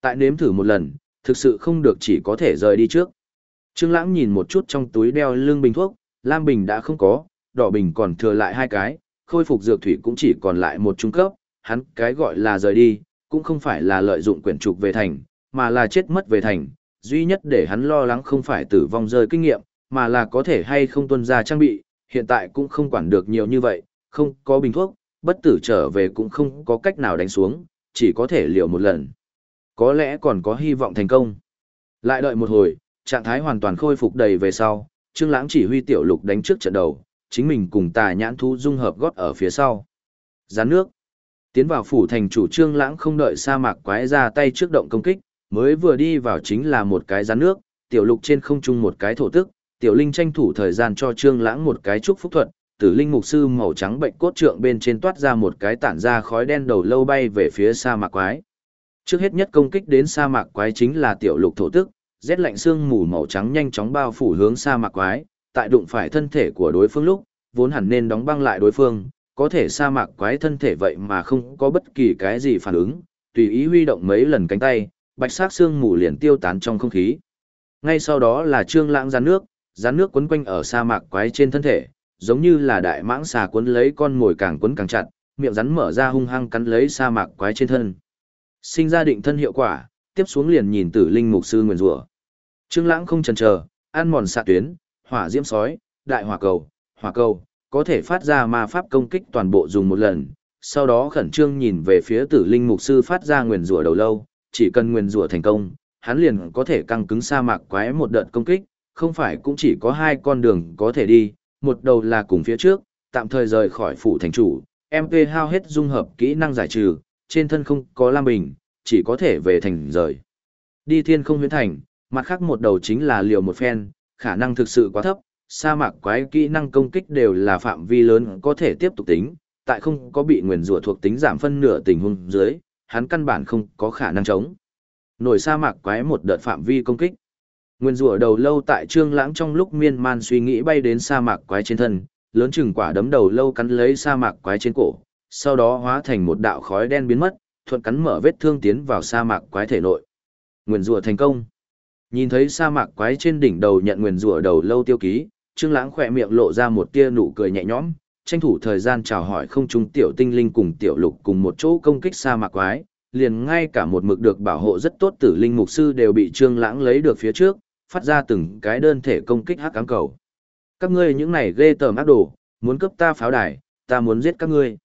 Tại nếm thử một lần, thực sự không được chỉ có thể rời đi trước. Trương Lãng nhìn một chút trong túi đeo lưng bình thuốc, lam bình đã không có, đỏ bình còn thừa lại hai cái, khôi phục dược thủy cũng chỉ còn lại một trung cấp, hắn cái gọi là rời đi, cũng không phải là lợi dụng quyển trục về thành, mà là chết mất về thành, duy nhất để hắn lo lắng không phải tử vong rơi kinh nghiệm, mà là có thể hay không tuân ra trang bị, hiện tại cũng không quản được nhiều như vậy, không có bình thuốc, bất tử trở về cũng không có cách nào đánh xuống, chỉ có thể liều một lần. Có lẽ còn có hy vọng thành công. Lại đợi một hồi, trạng thái hoàn toàn khôi phục đầy về sau, Trương Lãng chỉ huy tiểu lục đánh trước trận đầu, chính mình cùng tà nhãn thú dung hợp gót ở phía sau. Gián nước. Tiến vào phủ thành chủ Trương Lãng không đợi sa mạc quái ra tay trước động công kích, mới vừa đi vào chính là một cái gián nước, tiểu lục trên không trung một cái thổ tức, tiểu linh tranh thủ thời gian cho Trương Lãng một cái chúc phúc thuật, tử linh mục sư màu trắng bệnh cốt trượng bên trên toát ra một cái tản ra khói đen đầu lâu bay về phía sa mạc quái. Trước hết nhất công kích đến sa mạc quái chính là tiểu lục thổ tức, rét lạnh xương mù màu trắng nhanh chóng bao phủ hướng sa mạc quái, tại đụng phải thân thể của đối phương lúc, vốn hẳn nên đóng băng lại đối phương, có thể sa mạc quái thân thể vậy mà không có bất kỳ cái gì phản ứng, tùy ý huy động mấy lần cánh tay, bạch sắc xương mù liền tiêu tán trong không khí. Ngay sau đó là trương lãng rắn nước, rắn nước quấn quanh ở sa mạc quái trên thân thể, giống như là đại mãng xà quấn lấy con mồi càng quấn càng chặt, miệng rắn mở ra hung hăng cắn lấy sa mạc quái trên thân. Sinh ra định thân hiệu quả, tiếp xuống liền nhìn tử linh mục sư nguyền rủa. Trương Lãng không chần chờ, ăn mòn xạ tuyến, hỏa diễm sói, đại hỏa cầu, hỏa cầu, có thể phát ra ma pháp công kích toàn bộ dùng một lần. Sau đó khẩn trương nhìn về phía Tử Linh mục sư phát ra nguyền rủa đầu lâu, chỉ cần nguyền rủa thành công, hắn liền có thể căng cứng sa mạc quái một đợt công kích, không phải cũng chỉ có hai con đường có thể đi, một đầu là cùng phía trước, tạm thời rời khỏi phủ thành chủ, MP hao hết dung hợp kỹ năng giải trừ, trên thân không có lam bình, chỉ có thể về thành rời. Đi thiên không huyễn thành, mặt khác một đầu chính là liều một phen, khả năng thực sự quá thấp, sa mạc quái kỹ năng công kích đều là phạm vi lớn có thể tiếp tục tính, tại không có bị nguyền rủa thuộc tính giảm phân nửa tình huống dưới, hắn căn bản không có khả năng chống. Nổi sa mạc quái một đợt phạm vi công kích. Nguyên rủa đầu lâu tại trương lãng trong lúc miên man suy nghĩ bay đến sa mạc quái trên thân, lớn chừng quả đấm đầu lâu cắn lấy sa mạc quái trên cổ, sau đó hóa thành một đạo khói đen biến mất, thuận cắn mở vết thương tiến vào sa mạc quái thể nội. Nguyên rủa thành công. Nhìn thấy sa mạc quái trên đỉnh đầu nhận nguyên rủa đầu lâu tiêu ký, Trương Lãng khẽ miệng lộ ra một tia nụ cười nhẹ nhõm, tranh thủ thời gian chào hỏi không trung tiểu tinh linh cùng tiểu lục cùng một chỗ công kích sa mạc quái, liền ngay cả một mực được bảo hộ rất tốt tử linh mục sư đều bị Trương Lãng lấy được phía trước, phát ra từng cái đơn thể công kích hắc ám cầu. Các ngươi những này ghê tởm ác đồ, muốn cướp ta pháo đài, ta muốn giết các ngươi.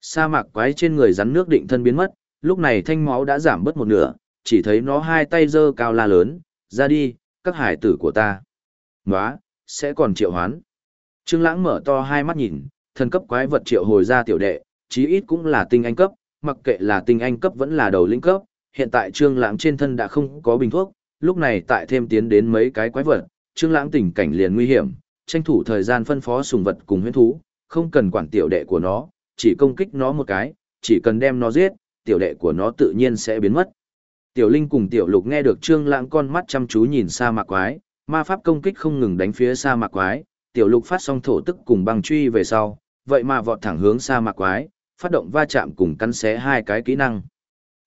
Sa mạc quái trên người rắn nước định thân biến mất, lúc này thanh máu đã giảm bớt một nửa, chỉ thấy nó hai tay giơ cao la lớn, ra đi, các hải tử của ta. Nóa, sẽ còn triệu hoán. Trương Lãng mở to hai mắt nhìn, thần cấp quái vật triệu hồi ra tiểu đệ, chí ít cũng là tinh anh cấp, mặc kệ là tinh anh cấp vẫn là đầu lĩnh cấp, hiện tại Trương Lãng trên thân đã không có bình thuốc, lúc này tại thêm tiến đến mấy cái quái vật, Trương Lãng tình cảnh liền nguy hiểm, tranh thủ thời gian phân phó sùng vật cùng huyễn thú, không cần quản tiểu đệ của nó, chỉ công kích nó một cái, chỉ cần đem nó giết, tiểu đệ của nó tự nhiên sẽ biến mất. Tiểu Linh cùng Tiểu Lục nghe được Trương Lãng con mắt chăm chú nhìn xa mạc quái, ma pháp công kích không ngừng đánh phía xa mạc quái, Tiểu Lục phát xong thổ tức cùng băng truy về sau, vậy mà vọt thẳng hướng xa mạc quái, phát động va chạm cùng cắn xé hai cái kỹ năng.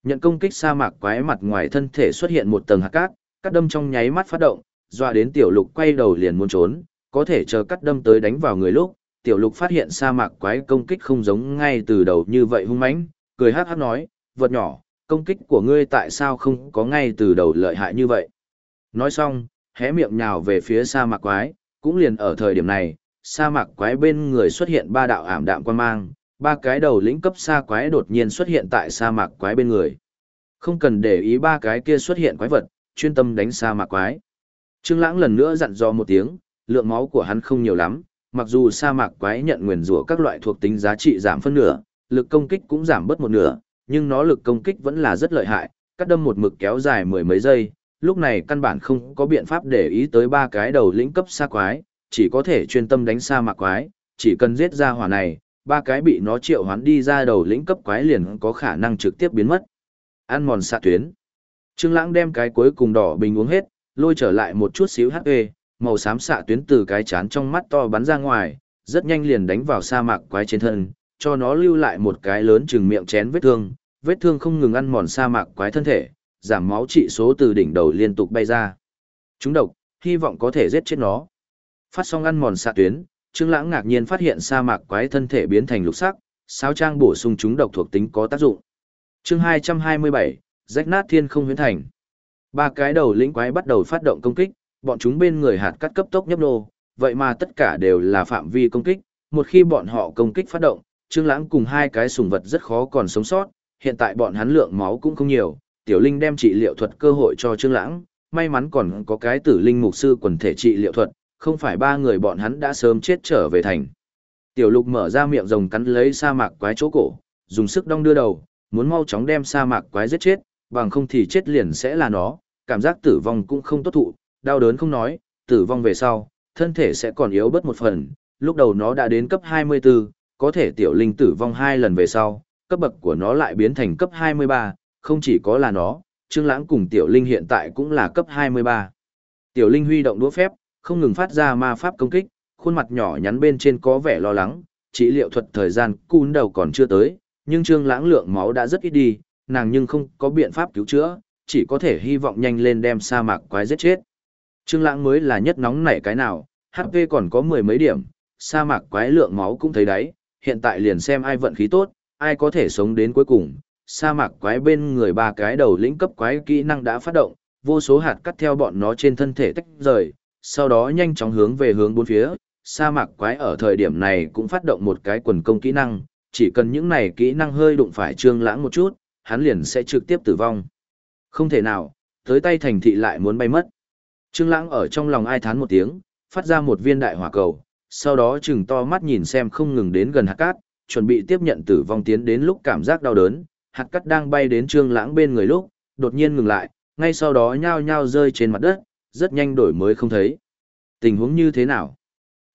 Nhận công kích sa mạc quái mặt ngoài thân thể xuất hiện một tầng hạt cát, cắt đâm trong nháy mắt phát động, dọa đến Tiểu Lục quay đầu liền muốn trốn, có thể chờ cắt đâm tới đánh vào người lúc, Tiểu Lục phát hiện sa mạc quái công kích không giống ngay từ đầu như vậy hung mãnh, cười hát hát nói, vật nhỏ, công kích của ngươi tại sao không có ngay từ đầu lợi hại như vậy. Nói xong, hé miệng nhào về phía sa mạc quái, cũng liền ở thời điểm này, sa mạc quái bên người xuất hiện ba đạo ảm đạm quan mang, ba cái đầu lĩnh cấp sa quái đột nhiên xuất hiện tại sa mạc quái bên người. Không cần để ý ba cái kia xuất hiện quái vật, chuyên tâm đánh sa mạc quái. Trương Lãng lần nữa dặn dò một tiếng, lượng máu của hắn không nhiều lắm, mặc dù sa mạc quái nhận nguyền rủa các loại thuộc tính giá trị giảm phân nửa, lực công kích cũng giảm bớt một nửa, nhưng nó lực công kích vẫn là rất lợi hại, cắt đâm một mực kéo dài mười mấy giây, lúc này căn bản không có biện pháp để ý tới ba cái đầu lĩnh cấp Sa quái, chỉ có thể chuyên tâm đánh Sa mạc quái, chỉ cần giết ra hỏa này, ba cái bị nó triệu hoán đi ra đầu lĩnh cấp quái liền có khả năng trực tiếp biến mất. Ăn mòn xạ tuyến. Trương Lãng đem cái cuối cùng đỏ bình uống hết, lôi trở lại một chút xíu HP, màu xám xạ tuyến từ cái chán trong mắt to bắn ra ngoài, rất nhanh liền đánh vào sa mạc quái trên thân, cho nó lưu lại một cái lớn chừng miệng chén vết thương, vết thương không ngừng ăn mòn sa mạc quái thân thể, giảm máu trị số từ đỉnh đầu liên tục bay ra. Chúng độc, hy vọng có thể giết chết nó. Phát xong ăn mòn xạ tuyến, Trương Lãng ngạc nhiên phát hiện sa mạc quái thân thể biến thành lục sắc, sao trang bổ sung chúng độc thuộc tính có tác dụng. Chương 227, rách nát thiên không huyễn thành. Ba cái đầu lĩnh quái bắt đầu phát động công kích, bọn chúng bên người hạt cắt cấp tốc nhấp nô, vậy mà tất cả đều là phạm vi công kích, một khi bọn họ công kích phát động, Trương Lãng cùng hai cái sùng vật rất khó còn sống sót, hiện tại bọn hắn lượng máu cũng không nhiều, Tiểu Linh đem trị liệu thuật cơ hội cho Trương Lãng, may mắn còn có cái Tử Linh mục sư quần thể trị liệu thuật, không phải ba người bọn hắn đã sớm chết trở về thành. Tiểu Lục mở ra miệng rồng cắn lấy sa mạc quái chỗ cổ, dùng sức đong đưa đầu, muốn mau chóng đem sa mạc quái giết chết, bằng không thì chết liền sẽ là nó, cảm giác tử vong cũng không tốt thụ, đau đớn không nói, tử vong về sau, thân thể sẽ còn yếu bớt một phần, lúc đầu nó đã đến cấp 24, có thể tiểu linh tử vong hai lần về sau, cấp bậc của nó lại biến thành cấp 23, không chỉ có là nó, Trương Lãng cùng tiểu linh hiện tại cũng là cấp 23. Tiểu linh huy động đũa phép, không ngừng phát ra ma pháp công kích, khuôn mặt nhỏ nhắn bên trên có vẻ lo lắng, chỉ liệu thuật thời gian cún đầu còn chưa tới, nhưng Trương Lãng lượng máu đã rất ít đi, nàng nhưng không có biện pháp cứu chữa, chỉ có thể hy vọng nhanh lên đem sa mạc quái giết chết. Trương Lãng mới là nhất nóng nảy cái nào, HP còn có mười mấy điểm, sa mạc quái lượng máu cũng thấy đấy, hiện tại liền xem ai vận khí tốt, ai có thể sống đến cuối cùng. Sa mạc quái bên người ba cái đầu lĩnh cấp quái kỹ năng đã phát động, vô số hạt cắt theo bọn nó trên thân thể tách rời, sau đó nhanh chóng hướng về hướng bốn phía. Sa mạc quái ở thời điểm này cũng phát động một cái quần công kỹ năng, chỉ cần những này kỹ năng hơi đụng phải trương lãng một chút, hắn liền sẽ trực tiếp tử vong. Không thể nào, tới tay thành thị lại muốn bay mất. Trương lãng ở trong lòng ai thán một tiếng, phát ra một viên đại hỏa cầu, sau đó chừng to mắt nhìn xem không ngừng đến gần hạt cát, chuẩn bị tiếp nhận tử vong tiến đến lúc cảm giác đau đớn, hạt cát đang bay đến trương lãng bên người lúc, đột nhiên ngừng lại, ngay sau đó nhao nhao rơi trên mặt đất, rất nhanh đổi mới không thấy. Tình huống như thế nào?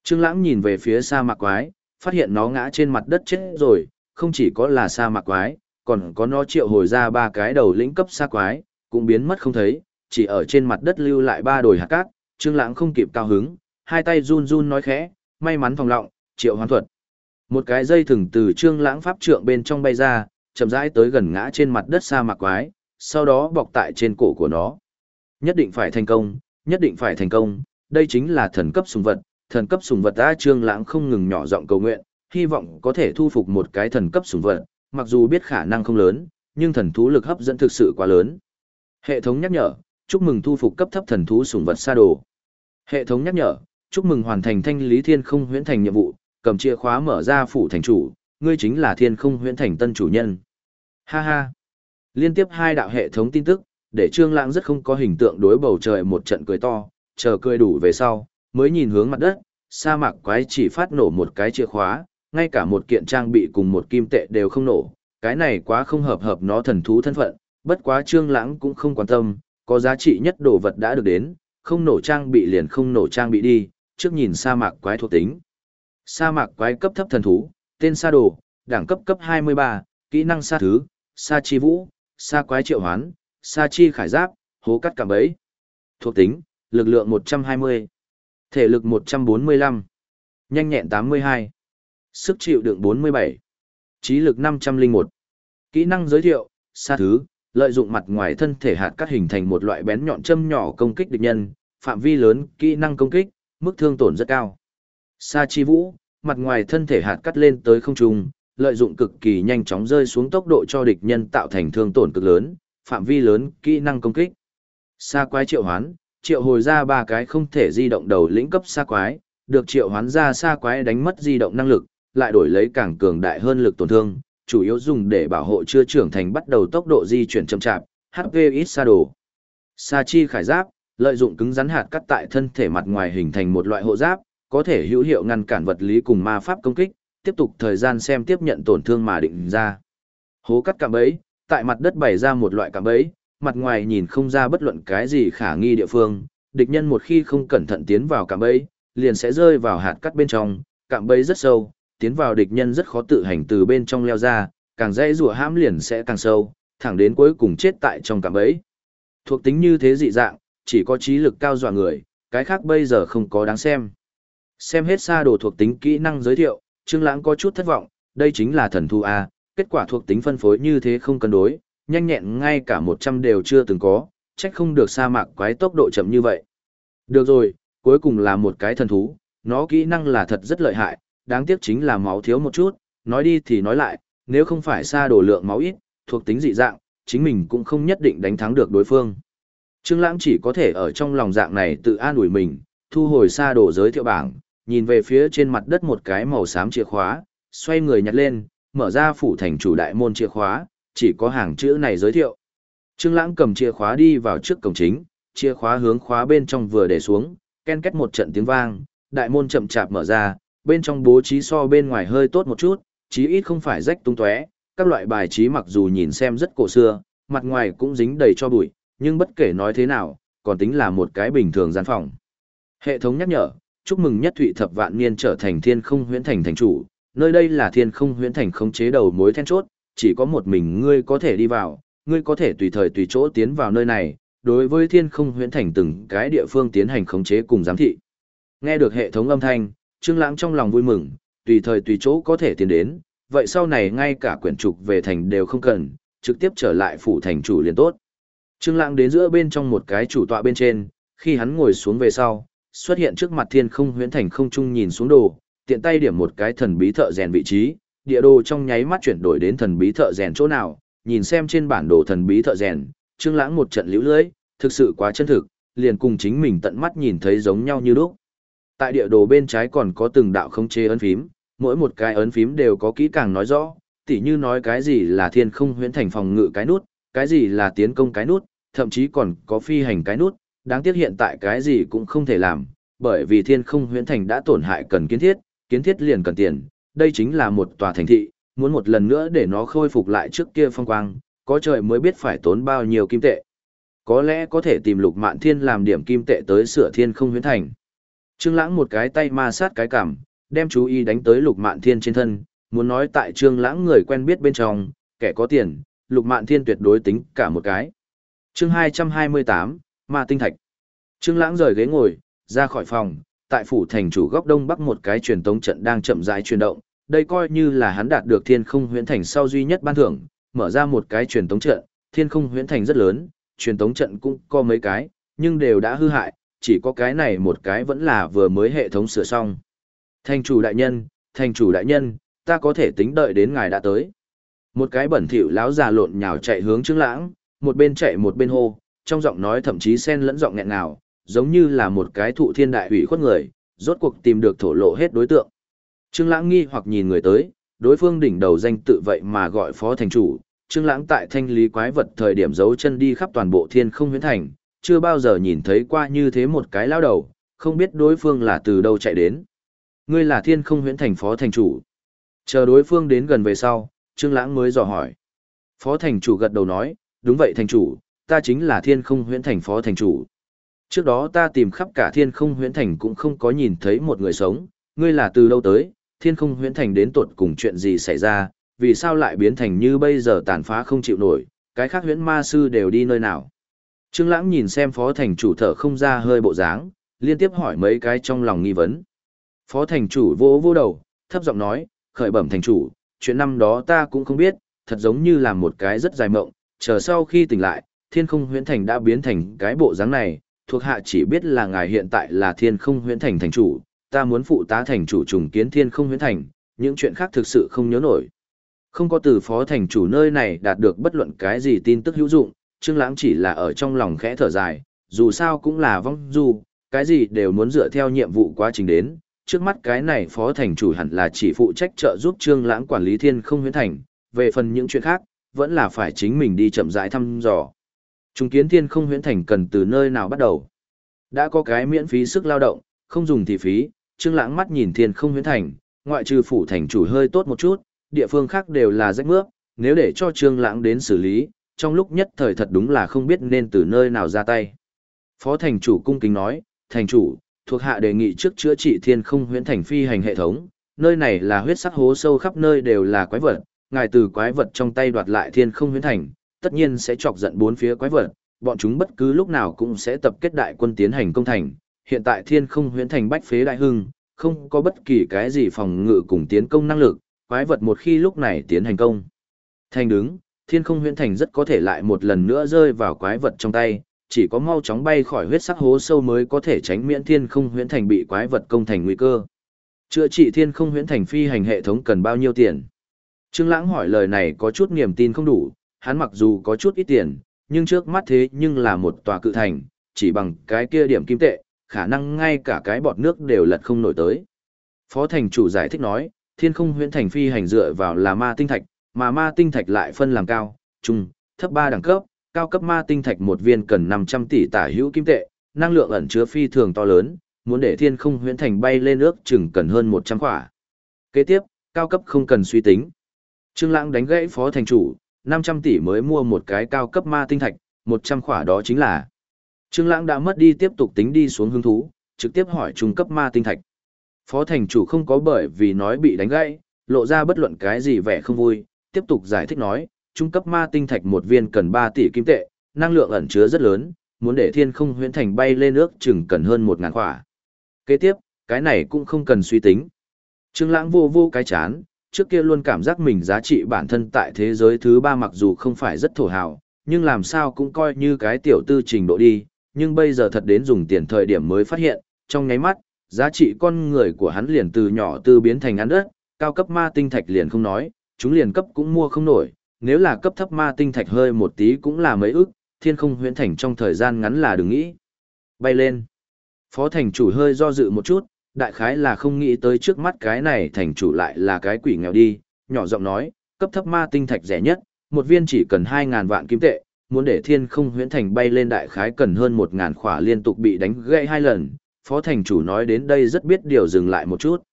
Trương lãng nhìn về phía sa mạc quái, phát hiện nó ngã trên mặt đất chết rồi, không chỉ có là sa mạc quái, còn có nó triệu hồi ra ba cái đầu lĩnh cấp sa quái, cũng biến mất không thấy, chỉ ở trên mặt đất lưu lại ba đồi hạt cát, Trương Lãng không kịp cao hứng, hai tay run run nói khẽ, may mắn phòng lọng, triệu hoán thuật. Một cái dây thừng từ Trương Lãng pháp trượng bên trong bay ra, chậm rãi tới gần ngã trên mặt đất sa mạc quái, sau đó bọc tại trên cổ của nó. Nhất định phải thành công, nhất định phải thành công, đây chính là thần cấp sùng vật, thần cấp sùng vật A Trương Lãng không ngừng nhỏ giọng cầu nguyện, hy vọng có thể thu phục một cái thần cấp sùng vật, mặc dù biết khả năng không lớn, nhưng thần thú lực hấp dẫn thực sự quá lớn. Hệ thống nhắc nhở, chúc mừng thu phục cấp thấp thần thú sủng vật sa đồ. Hệ thống nhắc nhở, chúc mừng hoàn thành thanh lý thiên không huyễn thành nhiệm vụ, cầm chìa khóa mở ra phủ thành chủ, ngươi chính là thiên không huyễn thành tân chủ nhân. Ha ha. Liên tiếp hai đạo hệ thống tin tức, để Trương Lãng rất không có hình tượng đối bầu trời một trận cười to, chờ cười đủ về sau, mới nhìn hướng mặt đất, sa mạc quái chỉ phát nổ một cái chìa khóa, ngay cả một kiện trang bị cùng một kim tệ đều không nổ, cái này quá không hợp hợp nó thần thú thân phận, bất quá Trương Lãng cũng không quan tâm, có giá trị nhất đồ vật đã được đến, không nổ trang bị liền không nổ trang bị đi, trước nhìn sa mạc quái thuộc tính. Sa mạc quái cấp thấp thần thú, tên sa đồ, đẳng cấp cấp 23, kỹ năng sa thứ, sa chi vũ, sa quái triệu hoán, sa chi khải giáp, hố cắt cảm bấy. Thuộc tính, lực lượng 120, thể lực 145, nhanh nhẹn 82, sức chịu đựng 47, trí lực 501. Kỹ năng giới thiệu, sa thứ, lợi dụng mặt ngoài thân thể hạt cắt hình thành một loại bén nhọn châm nhỏ công kích địch nhân, phạm vi lớn, kỹ năng công kích, mức thương tổn rất cao. Sa chi vũ, mặt ngoài thân thể hạt cắt lên tới không trung, lợi dụng cực kỳ nhanh chóng rơi xuống tốc độ cho địch nhân tạo thành thương tổn cực lớn, phạm vi lớn, kỹ năng công kích. Sa quái triệu hoán, triệu hồi ra ba cái không thể di động đầu lĩnh cấp sa quái, được triệu hoán ra sa quái đánh mất di động năng lực, lại đổi lấy càng cường đại hơn lực tổn thương, chủ yếu dùng để bảo hộ chưa trưởng thành bắt đầu tốc độ di chuyển chậm chạp, HP ít xa đồ. Sa chi khải giáp, lợi dụng cứng rắn hạt cắt tại thân thể mặt ngoài hình thành một loại hộ giáp, có thể hữu hiệu ngăn cản vật lý cùng ma pháp công kích, tiếp tục thời gian xem tiếp nhận tổn thương mà định ra. Hố cắt cạm bẫy, tại mặt đất bày ra một loại cạm bẫy, mặt ngoài nhìn không ra bất luận cái gì khả nghi địa phương, địch nhân một khi không cẩn thận tiến vào cạm bẫy, liền sẽ rơi vào hạt cắt bên trong, cạm bẫy rất sâu, tiến vào địch nhân rất khó tự hành từ bên trong leo ra, càng dễ rùa hãm liền sẽ càng sâu, thẳng đến cuối cùng chết tại trong cạm bẫy. Thuộc tính như thế dị dạng, chỉ có trí lực cao dọa người, cái khác bây giờ không có đáng xem. Xem hết xa đồ thuộc tính kỹ năng giới thiệu, Trương Lãng có chút thất vọng, đây chính là thần thú A, kết quả thuộc tính phân phối như thế không cân đối, nhanh nhẹn ngay cả 100 đều chưa từng có, trách không được sa mạc quái tốc độ chậm như vậy. Được rồi, cuối cùng là một cái thần thú, nó kỹ năng là thật rất lợi hại, đáng tiếc chính là máu thiếu một chút, nói đi thì nói lại, nếu không phải xa đổ lượng máu ít, thuộc tính dị dạng, chính mình cũng không nhất định đánh thắng được đối phương. Trương Lãng chỉ có thể ở trong lòng dạng này tự an ủi mình, thu hồi xa đổ giới thiệu bảng, nhìn về phía trên mặt đất một cái màu xám chìa khóa, xoay người nhặt lên, mở ra phủ thành chủ đại môn chìa khóa, chỉ có hàng chữ này giới thiệu. Trương Lãng cầm chìa khóa đi vào trước cổng chính, chìa khóa hướng khóa bên trong vừa để xuống, ken két một trận tiếng vang, đại môn chậm chạp mở ra, bên trong bố trí so bên ngoài hơi tốt một chút, chí ít không phải rách tung tóe, các loại bài trí mặc dù nhìn xem rất cổ xưa, mặt ngoài cũng dính đầy cho bụi, nhưng bất kể nói thế nào, còn tính là một cái bình thường gian phòng. Hệ thống nhắc nhở, chúc mừng nhất thụy thập vạn niên trở thành thiên không huyễn thành thành chủ, nơi đây là thiên không huyễn thành khống chế đầu mối then chốt, chỉ có một mình ngươi có thể đi vào, ngươi có thể tùy thời tùy chỗ tiến vào nơi này, đối với thiên không huyễn thành từng cái địa phương tiến hành khống chế cùng giám thị. Nghe được hệ thống âm thanh, Trương Lãng trong lòng vui mừng, tùy thời tùy chỗ có thể tiến đến, vậy sau này ngay cả quyển trục về thành đều không cần, trực tiếp trở lại phủ thành chủ liền tốt. Trương Lãng đến giữa bên trong một cái chủ tọa bên trên, khi hắn ngồi xuống về sau, xuất hiện trước mặt thiên không huyễn thành không trung nhìn xuống đồ, tiện tay điểm một cái thần bí thợ rèn vị trí, địa đồ trong nháy mắt chuyển đổi đến thần bí thợ rèn chỗ nào, nhìn xem trên bản đồ thần bí thợ rèn, Trương Lãng một trận liễu lưỡi, thực sự quá chân thực, liền cùng chính mình tận mắt nhìn thấy giống nhau như lúc. Tại địa đồ bên trái còn có từng đạo không chế ấn phím, mỗi một cái ấn phím đều có kỹ càng nói rõ, tỉ như nói cái gì là thiên không huyễn thành phòng ngự cái nút, cái gì là tiến công cái nút, thậm chí còn có phi hành cái nút, đáng tiếc hiện tại cái gì cũng không thể làm, bởi vì thiên không huyễn thành đã tổn hại cần kiến thiết, kiến thiết liền cần tiền, đây chính là một tòa thành thị, muốn một lần nữa để nó khôi phục lại trước kia phong quang, có trời mới biết phải tốn bao nhiêu kim tệ. Có lẽ có thể tìm lục mạn thiên làm điểm kim tệ tới sửa thiên không huyễn thành. Trương Lãng một cái tay ma sát cái cằm, đem chú ý đánh tới Lục Mạn Thiên trên thân, muốn nói tại Trương Lãng người quen biết bên trong, kẻ có tiền, Lục Mạn Thiên tuyệt đối tính cả một cái. Chương 228, Ma tinh thạch. Trương Lãng rời ghế ngồi, ra khỏi phòng, tại phủ thành chủ góc đông bắc một cái truyền tống trận đang chậm rãi chuyển động, đây coi như là hắn đạt được Thiên Không Huyễn Thành sau duy nhất ban thưởng, mở ra một cái truyền tống trận, Thiên Không Huyễn Thành rất lớn, truyền tống trận cũng có mấy cái, nhưng đều đã hư hại, chỉ có cái này một cái vẫn là vừa mới hệ thống sửa xong. Thành chủ đại nhân, thành chủ đại nhân, ta có thể tính đợi đến ngài đã tới. Một cái bẩn thỉu láo già lộn nhào chạy hướng Trương Lãng, một bên chạy một bên hô, trong giọng nói thậm chí xen lẫn giọng nghẹn ngào, giống như là một cái thụ thiên đại hủy khuất người, rốt cuộc tìm được thổ lộ hết đối tượng. Trương Lãng nghi hoặc nhìn người tới, đối phương đỉnh đầu danh tự vậy mà gọi phó thành chủ, Trương Lãng tại thanh lý quái vật thời điểm giấu chân đi khắp toàn bộ thiên không huyễn thành, chưa bao giờ nhìn thấy qua như thế một cái lao đầu, không biết đối phương là từ đâu chạy đến. Ngươi là thiên không huyễn thành phó thành chủ. Chờ đối phương đến gần về sau, Trương Lãng mới dò hỏi. Phó thành chủ gật đầu nói, đúng vậy thành chủ, ta chính là thiên không huyễn thành phó thành chủ. Trước đó ta tìm khắp cả thiên không huyễn thành cũng không có nhìn thấy một người sống, ngươi là từ đâu tới, thiên không huyễn thành đến tuột cùng chuyện gì xảy ra, vì sao lại biến thành như bây giờ tàn phá không chịu nổi, cái khác huyễn ma sư đều đi nơi nào. Trương Lãng nhìn xem phó thành chủ thở không ra hơi bộ dáng, liên tiếp hỏi mấy cái trong lòng nghi vấn. Phó thành chủ vỗ vỗ đầu, thấp giọng nói, khởi bẩm thành chủ, chuyện năm đó ta cũng không biết, thật giống như là một cái rất dài mộng, chờ sau khi tỉnh lại, thiên không huyễn thành đã biến thành cái bộ dáng này, thuộc hạ chỉ biết là ngài hiện tại là thiên không huyễn thành thành chủ, ta muốn phụ tá thành chủ trùng kiến thiên không huyễn thành, những chuyện khác thực sự không nhớ nổi. Không có từ phó thành chủ nơi này đạt được bất luận cái gì tin tức hữu dụng, Trương Lãng chỉ là ở trong lòng khẽ thở dài, dù sao cũng là vong du, cái gì đều muốn dựa theo nhiệm vụ quá trình đến, trước mắt cái này phó thành chủ hẳn là chỉ phụ trách trợ giúp Trương Lãng quản lý Thiên Không Huyễn Thành, về phần những chuyện khác, vẫn là phải chính mình đi chậm rãi thăm dò. Trung kiến Thiên Không Huyễn Thành cần từ nơi nào bắt đầu? Đã có cái miễn phí sức lao động, không dùng thì phí, Trương Lãng mắt nhìn Thiên Không Huyễn Thành, ngoại trừ phủ thành chủ hơi tốt một chút, địa phương khác đều là rách mướp, nếu để cho Trương Lãng đến xử lý, trong lúc nhất thời thật đúng là không biết nên từ nơi nào ra tay. Phó thành chủ cung kính nói, thành chủ, thuộc hạ đề nghị trước chữa trị thiên không huyễn thành phi hành hệ thống, nơi này là huyết sắc hố sâu khắp nơi đều là quái vật, ngài từ quái vật trong tay đoạt lại thiên không huyễn thành, tất nhiên sẽ chọc giận bốn phía quái vật, bọn chúng bất cứ lúc nào cũng sẽ tập kết đại quân tiến hành công thành. Hiện tại thiên không huyễn thành bách phế đại hưng, không có bất kỳ cái gì phòng ngự cùng tiến công năng lực, quái vật một khi lúc này tiến hành công. Thành đứng, thiên không huyễn thành rất có thể lại một lần nữa rơi vào quái vật trong tay, chỉ có mau chóng bay khỏi huyết sắc hố sâu mới có thể tránh miễn thiên không huyễn thành bị quái vật công thành nguy cơ. Chữa trị thiên không huyễn thành phi hành hệ thống cần bao nhiêu tiền? Trương Lãng hỏi lời này có chút niềm tin không đủ, hắn mặc dù có chút ít tiền, nhưng trước mắt thế nhưng là một tòa cự thành, chỉ bằng cái kia điểm kim tệ, khả năng ngay cả cái bọt nước đều lật không nổi tới. Phó thành chủ giải thích nói, thiên không huyễn thành phi hành dựa vào là ma tinh thạch, mà ma tinh thạch lại phân làm cao, trung, thấp ba đẳng cấp, cao cấp ma tinh thạch một viên cần 500 tỷ tả hữu kim tệ, năng lượng ẩn chứa phi thường to lớn, muốn để thiên không huyễn thành bay lên ước chừng cần hơn 100 quả. Kế tiếp, cao cấp không cần suy tính. Trương Lãng đánh gãy phó thành chủ, 500 tỷ mới mua một cái cao cấp ma tinh thạch, 100 quả đó chính là. Trương Lãng đã mất đi tiếp tục tính đi xuống hứng thú, trực tiếp hỏi trung cấp ma tinh thạch. Phó thành chủ không có bởi vì nói bị đánh gãy, lộ ra bất luận cái gì vẻ không vui, tiếp tục giải thích nói, trung cấp ma tinh thạch một viên cần 3 tỷ kim tệ, năng lượng ẩn chứa rất lớn, muốn để thiên không huyễn thành bay lên nước chừng cần hơn 1000 quả. Kế tiếp, cái này cũng không cần suy tính. Trương Lãng vô vô cái chán, trước kia luôn cảm giác mình giá trị bản thân tại thế giới thứ ba mặc dù không phải rất thổ hào, nhưng làm sao cũng coi như cái tiểu tư trình độ đi, nhưng bây giờ thật đến dùng tiền thời điểm mới phát hiện, trong nháy mắt, giá trị con người của hắn liền từ nhỏ tư biến thành ăn đất, cao cấp ma tinh thạch liền không nói, chúng liền cấp cũng mua không nổi, nếu là cấp thấp ma tinh thạch hơi một tí cũng là mấy ức, thiên không huyễn thành trong thời gian ngắn là đừng nghĩ. Bay lên. Phó thành chủ hơi do dự một chút, đại khái là không nghĩ tới trước mắt cái này thành chủ lại là cái quỷ nghèo đi, nhỏ giọng nói, cấp thấp ma tinh thạch rẻ nhất, một viên chỉ cần 2.000 vạn kim tệ, muốn để thiên không huyễn thành bay lên đại khái cần hơn 1.000 khỏa liên tục bị đánh gãy hai lần, phó thành chủ nói đến đây rất biết điều dừng lại một chút.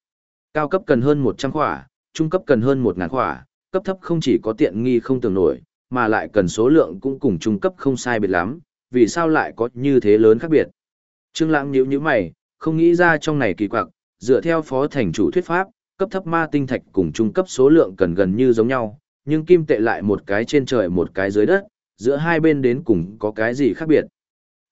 Cao cấp cần hơn 100 khỏa, trung cấp cần hơn 1.000 khỏa, cấp thấp không chỉ có tiện nghi không tưởng nổi, mà lại cần số lượng cũng cùng trung cấp không sai biệt lắm, vì sao lại có như thế lớn khác biệt. Trương Lãng nhíu nhíu mày, không nghĩ ra trong này kỳ quặc, dựa theo phó thành chủ thuyết pháp, cấp thấp ma tinh thạch cùng trung cấp số lượng cần gần như giống nhau, nhưng kim tệ lại một cái trên trời một cái dưới đất, giữa hai bên đến cùng có cái gì khác biệt.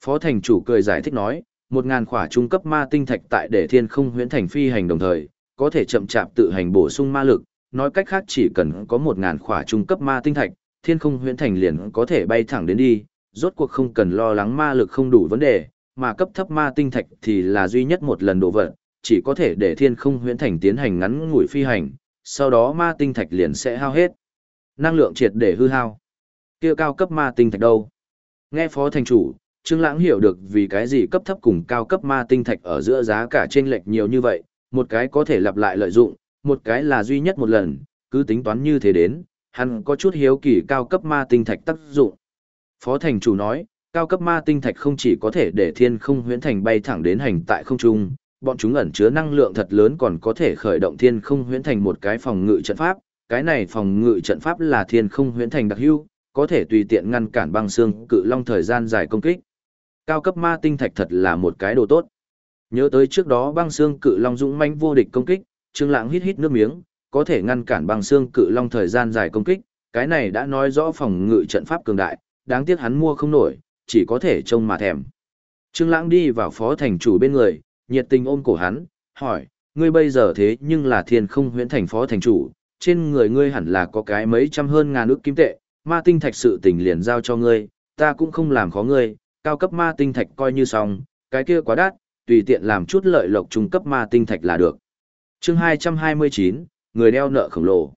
Phó thành chủ cười giải thích nói, một ngàn khỏa trung cấp ma tinh thạch tại để thiên không huyễn thành phi hành đồng thời, có thể chậm chạp tự hành bổ sung ma lực, nói cách khác chỉ cần có một ngàn khỏa trung cấp ma tinh thạch, thiên không huyễn thành liền có thể bay thẳng đến đi, rốt cuộc không cần lo lắng ma lực không đủ vấn đề, mà cấp thấp ma tinh thạch thì là duy nhất một lần đổ vận, chỉ có thể để thiên không huyễn thành tiến hành ngắn ngủi phi hành, sau đó ma tinh thạch liền sẽ hao hết. Năng lượng triệt để hư hao. Kia cao cấp ma tinh thạch đâu? Nghe phó thành chủ, Trương Lãng hiểu được vì cái gì cấp thấp cùng cao cấp ma tinh thạch ở giữa giá cả chênh lệch nhiều như vậy, một cái có thể lặp lại lợi dụng, một cái là duy nhất một lần, cứ tính toán như thế đến, hắn có chút hiếu kỳ cao cấp ma tinh thạch tác dụng. Phó thành chủ nói, cao cấp ma tinh thạch không chỉ có thể để thiên không huyễn thành bay thẳng đến hành tại không trung, bọn chúng ẩn chứa năng lượng thật lớn còn có thể khởi động thiên không huyễn thành một cái phòng ngự trận pháp, cái này phòng ngự trận pháp là thiên không huyễn thành đặc hữu, có thể tùy tiện ngăn cản băng xương cự long thời gian dài công kích. Cao cấp ma tinh thạch thật là một cái đồ tốt. Nhớ tới trước đó băng xương cự long dũng manh vô địch công kích, Trương Lãng hít hít nước miếng, có thể ngăn cản băng xương cự long thời gian dài công kích, cái này đã nói rõ phòng ngự trận pháp cường đại, đáng tiếc hắn mua không nổi, chỉ có thể trông mà thèm. Trương Lãng đi vào phó thành chủ bên người, nhiệt tình ôm cổ hắn, hỏi, ngươi bây giờ thế nhưng là thiên không huyễn thành phó thành chủ, trên người ngươi hẳn là có cái mấy trăm hơn ngàn ức kim tệ, ma tinh thạch sự tình liền giao cho ngươi, ta cũng không làm khó ngươi, cao cấp ma tinh thạch coi như xong, cái kia quá đắt, tùy tiện làm chút lợi lộc trung cấp ma tinh thạch là được. Chương 229, người đeo nợ khổng lồ.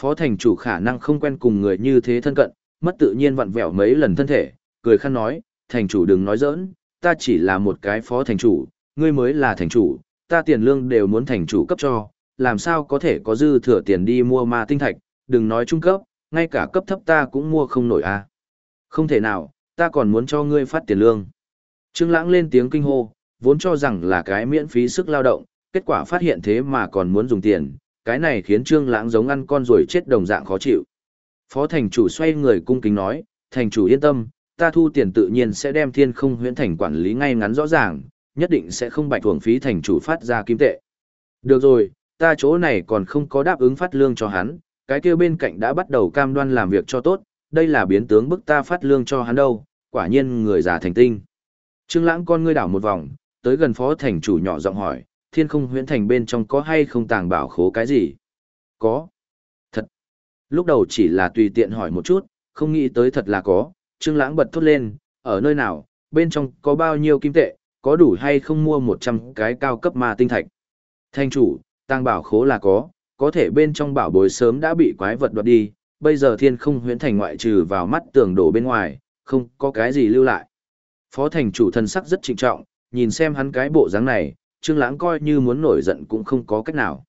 Phó thành chủ khả năng không quen cùng người như thế thân cận, mất tự nhiên vặn vẹo mấy lần thân thể, cười khăn nói, thành chủ đừng nói giỡn, ta chỉ là một cái phó thành chủ, ngươi mới là thành chủ, ta tiền lương đều muốn thành chủ cấp cho, làm sao có thể có dư thừa tiền đi mua ma tinh thạch, đừng nói trung cấp, ngay cả cấp thấp ta cũng mua không nổi à. Không thể nào, ta còn muốn cho ngươi phát tiền lương. Trương Lãng lên tiếng kinh hô, vốn cho rằng là cái miễn phí sức lao động, kết quả phát hiện thế mà còn muốn dùng tiền, cái này khiến Trương Lãng giống ăn con rồi chết đồng dạng khó chịu. Phó thành chủ xoay người cung kính nói, thành chủ yên tâm, ta thu tiền tự nhiên sẽ đem thiên không huyễn thành quản lý ngay ngắn rõ ràng, nhất định sẽ không bạch thuồng phí thành chủ phát ra kim tệ. Được rồi, ta chỗ này còn không có đáp ứng phát lương cho hắn, cái kia bên cạnh đã bắt đầu cam đoan làm việc cho tốt, đây là biến tướng bức ta phát lương cho hắn đâu, quả nhiên người già thành tinh. Trương Lãng con ngươi đảo một vòng, tới gần phó thành chủ nhỏ giọng hỏi, thiên không huyễn thành bên trong có hay không tàng bảo khố cái gì? Có. Thật. Lúc đầu chỉ là tùy tiện hỏi một chút, không nghĩ tới thật là có, Trương Lãng bật thốt lên, ở nơi nào, bên trong có bao nhiêu kim tệ, có đủ hay không mua 100 cái cao cấp ma tinh thạch. thành chủ, tàng bảo khố là có, có thể bên trong bảo bối sớm đã bị quái vật đoạt đi, bây giờ thiên không huyễn thành ngoại trừ vào mắt tường đổ bên ngoài, không có cái gì lưu lại. Phó thành chủ thân sắc rất trịnh trọng, nhìn xem hắn cái bộ dáng này, Trương Lãng coi như muốn nổi giận cũng không có cách nào.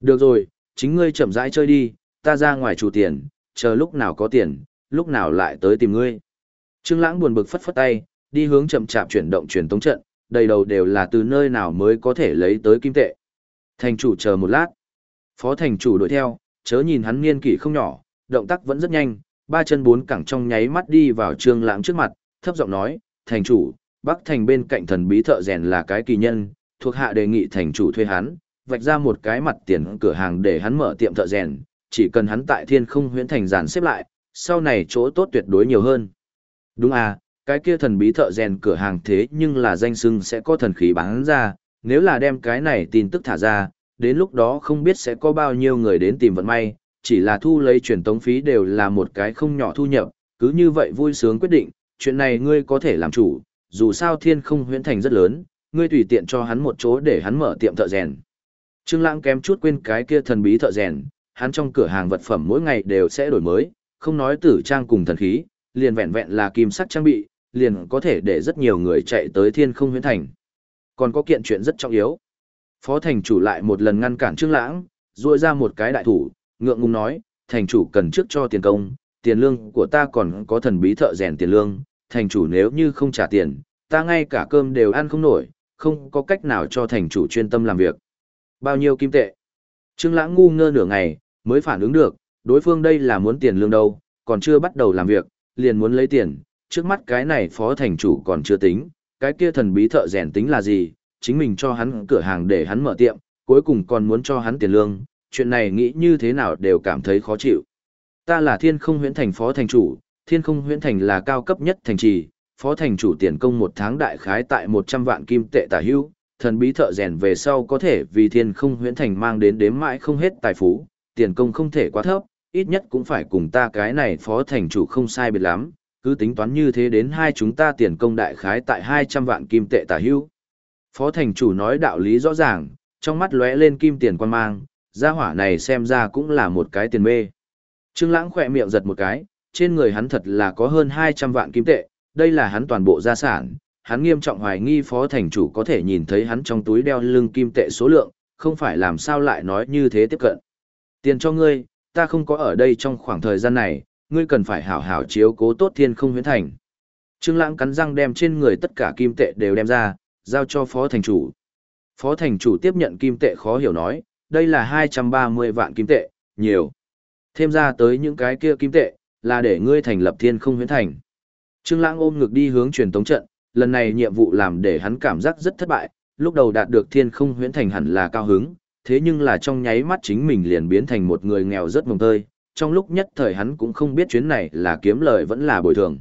Được rồi, chính ngươi chậm rãi chơi đi, ta ra ngoài chủ tiền, chờ lúc nào có tiền, lúc nào lại tới tìm ngươi. Trương Lãng buồn bực phất phất tay, đi hướng chậm chạp chuyển động truyền tống trận, đầy đầu đều là từ nơi nào mới có thể lấy tới kim tệ. Thành chủ chờ một lát. Phó thành chủ đuổi theo, chớ nhìn hắn niên kỷ không nhỏ, động tác vẫn rất nhanh, ba chân bốn cẳng trong nháy mắt đi vào Trương Lãng trước mặt, thấp giọng nói, "Thành chủ, Bắc thành bên cạnh thần bí thợ rèn là cái kỳ nhân, thuộc hạ đề nghị thành chủ thuê hắn, vạch ra một cái mặt tiền cửa hàng để hắn mở tiệm thợ rèn, chỉ cần hắn tại Thiên Không Huyễn Thành giàn xếp lại, sau này chỗ tốt tuyệt đối nhiều hơn." Đúng à, cái kia thần bí thợ rèn cửa hàng thế nhưng là danh xưng sẽ có thần khí bán ra, nếu là đem cái này tin tức thả ra, đến lúc đó không biết sẽ có bao nhiêu người đến tìm vận may, chỉ là thu lấy truyền tống phí đều là một cái không nhỏ thu nhập, cứ như vậy vui sướng quyết định, chuyện này ngươi có thể làm chủ, dù sao thiên không huyễn thành rất lớn, ngươi tùy tiện cho hắn một chỗ để hắn mở tiệm thợ rèn. Trương Lãng kém chút quên cái kia thần bí thợ rèn, hắn trong cửa hàng vật phẩm mỗi ngày đều sẽ đổi mới, không nói tử trang cùng thần khí, liền vẹn vẹn là kim sắc trang bị, liền có thể để rất nhiều người chạy tới thiên không huyễn thành. Còn có kiện chuyện rất trọng yếu. Phó thành chủ lại một lần ngăn cản Trương Lãng, duỗi ra một cái đại thủ, ngượng ngùng nói, thành chủ cần trước cho tiền công, tiền lương của ta còn có thần bí thợ rèn tiền lương, thành chủ nếu như không trả tiền, ta ngay cả cơm đều ăn không nổi, không có cách nào cho thành chủ chuyên tâm làm việc. Bao nhiêu kim tệ? Trương Lãng ngu ngơ nửa ngày, mới phản ứng được, đối phương đây là muốn tiền lương đâu, còn chưa bắt đầu làm việc, liền muốn lấy tiền, trước mắt cái này phó thành chủ còn chưa tính, cái kia thần bí thợ rèn tính là gì, chính mình cho hắn cửa hàng để hắn mở tiệm, cuối cùng còn muốn cho hắn tiền lương, chuyện này nghĩ như thế nào đều cảm thấy khó chịu. Ta là thiên không Huyền thành phó thành chủ, thiên không Huyền thành là cao cấp nhất thành trì, phó thành chủ tiền công một tháng đại khái tại 100 vạn kim tệ tả hưu, thần bí thợ rèn về sau có thể vì thiên không huyễn thành mang đến đếm mãi không hết tài phú, tiền công không thể quá thấp, ít nhất cũng phải cùng ta cái này phó thành chủ không sai biệt lắm, cứ tính toán như thế đến hai chúng ta tiền công đại khái tại 200 vạn kim tệ tả hưu. Phó thành chủ nói đạo lý rõ ràng, trong mắt lóe lên kim tiền quan mang, gia hỏa này xem ra cũng là một cái tiền mê. Trương Lãng khẽ miệng giật một cái, trên người hắn thật là có hơn 200 vạn kim tệ, đây là hắn toàn bộ gia sản, hắn nghiêm trọng hoài nghi phó thành chủ có thể nhìn thấy hắn trong túi đeo lưng kim tệ số lượng, không phải làm sao lại nói như thế tiếp cận. Tiền cho ngươi, ta không có ở đây trong khoảng thời gian này, ngươi cần phải hảo hảo chiếu cố tốt thiên không huyến thành. Trương Lãng cắn răng đem trên người tất cả kim tệ đều đem ra, giao cho phó thành chủ. Phó thành chủ tiếp nhận kim tệ khó hiểu nói, đây là 230 vạn kim tệ, nhiều. Thêm ra tới những cái kia kim tệ, là để ngươi thành lập thiên không huyến thành. Trương Lãng ôm ngực đi hướng truyền tống trận, lần này nhiệm vụ làm để hắn cảm giác rất thất bại, lúc đầu đạt được thiên không huyễn thành hẳn là cao hứng, thế nhưng là trong nháy mắt chính mình liền biến thành một người nghèo rất mồng tơi, trong lúc nhất thời hắn cũng không biết chuyến này là kiếm lời vẫn là bồi thường.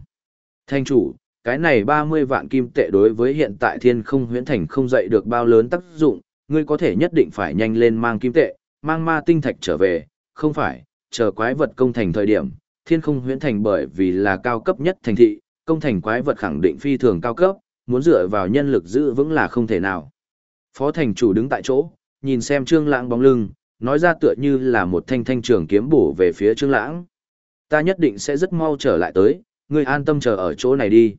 Thanh chủ, cái này 30 vạn kim tệ đối với hiện tại thiên không huyễn thành không dậy được bao lớn tác dụng, ngươi có thể nhất định phải nhanh lên mang kim tệ, mang ma tinh thạch trở về, không phải, chờ quái vật công thành thời điểm, thiên không huyễn thành bởi vì là cao cấp nhất thành thị, công thành quái vật khẳng định phi thường cao cấp, muốn dựa vào nhân lực giữ vững là không thể nào. Phó thành chủ đứng tại chỗ, nhìn xem trương lãng bóng lưng, nói ra tựa như là một thanh thanh trường kiếm bổ về phía trương lãng. Ta nhất định sẽ rất mau trở lại tới, ngươi an tâm chờ ở chỗ này đi.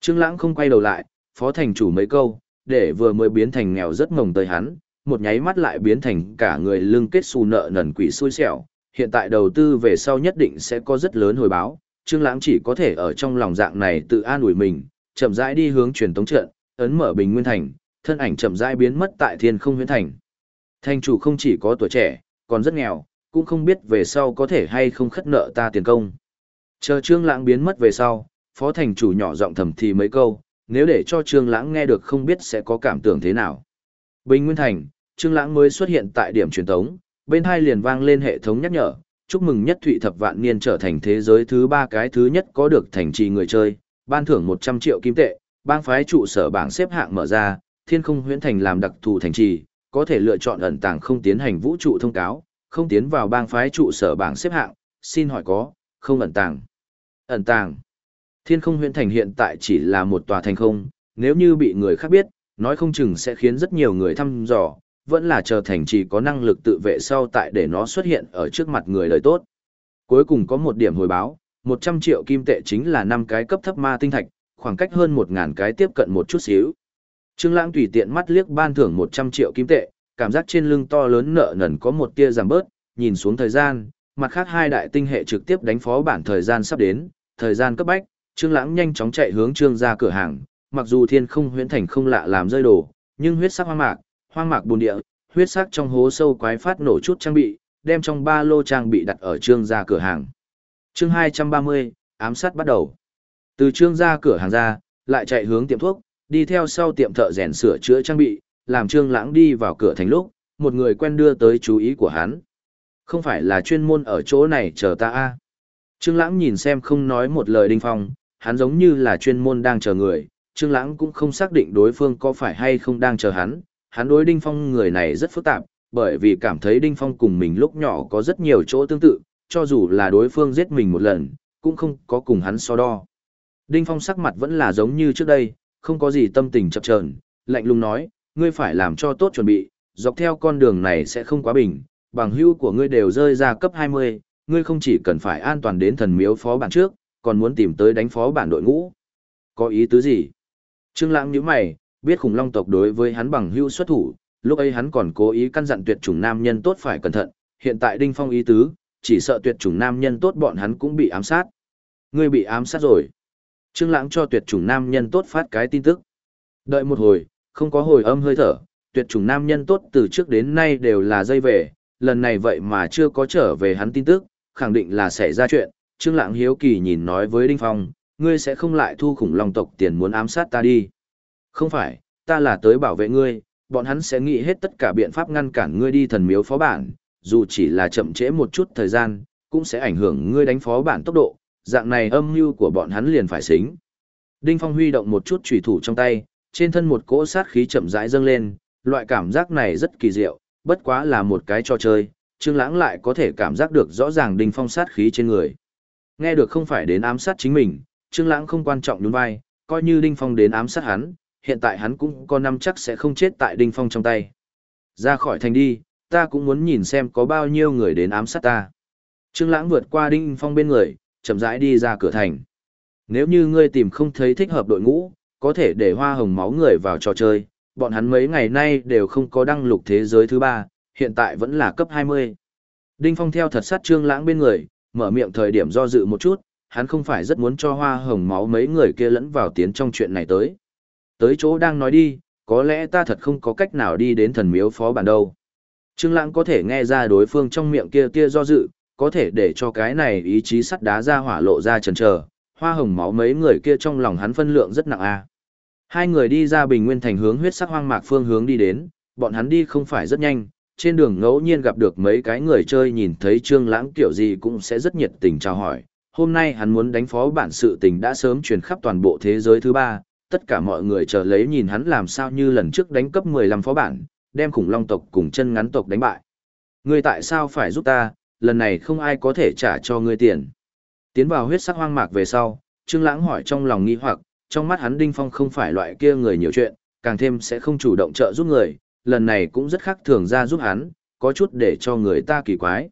Trương lãng không quay đầu lại, phó thành chủ mấy câu, để vừa mới biến thành nghèo rất ngồng tới hắn, một nháy mắt lại biến thành cả người lưng kết xù nợ nần quỷ xui xẻo. Hiện tại đầu tư về sau nhất định sẽ có rất lớn hồi báo, Trương Lãng chỉ có thể ở trong lòng dạng này tự an ủi mình, chậm rãi đi hướng truyền tống trận, ấn mở Bình Nguyên thành, thân ảnh chậm rãi biến mất tại Thiên Không Huyễn thành. Thành chủ không chỉ có tuổi trẻ, còn rất nghèo, cũng không biết về sau có thể hay không khất nợ ta tiền công. Chờ Trương Lãng biến mất về sau, phó thành chủ nhỏ giọng thầm thì mấy câu, nếu để cho Trương Lãng nghe được không biết sẽ có cảm tưởng thế nào. Bình Nguyên thành, Trương Lãng mới xuất hiện tại điểm truyền tống, bên hai liền vang lên hệ thống nhắc nhở, chúc mừng nhất thụy thập vạn niên trở thành thế giới thứ ba cái thứ nhất có được thành trì người chơi, ban thưởng 100 triệu kim tệ, bang phái trụ sở bảng xếp hạng mở ra, thiên không huyễn thành làm đặc thù thành trì, có thể lựa chọn ẩn tàng không tiến hành vũ trụ thông cáo, không tiến vào bang phái trụ sở bảng xếp hạng, xin hỏi có, không ẩn tàng. Ẩn tàng. Thiên không Huyễn thành hiện tại chỉ là một tòa thành không, nếu như bị người khác biết, nói không chừng sẽ khiến rất nhiều người thăm dò, vẫn là chờ thành chỉ có năng lực tự vệ sau tại để nó xuất hiện ở trước mặt người đời tốt. Cuối cùng có một điểm hồi báo, 100 triệu kim tệ chính là 5 cái cấp thấp ma tinh thạch, khoảng cách hơn 1.000 cái tiếp cận một chút xíu. Trương Lãng tùy tiện mắt liếc ban thưởng 100 triệu kim tệ, cảm giác trên lưng to lớn nợ nần có một tia giảm bớt, nhìn xuống thời gian, mặt khác hai đại tinh hệ trực tiếp đánh phó bản thời gian sắp đến, thời gian cấp bách, Trương Lãng nhanh chóng chạy hướng Trương gia cửa hàng, mặc dù thiên không huyễn thành không lạ làm rơi đồ, nhưng huyết sắc hoa mạc, hoang mạc bùn địa, huyết sắc trong hố sâu quái phát nổ chút trang bị, đem trong ba lô trang bị đặt ở Trương gia cửa hàng. Chương 230, ám sát bắt đầu. Từ Trương gia cửa hàng ra, lại chạy hướng tiệm thuốc, đi theo sau tiệm thợ rèn sửa chữa trang bị, làm Trương Lãng đi vào cửa thành lúc, một người quen đưa tới chú ý của hắn. Không phải là chuyên môn ở chỗ này chờ ta a à. Trương Lãng nhìn xem không nói một lời Đinh Phong, hắn giống như là chuyên môn đang chờ người, Trương Lãng cũng không xác định đối phương có phải hay không đang chờ hắn, hắn đối Đinh Phong người này rất phức tạp, bởi vì cảm thấy Đinh Phong cùng mình lúc nhỏ có rất nhiều chỗ tương tự, cho dù là đối phương giết mình một lần, cũng không có cùng hắn so đo. Đinh Phong sắc mặt vẫn là giống như trước đây, không có gì tâm tình chập chờn, lạnh lùng nói, ngươi phải làm cho tốt chuẩn bị, dọc theo con đường này sẽ không quá bình, bằng hữu của ngươi đều rơi ra cấp 20, ngươi không chỉ cần phải an toàn đến thần miếu phó bản trước, còn muốn tìm tới đánh phó bản đội ngũ. Có ý tứ gì? Trương Lãng nhíu mày, biết khủng long tộc đối với hắn bằng hữu xuất thủ, lúc ấy hắn còn cố ý căn dặn tuyệt chủng nam nhân tốt phải cẩn thận, hiện tại Đinh Phong ý tứ, chỉ sợ tuyệt chủng nam nhân tốt bọn hắn cũng bị ám sát. Ngươi bị ám sát rồi. Trương Lãng cho tuyệt chủng nam nhân tốt phát cái tin tức. Đợi một hồi, không có hồi âm hơi thở, tuyệt chủng nam nhân tốt từ trước đến nay đều là dây về, lần này vậy mà chưa có trở về hắn tin tức, khẳng định là xảy ra chuyện. Trương Lãng hiếu kỳ nhìn nói với Đinh Phong, ngươi sẽ không lại thu khủng long tộc tiền muốn ám sát ta đi. Không phải, ta là tới bảo vệ ngươi, bọn hắn sẽ nghĩ hết tất cả biện pháp ngăn cản ngươi đi thần miếu phó bản, dù chỉ là chậm trễ một chút thời gian, cũng sẽ ảnh hưởng ngươi đánh phó bản tốc độ, dạng này âm mưu của bọn hắn liền phải xính. Đinh Phong huy động một chút chủy thủ trong tay, trên thân một cỗ sát khí chậm rãi dâng lên, loại cảm giác này rất kỳ diệu, bất quá là một cái trò chơi, Trương Lãng lại có thể cảm giác được rõ ràng Đinh Phong sát khí trên người. Nghe được không phải đến ám sát chính mình, Trương Lãng không quan trọng nhún vai, coi như Đinh Phong đến ám sát hắn, hiện tại hắn cũng có năm chắc sẽ không chết tại Đinh Phong trong tay. Ra khỏi thành đi, ta cũng muốn nhìn xem có bao nhiêu người đến ám sát ta. Trương Lãng vượt qua Đinh Phong bên người, chậm rãi đi ra cửa thành. Nếu như ngươi tìm không thấy thích hợp đội ngũ, có thể để hoa hồng máu người vào trò chơi, bọn hắn mấy ngày nay đều không có đăng lục thế giới thứ ba, hiện tại vẫn là cấp 20. Đinh Phong theo thật sát Trương Lãng bên người, mở miệng thời điểm do dự một chút, hắn không phải rất muốn cho hoa hồng máu mấy người kia lẫn vào tiến trong chuyện này tới. Tới chỗ đang nói đi, có lẽ ta thật không có cách nào đi đến thần miếu phó bản đâu. Trương Lãng có thể nghe ra đối phương trong miệng kia tia do dự, có thể để cho cái này ý chí sắt đá ra hỏa lộ ra chần chờ, hoa hồng máu mấy người kia trong lòng hắn phân lượng rất nặng a. Hai người đi ra Bình Nguyên thành hướng huyết sắc hoang mạc phương hướng đi đến, bọn hắn đi không phải rất nhanh, trên đường ngẫu nhiên gặp được mấy cái người chơi nhìn thấy Trương Lãng kiểu gì cũng sẽ rất nhiệt tình chào hỏi. Hôm nay hắn muốn đánh phó bản sự tình đã sớm truyền khắp toàn bộ thế giới thứ ba, tất cả mọi người chờ lấy nhìn hắn làm sao như lần trước đánh cấp 15 phó bản, đem khủng long tộc cùng chân ngắn tộc đánh bại. Ngươi tại sao phải giúp ta, lần này không ai có thể trả cho ngươi tiền. Tiến vào huyết sắc hoang mạc về sau, Trương Lãng hỏi trong lòng nghi hoặc, trong mắt hắn Đinh Phong không phải loại kia người nhiều chuyện, càng thêm sẽ không chủ động trợ giúp người, lần này cũng rất khác thường ra giúp hắn, có chút để cho người ta kỳ quái.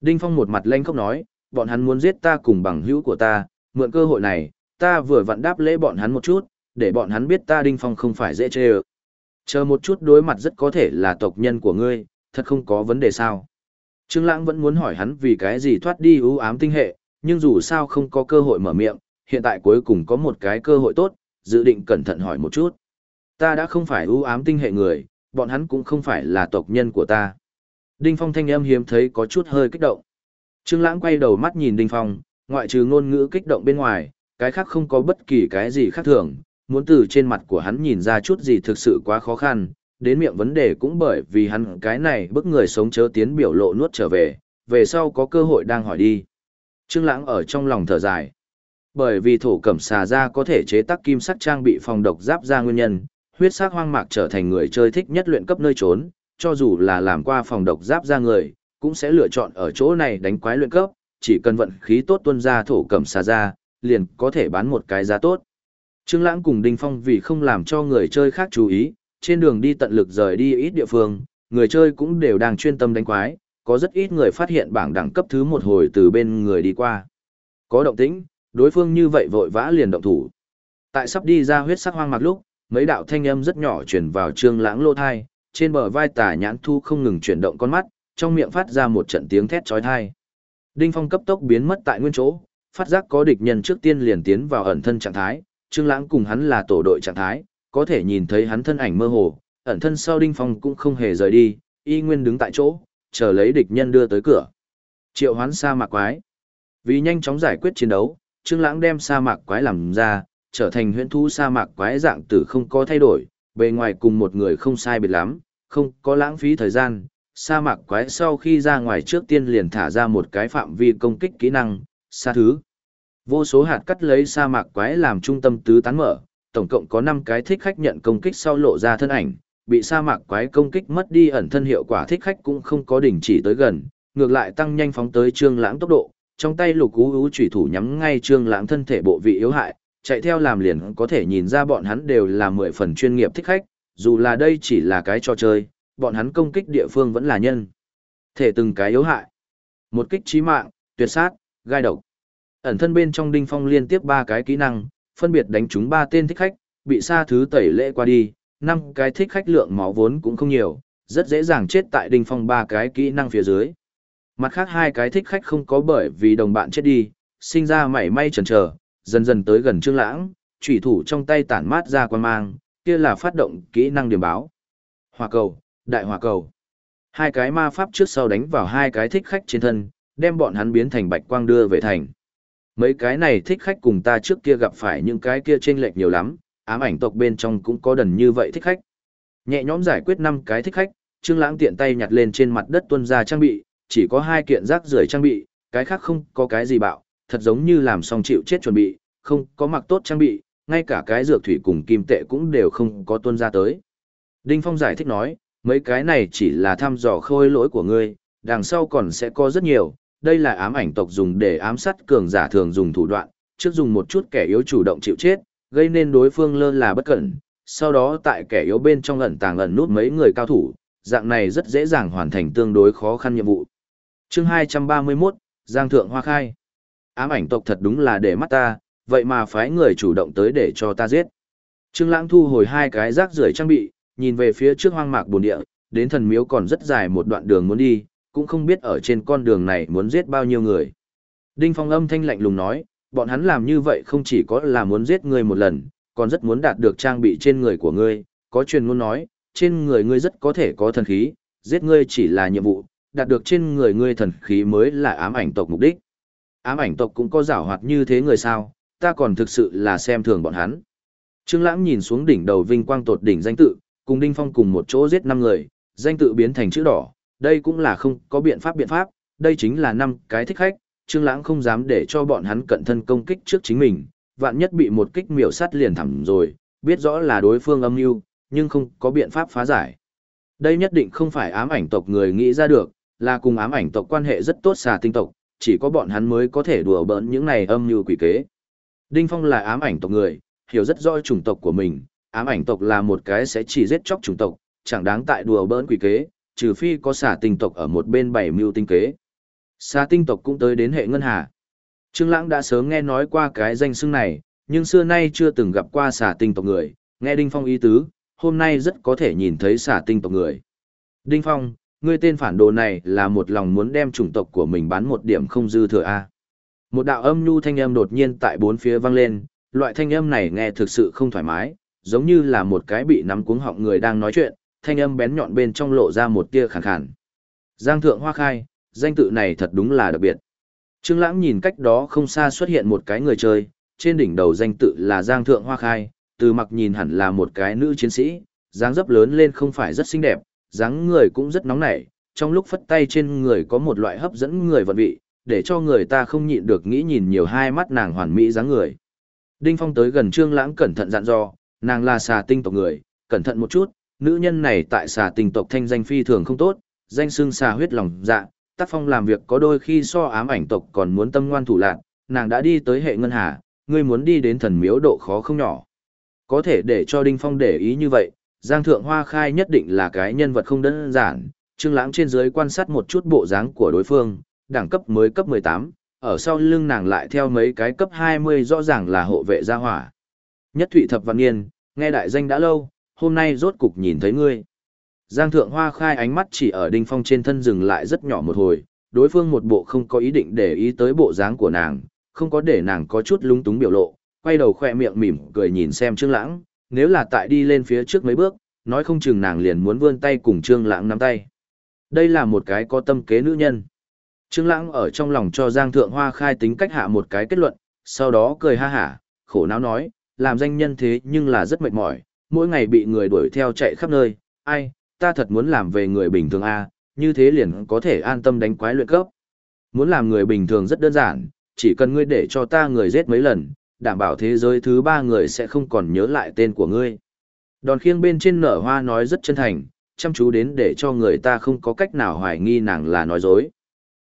Đinh Phong một mặt lanh khóc nói, bọn hắn muốn giết ta cùng bằng hữu của ta, mượn cơ hội này, ta vừa vặn đáp lễ bọn hắn một chút, để bọn hắn biết ta Đinh Phong không phải dễ chê ơ. Chờ một chút đối mặt rất có thể là tộc nhân của ngươi, thật không có vấn đề sao. Trương Lãng vẫn muốn hỏi hắn vì cái gì thoát đi ưu ám tinh hệ, nhưng dù sao không có cơ hội mở miệng, hiện tại cuối cùng có một cái cơ hội tốt, dự định cẩn thận hỏi một chút. Ta đã không phải ưu ám tinh hệ người, bọn hắn cũng không phải là tộc nhân của ta. Đinh Phong thanh âm hiếm thấy có chút hơi kích động. Trương Lãng quay đầu mắt nhìn Đinh Phong, ngoại trừ ngôn ngữ kích động bên ngoài, cái khác không có bất kỳ cái gì khác thường, muốn từ trên mặt của hắn nhìn ra chút gì thực sự quá khó khăn, đến miệng vấn đề cũng bởi vì hắn cái này bức người sống chớ tiến biểu lộ nuốt trở về, về sau có cơ hội đang hỏi đi. Trương Lãng ở trong lòng thở dài. Bởi vì thổ cẩm xà ra có thể chế tác kim sắc trang bị phòng độc giáp ra nguyên nhân, huyết sắc hoang mạc trở thành người chơi thích nhất luyện cấp nơi trốn, cho dù là làm qua phòng độc giáp ra người, cũng sẽ lựa chọn ở chỗ này đánh quái luyện cấp, chỉ cần vận khí tốt tuân ra thổ cẩm xà ra, liền có thể bán một cái giá tốt. Trương Lãng cùng Đinh Phong vì không làm cho người chơi khác chú ý, trên đường đi tận lực rời đi ít địa phương, người chơi cũng đều đang chuyên tâm đánh quái, có rất ít người phát hiện bảng đẳng cấp thứ một hồi từ bên người đi qua. Có động tĩnh, đối phương như vậy vội vã liền động thủ. Tại sắp đi ra huyết sắc hoang mạc lúc, mấy đạo thanh âm rất nhỏ truyền vào Trương Lãng lô tai, trên bờ vai Tả Nhãn Thu không ngừng chuyển động con mắt, trong miệng phát ra một trận tiếng thét chói tai. Đinh Phong cấp tốc biến mất tại nguyên chỗ, phát giác có địch nhân trước tiên liền tiến vào ẩn thân trạng thái, Trương Lãng cùng hắn là tổ đội trạng thái, có thể nhìn thấy hắn thân ảnh mơ hồ, ẩn thân sau Đinh Phong cũng không hề rời đi, y nguyên đứng tại chỗ, chờ lấy địch nhân đưa tới cửa. Triệu hoán sa mạc quái. Vì nhanh chóng giải quyết chiến đấu, Trương Lãng đem sa mạc quái làm ra, trở thành Huyền thú sa mạc quái dạng tử không có thay đổi, bề ngoài cùng một người không sai biệt lắm, không có lãng phí thời gian. Sa mạc quái sau khi ra ngoài trước tiên liền thả ra một cái phạm vi công kích kỹ năng, sa thứ. Vô số hạt cắt lấy sa mạc quái làm trung tâm tứ tán mở, tổng cộng có 5 cái thích khách nhận công kích sau lộ ra thân ảnh, bị sa mạc quái công kích mất đi ẩn thân hiệu quả thích khách cũng không có đỉnh chỉ tới gần, ngược lại tăng nhanh phóng tới Trương Lãng tốc độ, trong tay lục ú ú chủy thủ nhắm ngay Trương Lãng thân thể bộ vị yếu hại, chạy theo làm liền có thể nhìn ra bọn hắn đều là mười phần chuyên nghiệp thích khách, dù là đây chỉ là cái trò chơi, bọn hắn công kích địa phương vẫn là nhân. Thể từng cái yếu hại. Một kích chí mạng, tuyệt sát, gai độc. Ẩn thân bên trong đinh phong liên tiếp ba cái kỹ năng, phân biệt đánh trúng ba tên thích khách, bị sa thứ tẩy lệ qua đi, năm cái thích khách lượng máu vốn cũng không nhiều, rất dễ dàng chết tại đinh phong ba cái kỹ năng phía dưới. Mặt khác hai cái thích khách không có bởi vì đồng bạn chết đi, sinh ra mảy may chần chờ, dần dần tới gần Trương Lãng, chủy thủ trong tay tản mát ra quan mang, kia là phát động kỹ năng điểm báo. Hỏa cầu, đại hỏa cầu. Hai cái ma pháp trước sau đánh vào hai cái thích khách trên thân, đem bọn hắn biến thành bạch quang đưa về thành. Mấy cái này thích khách cùng ta trước kia gặp phải những cái kia chênh lệch nhiều lắm, ám ảnh tộc bên trong cũng có đần như vậy thích khách. Nhẹ nhõm giải quyết năm cái thích khách, Trương Lãng tiện tay nhặt lên trên mặt đất tuân ra trang bị, chỉ có hai kiện rác rưởi trang bị, cái khác không có cái gì bạo, thật giống như làm xong chịu chết chuẩn bị, không có mặc tốt trang bị, ngay cả cái dược thủy cùng kim tệ cũng đều không có tuân ra tới. Đinh Phong giải thích nói, mấy cái này chỉ là thăm dò khôi lỗi của ngươi, đằng sau còn sẽ có rất nhiều, đây là ám ảnh tộc dùng để ám sát cường giả thường dùng thủ đoạn, trước dùng một chút kẻ yếu chủ động chịu chết, gây nên đối phương lơ là bất cẩn, sau đó tại kẻ yếu bên trong ẩn tàng ẩn nút mấy người cao thủ, dạng này rất dễ dàng hoàn thành tương đối khó khăn nhiệm vụ. Chương 231, Giang Thượng Hoa Khai. Ám ảnh tộc thật đúng là để mắt ta, vậy mà phái người chủ động tới để cho ta giết. Trương Lãng thu hồi hai cái rác rưởi trang bị, nhìn về phía trước hoang mạc bồn địa, đến thần miếu còn rất dài một đoạn đường muốn đi, cũng không biết ở trên con đường này muốn giết bao nhiêu người. Đinh Phong âm thanh lạnh lùng nói, bọn hắn làm như vậy không chỉ có là muốn giết ngươi một lần, còn rất muốn đạt được trang bị trên người của ngươi, có truyền ngôn nói, trên người ngươi rất có thể có thần khí, giết ngươi chỉ là nhiệm vụ, đạt được trên người ngươi thần khí mới là ám ảnh tộc mục đích. Ám ảnh tộc cũng có giảo hoạt như thế người sao, ta còn thực sự là xem thường bọn hắn. Trương Lãng nhìn xuống đỉnh đầu vinh quang tột đỉnh danh tự, cùng Đinh Phong cùng một chỗ giết năm người, danh tự biến thành chữ đỏ, đây cũng là không có biện pháp biện pháp, đây chính là năm cái thích khách, Trương Lãng không dám để cho bọn hắn cận thân công kích trước chính mình, vạn nhất bị một kích miểu sát liền thầm rồi, biết rõ là đối phương âm mưu, nhưng không có biện pháp phá giải. Đây nhất định không phải ám ảnh tộc người nghĩ ra được, là cùng ám ảnh tộc quan hệ rất tốt xà tinh tộc, chỉ có bọn hắn mới có thể đùa bỡn những này âm mưu quỷ kế. Đinh Phong là ám ảnh tộc người, hiểu rất rõ chủng tộc của mình, ám ảnh tộc là một cái sẽ chỉ giết chóc chủng tộc, chẳng đáng tại đùa bỡn quỷ kế, trừ phi có xà tinh tộc ở một bên bảy mưu tinh kế. Xà tinh tộc cũng tới đến hệ ngân hà. Trương Lãng đã sớm nghe nói qua cái danh xưng này, nhưng xưa nay chưa từng gặp qua xà tinh tộc người, nghe Đinh Phong ý tứ, hôm nay rất có thể nhìn thấy xà tinh tộc người. Đinh Phong, ngươi tên phản đồ này là một lòng muốn đem chủng tộc của mình bán một điểm không dư thừa a. Một đạo âm nhu thanh âm đột nhiên tại bốn phía vang lên, loại thanh âm này nghe thực sự không thoải mái, giống như là một cái bị nắm cuống họng người đang nói chuyện, thanh âm bén nhọn bên trong lộ ra một tia khàn khàn. Giang Thượng Hoa Khai, danh tự này thật đúng là đặc biệt. Trương Lãng nhìn cách đó không xa xuất hiện một cái người chơi, trên đỉnh đầu danh tự là Giang Thượng Hoa Khai, từ mặc nhìn hẳn là một cái nữ chiến sĩ, dáng dấp lớn lên không phải rất xinh đẹp, dáng người cũng rất nóng nảy, trong lúc phất tay trên người có một loại hấp dẫn người vận vị, để cho người ta không nhịn được nghĩ nhìn nhiều hai mắt nàng hoàn mỹ dáng người. Đinh Phong tới gần Trương Lãng cẩn thận dặn dò, nàng là xà tinh tộc người, cẩn thận một chút, nữ nhân này tại xà tình tộc thanh danh phi thường không tốt, danh xưng xà huyết lòng dạ, tác phong làm việc có đôi khi so ám ảnh tộc còn muốn tâm ngoan thủ lạc, nàng đã đi tới hệ ngân hà, ngươi muốn đi đến thần miếu độ khó không nhỏ. Có thể để cho Đinh Phong để ý như vậy, Giang Thượng Hoa Khai nhất định là cái nhân vật không đơn giản, Trương Lãng trên dưới quan sát một chút bộ dáng của đối phương, đẳng cấp mới cấp 18, ở sau lưng nàng lại theo mấy cái cấp 20 rõ ràng là hộ vệ gia hỏa. Nhất Thụy Thập Văn Nghiên, nghe đại danh đã lâu, hôm nay rốt cục nhìn thấy ngươi. Giang Thượng Hoa khai ánh mắt chỉ ở Đinh Phong trên thân dừng lại rất nhỏ một hồi, đối phương một bộ không có ý định để ý tới bộ dáng của nàng, không có để nàng có chút lung túng biểu lộ, quay đầu khoe miệng mỉm cười nhìn xem Trương Lãng, nếu là tại đi lên phía trước mấy bước, nói không chừng nàng liền muốn vươn tay cùng Trương Lãng nắm tay. Đây là một cái có tâm kế nữ nhân. Trương Lãng ở trong lòng cho Giang Thượng Hoa khai tính cách hạ một cái kết luận, sau đó cười ha hả, khổ não nói, làm danh nhân thế nhưng là rất mệt mỏi, mỗi ngày bị người đuổi theo chạy khắp nơi, ai, ta thật muốn làm về người bình thường a, như thế liền có thể an tâm đánh quái luyện cấp. Muốn làm người bình thường rất đơn giản, chỉ cần ngươi để cho ta người giết mấy lần, đảm bảo thế giới thứ ba người sẽ không còn nhớ lại tên của ngươi. Đòn khiêng bên trên nở hoa nói rất chân thành, chăm chú đến để cho người ta không có cách nào hoài nghi nàng là nói dối.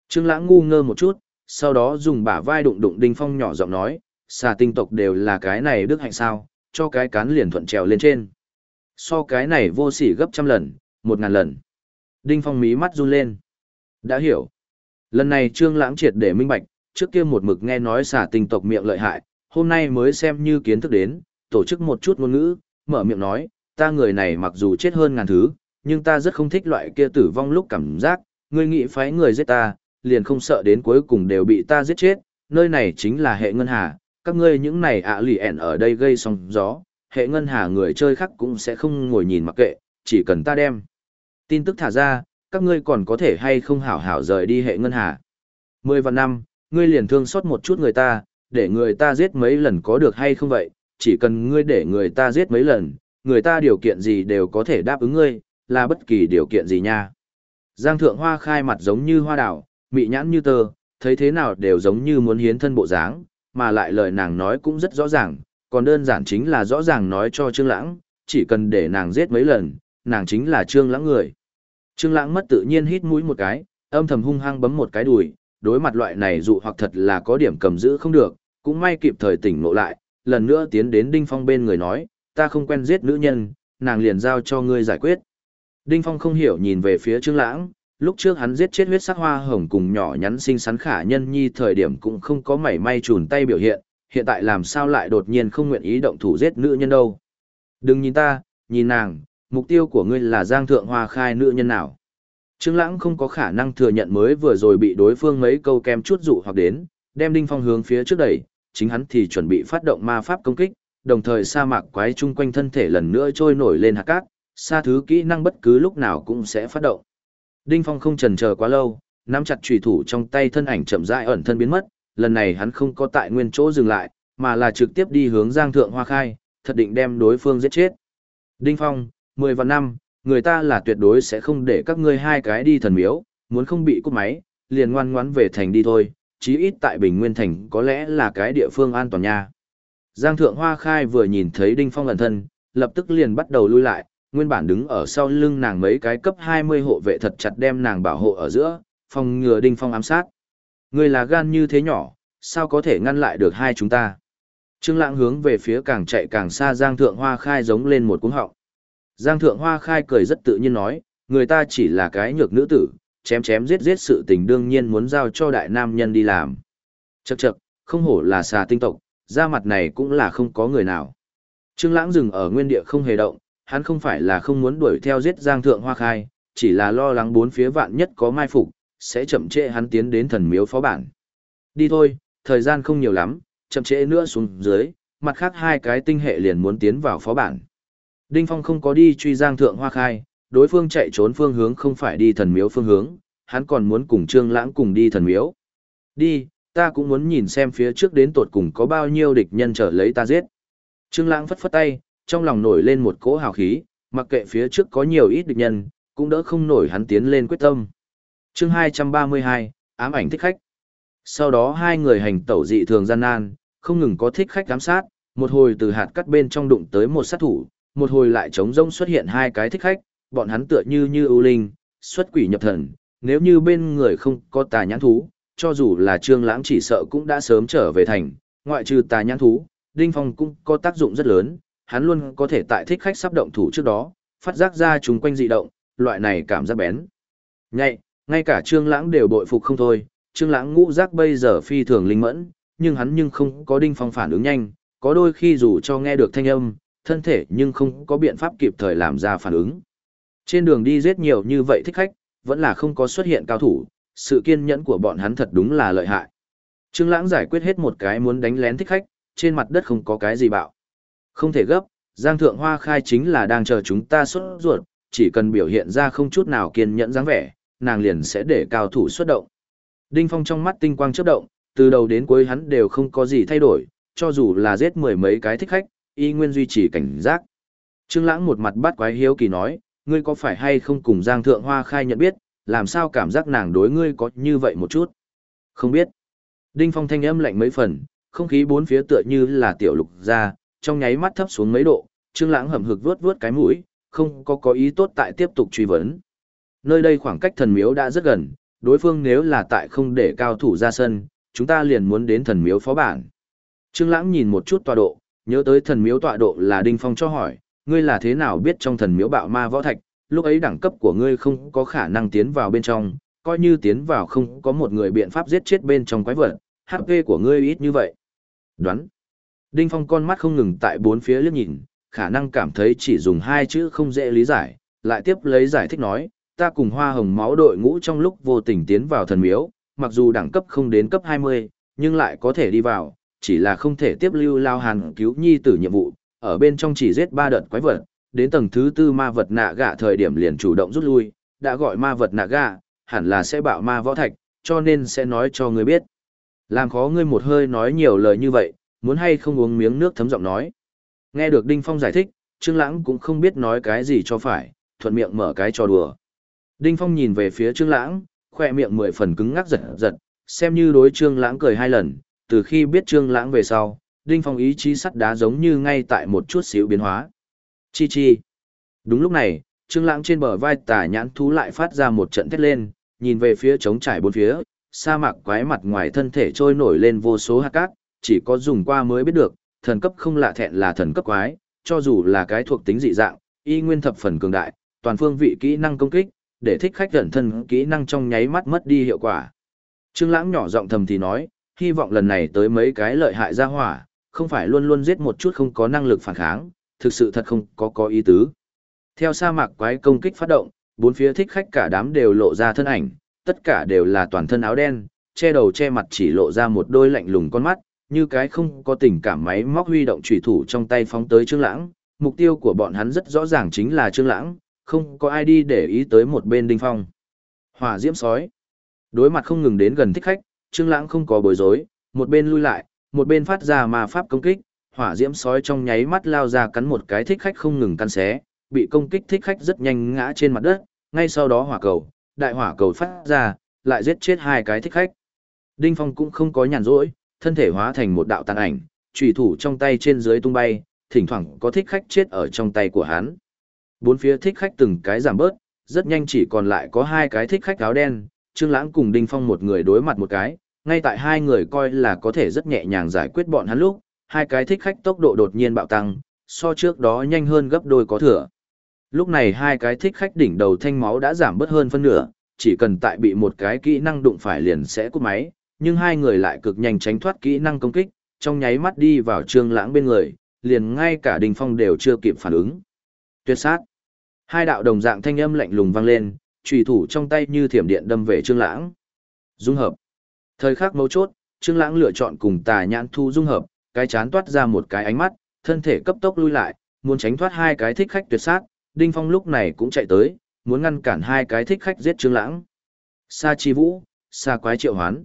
Trương Lãng ngu ngơ một chút, sau đó dùng bả vai đụng đụng Đinh Phong nhỏ giọng nói, xà tinh tộc đều là cái này đức hạnh sao, cho cái cán liền thuận trèo lên trên. So cái này vô sỉ gấp trăm lần, một ngàn lần. Đinh Phong mí mắt run lên. Đã hiểu. Lần này Trương Lãng triệt để minh bạch, trước kia một mực nghe nói xả tình tộc miệng lợi hại, hôm nay mới xem như kiến thức đến, tổ chức một chút ngôn ngữ, mở miệng nói, ta người này mặc dù chết hơn ngàn thứ, nhưng ta rất không thích loại kia tử vong lúc cảm giác, ngươi nghĩ phái người giết ta, liền không sợ đến cuối cùng đều bị ta giết chết, nơi này chính là hệ ngân hà, các ngươi những này ạ lì ẻn ở đây gây sóng gió, hệ ngân hà người chơi khác cũng sẽ không ngồi nhìn mặc kệ, chỉ cần ta đem. Tin tức thả ra, các ngươi còn có thể hay không hảo hảo rời đi hệ ngân hà. Mười vạn năm, ngươi liền thương xót một chút người ta, để người ta giết mấy lần có được hay không vậy, chỉ cần ngươi để người ta giết mấy lần, người ta điều kiện gì đều có thể đáp ứng ngươi, là bất kỳ điều kiện gì nha. Giang thượng hoa khai mặt giống như hoa đảo, mị nhãn như tơ, thấy thế nào đều giống như muốn hiến thân bộ dáng, mà lại lời nàng nói cũng rất rõ ràng, còn đơn giản chính là rõ ràng nói cho Trương Lãng, chỉ cần để nàng giết mấy lần, nàng chính là Trương Lãng người. Trương Lãng mất tự nhiên hít mũi một cái, âm thầm hung hăng bấm một cái đùi, đối mặt loại này dụ hoặc thật là có điểm cầm giữ không được, cũng may kịp thời tỉnh ngộ lại, lần nữa tiến đến Đinh Phong bên người nói, ta không quen giết nữ nhân, nàng liền giao cho ngươi giải quyết. Đinh Phong không hiểu nhìn về phía Trương Lãng, lúc trước hắn giết chết huyết sắc hoa hồng cùng nhỏ nhắn xinh xắn khả nhân nhi thời điểm cũng không có mảy may chùn tay biểu hiện, hiện tại làm sao lại đột nhiên không nguyện ý động thủ giết nữ nhân đâu. Đừng nhìn ta, nhìn nàng, mục tiêu của ngươi là giang thượng hoa khai nữ nhân nào. Trương Lãng không có khả năng thừa nhận mới vừa rồi bị đối phương mấy câu kem chút dụ hoặc đến, đem Đinh Phong hướng phía trước đẩy, chính hắn thì chuẩn bị phát động ma pháp công kích, đồng thời sa mạc quái chung quanh thân thể lần nữa trôi nổi lên hạt cát, sa thứ kỹ năng bất cứ lúc nào cũng sẽ phát động. Đinh Phong không chần chờ quá lâu, nắm chặt chùy thủ trong tay thân ảnh chậm rãi ẩn thân biến mất, lần này hắn không có tại nguyên chỗ dừng lại, mà là trực tiếp đi hướng Giang Thượng Hoa Khai, thật định đem đối phương giết chết. Đinh Phong, 10 và năm, người ta là tuyệt đối sẽ không để các ngươi hai cái đi thần miếu, muốn không bị cút máy, liền ngoan ngoãn về thành đi thôi, chí ít tại Bình Nguyên Thành có lẽ là cái địa phương an toàn nha. Giang Thượng Hoa Khai vừa nhìn thấy Đinh Phong ẩn thân, lập tức liền bắt đầu lui lại, nguyên bản đứng ở sau lưng nàng mấy cái cấp 20 hộ vệ thật chặt đem nàng bảo hộ ở giữa, phòng ngừa Đinh Phong ám sát. Người là gan như thế nhỏ, sao có thể ngăn lại được hai chúng ta? Trương Lãng hướng về phía càng chạy càng xa Giang Thượng Hoa Khai giống lên một cú họng. Giang Thượng Hoa Khai cười rất tự nhiên nói, người ta chỉ là cái nhược nữ tử, chém chém giết giết sự tình đương nhiên muốn giao cho đại nam nhân đi làm. Chậc chậc, không hổ là xà tinh tộc, da mặt này cũng là không có người nào. Trương Lãng dừng ở nguyên địa không hề động, hắn không phải là không muốn đuổi theo giết Giang Thượng Hoa Khai, chỉ là lo lắng bốn phía vạn nhất có mai phục, sẽ chậm trễ hắn tiến đến thần miếu phó bản. Đi thôi, thời gian không nhiều lắm, chậm trễ nữa xuống dưới, mặt khác hai cái tinh hệ liền muốn tiến vào phó bản. Đinh Phong không có đi truy Giang Thượng Hoa Khai, đối phương chạy trốn phương hướng không phải đi thần miếu phương hướng, hắn còn muốn cùng Trương Lãng cùng đi thần miếu. Đi, ta cũng muốn nhìn xem phía trước đến tột cùng có bao nhiêu địch nhân trở lấy ta giết. Trương Lãng phất phất tay, trong lòng nổi lên một cỗ hào khí, mặc kệ phía trước có nhiều ít địch nhân, cũng đỡ không nổi hắn tiến lên quyết tâm. Chương 232, ám ảnh thích khách. Sau đó hai người hành tẩu dị thường gian nan, không ngừng có thích khách giám sát, một hồi từ hạt cắt bên trong đụng tới một sát thủ, một hồi lại trống rông xuất hiện hai cái thích khách, bọn hắn tựa như như ưu linh, xuất quỷ nhập thần, nếu như bên người không có tà nhãn thú, cho dù là trương lãng chỉ sợ cũng đã sớm trở về thành, ngoại trừ tà nhãn thú, Đinh Phong cũng có tác dụng rất lớn, hắn luôn có thể tại thích khách sắp động thủ trước đó, phát giác ra chúng quanh dị động, loại này cảm giác bén. Nhạy, ngay cả Trương Lãng đều bội phục không thôi, Trương Lãng ngũ giác bây giờ phi thường linh mẫn, nhưng hắn nhưng không có Đinh Phong phản ứng nhanh, có đôi khi dù cho nghe được thanh âm, thân thể nhưng không có biện pháp kịp thời làm ra phản ứng. Trên đường đi giết nhiều như vậy thích khách, vẫn là không có xuất hiện cao thủ, sự kiên nhẫn của bọn hắn thật đúng là lợi hại. Trương Lãng giải quyết hết một cái muốn đánh lén thích khách, trên mặt đất không có cái gì bạo. Không thể gấp, Giang Thượng Hoa khai chính là đang chờ chúng ta xuất ruột, chỉ cần biểu hiện ra không chút nào kiên nhẫn dáng vẻ, nàng liền sẽ để cao thủ xuất động. Đinh Phong trong mắt tinh quang chớp động, từ đầu đến cuối hắn đều không có gì thay đổi, cho dù là giết mười mấy cái thích khách, y nguyên duy trì cảnh giác. Trương Lãng một mặt bắt quái hiếu kỳ nói, ngươi có phải hay không cùng Giang Thượng Hoa khai nhận biết, làm sao cảm giác nàng đối ngươi có như vậy một chút? Không biết. Đinh Phong thanh âm lạnh mấy phần, không khí bốn phía tựa như là tiểu lục ra, trong nháy mắt thấp xuống mấy độ, Trương Lãng hậm hực vuốt vuốt cái mũi, không có có ý tốt tại tiếp tục truy vấn. Nơi đây khoảng cách thần miếu đã rất gần, đối phương nếu là tại không để cao thủ ra sân, chúng ta liền muốn đến thần miếu phó bản. Trương Lãng nhìn một chút tọa độ, nhớ tới thần miếu tọa độ là Đinh Phong cho hỏi, ngươi là thế nào biết trong thần miếu bạo ma võ thạch, lúc ấy đẳng cấp của ngươi không có khả năng tiến vào bên trong, coi như tiến vào không có một người biện pháp giết chết bên trong quái vật, HP của ngươi ít như vậy. Đoán. Đinh Phong con mắt không ngừng tại bốn phía liếc nhìn, khả năng cảm thấy chỉ dùng hai chữ không dễ lý giải, lại tiếp lấy giải thích nói, ta cùng hoa hồng máu đội ngũ trong lúc vô tình tiến vào thần miếu, mặc dù đẳng cấp không đến cấp 20, nhưng lại có thể đi vào, chỉ là không thể tiếp lưu lao hàn cứu nhi tử nhiệm vụ, ở bên trong chỉ giết ba đợt quái vật, đến tầng thứ tư ma vật nạ gạ thời điểm liền chủ động rút lui, đã gọi ma vật nạ gạ, hẳn là sẽ bạo ma võ thạch, cho nên sẽ nói cho ngươi biết. Làm khó ngươi một hơi nói nhiều lời như vậy, muốn hay không uống miếng nước thấm giọng nói. Nghe được Đinh Phong giải thích, Trương Lãng cũng không biết nói cái gì cho phải, thuận miệng mở cái trò đùa. Đinh Phong nhìn về phía Trương Lãng, khoe miệng mười phần cứng ngắc giật giật, xem như đối Trương Lãng cười hai lần, từ khi biết Trương Lãng về sau, Đinh Phong ý chí sắt đá giống như ngay tại một chút xíu biến hóa. Chi chi. Đúng lúc này, Trương Lãng trên bờ vai tà nhãn thú lại phát ra một trận thét lên, nhìn về phía trống trải bốn phía, sa mạc quái mặt ngoài thân thể trôi nổi lên vô số hạt cát, chỉ có dùng qua mới biết được, thần cấp không lạ thẹn là thần cấp quái, cho dù là cái thuộc tính dị dạng, y nguyên thập phần cường đại, toàn phương vị kỹ năng công kích, để thích khách gần thân kỹ năng trong nháy mắt mất đi hiệu quả. Trương Lãng nhỏ giọng thầm thì nói, hy vọng lần này tới mấy cái lợi hại ra hỏa, không phải luôn luôn giết một chút không có năng lực phản kháng, thực sự thật không có có ý tứ. Theo sa mạc quái công kích phát động, bốn phía thích khách cả đám đều lộ ra thân ảnh, tất cả đều là toàn thân áo đen, che đầu che mặt chỉ lộ ra một đôi lạnh lùng con mắt, như cái không có tình cảm máy móc huy động trùy thủ trong tay phóng tới Trương Lãng, mục tiêu của bọn hắn rất rõ ràng chính là Trương Lãng, không có ai đi để ý tới một bên Đinh Phong. Hỏa diễm sói. Đối mặt không ngừng đến gần thích khách, Trương Lãng không có bối rối, một bên lui lại, một bên phát ra ma pháp công kích, hỏa diễm sói trong nháy mắt lao ra cắn một cái thích khách không ngừng căn xé, bị công kích thích khách rất nhanh ngã trên mặt đất, ngay sau đó hỏa cầu, đại hỏa cầu phát ra, lại giết chết hai cái thích khách. Đinh Phong cũng không có nhàn rỗi, thân thể hóa thành một đạo tàn ảnh, trùy thủ trong tay trên dưới tung bay, thỉnh thoảng có thích khách chết ở trong tay của hắn. Bốn phía thích khách từng cái giảm bớt, rất nhanh chỉ còn lại có hai cái thích khách áo đen, Trương Lãng cùng Đinh Phong một người đối mặt một cái, ngay tại hai người coi là có thể rất nhẹ nhàng giải quyết bọn hắn lúc, hai cái thích khách tốc độ đột nhiên bạo tăng, so trước đó nhanh hơn gấp đôi có thừa. Lúc này hai cái thích khách đỉnh đầu thanh máu đã giảm bớt hơn phân nửa, chỉ cần tại bị một cái kỹ năng đụng phải liền sẽ cúp máy, nhưng hai người lại cực nhanh tránh thoát kỹ năng công kích, trong nháy mắt đi vào Trương Lãng bên người, liền ngay cả Đinh Phong đều chưa kịp phản ứng. Tuyệt sát. Hai đạo đồng dạng thanh âm lạnh lùng vang lên, chủy thủ trong tay như thiểm điện đâm về Trương Lãng. Dung hợp. Thời khắc mấu chốt, Trương Lãng lựa chọn cùng Tà Nhãn Thu dung hợp, cái chán toát ra một cái ánh mắt, thân thể cấp tốc lui lại, muốn tránh thoát hai cái thích khách tuyệt sát, Đinh Phong lúc này cũng chạy tới, muốn ngăn cản hai cái thích khách giết Trương Lãng. Sa Chi Vũ, Sa Quái Triệu Hoán.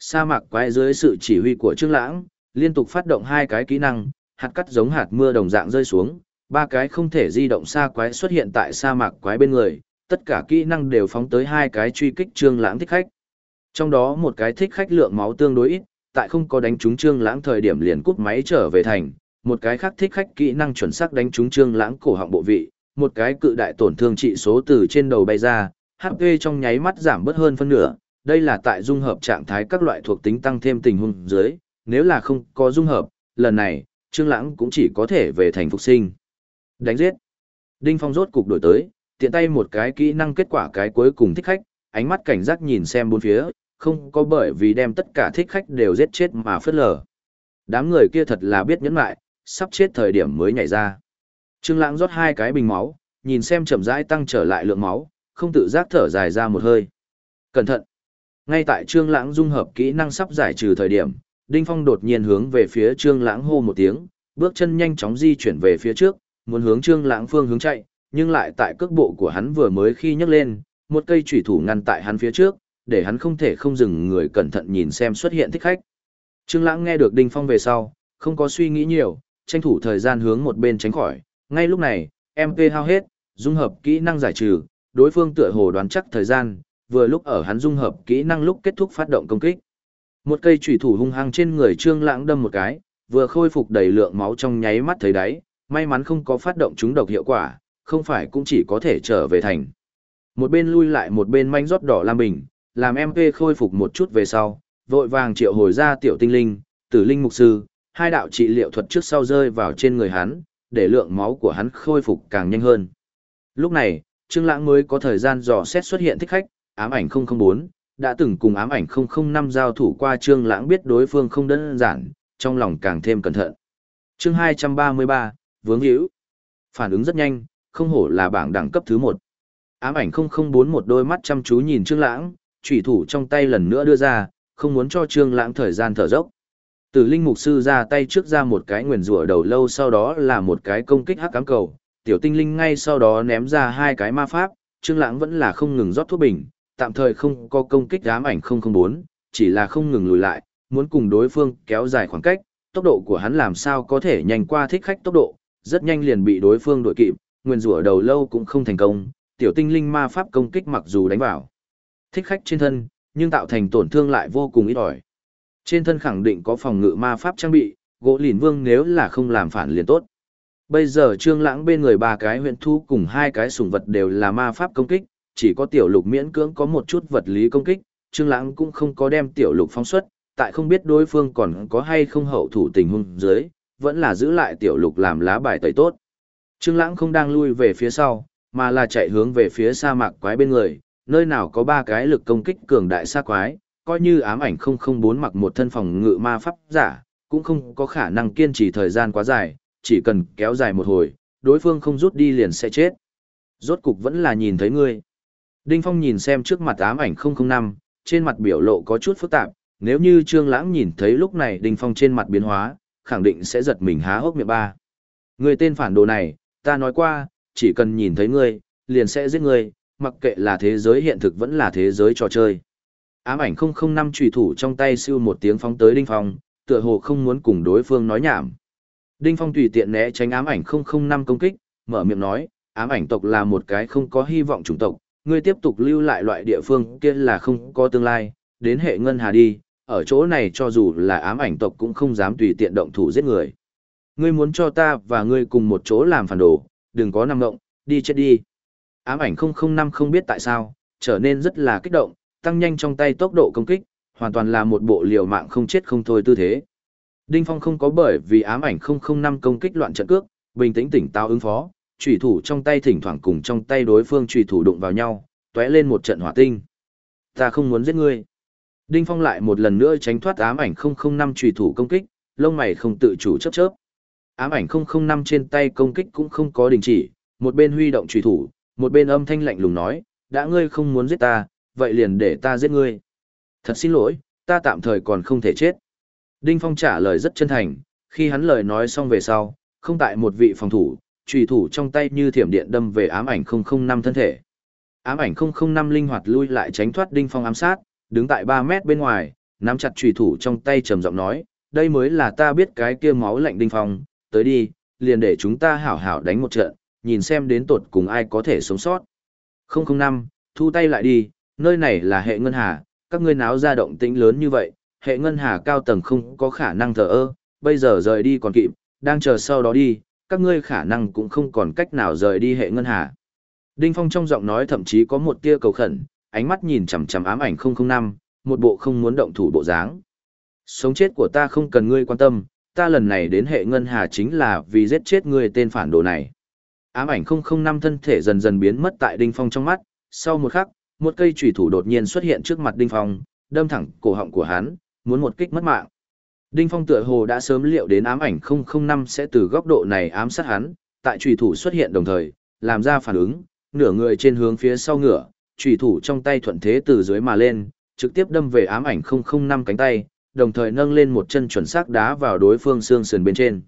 Sa mạc quái dưới sự chỉ huy của Trương Lãng, liên tục phát động hai cái kỹ năng, hạt cắt giống hạt mưa đồng dạng rơi xuống, ba cái không thể di động sa quái xuất hiện tại sa mạc quái bên người, tất cả kỹ năng đều phóng tới hai cái truy kích Trương Lãng thích khách. Trong đó một cái thích khách lượng máu tương đối ít, tại không có đánh trúng Trương Lãng thời điểm liền cút máy trở về thành, một cái khác thích khách kỹ năng chuẩn xác đánh trúng Trương Lãng cổ họng bộ vị, một cái cự đại tổn thương trị số từ trên đầu bay ra, HP trong nháy mắt giảm bớt hơn phân nửa, đây là tại dung hợp trạng thái các loại thuộc tính tăng thêm tình huống dưới, nếu là không có dung hợp, lần này, Trương Lãng cũng chỉ có thể về thành phục sinh. Đánh giết. Đinh Phong rốt cục đổi tới, tiện tay một cái kỹ năng kết quả cái cuối cùng thích khách, ánh mắt cảnh giác nhìn xem bốn phía, không có bởi vì đem tất cả thích khách đều giết chết mà phất lờ. Đám người kia thật là biết nhẫn lại, sắp chết thời điểm mới nhảy ra. Trương Lãng rót hai cái bình máu, nhìn xem chậm rãi tăng trở lại lượng máu, không tự giác thở dài ra một hơi. Cẩn thận. Ngay tại Trương Lãng dung hợp kỹ năng sắp giải trừ thời điểm, Đinh Phong đột nhiên hướng về phía Trương Lãng hô một tiếng, bước chân nhanh chóng di chuyển về phía trước, muốn hướng Trương Lãng phương hướng chạy, nhưng lại tại cước bộ của hắn vừa mới khi nhấc lên, một cây chủy thủ ngăn tại hắn phía trước, để hắn không thể không dừng người cẩn thận nhìn xem xuất hiện thích khách. Trương Lãng nghe được Đinh Phong về sau, không có suy nghĩ nhiều, tranh thủ thời gian hướng một bên tránh khỏi. Ngay lúc này, MP hao hết, dung hợp kỹ năng giải trừ, đối phương tựa hồ đoán chắc thời gian, vừa lúc ở hắn dung hợp kỹ năng lúc kết thúc phát động công kích. Một cây chủy thủ hung hăng trên người Trương Lãng đâm một cái, vừa khôi phục đầy lượng máu trong nháy mắt thấy đáy, may mắn không có phát động trúng độc hiệu quả, không phải cũng chỉ có thể trở về thành. Một bên lui lại một bên manh rót đỏ lam bình, làm MP khôi phục một chút về sau, vội vàng triệu hồi ra tiểu tinh linh, tử linh mục sư, hai đạo trị liệu thuật trước sau rơi vào trên người hắn, để lượng máu của hắn khôi phục càng nhanh hơn. Lúc này, Trương Lãng mới có thời gian dò xét xuất hiện thích khách, ám ảnh 004, đã từng cùng ám ảnh 005 giao thủ qua Trương Lãng biết đối phương không đơn giản, trong lòng càng thêm cẩn thận. Chương 233, vướng hữu. Phản ứng rất nhanh, không hổ là bảng đẳng cấp thứ 1. Ám ảnh 004 một đôi mắt chăm chú nhìn Trương Lãng, chủy thủ trong tay lần nữa đưa ra, không muốn cho Trương Lãng thời gian thở dốc. Tử Linh mục sư ra tay trước ra một cái nguyền rủa đầu lâu sau đó là một cái công kích hắc ám cầu, tiểu tinh linh ngay sau đó ném ra hai cái ma pháp, Trương Lãng vẫn là không ngừng rót thuốc bình, tạm thời không có công kích ám ảnh 004, chỉ là không ngừng lùi lại, muốn cùng đối phương kéo dài khoảng cách, tốc độ của hắn làm sao có thể nhanh qua thích khách tốc độ, rất nhanh liền bị đối phương đuổi kịp, nguyên rủa đầu lâu cũng không thành công, tiểu tinh linh ma pháp công kích mặc dù đánh vào thích khách trên thân, nhưng tạo thành tổn thương lại vô cùng ít ỏi. Trên thân khẳng định có phòng ngự ma pháp trang bị, gỗ lìn vương nếu là không làm phản liền tốt. Bây giờ trương lãng bên người ba cái huyện thu cùng hai cái sủng vật đều là ma pháp công kích, chỉ có tiểu lục miễn cưỡng có một chút vật lý công kích, trương lãng cũng không có đem tiểu lục phóng xuất, tại không biết đối phương còn có hay không hậu thủ tình huống dưới, vẫn là giữ lại tiểu lục làm lá bài tẩy tốt. Trương lãng không đang lui về phía sau, mà là chạy hướng về phía sa mạc quái bên người, nơi nào có ba cái lực công kích cường đại sa quái, coi như ám ảnh 004 mặc một thân phòng ngự ma pháp giả, cũng không có khả năng kiên trì thời gian quá dài, chỉ cần kéo dài một hồi, đối phương không rút đi liền sẽ chết. Rốt cục vẫn là nhìn thấy ngươi. Đinh Phong nhìn xem trước mặt ám ảnh 005, trên mặt biểu lộ có chút phức tạp, nếu như Trương Lãng nhìn thấy lúc này Đinh Phong trên mặt biến hóa, khẳng định sẽ giật mình há hốc miệng ba. Người tên phản đồ này, ta nói qua, chỉ cần nhìn thấy ngươi, liền sẽ giết ngươi, mặc kệ là thế giới hiện thực vẫn là thế giới trò chơi. Ám ảnh 005 trùy thủ trong tay siêu một tiếng phóng tới Đinh Phong, tựa hồ không muốn cùng đối phương nói nhảm. Đinh Phong tùy tiện né tránh ám ảnh 005 công kích, mở miệng nói, ám ảnh tộc là một cái không có hy vọng chủng tộc, ngươi tiếp tục lưu lại loại địa phương kia là không có tương lai, đến hệ ngân hà đi, ở chỗ này cho dù là ám ảnh tộc cũng không dám tùy tiện động thủ giết người. Ngươi muốn cho ta và ngươi cùng một chỗ làm phản đồ, đừng có nằm động, đi chết đi. Ám ảnh 005 không biết tại sao, trở nên rất là kích động, tăng nhanh trong tay tốc độ công kích, hoàn toàn là một bộ liều mạng không chết không thôi tư thế. Đinh Phong không có bởi vì ám ảnh 005 công kích loạn trận cước, bình tĩnh tỉnh táo ứng phó, Trùy thủ trong tay thỉnh thoảng cùng trong tay đối phương trùy thủ đụng vào nhau, tóe lên một trận hỏa tinh. Ta không muốn giết ngươi. Đinh Phong lại một lần nữa tránh thoát ám ảnh 005 trùy thủ công kích, lông mày không tự chủ chớp chớp. Ám ảnh 005 trên tay công kích cũng không có đình chỉ, một bên huy động trùy thủ, một bên âm thanh lạnh lùng nói, đã ngươi không muốn giết ta, vậy liền để ta giết ngươi. Thật xin lỗi, ta tạm thời còn không thể chết. Đinh Phong trả lời rất chân thành, khi hắn lời nói xong về sau, không tại một vị phòng thủ, trùy thủ trong tay như thiểm điện đâm về ám ảnh 005 thân thể. Ám ảnh 005 linh hoạt lui lại tránh thoát Đinh Phong ám sát, đứng tại 3 mét bên ngoài, nắm chặt trùy thủ trong tay trầm giọng nói, đây mới là ta biết cái kia máu lạnh Đinh Phong, tới đi, liền để chúng ta hảo hảo đánh một trận, nhìn xem đến tột cùng ai có thể sống sót. 005, thu tay lại đi, nơi này là hệ ngân hà, các ngươi náo ra động tĩnh lớn như vậy, hệ ngân hà cao tầng không có khả năng thờ ơ, bây giờ rời đi còn kịp, đang chờ sau đó đi, các ngươi khả năng cũng không còn cách nào rời đi hệ ngân hà. Đinh Phong trong giọng nói thậm chí có một tia cầu khẩn, ánh mắt nhìn chằm chằm ám ảnh 005, một bộ không muốn động thủ bộ dáng. Sống chết của ta không cần ngươi quan tâm, ta lần này đến hệ ngân hà chính là vì giết chết ngươi tên phản đồ này. Ám ảnh 005 thân thể dần dần biến mất tại Đinh Phong trong mắt, sau một khắc, một cây chủy thủ đột nhiên xuất hiện trước mặt Đinh Phong, đâm thẳng cổ họng của hắn, muốn một kích mất mạng. Đinh Phong tựa hồ đã sớm liệu đến ám ảnh 005 sẽ từ góc độ này ám sát hắn, tại Trùy thủ xuất hiện đồng thời, làm ra phản ứng, nửa người trên hướng phía sau ngựa, Trùy thủ trong tay thuận thế từ dưới mà lên, trực tiếp đâm về ám ảnh 005 cánh tay, đồng thời nâng lên một chân chuẩn xác đá vào đối phương xương sườn bên trên.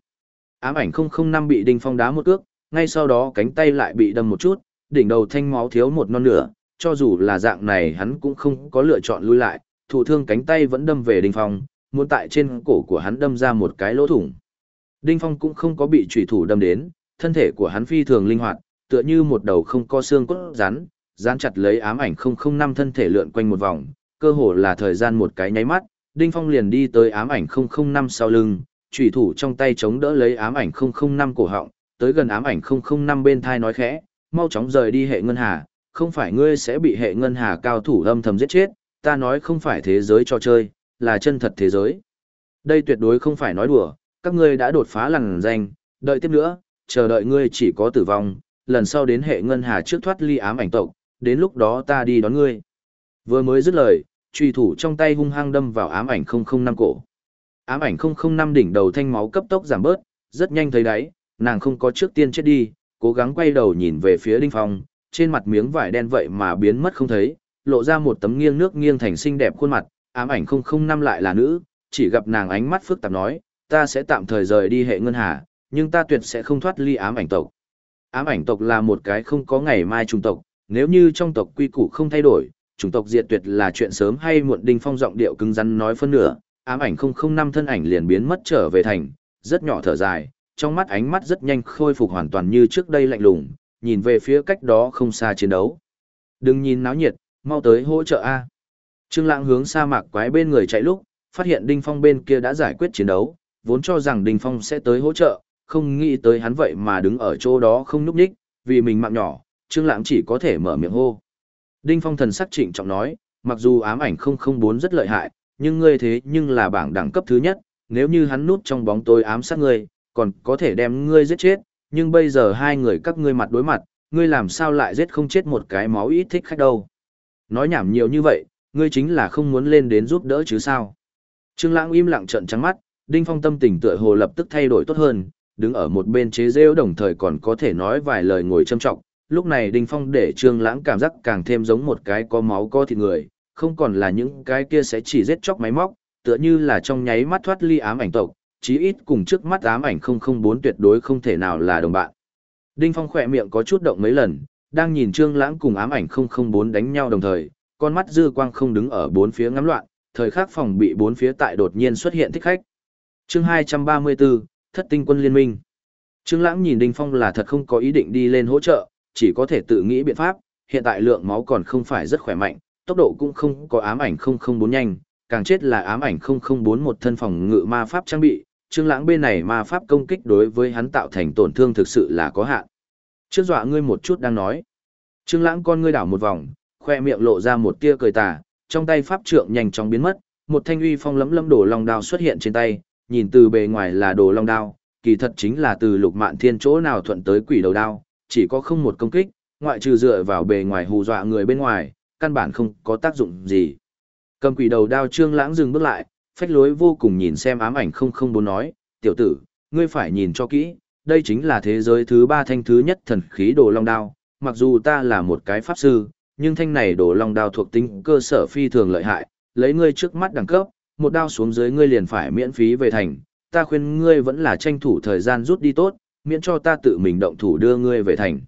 Ám ảnh 005 bị Đinh Phong đá một cước, ngay sau đó cánh tay lại bị đâm một chút, đỉnh đầu thanh máu thiếu một non nửa, cho dù là dạng này hắn cũng không có lựa chọn lui lại, thủ thương cánh tay vẫn đâm về Đinh Phong, muốn tại trên cổ của hắn đâm ra một cái lỗ thủng. Đinh Phong cũng không có bị chủy thủ đâm đến, thân thể của hắn phi thường linh hoạt, tựa như một đầu không có xương cốt rắn, dán chặt lấy ám ảnh 005 thân thể lượn quanh một vòng, cơ hồ là thời gian một cái nháy mắt, Đinh Phong liền đi tới ám ảnh 005 sau lưng, chủy thủ trong tay chống đỡ lấy ám ảnh 005 cổ họng, tới gần ám ảnh 005 bên thai nói khẽ, mau chóng rời đi hệ ngân hà, không phải ngươi sẽ bị hệ ngân hà cao thủ âm thầm giết chết, ta nói không phải thế giới cho chơi, là chân thật thế giới. Đây tuyệt đối không phải nói đùa, các ngươi đã đột phá lằn danh, đợi tiếp nữa, chờ đợi ngươi chỉ có tử vong, lần sau đến hệ ngân hà trước thoát ly ám ảnh tộc, đến lúc đó ta đi đón ngươi. Vừa mới dứt lời, truy thủ trong tay hung hăng đâm vào ám ảnh 005 cổ. Ám ảnh 005 đỉnh đầu thanh máu cấp tốc giảm bớt, rất nhanh thấy đáy, nàng không có trước tiên chết đi, cố gắng quay đầu nhìn về phía Đinh Phong, trên mặt miếng vải đen vậy mà biến mất không thấy, lộ ra một tấm nghiêng nước nghiêng thành xinh đẹp khuôn mặt, ám ảnh 005 lại là nữ, chỉ gặp nàng ánh mắt phức tạp nói, ta sẽ tạm thời rời đi hệ ngân hà, nhưng ta tuyệt sẽ không thoát ly ám ảnh tộc. Ám ảnh tộc là một cái không có ngày mai trùng tộc, nếu như trong tộc quy củ không thay đổi, chủng tộc diệt tuyệt là chuyện sớm hay muộn đinh phong giọng điệu cứng rắn nói phân nửa, ám ảnh 005 thân ảnh liền biến mất trở về thành, rất nhỏ thở dài, trong mắt ánh mắt rất nhanh khôi phục hoàn toàn như trước đây lạnh lùng, nhìn về phía cách đó không xa chiến đấu. Đừng nhìn náo nhiệt, mau tới hỗ trợ A. Trương Lãng hướng sa mạc quái bên người chạy lúc, phát hiện Đinh Phong bên kia đã giải quyết chiến đấu, vốn cho rằng Đinh Phong sẽ tới hỗ trợ, không nghĩ tới hắn vậy mà đứng ở chỗ đó không núp nhích, vì mình mạng nhỏ, Trương Lãng chỉ có thể mở miệng hô. Đinh Phong thần sắc trịnh trọng nói, mặc dù ám ảnh 004 rất lợi hại, nhưng ngươi thế nhưng là bảng đẳng cấp thứ nhất, nếu như hắn núp trong bóng tối ám sát ngươi, còn có thể đem ngươi giết chết, nhưng bây giờ hai người các ngươi mặt đối mặt, ngươi làm sao lại giết không chết một cái máu ít thích khách đâu. Nói nhảm nhiều như vậy, ngươi chính là không muốn lên đến giúp đỡ chứ sao. Trương Lãng im lặng trợn trắng mắt, Đinh Phong tâm tình tựa hồ lập tức thay đổi tốt hơn, đứng ở một bên chế giễu đồng thời còn có thể nói vài lời ngồi châm trọng. Lúc này Đinh Phong để Trương Lãng cảm giác càng thêm giống một cái có máu có thịt người, không còn là những cái kia sẽ chỉ giết chóc máy móc, tựa như là trong nháy mắt thoát ly ám ảnh tộc, chí ít cùng trước mắt ám ảnh 004 tuyệt đối không thể nào là đồng bạn. Đinh Phong khẽ miệng có chút động mấy lần, đang nhìn Trương Lãng cùng ám ảnh 004 đánh nhau đồng thời, con mắt dư quang không đứng ở bốn phía ngắm loạn, thời khắc phòng bị bốn phía tại đột nhiên xuất hiện thích khách. Chương 234, Thất tinh quân liên minh. Trương Lãng nhìn Đinh Phong là thật không có ý định đi lên hỗ trợ, chỉ có thể tự nghĩ biện pháp, hiện tại lượng máu còn không phải rất khỏe mạnh, tốc độ cũng không có ám ảnh 004 nhanh, càng chết là ám ảnh 004 một thân phòng ngự ma pháp trang bị, Trương Lãng bên này ma pháp công kích đối với hắn tạo thành tổn thương thực sự là có hạn. Trước dọa ngươi một chút đang nói. Trương Lãng con ngươi đảo một vòng, khoe miệng lộ ra một tia cười tà, trong tay pháp trượng nhanh chóng biến mất, một thanh uy phong lẫm lẫm đồ long đao xuất hiện trên tay, nhìn từ bề ngoài là đồ long đao, kỳ thật chính là từ Lục Mạn Thiên chỗ nào thuận tới quỷ đầu đao, chỉ có không một công kích, ngoại trừ dựa vào bề ngoài hù dọa người bên ngoài, căn bản không có tác dụng gì. Cầm quỷ đầu đao Trương Lãng dừng bước lại, phách lối vô cùng nhìn xem ám ảnh không không bốn nói, tiểu tử, ngươi phải nhìn cho kỹ, đây chính là thế giới thứ ba thanh thứ nhất thần khí đồ long đao, mặc dù ta là một cái pháp sư, nhưng thanh này đồ long đao thuộc tính cơ sở phi thường lợi hại, lấy ngươi trước mắt đẳng cấp, một đao xuống dưới ngươi liền phải miễn phí về thành, ta khuyên ngươi vẫn là tranh thủ thời gian rút đi tốt, miễn cho ta tự mình động thủ đưa ngươi về thành.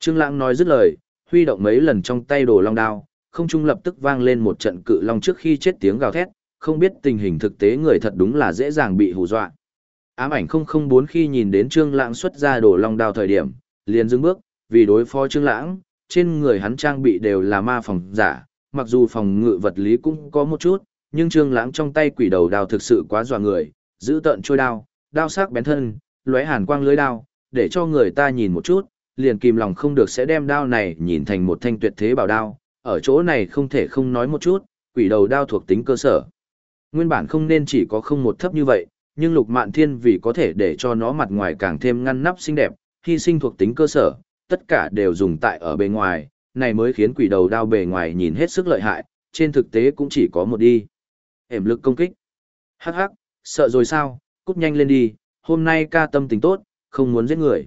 Trương Lãng nói dứt lời, huy động mấy lần trong tay đồ long đao, không trung lập tức vang lên một trận cự long trước khi chết tiếng gào thét, không biết tình hình thực tế người thật đúng là dễ dàng bị hù dọa. Ám ảnh 004 khi nhìn đến Trương Lãng xuất ra đồ long đao thời điểm, liền dừng bước, vì đối phó Trương Lãng, trên người hắn trang bị đều là ma phòng giả, mặc dù phòng ngự vật lý cũng có một chút, nhưng Trương Lãng trong tay quỷ đầu đao thực sự quá dọa người, giữ tận trôi đao, đao sắc bén thân, lóe hàn quang lưới đao, để cho người ta nhìn một chút, liền kìm lòng không được sẽ đem đao này nhìn thành một thanh tuyệt thế bảo đao, ở chỗ này không thể không nói một chút, quỷ đầu đao thuộc tính cơ sở. Nguyên bản không nên chỉ có không một thấp như vậy, nhưng Lục Mạn Thiên vì có thể để cho nó mặt ngoài càng thêm ngăn nắp xinh đẹp, hy sinh thuộc tính cơ sở, tất cả đều dùng tại ở bề ngoài, này mới khiến quỷ đầu đao bề ngoài nhìn hết sức lợi hại, trên thực tế cũng chỉ có một đi. Hểm lực công kích. Hắc hắc, sợ rồi sao, cút nhanh lên đi, hôm nay ca tâm tình tốt, không muốn giết người.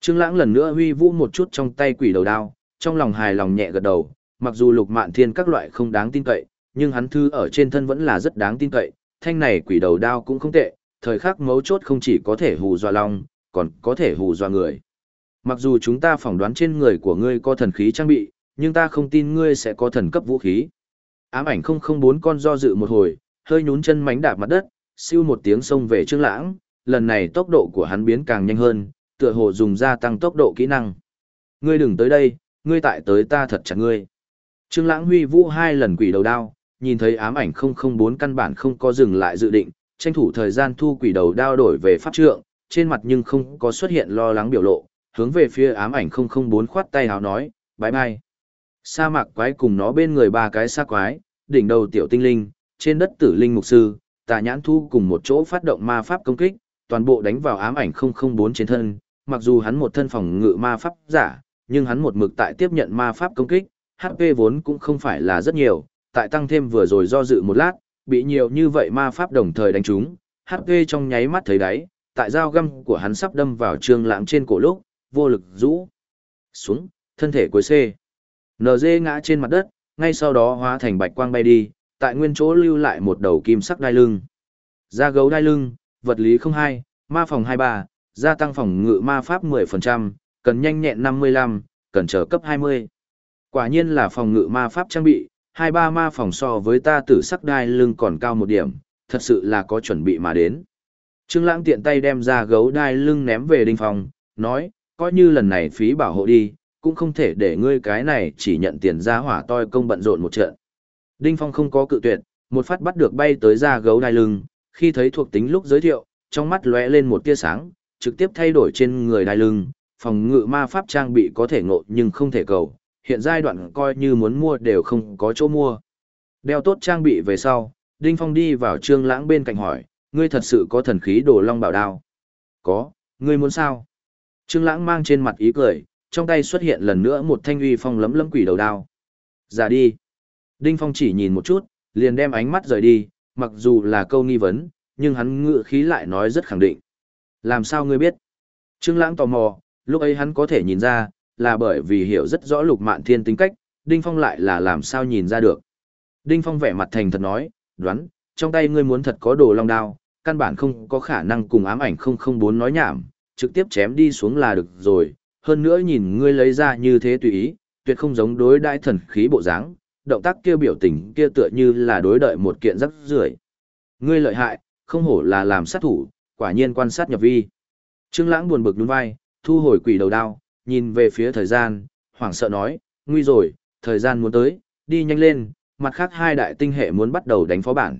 Trương Lãng lần nữa huy vũ một chút trong tay quỷ đầu đao, trong lòng hài lòng nhẹ gật đầu, mặc dù Lục Mạn Thiên các loại không đáng tin cậy, nhưng hắn thư ở trên thân vẫn là rất đáng tin cậy, thanh này quỷ đầu đao cũng không tệ, thời khắc mấu chốt không chỉ có thể hù dọa lòng, còn có thể hù dọa người. Mặc dù chúng ta phỏng đoán trên người của ngươi có thần khí trang bị, nhưng ta không tin ngươi sẽ có thần cấp vũ khí. Ám ảnh 004 con do dự một hồi, hơi nhún chân mánh đạp mặt đất, siêu một tiếng xông về Trương Lãng, lần này tốc độ của hắn biến càng nhanh hơn, tựa hồ dùng gia tăng tốc độ kỹ năng. Ngươi đừng tới đây, ngươi tại tới ta thật chặt ngươi. Trương Lãng huy vũ hai lần quỷ đầu đao, nhìn thấy ám ảnh 004 căn bản không có dừng lại dự định, tranh thủ thời gian thu quỷ đầu đao đổi về pháp trượng, trên mặt nhưng không có xuất hiện lo lắng biểu lộ, hướng về phía ám ảnh 004 khoát tay hào nói, bái mai. Sa mạc quái cùng nó bên người ba cái sa quái, đỉnh đầu tiểu tinh linh, trên đất tử linh mục sư, tà nhãn thu cùng một chỗ phát động ma pháp công kích, toàn bộ đánh vào ám ảnh 004 trên thân, mặc dù hắn một thân phòng ngự ma pháp giả, nhưng hắn một mực tại tiếp nhận ma pháp công kích, HP vốn cũng không phải là rất nhiều, tại tăng thêm vừa rồi do dự một lát, bị nhiều như vậy ma pháp đồng thời đánh trúng, HP trong nháy mắt thấy đáy, tại dao găm của hắn sắp đâm vào trương lãng trên cổ lúc, vô lực rũ xuống, thân thể cuối C. NG ngã trên mặt đất, ngay sau đó hóa thành bạch quang bay đi, tại nguyên chỗ lưu lại một đầu kim sắc đai lưng. Da gấu đai lưng, vật lý 02, ma phòng 23, gia tăng phòng ngự ma pháp 10%, cần nhanh nhẹn 55, cần trở cấp 20. Quả nhiên là phòng ngự ma pháp trang bị, 23 ma phòng so với ta tử sắc đai lưng còn cao một điểm, thật sự là có chuẩn bị mà đến. Trương Lãng tiện tay đem ra gấu đai lưng ném về đinh phòng, nói, coi như lần này phí bảo hộ đi, cũng không thể để ngươi cái này chỉ nhận tiền ra hỏa toi công bận rộn một trận. Đinh Phong không có cự tuyệt, một phát bắt được bay tới ra gấu đai lưng, khi thấy thuộc tính lúc giới thiệu, trong mắt lóe lên một tia sáng, trực tiếp thay đổi trên người đai lưng, phòng ngự ma pháp trang bị có thể ngộ nhưng không thể cầu, hiện giai đoạn coi như muốn mua đều không có chỗ mua. Đeo tốt trang bị về sau, Đinh Phong đi vào Trương Lãng bên cạnh hỏi, ngươi thật sự có thần khí đồ long bảo đao? Có, ngươi muốn sao? Trương Lãng mang trên mặt ý cười, trong tay xuất hiện lần nữa một thanh uy phong lấm lấm quỷ đầu đao. Ra đi. Đinh Phong chỉ nhìn một chút, liền đem ánh mắt rời đi, mặc dù là câu nghi vấn, nhưng hắn ngựa khí lại nói rất khẳng định. Làm sao ngươi biết? Trương Lãng tò mò, lúc ấy hắn có thể nhìn ra, là bởi vì hiểu rất rõ Lục Mạn Thiên tính cách, Đinh Phong lại là làm sao nhìn ra được. Đinh Phong vẻ mặt thành thật nói, đoán, trong tay ngươi muốn thật có đồ long đao, căn bản không có khả năng cùng ám ảnh 004 nói nhảm, trực tiếp chém đi xuống là được rồi, hơn nữa nhìn ngươi lấy ra như thế tùy ý, tuyệt không giống đối đại thần khí bộ dáng, động tác kia biểu tình kia tựa như là đối đợi một kiện rất rưởi. Ngươi lợi hại, không hổ là làm sát thủ, quả nhiên quan sát nhập vi. Trương Lãng buồn bực nhún vai, thu hồi quỷ đầu đao, nhìn về phía thời gian, hoảng sợ nói, nguy rồi, thời gian muốn tới, đi nhanh lên, mặt khác hai đại tinh hệ muốn bắt đầu đánh phó bản.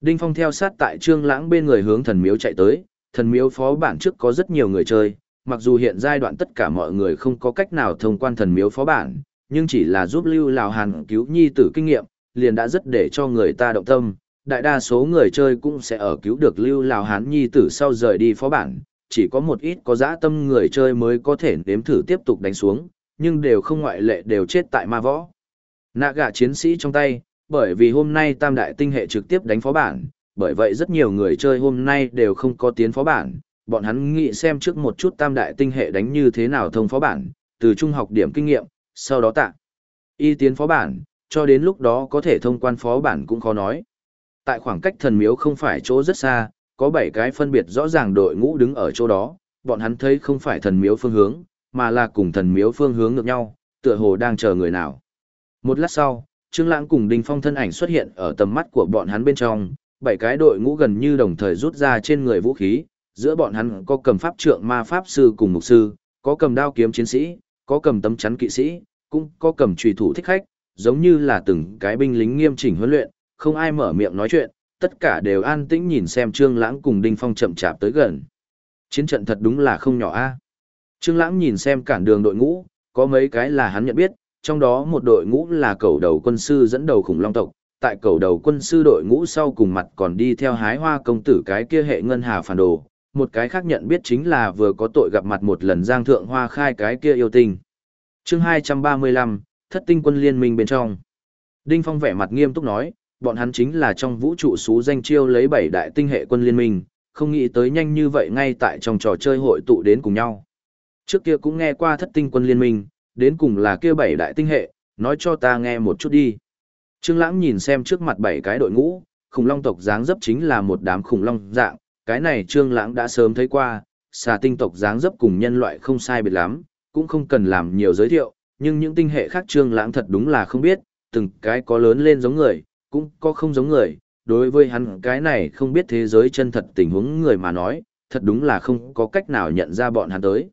Đinh Phong theo sát tại Trương Lãng bên người hướng thần miếu chạy tới, thần miếu phó bản trước có rất nhiều người chơi, mặc dù hiện giai đoạn tất cả mọi người không có cách nào thông quan thần miếu phó bản, nhưng chỉ là giúp Lưu Lào Hàn cứu nhi tử kinh nghiệm, liền đã rất để cho người ta động tâm. Đại đa số người chơi cũng sẽ ở cứu được Lưu Lào Hán nhi tử sau rời đi phó bản, chỉ có một ít có dã tâm người chơi mới có thể nếm thử tiếp tục đánh xuống, nhưng đều không ngoại lệ đều chết tại ma võ. Nạ gạ chiến sĩ trong tay, bởi vì hôm nay tam đại tinh hệ trực tiếp đánh phó bản, bởi vậy rất nhiều người chơi hôm nay đều không có tiến phó bản, bọn hắn nghĩ xem trước một chút tam đại tinh hệ đánh như thế nào thông phó bản, từ trung học điểm kinh nghiệm, sau đó tạ. Y tiến phó bản, cho đến lúc đó có thể thông quan phó bản cũng khó nói. Tại khoảng cách thần miếu không phải chỗ rất xa, có 7 cái phân biệt rõ ràng đội ngũ đứng ở chỗ đó, bọn hắn thấy không phải thần miếu phương hướng, mà là cùng thần miếu phương hướng ngược nhau, tựa hồ đang chờ người nào. Một lát sau, Trương Lãng cùng Đinh Phong thân ảnh xuất hiện ở tầm mắt của bọn hắn bên trong, bảy cái đội ngũ gần như đồng thời rút ra trên người vũ khí, giữa bọn hắn có cầm pháp trượng ma pháp sư cùng mục sư, có cầm đao kiếm chiến sĩ, có cầm tấm chắn kỵ sĩ, cũng có cầm trùy thủ thích khách, giống như là từng cái binh lính nghiêm chỉnh huấn luyện, không ai mở miệng nói chuyện, tất cả đều an tĩnh nhìn xem Trương Lãng cùng Đinh Phong chậm chạp tới gần. Chiến trận thật đúng là không nhỏ a. Trương Lãng nhìn xem cản đường đội ngũ, có mấy cái là hắn nhận biết, trong đó một đội ngũ là cầu đầu quân sư dẫn đầu khủng long tộc, tại cầu đầu quân sư đội ngũ sau cùng mặt còn đi theo hái hoa công tử cái kia hệ ngân hà phản đồ, một cái khác nhận biết chính là vừa có tội gặp mặt một lần giang thượng hoa khai cái kia yêu tình. chương 235, thất tinh quân liên minh bên trong. Đinh Phong vẻ mặt nghiêm túc nói, bọn hắn chính là trong vũ trụ xú danh chiêu lấy bảy đại tinh hệ quân liên minh, không nghĩ tới nhanh như vậy ngay tại trong trò chơi hội tụ đến cùng nhau. Trước kia cũng nghe qua thất tinh quân liên minh, đến cùng là kia bảy đại tinh hệ, nói cho ta nghe một chút đi. Trương Lãng nhìn xem trước mặt bảy cái đội ngũ, khủng long tộc dáng dấp chính là một đám khủng long dạng, cái này Trương Lãng đã sớm thấy qua, xà tinh tộc dáng dấp cùng nhân loại không sai biệt lắm, cũng không cần làm nhiều giới thiệu, nhưng những tinh hệ khác Trương Lãng thật đúng là không biết, từng cái có lớn lên giống người, cũng có không giống người, đối với hắn cái này không biết thế giới chân thật tình huống người mà nói, thật đúng là không có cách nào nhận ra bọn hắn tới.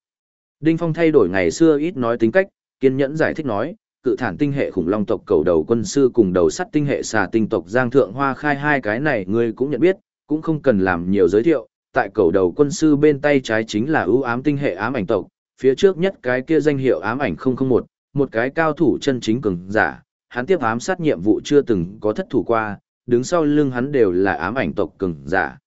Đinh Phong thay đổi ngày xưa ít nói tính cách, kiên nhẫn giải thích nói, cự thản tinh hệ khủng long tộc cầu đầu quân sư cùng đầu sắt tinh hệ xà tinh tộc Giang Thượng Hoa khai hai cái này ngươi cũng nhận biết, cũng không cần làm nhiều giới thiệu, tại cầu đầu quân sư bên tay trái chính là ưu ám tinh hệ ám ảnh tộc, phía trước nhất cái kia danh hiệu ám ảnh 001, một cái cao thủ chân chính cường giả, hắn tiếp ám sát nhiệm vụ chưa từng có thất thủ qua, đứng sau lưng hắn đều là ám ảnh tộc cường giả.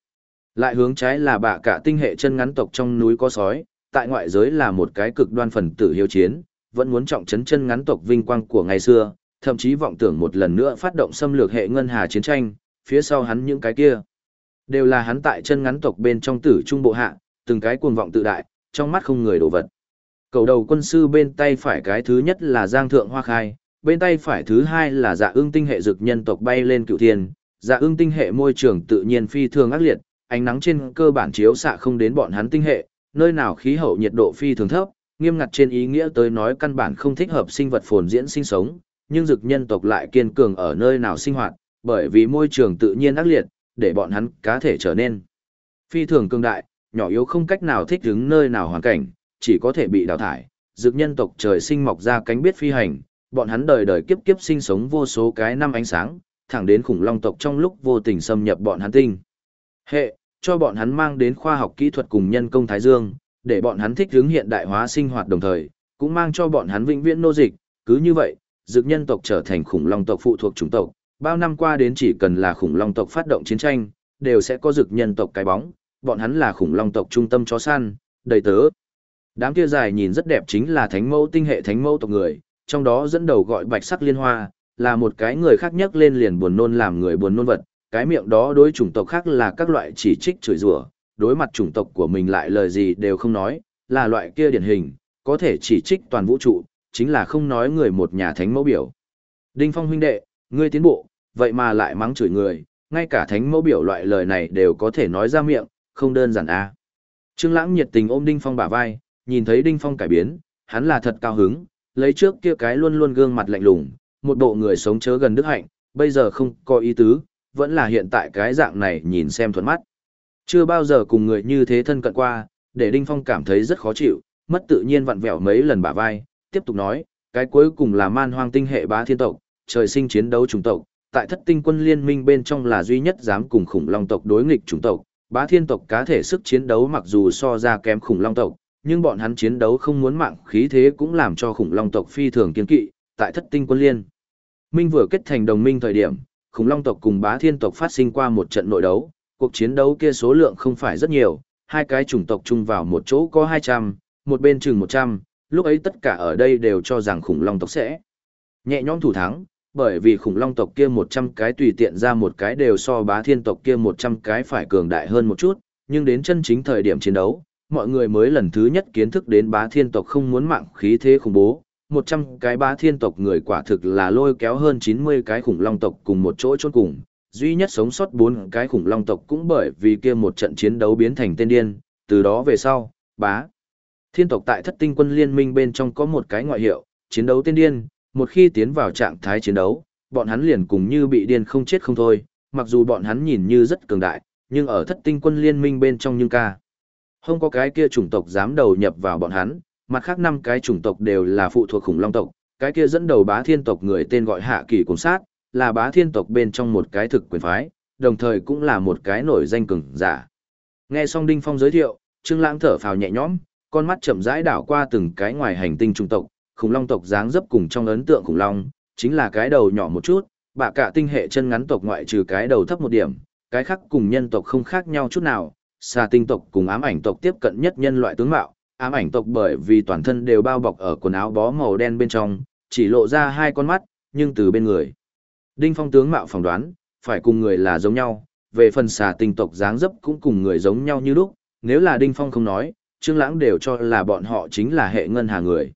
Lại hướng trái là bạ cả tinh hệ chân ngắn tộc trong núi có sói, tại ngoại giới là một cái cực đoan phần tử hiếu chiến, vẫn muốn trọng trấn chân ngắn tộc vinh quang của ngày xưa, thậm chí vọng tưởng một lần nữa phát động xâm lược hệ ngân hà chiến tranh, phía sau hắn những cái kia. Đều là hắn tại chân ngắn tộc bên trong tử trung bộ hạ, từng cái cuồng vọng tự đại, trong mắt không người đổ vật. Cầu đầu quân sư bên tay phải cái thứ nhất là Giang Thượng Hoa Khai, bên tay phải thứ hai là dạ ương tinh hệ dực nhân tộc bay lên cựu thiên, dạ ương tinh hệ môi trường tự nhiên phi thường ác liệt, ánh nắng trên cơ bản chiếu xạ không đến bọn hắn tinh hệ, nơi nào khí hậu nhiệt độ phi thường thấp, nghiêm ngặt trên ý nghĩa tới nói căn bản không thích hợp sinh vật phồn diễn sinh sống, nhưng dực nhân tộc lại kiên cường ở nơi nào sinh hoạt, bởi vì môi trường tự nhiên ác liệt, để bọn hắn cá thể trở nên phi thường cường đại, nhỏ yếu không cách nào thích ứng nơi nào hoàn cảnh, chỉ có thể bị đào thải. Dực nhân tộc trời sinh mọc ra cánh biết phi hành, bọn hắn đời đời kiếp kiếp sinh sống vô số cái năm ánh sáng, thẳng đến khủng long tộc trong lúc vô tình xâm nhập bọn hắn tinh. Hệ, cho bọn hắn mang đến khoa học kỹ thuật cùng nhân công thái dương, để bọn hắn thích hướng hiện đại hóa sinh hoạt đồng thời, cũng mang cho bọn hắn vĩnh viễn nô dịch, cứ như vậy, dược nhân tộc trở thành khủng long tộc phụ thuộc chủng tộc, bao năm qua đến chỉ cần là khủng long tộc phát động chiến tranh, đều sẽ có dược nhân tộc cái bóng, bọn hắn là khủng long tộc trung tâm chó săn, đầy tớ. Đám kia dài nhìn rất đẹp chính là thánh mẫu tinh hệ thánh mẫu tộc người, trong đó dẫn đầu gọi bạch sắc liên hoa, là một cái người khác nhất lên liền buồn nôn làm người buồn nôn vật, cái miệng đó đối chủng tộc khác là các loại chỉ trích chửi rủa, đối mặt chủng tộc của mình lại lời gì đều không nói, là loại kia điển hình, có thể chỉ trích toàn vũ trụ, chính là không nói người một nhà thánh mẫu biểu. Đinh Phong huynh đệ, ngươi tiến bộ, vậy mà lại mắng chửi người, ngay cả thánh mẫu biểu loại lời này đều có thể nói ra miệng, không đơn giản a. À. Trương Lãng nhiệt tình ôm Đinh Phong bả vai, nhìn thấy Đinh Phong cải biến, hắn là thật cao hứng, lấy trước kia cái luôn luôn gương mặt lạnh lùng, một bộ người sống chớ gần đức hạnh, bây giờ không có ý tứ, vẫn là hiện tại cái dạng này nhìn xem thuận mắt. Chưa bao giờ cùng người như thế thân cận qua, để Đinh Phong cảm thấy rất khó chịu, mất tự nhiên vặn vẹo mấy lần bả vai, tiếp tục nói, cái cuối cùng là man hoang tinh hệ bá thiên tộc, trời sinh chiến đấu chủng tộc, tại thất tinh quân liên minh bên trong là duy nhất dám cùng khủng long tộc đối nghịch chủng tộc, bá thiên tộc cá thể sức chiến đấu mặc dù so ra kém khủng long tộc, nhưng bọn hắn chiến đấu không muốn mạng khí thế cũng làm cho khủng long tộc phi thường kiên kỵ, tại thất tinh quân liên. Minh vừa kết thành đồng minh thời điểm, khủng long tộc cùng bá thiên tộc phát sinh qua một trận nội đấu, cuộc chiến đấu kia số lượng không phải rất nhiều, hai cái chủng tộc chung vào một chỗ có 200, một bên chừng 100, lúc ấy tất cả ở đây đều cho rằng khủng long tộc sẽ nhẹ nhõm thủ thắng, bởi vì khủng long tộc kia 100 cái tùy tiện ra một cái đều so bá thiên tộc kia 100 cái phải cường đại hơn một chút, nhưng đến chân chính thời điểm chiến đấu, mọi người mới lần thứ nhất kiến thức đến bá thiên tộc không muốn mạng khí thế khủng bố. 100 cái bá thiên tộc người quả thực là lôi kéo hơn 90 cái khủng long tộc cùng một chỗ chôn cùng, duy nhất sống sót bốn cái khủng long tộc cũng bởi vì kia một trận chiến đấu biến thành tên điên, từ đó về sau, bá. Thiên tộc tại thất tinh quân liên minh bên trong có một cái ngoại hiệu, chiến đấu tên điên, một khi tiến vào trạng thái chiến đấu, bọn hắn liền cùng như bị điên không chết không thôi, mặc dù bọn hắn nhìn như rất cường đại, nhưng ở thất tinh quân liên minh bên trong nhưng ca. Không có cái kia chủng tộc dám đầu nhập vào bọn hắn, mặt khác năm cái chủng tộc đều là phụ thuộc khủng long tộc, cái kia dẫn đầu bá thiên tộc người tên gọi hạ kỳ cùng sát, là bá thiên tộc bên trong một cái thực quyền phái, đồng thời cũng là một cái nổi danh cường giả. Nghe xong Đinh Phong giới thiệu, Trương Lãng thở phào nhẹ nhõm, con mắt chậm rãi đảo qua từng cái ngoài hành tinh trung tộc, khủng long tộc dáng dấp cùng trong ấn tượng khủng long, chính là cái đầu nhỏ một chút, bạ cả tinh hệ chân ngắn tộc ngoại trừ cái đầu thấp một điểm, cái khác cùng nhân tộc không khác nhau chút nào, xà tinh tộc cùng ám ảnh tộc tiếp cận nhất nhân loại tướng mạo, ám ảnh tộc bởi vì toàn thân đều bao bọc ở quần áo bó màu đen bên trong, chỉ lộ ra hai con mắt, nhưng từ bên người. Đinh Phong tướng mạo phỏng đoán, phải cùng người là giống nhau, về phần xà tinh tộc dáng dấp cũng cùng người giống nhau như lúc, nếu là Đinh Phong không nói, Trương Lãng đều cho là bọn họ chính là hệ ngân hà người.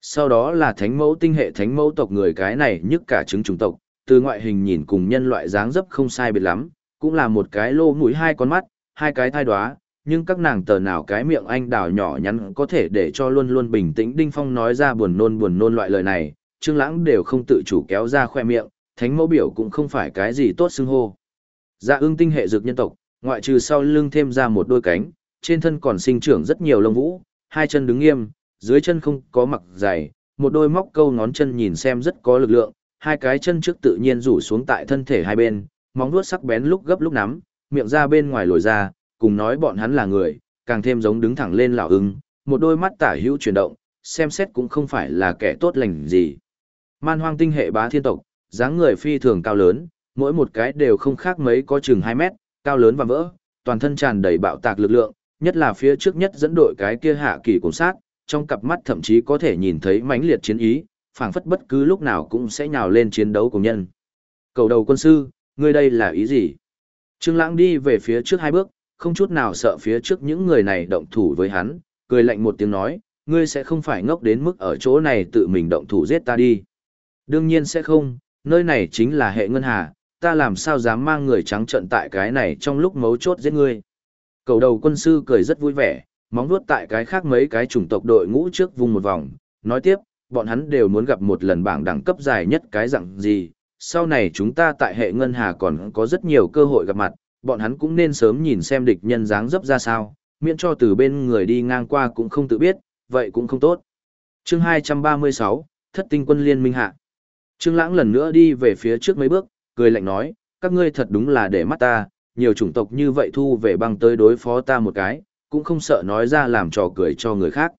Sau đó là thánh mẫu tinh hệ thánh mẫu tộc người cái này nhất cả chứng chủng tộc, từ ngoại hình nhìn cùng nhân loại dáng dấp không sai biệt lắm, cũng là một cái lô mũi hai con mắt, hai cái thai đoá, nhưng các nàng tờ nào cái miệng anh đào nhỏ nhắn có thể để cho luôn luôn bình tĩnh Đinh Phong nói ra buồn nôn buồn nôn loại lời này, Trương Lãng đều không tự chủ kéo ra khoe miệng, thánh mẫu biểu cũng không phải cái gì tốt xưng hô. Dạ ưng tinh hệ dược nhân tộc, ngoại trừ sau lưng thêm ra một đôi cánh, trên thân còn sinh trưởng rất nhiều lông vũ, hai chân đứng nghiêm, dưới chân không có mặc giày, một đôi móc câu ngón chân nhìn xem rất có lực lượng, hai cái chân trước tự nhiên rủ xuống tại thân thể hai bên, móng vuốt sắc bén lúc gấp lúc nắm, miệng ra bên ngoài lồi ra, cùng nói bọn hắn là người, càng thêm giống đứng thẳng lên lão ưng, một đôi mắt tả hữu chuyển động, xem xét cũng không phải là kẻ tốt lành gì. Man hoang tinh hệ bá thiên tộc, dáng người phi thường cao lớn, mỗi một cái đều không khác mấy có chừng 2 mét, cao lớn và vỡ, toàn thân tràn đầy bạo tạc lực lượng, nhất là phía trước nhất dẫn đội cái kia hạ kỳ cùng sát, trong cặp mắt thậm chí có thể nhìn thấy mãnh liệt chiến ý, phảng phất bất cứ lúc nào cũng sẽ nhào lên chiến đấu cùng nhân. Cầu đầu quân sư, ngươi đây là ý gì? Trương Lãng đi về phía trước hai bước, không chút nào sợ phía trước những người này động thủ với hắn, cười lạnh một tiếng nói, ngươi sẽ không phải ngốc đến mức ở chỗ này tự mình động thủ giết ta đi. Đương nhiên sẽ không, nơi này chính là hệ ngân hà, ta làm sao dám mang người trắng trận tại cái này trong lúc mấu chốt giết ngươi. Cầu đầu quân sư cười rất vui vẻ, móng vuốt tại cái khác mấy cái chủng tộc đội ngũ trước vùng một vòng, nói tiếp, bọn hắn đều muốn gặp một lần bảng đẳng cấp dài nhất cái dạng gì, sau này chúng ta tại hệ ngân hà còn có rất nhiều cơ hội gặp mặt, bọn hắn cũng nên sớm nhìn xem địch nhân dáng dấp ra sao, miễn cho từ bên người đi ngang qua cũng không tự biết, vậy cũng không tốt. Chương 236, Thất tinh quân liên minh hạ. Trương Lãng lần nữa đi về phía trước mấy bước, cười lạnh nói, các ngươi thật đúng là để mắt ta, nhiều chủng tộc như vậy thu về băng tới đối phó ta một cái, cũng không sợ nói ra làm trò cười cho người khác.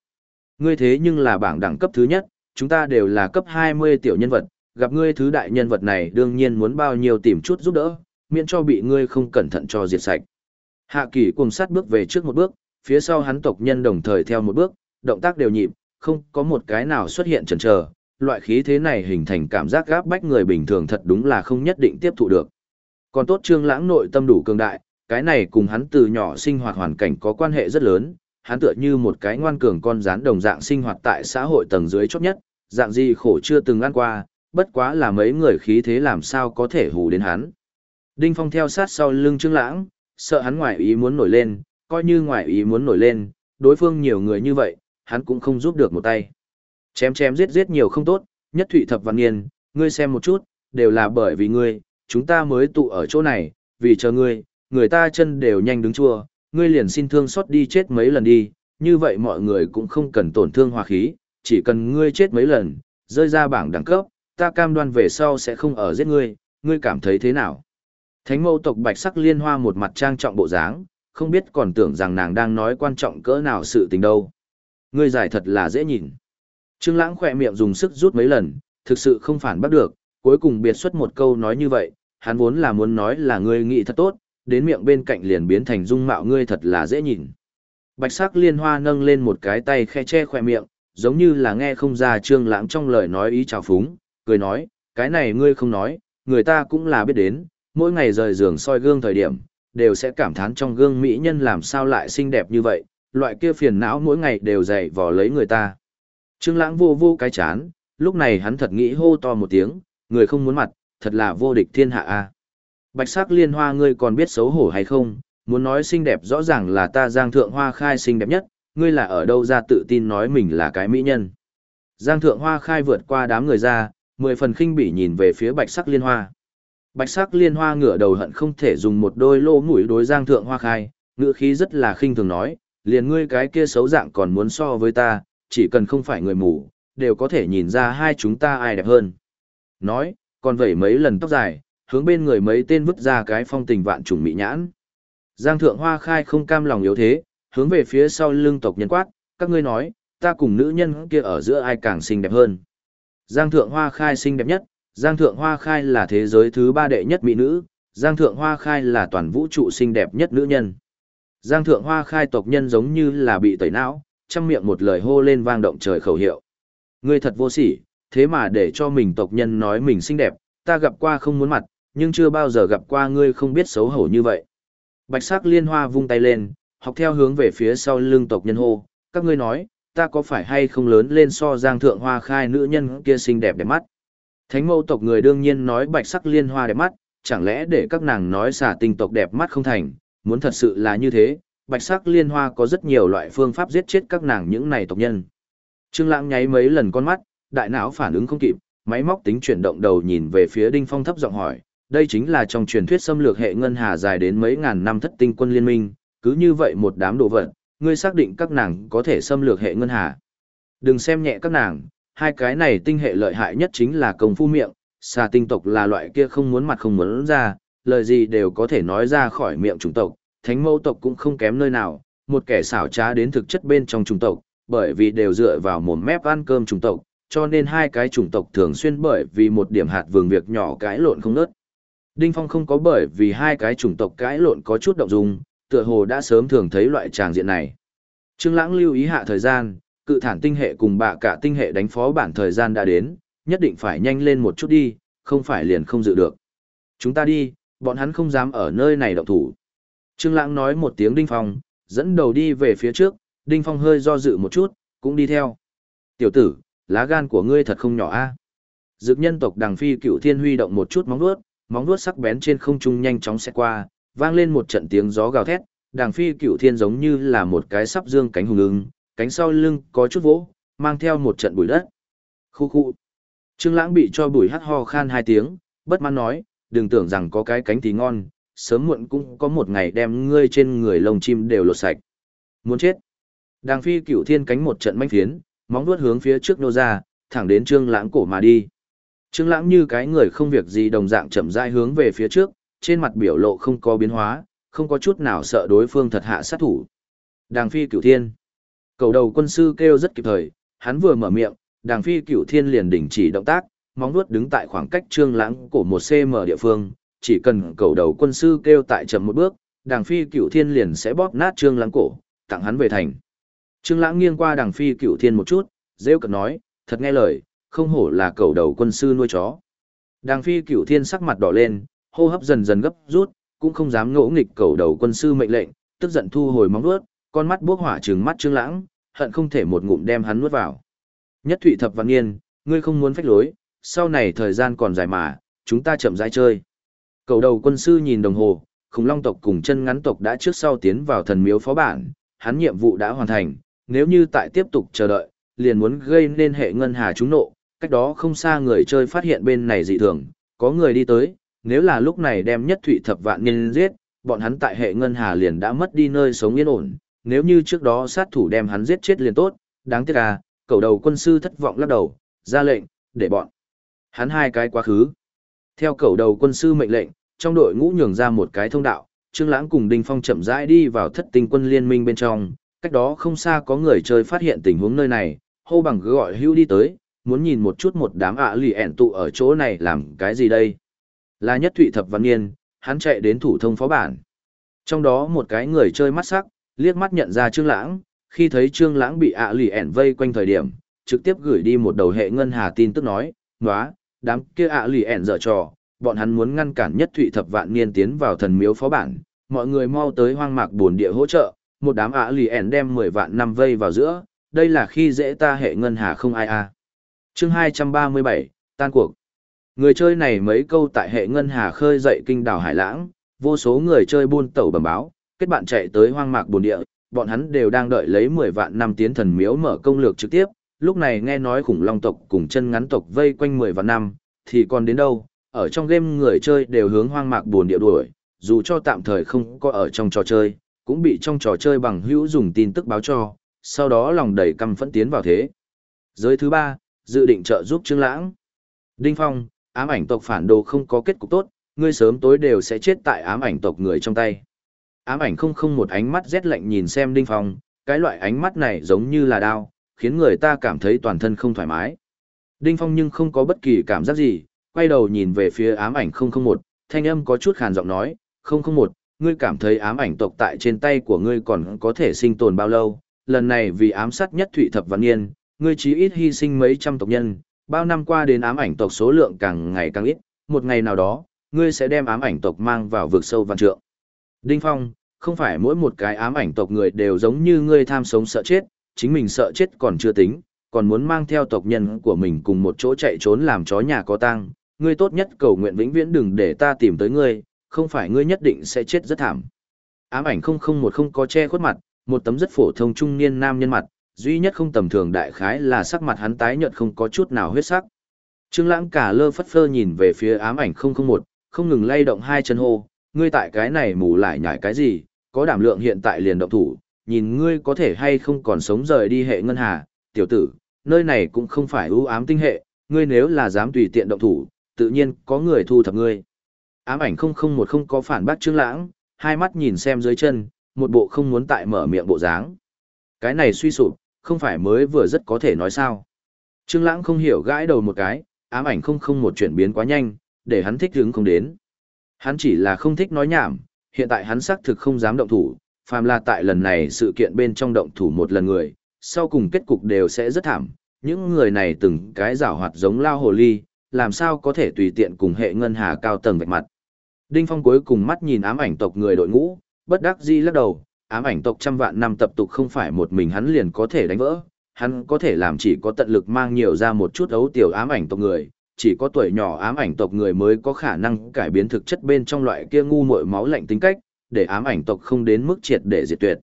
Ngươi thế nhưng là bảng đẳng cấp thứ nhất, chúng ta đều là cấp 20 tiểu nhân vật, gặp ngươi thứ đại nhân vật này đương nhiên muốn bao nhiêu tìm chút giúp đỡ, miễn cho bị ngươi không cẩn thận cho diệt sạch. Hạ kỳ cùng sát bước về trước một bước, phía sau hắn tộc nhân đồng thời theo một bước, động tác đều nhịp, không có một cái nào xuất hiện chần chờ, loại khí thế này hình thành cảm giác gáp bách người bình thường thật đúng là không nhất định tiếp thụ được. Còn tốt Trương Lãng nội tâm đủ cường đại, cái này cùng hắn từ nhỏ sinh hoạt hoàn cảnh có quan hệ rất lớn, hắn tựa như một cái ngoan cường con rắn đồng dạng sinh hoạt tại xã hội tầng dưới chót nhất, dạng gì khổ chưa từng ăn qua, bất quá là mấy người khí thế làm sao có thể hù đến hắn. Đinh Phong theo sát sau lưng Trương Lãng, sợ hắn ngoài ý muốn nổi lên, coi như ngoài ý muốn nổi lên, đối phương nhiều người như vậy, hắn cũng không giúp được một tay. Chém chém giết giết nhiều không tốt, nhất thụy thập văn niên, ngươi xem một chút, đều là bởi vì ngươi, chúng ta mới tụ ở chỗ này, vì chờ ngươi, người ta chân đều nhanh đứng chua, ngươi liền xin thương xót đi chết mấy lần đi, như vậy mọi người cũng không cần tổn thương hòa khí, chỉ cần ngươi chết mấy lần, rơi ra bảng đẳng cấp, ta cam đoan về sau sẽ không ở giết ngươi, ngươi cảm thấy thế nào? Thánh mẫu tộc bạch sắc liên hoa một mặt trang trọng bộ dáng, không biết còn tưởng rằng nàng đang nói quan trọng cỡ nào sự tình đâu. Ngươi giải thật là dễ nhìn. Trương Lãng khẽ miệng dùng sức rút mấy lần, thực sự không phản bắt được, cuối cùng biệt xuất một câu nói như vậy, hắn vốn là muốn nói là ngươi nghĩ thật tốt, đến miệng bên cạnh liền biến thành dung mạo ngươi thật là dễ nhìn. Bạch sắc liên hoa nâng lên một cái tay khe che khỏe miệng, giống như là nghe không ra trương lãng trong lời nói ý trào phúng, cười nói, cái này ngươi không nói, người ta cũng là biết đến, mỗi ngày rời giường soi gương thời điểm, đều sẽ cảm thán trong gương mỹ nhân làm sao lại xinh đẹp như vậy, loại kia phiền não mỗi ngày đều dày vò lấy người ta. Trương lãng vô vô cái chán, lúc này hắn thật nghĩ hô to một tiếng, người không muốn mặt, thật là vô địch thiên hạ a. Bạch sắc liên hoa ngươi còn biết xấu hổ hay không, muốn nói xinh đẹp rõ ràng là ta giang thượng hoa khai xinh đẹp nhất, ngươi là ở đâu ra tự tin nói mình là cái mỹ nhân. Giang thượng hoa khai vượt qua đám người ra, mười phần khinh bỉ nhìn về phía bạch sắc liên hoa. Bạch sắc liên hoa ngửa đầu hận không thể dùng một đôi lô mũi đối giang thượng hoa khai, ngữ khí rất là khinh thường nói, liền ngươi cái kia xấu dạng còn muốn so với ta, chỉ cần không phải người mù, đều có thể nhìn ra hai chúng ta ai đẹp hơn. Nói, còn vẩy mấy lần tóc dài, hướng bên người mấy tên vứt ra cái phong tình vạn trùng mỹ nhãn. Giang thượng hoa khai không cam lòng yếu thế, hướng về phía sau lưng tộc nhân quát, các ngươi nói, ta cùng nữ nhân kia ở giữa ai càng xinh đẹp hơn. Giang thượng hoa khai xinh đẹp nhất, Giang Thượng Hoa Khai là thế giới thứ ba đệ nhất mỹ nữ, Giang Thượng Hoa Khai là toàn vũ trụ xinh đẹp nhất nữ nhân. Giang Thượng Hoa Khai tộc nhân giống như là bị tẩy não, trong miệng một lời hô lên vang động trời khẩu hiệu. Ngươi thật vô sỉ, thế mà để cho mình tộc nhân nói mình xinh đẹp, ta gặp qua không muốn mặt, nhưng chưa bao giờ gặp qua ngươi không biết xấu hổ như vậy. Bạch sắc liên hoa vung tay lên, học theo hướng về phía sau lưng tộc nhân hô, các ngươi nói, ta có phải hay không lớn lên so giang thượng hoa khai nữ nhân kia xinh đẹp đẹp mắt. Thánh mẫu tộc người đương nhiên nói bạch sắc liên hoa đẹp mắt, chẳng lẽ để các nàng nói xả tình tộc đẹp mắt không thành, muốn thật sự là như thế, bạch sắc liên hoa có rất nhiều loại phương pháp giết chết các nàng những này tộc nhân. Trương Lãng nháy mấy lần con mắt, đại não phản ứng không kịp, máy móc tính chuyển động đầu nhìn về phía Đinh Phong thấp giọng hỏi, đây chính là trong truyền thuyết xâm lược hệ ngân hà dài đến mấy ngàn năm thất tinh quân liên minh, cứ như vậy một đám đồ vật, ngươi xác định các nàng có thể xâm lược hệ ngân hà. Đừng xem nhẹ các nàng, hai cái này tinh hệ lợi hại nhất chính là công phu miệng, xà tinh tộc là loại kia không muốn mặt không muốn ra, lời gì đều có thể nói ra khỏi miệng chủng tộc, thánh mẫu tộc cũng không kém nơi nào, một kẻ xảo trá đến thực chất bên trong chủng tộc, bởi vì đều dựa vào mồm mép ăn cơm chủng tộc, cho nên hai cái chủng tộc thường xuyên bởi vì một điểm hạt vườn việc nhỏ cãi lộn không nớt. Đinh Phong không có bởi vì hai cái chủng tộc cãi lộn có chút động dung, tựa hồ đã sớm thường thấy loại tràng diện này. Trương Lãng lưu ý hạ thời gian, cự thản tinh hệ cùng bạ cả tinh hệ đánh phó bản thời gian đã đến, nhất định phải nhanh lên một chút đi, không phải liền không dự được. Chúng ta đi, bọn hắn không dám ở nơi này động thủ. Trương Lãng nói một tiếng Đinh Phong, dẫn đầu đi về phía trước, Đinh Phong hơi do dự một chút, cũng đi theo. Tiểu tử, lá gan của ngươi thật không nhỏ a. Dực nhân tộc Đằng Phi Cựu Thiên huy động một chút móng vuốt, móng vuốt sắc bén trên không trung nhanh chóng xẹt qua, vang lên một trận tiếng gió gào thét, Đằng Phi Cựu Thiên giống như là một cái sắp dương cánh hùng ưng, cánh sau lưng có chút vỗ, mang theo một trận bụi đất. Khu khu. Trương Lãng bị cho bụi hắt ho khan hai tiếng, bất mãn nói, đừng tưởng rằng có cái cánh thì ngon, sớm muộn cũng có một ngày đem ngươi trên người lông chim đều lột sạch. Muốn chết. Đàng phi cửu thiên cánh một trận manh phiến, móng vuốt hướng phía trước nô ra, thẳng đến Trương Lãng cổ mà đi. Trương Lãng như cái người không việc gì đồng dạng chậm rãi hướng về phía trước, trên mặt biểu lộ không có biến hóa, không có chút nào sợ đối phương thật hạ sát thủ. Đàng phi cửu thiên. Cầu đầu quân sư kêu rất kịp thời, hắn vừa mở miệng, Đàng phi cửu thiên liền đình chỉ động tác, móng vuốt đứng tại khoảng cách Trương Lãng cổ một cm địa phương, chỉ cần cầu đầu quân sư kêu tại chậm một bước, Đàng phi cửu thiên liền sẽ bóp nát Trương Lãng cổ, tặng hắn về thành. Trương Lãng nghiêng qua Đằng Phi cửu Thiên một chút, rêu cợt nói, thật nghe lời, không hổ là cầu đầu quân sư nuôi chó. Đằng Phi cửu Thiên sắc mặt đỏ lên, hô hấp dần dần gấp rút, cũng không dám ngỗ nghịch cầu đầu quân sư mệnh lệnh, tức giận thu hồi móng vuốt, con mắt bốc hỏa trừng mắt Trương Lãng, hận không thể một ngụm đem hắn nuốt vào. Nhất Thụy Thập Văn Nghiên, ngươi không muốn phách lối, sau này thời gian còn dài mà, chúng ta chậm rãi chơi. Cầu đầu quân sư nhìn đồng hồ, khủng long tộc cùng chân ngắn tộc đã trước sau tiến vào thần miếu phó bản, hắn nhiệm vụ đã hoàn thành, nếu như tại tiếp tục chờ đợi, liền muốn gây nên hệ ngân hà trúng nộ, cách đó không xa người chơi phát hiện bên này dị thường, có người đi tới, nếu là lúc này đem nhất thủy thập vạn nhân giết, bọn hắn tại hệ ngân hà liền đã mất đi nơi sống yên ổn, nếu như trước đó sát thủ đem hắn giết chết liền tốt, đáng tiếc à, cầu đầu quân sư thất vọng lắc đầu, ra lệnh, để bọn hắn hai cái quá khứ. Theo cầu đầu quân sư mệnh lệnh, trong đội ngũ nhường ra một cái thông đạo, Trương Lãng cùng Đinh Phong chậm rãi đi vào thất tinh quân liên minh bên trong, cách đó không xa có người chơi phát hiện tình huống nơi này, hô bằng gọi hưu đi tới, muốn nhìn một chút một đám ạ lì ẻn tụ ở chỗ này làm cái gì đây. Là nhất thụy thập văn niên, hắn chạy đến thủ thông phó bản. Trong đó một cái người chơi mắt sắc, liếc mắt nhận ra Trương Lãng, khi thấy Trương Lãng bị ạ lì ẻn vây quanh thời điểm, trực tiếp gửi đi một đầu hệ ngân hà tin tức nói, nóa, đám kia ạ lì ẻn dở trò, bọn hắn muốn ngăn cản nhất thụy thập vạn niên tiến vào thần miếu phó bản, mọi người mau tới hoang mạc bồn địa hỗ trợ, một đám ả lì ẻn đem 10 vạn năm vây vào giữa, đây là khi dễ ta hệ ngân hà không ai a. À. Chương 237, tan cuộc. Người chơi này mấy câu tại hệ ngân hà khơi dậy kinh đảo Hải Lãng, vô số người chơi buôn tẩu bẩm báo, kết bạn chạy tới hoang mạc bồn địa, bọn hắn đều đang đợi lấy 10 vạn năm tiến thần miếu mở công lược trực tiếp, lúc này nghe nói khủng long tộc cùng chân ngắn tộc vây quanh 10 vạn năm, thì còn đến đâu, ở trong game người chơi đều hướng hoang mạc buồn địa đuổi, dù cho tạm thời không có ở trong trò chơi, cũng bị trong trò chơi bằng hữu dùng tin tức báo cho, sau đó lòng đầy căm phẫn tiến vào thế. Giới thứ ba, dự định trợ giúp Trương Lãng. Đinh Phong, ám ảnh tộc phản đồ không có kết cục tốt, ngươi sớm tối đều sẽ chết tại ám ảnh tộc người trong tay. Ám ảnh không không một ánh mắt rét lạnh nhìn xem Đinh Phong, cái loại ánh mắt này giống như là đao, khiến người ta cảm thấy toàn thân không thoải mái. Đinh Phong nhưng không có bất kỳ cảm giác gì, quay đầu nhìn về phía ám ảnh 001, thanh âm có chút khàn giọng nói, 001, ngươi cảm thấy ám ảnh tộc tại trên tay của ngươi còn có thể sinh tồn bao lâu, lần này vì ám sát nhất thụy thập văn niên, ngươi chí ít hy sinh mấy trăm tộc nhân, bao năm qua đến ám ảnh tộc số lượng càng ngày càng ít, một ngày nào đó, ngươi sẽ đem ám ảnh tộc mang vào vực sâu văn trượng. Đinh Phong, không phải mỗi một cái ám ảnh tộc người đều giống như ngươi tham sống sợ chết, chính mình sợ chết còn chưa tính, còn muốn mang theo tộc nhân của mình cùng một chỗ chạy trốn làm chó nhà có tang. Ngươi tốt nhất cầu nguyện vĩnh viễn đừng để ta tìm tới ngươi, không phải ngươi nhất định sẽ chết rất thảm. Ám ảnh không không một không có che khuất mặt, một tấm rất phổ thông trung niên nam nhân mặt, duy nhất không tầm thường đại khái là sắc mặt hắn tái nhợt không có chút nào huyết sắc. Trương Lãng cả lơ phất phơ nhìn về phía ám ảnh 001, không ngừng lay động hai chân hô, ngươi tại cái này mù lại nhảy cái gì, có đảm lượng hiện tại liền động thủ, nhìn ngươi có thể hay không còn sống rời đi hệ ngân hà, tiểu tử, nơi này cũng không phải ưu ám tinh hệ, ngươi nếu là dám tùy tiện động thủ, tự nhiên có người thu thập ngươi. Ám ảnh 001 không có phản bác Trương Lãng, hai mắt nhìn xem dưới chân, một bộ không muốn tại mở miệng bộ dáng. Cái này suy sụp, không phải mới vừa rất có thể nói sao. Trương Lãng không hiểu gãi đầu một cái, ám ảnh không không một chuyển biến quá nhanh, để hắn thích hứng không đến. Hắn chỉ là không thích nói nhảm, hiện tại hắn xác thực không dám động thủ, phàm là tại lần này sự kiện bên trong động thủ một lần người, sau cùng kết cục đều sẽ rất thảm. Những người này từng cái giảo hoạt giống lao hồ ly, làm sao có thể tùy tiện cùng hệ ngân hà cao tầng vạch mặt. Đinh Phong cuối cùng mắt nhìn ám ảnh tộc người đội ngũ, bất đắc dĩ lắc đầu, ám ảnh tộc trăm vạn năm tập tục không phải một mình hắn liền có thể đánh vỡ, hắn có thể làm chỉ có tận lực mang nhiều ra một chút ấu tiểu ám ảnh tộc người, chỉ có tuổi nhỏ ám ảnh tộc người mới có khả năng cải biến thực chất bên trong loại kia ngu muội máu lạnh tính cách, để ám ảnh tộc không đến mức triệt để diệt tuyệt.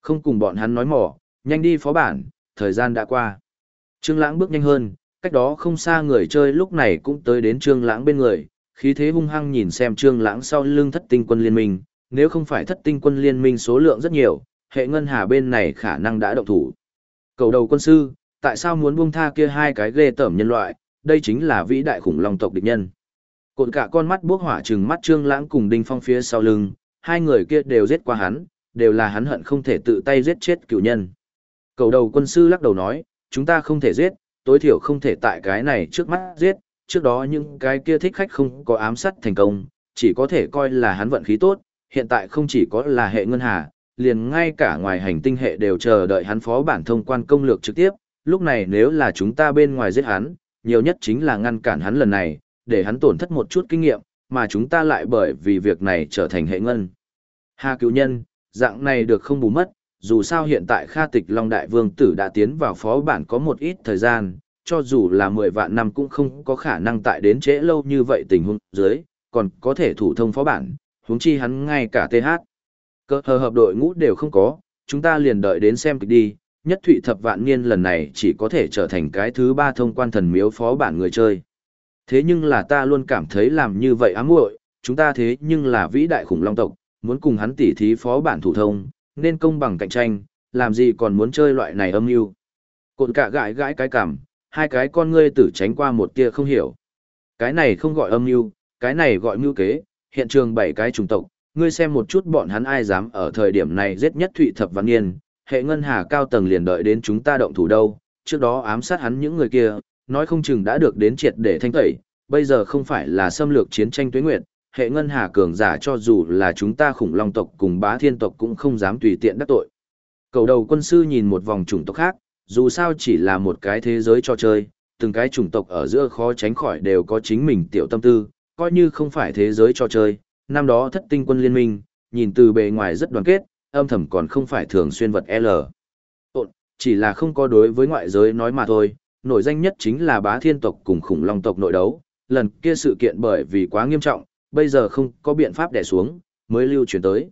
Không cùng bọn hắn nói mỏ, nhanh đi phó bản, thời gian đã qua. Trương Lãng bước nhanh hơn, cách đó không xa người chơi lúc này cũng tới đến Trương Lãng bên người, khí thế hung hăng nhìn xem Trương Lãng sau lưng Thất Tinh quân liên minh, nếu không phải Thất Tinh quân liên minh số lượng rất nhiều, hệ ngân hà bên này khả năng đã động thủ. Cầu đầu quân sư, tại sao muốn buông tha kia hai cái ghê tởm nhân loại, đây chính là vĩ đại khủng long tộc địch nhân. Cột cả con mắt bốc hỏa trừng mắt Trương Lãng cùng Đinh Phong phía sau lưng, hai người kia đều giết qua hắn, đều là hắn hận không thể tự tay giết chết cửu nhân. Cầu đầu quân sư lắc đầu nói, chúng ta không thể giết, tối thiểu không thể tại cái này trước mắt giết, trước đó những cái kia thích khách không có ám sát thành công, chỉ có thể coi là hắn vận khí tốt, hiện tại không chỉ có là hệ ngân hà, liền ngay cả ngoài hành tinh hệ đều chờ đợi hắn phó bản thông quan công lược trực tiếp, lúc này nếu là chúng ta bên ngoài giết hắn, nhiều nhất chính là ngăn cản hắn lần này, để hắn tổn thất một chút kinh nghiệm, mà chúng ta lại bởi vì việc này trở thành hệ ngân. Hà cứu nhân, dạng này được không bù mất, dù sao hiện tại Kha Tịch Long Đại Vương Tử đã tiến vào phó bản có một ít thời gian, cho dù là 10 vạn năm cũng không có khả năng tại đến trễ lâu như vậy tình huống dưới, còn có thể thủ thông phó bản, huống chi hắn ngay cả TH. Cơ hờ hợp đội ngũ đều không có, chúng ta liền đợi đến xem kịch đi, nhất thụy thập vạn niên lần này chỉ có thể trở thành cái thứ ba thông quan thần miếu phó bản người chơi. Thế nhưng là ta luôn cảm thấy làm như vậy ám muội, chúng ta thế nhưng là vĩ đại khủng long tộc, muốn cùng hắn tỉ thí phó bản thủ thông, nên công bằng cạnh tranh, làm gì còn muốn chơi loại này âm mưu. Cộn cả gãi gãi cái cảm, hai cái con ngươi tử tránh qua một tia không hiểu. Cái này không gọi âm mưu, cái này gọi mưu kế, hiện trường bảy cái chủng tộc, ngươi xem một chút bọn hắn ai dám ở thời điểm này giết nhất thụy thập văn niên, hệ ngân hà cao tầng liền đợi đến chúng ta động thủ đâu, trước đó ám sát hắn những người kia, nói không chừng đã được đến triệt để thanh tẩy, bây giờ không phải là xâm lược chiến tranh tuế nguyệt, hệ ngân hà cường giả cho dù là chúng ta khủng long tộc cùng bá thiên tộc cũng không dám tùy tiện đắc tội. Cầu đầu quân sư nhìn một vòng chủng tộc khác, dù sao chỉ là một cái thế giới cho chơi, từng cái chủng tộc ở giữa khó tránh khỏi đều có chính mình tiểu tâm tư, coi như không phải thế giới cho chơi, năm đó thất tinh quân liên minh, nhìn từ bề ngoài rất đoàn kết, âm thầm còn không phải thường xuyên vật L. Ổn, chỉ là không có đối với ngoại giới nói mà thôi, nổi danh nhất chính là bá thiên tộc cùng khủng long tộc nội đấu, lần kia sự kiện bởi vì quá nghiêm trọng, bây giờ không có biện pháp đè xuống, mới lưu truyền tới.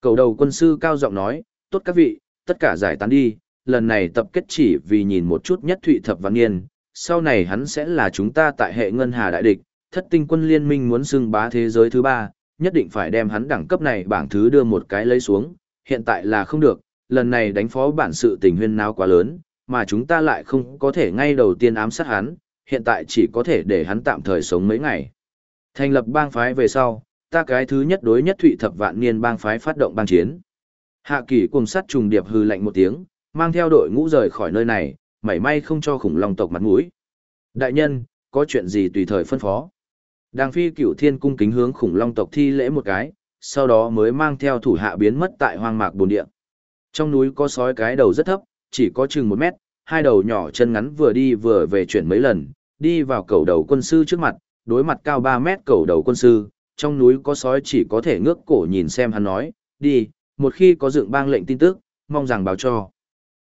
Cầu đầu quân sư cao giọng nói, tốt các vị, tất cả giải tán đi, lần này tập kết chỉ vì nhìn một chút nhất thụy thập văn niên, sau này hắn sẽ là chúng ta tại hệ ngân hà đại địch, thất tinh quân liên minh muốn xưng bá thế giới thứ ba, nhất định phải đem hắn đẳng cấp này bảng thứ đưa một cái lấy xuống, hiện tại là không được, lần này đánh phó bản sự tình huyên náo quá lớn, mà chúng ta lại không có thể ngay đầu tiên ám sát hắn, hiện tại chỉ có thể để hắn tạm thời sống mấy ngày. Thành lập bang phái về sau, ta cái thứ nhất đối nhất thụy thập vạn niên bang phái phát động bang chiến. Hạ kỷ cùng sát trùng điệp hư lạnh một tiếng, mang theo đội ngũ rời khỏi nơi này, mảy may không cho khủng long tộc mặt mũi. Đại nhân, có chuyện gì tùy thời phân phó. Đàng phi cửu thiên cung kính hướng khủng long tộc thi lễ một cái, sau đó mới mang theo thủ hạ biến mất tại hoang mạc bồn địa. Trong núi có sói cái đầu rất thấp, chỉ có chừng một mét, hai đầu nhỏ chân ngắn vừa đi vừa về chuyển mấy lần, đi vào cầu đầu quân sư trước mặt, đối mặt cao 3 mét cầu đầu quân sư, trong núi có sói chỉ có thể ngước cổ nhìn xem hắn nói, đi, một khi có dựng bang lệnh tin tức, mong rằng báo cho.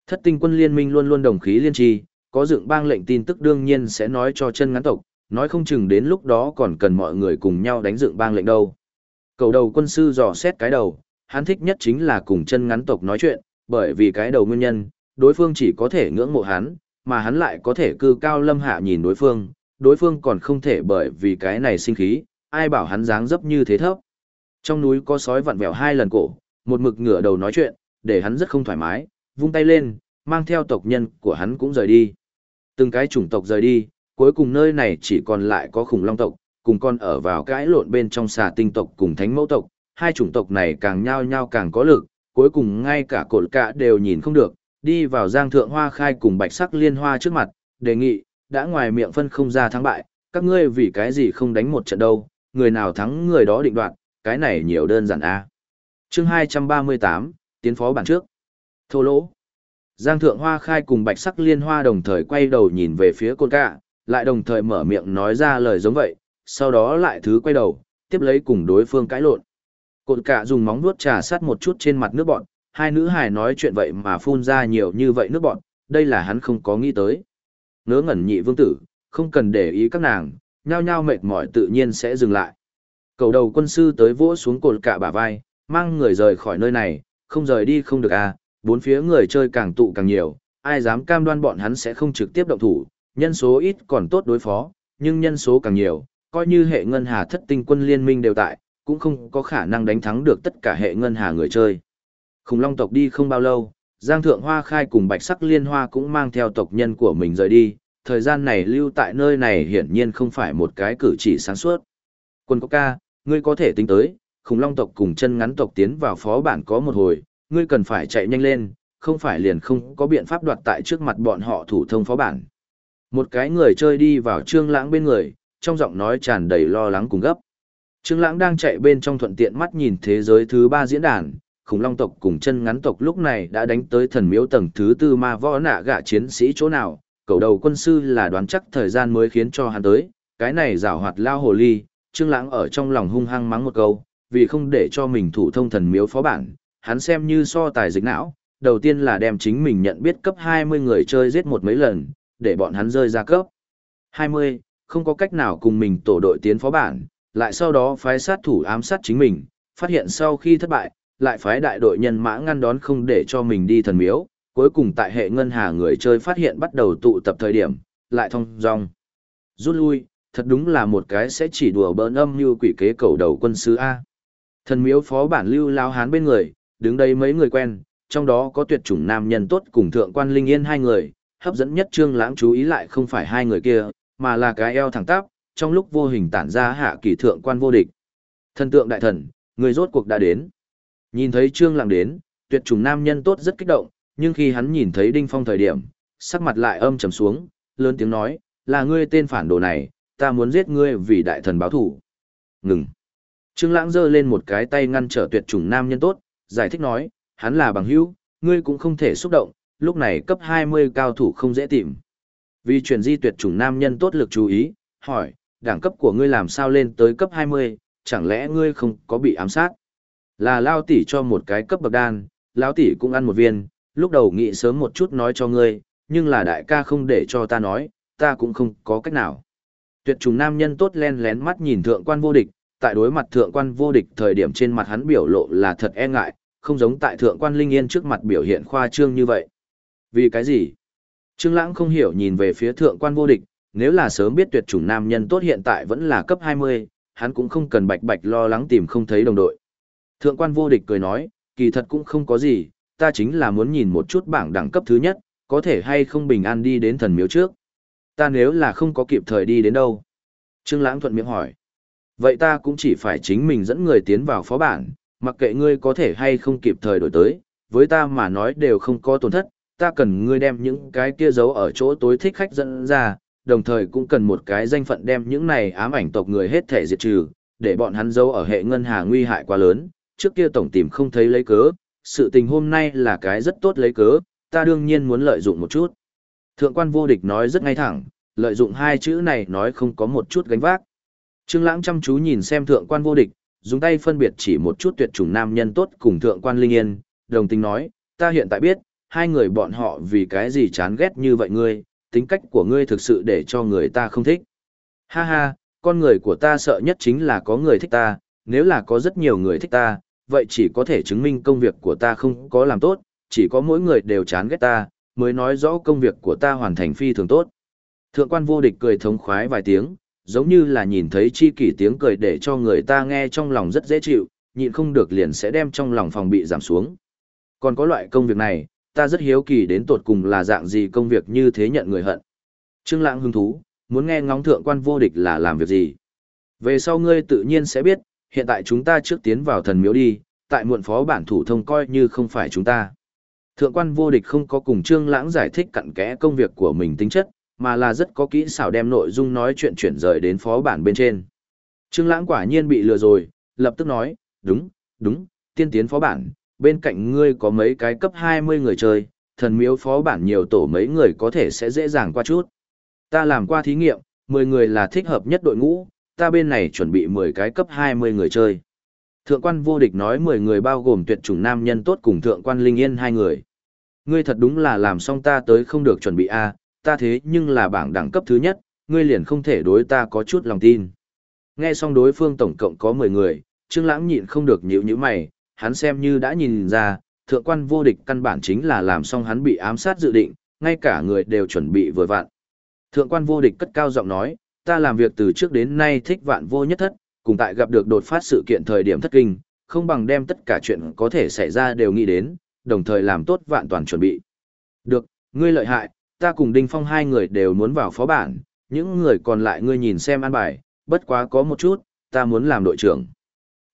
Thất tinh quân liên minh luôn luôn đồng khí liên trì, có dựng bang lệnh tin tức đương nhiên sẽ nói cho chân ngắn tộc, nói không chừng đến lúc đó còn cần mọi người cùng nhau đánh dựng bang lệnh đâu. Cầu đầu quân sư dò xét cái đầu, hắn thích nhất chính là cùng chân ngắn tộc nói chuyện, bởi vì cái đầu nguyên nhân, đối phương chỉ có thể ngưỡng mộ hắn, mà hắn lại có thể cư cao lâm hạ nhìn đối phương, đối phương còn không thể bởi vì cái này sinh khí, ai bảo hắn dáng dấp như thế thấp. Trong núi có sói vặn vẹo hai lần cổ, một mực ngửa đầu nói chuyện, để hắn rất không thoải mái, vung tay lên, mang theo tộc nhân của hắn cũng rời đi. Từng cái chủng tộc rời đi, cuối cùng nơi này chỉ còn lại có khủng long tộc, cùng con ở vào cãi lộn bên trong xà tinh tộc cùng thánh mẫu tộc, hai chủng tộc này càng nhao nhao càng có lực, cuối cùng ngay cả cột cả đều nhìn không được, đi vào giang thượng hoa khai cùng bạch sắc liên hoa trước mặt, đề nghị, đã ngoài miệng phân không ra thắng bại, các ngươi vì cái gì không đánh một trận đâu, người nào thắng người đó định đoạt, cái này nhiều đơn giản a. À. Chương 238, tiến phó bản trước. Thô lỗ. Giang Thượng Hoa Khai cùng Bạch Sắc Liên Hoa đồng thời quay đầu nhìn về phía côn Ca, lại đồng thời mở miệng nói ra lời giống vậy, sau đó lại thứ quay đầu, tiếp lấy cùng đối phương cãi lộn. Côn Ca dùng móng vuốt trà sát một chút trên mặt nước bọn, hai nữ hài nói chuyện vậy mà phun ra nhiều như vậy nước bọn, đây là hắn không có nghĩ tới. Ngớ ngẩn nhị vương tử, không cần để ý các nàng, nhao nhao mệt mỏi tự nhiên sẽ dừng lại. Cầu đầu quân sư tới vỗ xuống cột cả bả vai, mang người rời khỏi nơi này, không rời đi không được à, bốn phía người chơi càng tụ càng nhiều, ai dám cam đoan bọn hắn sẽ không trực tiếp động thủ, nhân số ít còn tốt đối phó, nhưng nhân số càng nhiều, coi như hệ ngân hà thất tinh quân liên minh đều tại, cũng không có khả năng đánh thắng được tất cả hệ ngân hà người chơi. Khủng long tộc đi không bao lâu, Giang Thượng Hoa Khai cùng Bạch Sắc Liên Hoa cũng mang theo tộc nhân của mình rời đi, thời gian này lưu tại nơi này hiển nhiên không phải một cái cử chỉ sáng suốt. Quân Cốc ca, ngươi có thể tính tới, khủng long tộc cùng chân ngắn tộc tiến vào phó bản có một hồi, ngươi cần phải chạy nhanh lên, không phải liền không có biện pháp đoạt tại trước mặt bọn họ thủ thông phó bản. Một cái người chơi đi vào Trương Lãng bên người, trong giọng nói tràn đầy lo lắng cùng gấp. Trương Lãng đang chạy bên trong thuận tiện mắt nhìn thế giới thứ ba diễn đàn, khủng long tộc cùng chân ngắn tộc lúc này đã đánh tới thần miếu tầng thứ tư ma võ nạ gạ chiến sĩ chỗ nào, cầu đầu quân sư là đoán chắc thời gian mới khiến cho hắn tới, cái này rào hoạt lao hồ ly, Trương Lãng ở trong lòng hung hăng mắng một câu, vì không để cho mình thủ thông thần miếu phó bản, hắn xem như so tài dịch não, đầu tiên là đem chính mình nhận biết cấp 20 người chơi giết một mấy lần, để bọn hắn rơi ra cấp 20, không có cách nào cùng mình tổ đội tiến phó bản, lại sau đó phái sát thủ ám sát chính mình, phát hiện sau khi thất bại, lại phái đại đội nhân mã ngăn đón không để cho mình đi thần miếu, cuối cùng tại hệ ngân hà người chơi phát hiện bắt đầu tụ tập thời điểm, lại thông dong. Rút lui, thật đúng là một cái sẽ chỉ đùa bỡn âm như quỷ kế cầu đầu quân sứ A. Thần miếu phó bản lưu lao hán bên người, đứng đây mấy người quen, trong đó có tuyệt chủng nam nhân tốt cùng thượng quan linh yên hai người, hấp dẫn nhất trương lãng chú ý lại không phải hai người kia, mà là cái eo thẳng tắp, trong lúc vô hình tản ra hạ kỳ thượng quan vô địch. Thần tượng đại thần, người rốt cuộc đã đến. Nhìn thấy trương lãng đến, tuyệt chủng nam nhân tốt rất kích động, nhưng khi hắn nhìn thấy đinh phong thời điểm, sắc mặt lại âm trầm xuống, lớn tiếng nói, là ngươi tên phản đồ này, ta muốn giết ngươi vì đại thần báo thủ. Ngừng. Trương Lãng giơ lên một cái tay ngăn trở tuyệt chủng nam nhân tốt, giải thích nói, hắn là bằng hữu, ngươi cũng không thể xúc động, lúc này cấp 20 cao thủ không dễ tìm. Vì chuyển di tuyệt chủng nam nhân tốt lực chú ý, hỏi, đẳng cấp của ngươi làm sao lên tới cấp 20, chẳng lẽ ngươi không có bị ám sát? Là lao tỷ cho một cái cấp bậc đan, lão tỷ cũng ăn một viên, lúc đầu nghĩ sớm một chút nói cho ngươi, nhưng là đại ca không để cho ta nói, ta cũng không có cách nào. Tuyệt trùng nam nhân tốt len lén mắt nhìn thượng quan vô địch, tại đối mặt thượng quan vô địch thời điểm trên mặt hắn biểu lộ là thật e ngại, không giống tại thượng quan linh yên trước mặt biểu hiện khoa trương như vậy. Vì cái gì? Trương Lãng không hiểu nhìn về phía thượng quan vô địch, nếu là sớm biết tuyệt chủng nam nhân tốt hiện tại vẫn là cấp 20, hắn cũng không cần bạch bạch lo lắng tìm không thấy đồng đội. Thượng quan vô địch cười nói, kỳ thật cũng không có gì, ta chính là muốn nhìn một chút bảng đẳng cấp thứ nhất, có thể hay không bình an đi đến thần miếu trước. Ta nếu là không có kịp thời đi đến đâu? Trương Lãng thuận miệng hỏi. Vậy ta cũng chỉ phải chính mình dẫn người tiến vào phó bản, mặc kệ ngươi có thể hay không kịp thời đổi tới, với ta mà nói đều không có tổn thất, ta cần ngươi đem những cái kia giấu ở chỗ tối thích khách dẫn ra, đồng thời cũng cần một cái danh phận đem những này ám ảnh tộc người hết thể diệt trừ, để bọn hắn giấu ở hệ ngân hà nguy hại quá lớn, trước kia tổng tìm không thấy lấy cớ, sự tình hôm nay là cái rất tốt lấy cớ, ta đương nhiên muốn lợi dụng một chút. Thượng quan vô địch nói rất ngay thẳng, lợi dụng hai chữ này nói không có một chút gánh vác. Trương Lãng chăm chú nhìn xem thượng quan vô địch, dùng tay phân biệt chỉ một chút tuyệt chủng nam nhân tốt cùng thượng quan linh yên, đồng tình nói, ta hiện tại biết, hai người bọn họ vì cái gì chán ghét như vậy ngươi, tính cách của ngươi thực sự để cho người ta không thích. Ha ha, con người của ta sợ nhất chính là có người thích ta, nếu là có rất nhiều người thích ta, vậy chỉ có thể chứng minh công việc của ta không có làm tốt, chỉ có mỗi người đều chán ghét ta, mới nói rõ công việc của ta hoàn thành phi thường tốt. Thượng quan vô địch cười thống khoái vài tiếng, giống như là nhìn thấy chi kỷ tiếng cười để cho người ta nghe trong lòng rất dễ chịu, nhịn không được liền sẽ đem trong lòng phòng bị giảm xuống. Còn có loại công việc này, ta rất hiếu kỳ đến tột cùng là dạng gì công việc như thế nhận người hận. Trương Lãng hứng thú, muốn nghe ngóng thượng quan vô địch là làm việc gì. Về sau ngươi tự nhiên sẽ biết, hiện tại chúng ta trước tiến vào thần miếu đi, tại muộn phó bản thủ thông coi như không phải chúng ta. Thượng quan vô địch không có cùng Trương Lãng giải thích cặn kẽ công việc của mình tính chất, mà là rất có kỹ xảo đem nội dung nói chuyện chuyển rời đến phó bản bên trên. Trương Lãng quả nhiên bị lừa rồi, lập tức nói, đúng, đúng, tiên tiến phó bản, bên cạnh ngươi có mấy cái cấp 20 người chơi, thần miếu phó bản nhiều tổ mấy người có thể sẽ dễ dàng qua chút. Ta làm qua thí nghiệm, 10 người là thích hợp nhất đội ngũ, ta bên này chuẩn bị 10 cái cấp 20 người chơi. Thượng quan vô địch nói 10 người bao gồm tuyệt chủng nam nhân tốt cùng thượng quan linh yên hai người. Ngươi thật đúng là làm xong ta tới không được chuẩn bị A, ta thế nhưng là bảng đẳng cấp thứ nhất, ngươi liền không thể đối ta có chút lòng tin. Nghe xong đối phương tổng cộng có 10 người, Trương Lãng nhịn không được nhíu nhíu mày, hắn xem như đã nhìn ra, thượng quan vô địch căn bản chính là làm xong hắn bị ám sát dự định, ngay cả người đều chuẩn bị vừa vặn. Thượng quan vô địch cất cao giọng nói, ta làm việc từ trước đến nay thích vạn vô nhất thất, cùng tại gặp được đột phát sự kiện thời điểm thất kinh, không bằng đem tất cả chuyện có thể xảy ra đều nghĩ đến, đồng thời làm tốt vạn toàn chuẩn bị. Được, ngươi lợi hại, ta cùng Đinh Phong hai người đều muốn vào phó bản, những người còn lại ngươi nhìn xem an bài, bất quá có một chút, ta muốn làm đội trưởng.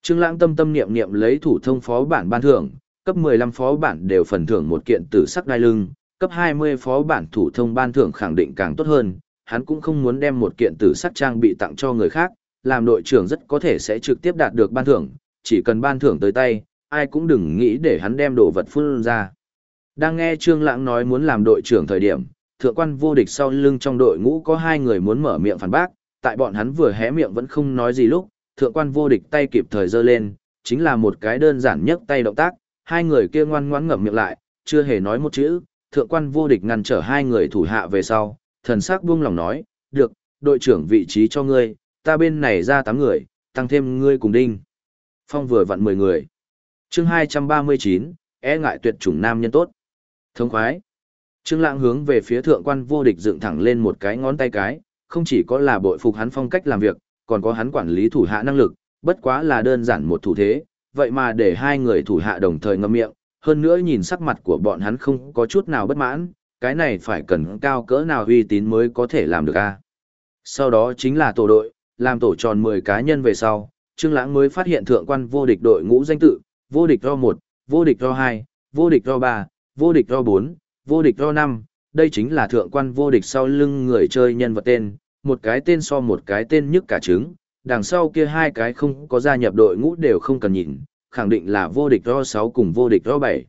Trương Lãng tâm tâm niệm niệm lấy thủ thông phó bản ban thưởng, cấp 15 phó bản đều phần thưởng một kiện tử sắc đai lưng, cấp 20 phó bản thủ thông ban thưởng khẳng định càng tốt hơn, hắn cũng không muốn đem một kiện tử sắc trang bị tặng cho người khác, làm đội trưởng rất có thể sẽ trực tiếp đạt được ban thưởng, chỉ cần ban thưởng tới tay, ai cũng đừng nghĩ để hắn đem đồ vật phun ra. Đang nghe Trương Lãng nói muốn làm đội trưởng thời điểm, thượng quan vô địch sau lưng trong đội ngũ có hai người muốn mở miệng phản bác, tại bọn hắn vừa hé miệng vẫn không nói gì lúc, thượng quan vô địch tay kịp thời giơ lên, chính là một cái đơn giản nhất tay động tác, hai người kia ngoan ngoãn ngậm miệng lại, chưa hề nói một chữ, thượng quan vô địch ngăn trở hai người thủ hạ về sau, thần sắc buông lòng nói, được, đội trưởng vị trí cho ngươi, ta bên này ra tám người, tăng thêm ngươi cùng đinh. Phong vừa vặn mười người. chương hai trăm ba mươi chín e ngại tuyệt chủng nam nhân tốt. Thông khoái. Trương Lãng hướng về phía thượng quan vô địch dựng thẳng lên một cái ngón tay cái, không chỉ có là bội phục hắn phong cách làm việc, còn có hắn quản lý thủ hạ năng lực, bất quá là đơn giản một thủ thế, vậy mà để hai người thủ hạ đồng thời ngậm miệng, hơn nữa nhìn sắc mặt của bọn hắn không có chút nào bất mãn, cái này phải cần cao cỡ nào uy tín mới có thể làm được a. Sau đó chính là tổ đội, làm tổ tròn 10 cá nhân về sau, Trương Lãng mới phát hiện thượng quan vô địch đội ngũ danh tự, vô địch ro 1, vô địch ro 2, vô địch ro 3, vô địch ro 4, vô địch ro 5, đây chính là thượng quan vô địch sau lưng người chơi nhân vật tên, một cái tên so một cái tên nhức cả trứng, đằng sau kia hai cái không có gia nhập đội ngũ đều không cần nhìn, khẳng định là vô địch ro 6 cùng vô địch ro 7.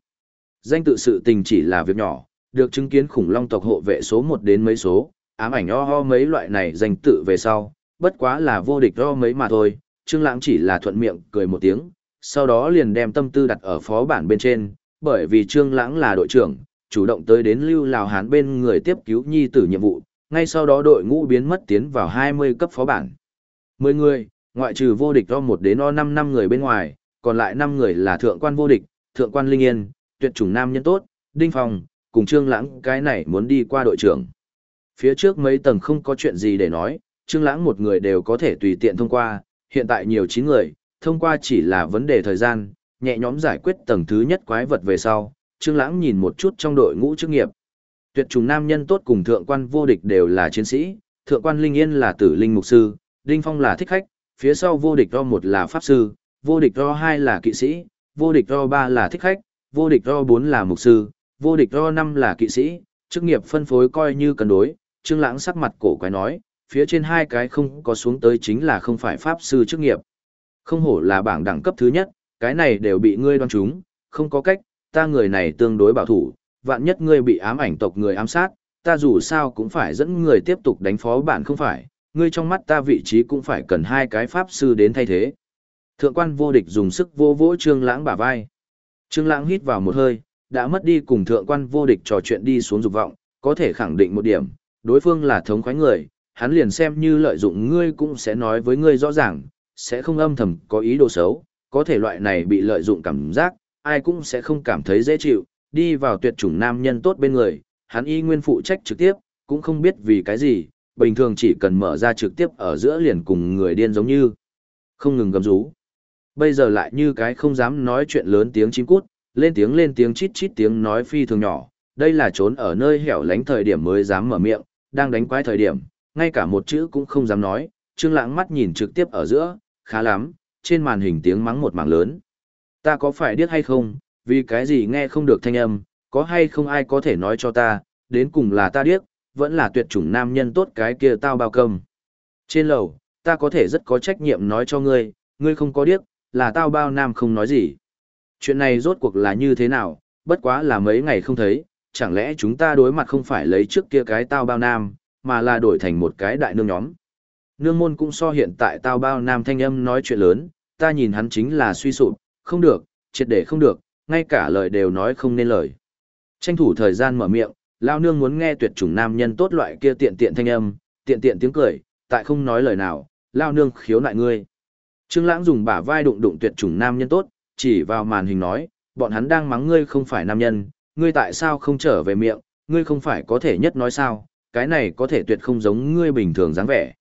Danh tự sự tình chỉ là việc nhỏ, được chứng kiến khủng long tộc hộ vệ số 1 đến mấy số, ám ảnh o ho mấy loại này danh tự về sau, bất quá là vô địch o mấy mà thôi, Trương Lãng chỉ là thuận miệng cười một tiếng, sau đó liền đem tâm tư đặt ở phó bản bên trên, bởi vì Trương Lãng là đội trưởng, chủ động tới đến Lưu Lào Hán bên người tiếp cứu nhi tử nhiệm vụ, ngay sau đó đội ngũ biến mất tiến vào 20 cấp phó bản. 10 người, ngoại trừ vô địch do 1 đến o 5 năm người bên ngoài, còn lại 5 người là thượng quan vô địch, thượng quan linh yên, tuyệt chủng nam nhân tốt, đinh phòng, cùng Trương Lãng cái này muốn đi qua đội trưởng. Phía trước mấy tầng không có chuyện gì để nói, Trương Lãng một người đều có thể tùy tiện thông qua, hiện tại nhiều chín người, thông qua chỉ là vấn đề thời gian, nhẹ nhõm giải quyết tầng thứ nhất quái vật về sau, Trương Lãng nhìn một chút trong đội ngũ chức nghiệp. Tuyệt trùng nam nhân tốt cùng thượng quan vô địch đều là chiến sĩ, thượng quan Linh Yên là tử linh mục sư, Đinh Phong là thích khách, phía sau vô địch ro một là pháp sư, vô địch ro hai là kỵ sĩ, vô địch ro ba là thích khách, vô địch ro bốn là mục sư, vô địch ro năm là kỵ sĩ, chức nghiệp phân phối coi như cân đối, Trương Lãng sắc mặt cổ quái nói, phía trên hai cái không có xuống tới chính là không phải pháp sư chức nghiệp. Không hổ là bảng đẳng cấp thứ nhất, cái này đều bị ngươi đoán trúng, không có cách, ta người này tương đối bảo thủ, vạn nhất ngươi bị ám ảnh tộc người ám sát, ta dù sao cũng phải dẫn người tiếp tục đánh phó bạn không phải, ngươi trong mắt ta vị trí cũng phải cần hai cái pháp sư đến thay thế. Thượng quan vô địch dùng sức vô vỗ Trương Lãng bả vai. Trương Lãng hít vào một hơi, đã mất đi cùng thượng quan vô địch trò chuyện đi xuống dục vọng, có thể khẳng định một điểm, đối phương là thống khoái người, hắn liền xem như lợi dụng ngươi cũng sẽ nói với ngươi rõ ràng, sẽ không âm thầm có ý đồ xấu, có thể loại này bị lợi dụng cảm giác, ai cũng sẽ không cảm thấy dễ chịu, đi vào tuyệt chủng nam nhân tốt bên người, hắn y nguyên phụ trách trực tiếp, cũng không biết vì cái gì, bình thường chỉ cần mở ra trực tiếp ở giữa liền cùng người điên giống như, không ngừng gầm rú. Bây giờ lại như cái không dám nói chuyện lớn tiếng chim cút, lên tiếng lên tiếng chít chít tiếng nói phi thường nhỏ, đây là trốn ở nơi hẻo lánh thời điểm mới dám mở miệng, đang đánh quái thời điểm, ngay cả một chữ cũng không dám nói, Trương Lãng mắt nhìn trực tiếp ở giữa, khá lắm, trên màn hình tiếng mắng một mảng lớn. Ta có phải điếc hay không, vì cái gì nghe không được thanh âm, có hay không ai có thể nói cho ta, đến cùng là ta điếc, vẫn là tuyệt chủng nam nhân tốt cái kia tao bao công. Trên lầu, ta có thể rất có trách nhiệm nói cho ngươi, ngươi không có điếc, là tao bao nam không nói gì. Chuyện này rốt cuộc là như thế nào, bất quá là mấy ngày không thấy, chẳng lẽ chúng ta đối mặt không phải lấy trước kia cái tao bao nam, mà là đổi thành một cái đại nương nhóm. Nương môn cũng so hiện tại tao bao nam thanh âm nói chuyện lớn, ta nhìn hắn chính là suy sụp, không được, triệt để không được, ngay cả lời đều nói không nên lời. Tranh thủ thời gian mở miệng, lao nương muốn nghe tuyệt chủng nam nhân tốt loại kia tiện tiện thanh âm, tiện tiện tiếng cười, tại không nói lời nào, lao nương khiếu nại ngươi. Trương Lãng dùng bả vai đụng đụng tuyệt chủng nam nhân tốt, chỉ vào màn hình nói, bọn hắn đang mắng ngươi không phải nam nhân, ngươi tại sao không trở về miệng, ngươi không phải có thể nhất nói sao, cái này có thể tuyệt không giống ngươi bình thường dáng vẻ.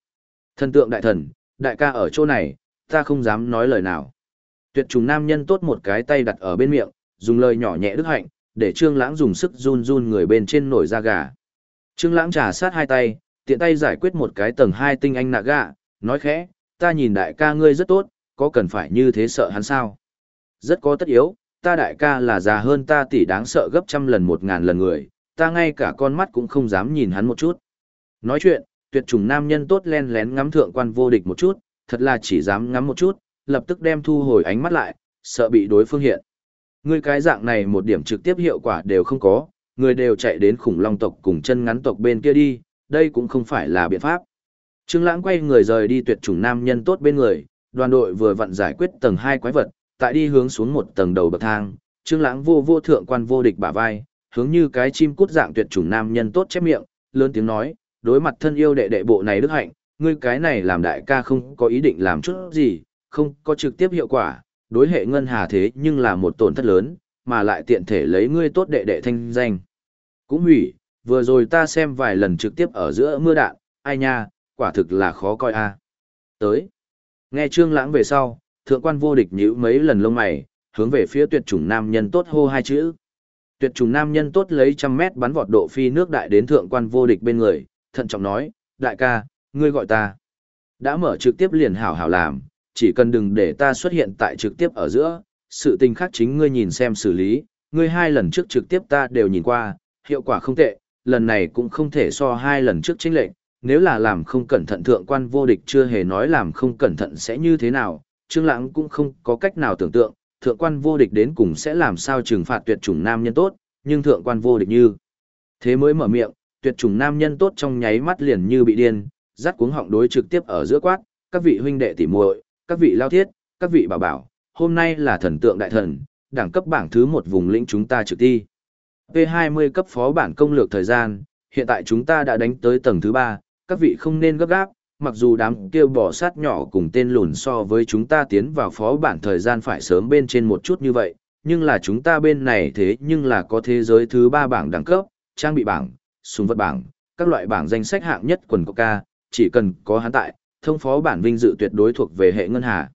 Thần tượng đại thần, đại ca ở chỗ này, ta không dám nói lời nào. Tuyệt trùng nam nhân tốt một cái tay đặt ở bên miệng, dùng lời nhỏ nhẹ đức hạnh, để Trương Lãng dùng sức run run người bên trên nổi da gà. Trương Lãng trà sát hai tay, tiện tay giải quyết một cái tầng hai tinh anh nạ gà, nói khẽ, ta nhìn đại ca ngươi rất tốt, có cần phải như thế sợ hắn sao? Rất có tất yếu, ta đại ca là già hơn ta tỷ đáng sợ gấp trăm lần một ngàn lần người, ta ngay cả con mắt cũng không dám nhìn hắn một chút. Nói chuyện, tuyệt trùng nam nhân tốt len lén ngắm thượng quan vô địch một chút, thật là chỉ dám ngắm một chút, lập tức đem thu hồi ánh mắt lại, sợ bị đối phương hiện. Ngươi cái dạng này một điểm trực tiếp hiệu quả đều không có, người đều chạy đến khủng long tộc cùng chân ngắn tộc bên kia đi, đây cũng không phải là biện pháp. Trương Lãng quay người rời đi tuyệt chủng nam nhân tốt bên người, đoàn đội vừa vặn giải quyết tầng 2 quái vật, tại đi hướng xuống một tầng đầu bậc thang, Trương Lãng vô vô thượng quan vô địch bả vai, hướng như cái chim cút dạng tuyệt chủng nam nhân tốt chép miệng, lớn tiếng nói, đối mặt thân yêu đệ đệ bộ này đức hạnh, ngươi cái này làm đại ca không có ý định làm chút gì, không có trực tiếp hiệu quả, đối hệ ngân hà thế nhưng là một tổn thất lớn, mà lại tiện thể lấy ngươi tốt đệ đệ thanh danh. Cũng hủy, vừa rồi ta xem vài lần trực tiếp ở giữa mưa đạn, ai nha, quả thực là khó coi a. Tới. Nghe Trương Lãng về sau, thượng quan vô địch nhíu mấy lần lông mày, hướng về phía tuyệt chủng nam nhân tốt hô hai chữ. Tuyệt chủng nam nhân tốt lấy trăm mét bắn vọt độ phi nước đại đến thượng quan vô địch bên người, thận trọng nói, đại ca, ngươi gọi ta. Đã mở trực tiếp liền hảo hảo làm, chỉ cần đừng để ta xuất hiện tại trực tiếp ở giữa, sự tình khác chính ngươi nhìn xem xử lý, ngươi hai lần trước trực tiếp ta đều nhìn qua, hiệu quả không tệ, lần này cũng không thể so hai lần trước chính lệnh, nếu là làm không cẩn thận thượng quan vô địch chưa hề nói làm không cẩn thận sẽ như thế nào, Trương Lãng cũng không có cách nào tưởng tượng, thượng quan vô địch đến cùng sẽ làm sao trừng phạt tuyệt chủng nam nhân tốt, nhưng thượng quan vô địch như thế mới mở miệng, tuyệt chủng nam nhân tốt trong nháy mắt liền như bị điên, rát cuống họng đối trực tiếp ở giữa quát, các vị huynh đệ tỉ muội, các vị lao thiết, các vị bảo bảo, hôm nay là thần tượng đại thần, đẳng cấp bảng thứ một vùng lĩnh chúng ta trực ti. P20 cấp phó bản công lược thời gian, hiện tại chúng ta đã đánh tới tầng thứ ba, các vị không nên gấp gáp, mặc dù đám kêu bỏ sát nhỏ cùng tên lùn so với chúng ta tiến vào phó bản thời gian phải sớm bên trên một chút như vậy, nhưng là chúng ta bên này thế nhưng là có thế giới thứ ba bảng đẳng cấp, trang bị bảng, súng vật bảng, các loại bảng danh sách hạng nhất quần coca, chỉ cần có hắn tại, thông phó bản vinh dự tuyệt đối thuộc về hệ ngân hà.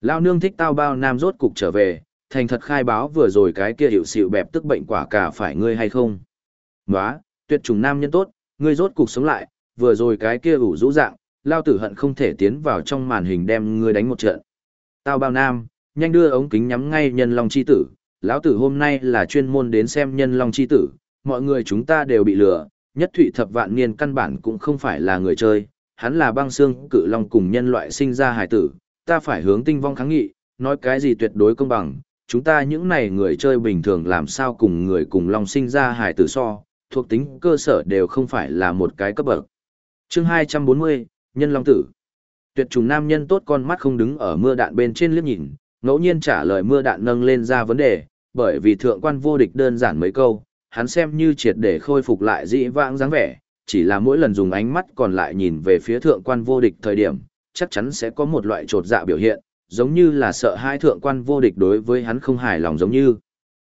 Lao nương thích tao bao nam rốt cục trở về, thành thật khai báo vừa rồi cái kia hiệu xịu bẹp tức bệnh quả cả phải ngươi hay không. Nóa, tuyệt trùng nam nhân tốt, ngươi rốt cục sống lại, vừa rồi cái kia ủ rũ dạng, lao tử hận không thể tiến vào trong màn hình đem ngươi đánh một trận. Tao bao nam, nhanh đưa ống kính nhắm ngay nhân long chi tử, lão tử hôm nay là chuyên môn đến xem nhân long chi tử, mọi người chúng ta đều bị lừa, nhất thụy thập vạn niên căn bản cũng không phải là người chơi, hắn là băng xương cự long cùng nhân loại sinh ra hải tử, ta phải hướng tinh vong kháng nghị, nói cái gì tuyệt đối công bằng, chúng ta những này người chơi bình thường làm sao cùng người cùng long sinh ra hải tử so, thuộc tính cơ sở đều không phải là một cái cấp bậc. Chương 240, Nhân Long Tử Tuyệt trùng nam nhân tốt con mắt không đứng ở mưa đạn bên trên liếc nhìn, ngẫu nhiên trả lời mưa đạn nâng lên ra vấn đề, bởi vì thượng quan vô địch đơn giản mấy câu, hắn xem như triệt để khôi phục lại dĩ vãng dáng vẻ, chỉ là mỗi lần dùng ánh mắt còn lại nhìn về phía thượng quan vô địch thời điểm, chắc chắn sẽ có một loại trột dạ biểu hiện, giống như là sợ hai thượng quan vô địch đối với hắn không hài lòng giống như.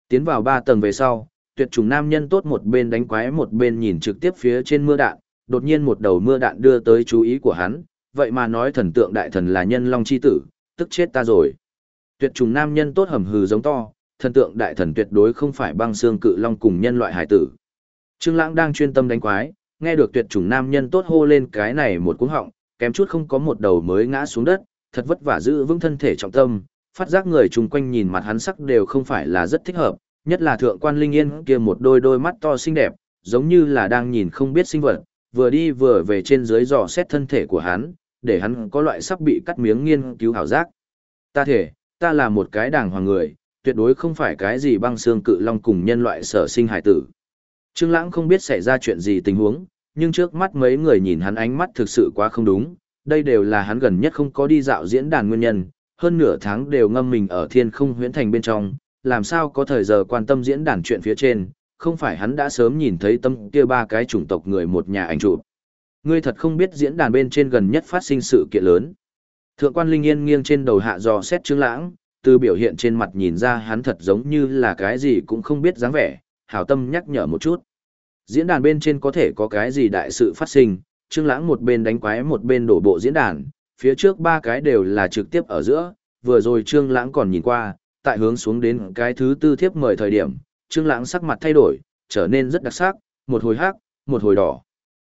Tiến vào ba tầng về sau, tuyệt trùng nam nhân tốt một bên đánh quái một bên nhìn trực tiếp phía trên mưa đạn, đột nhiên một đầu mưa đạn đưa tới chú ý của hắn, vậy mà nói thần tượng đại thần là nhân long chi tử, tức chết ta rồi. Tuyệt trùng nam nhân tốt hầm hừ giống to, thần tượng đại thần tuyệt đối không phải băng xương cự long cùng nhân loại hải tử. Trương Lãng đang chuyên tâm đánh quái, nghe được tuyệt trùng nam nhân tốt hô lên cái này một cú họng, kém chút không có một đầu mới ngã xuống đất, thật vất vả giữ vững thân thể trọng tâm, phát giác người chung quanh nhìn mặt hắn sắc đều không phải là rất thích hợp, nhất là thượng quan linh yên kia một đôi đôi mắt to xinh đẹp, giống như là đang nhìn không biết sinh vật, vừa đi vừa về trên dưới dò xét thân thể của hắn, để hắn có loại sắp bị cắt miếng nghiên cứu hảo giác. Ta thể, ta là một cái đàng hoàng người, tuyệt đối không phải cái gì băng xương cự long cùng nhân loại sở sinh hải tử. Trương Lãng không biết xảy ra chuyện gì tình huống, nhưng trước mắt mấy người nhìn hắn ánh mắt thực sự quá không đúng, đây đều là hắn gần nhất không có đi dạo diễn đàn nguyên nhân, hơn nửa tháng đều ngâm mình ở thiên không Huyền thành bên trong, làm sao có thời giờ quan tâm diễn đàn chuyện phía trên, không phải hắn đã sớm nhìn thấy tâm kia ba cái chủng tộc người một nhà ảnh chụp. Ngươi thật không biết diễn đàn bên trên gần nhất phát sinh sự kiện lớn. Thượng quan Linh Yên nghiêng trên đầu hạ dò xét Trương Lãng, từ biểu hiện trên mặt nhìn ra hắn thật giống như là cái gì cũng không biết dáng vẻ, hảo tâm nhắc nhở một chút. Diễn đàn bên trên có thể có cái gì đại sự phát sinh, Trương Lãng một bên đánh quái một bên đổ bộ diễn đàn, phía trước ba cái đều là trực tiếp ở giữa, vừa rồi Trương Lãng còn nhìn qua, tại hướng xuống đến cái thứ tư thiếp mời thời điểm, Trương Lãng sắc mặt thay đổi, trở nên rất đặc sắc, một hồi hắc, một hồi đỏ.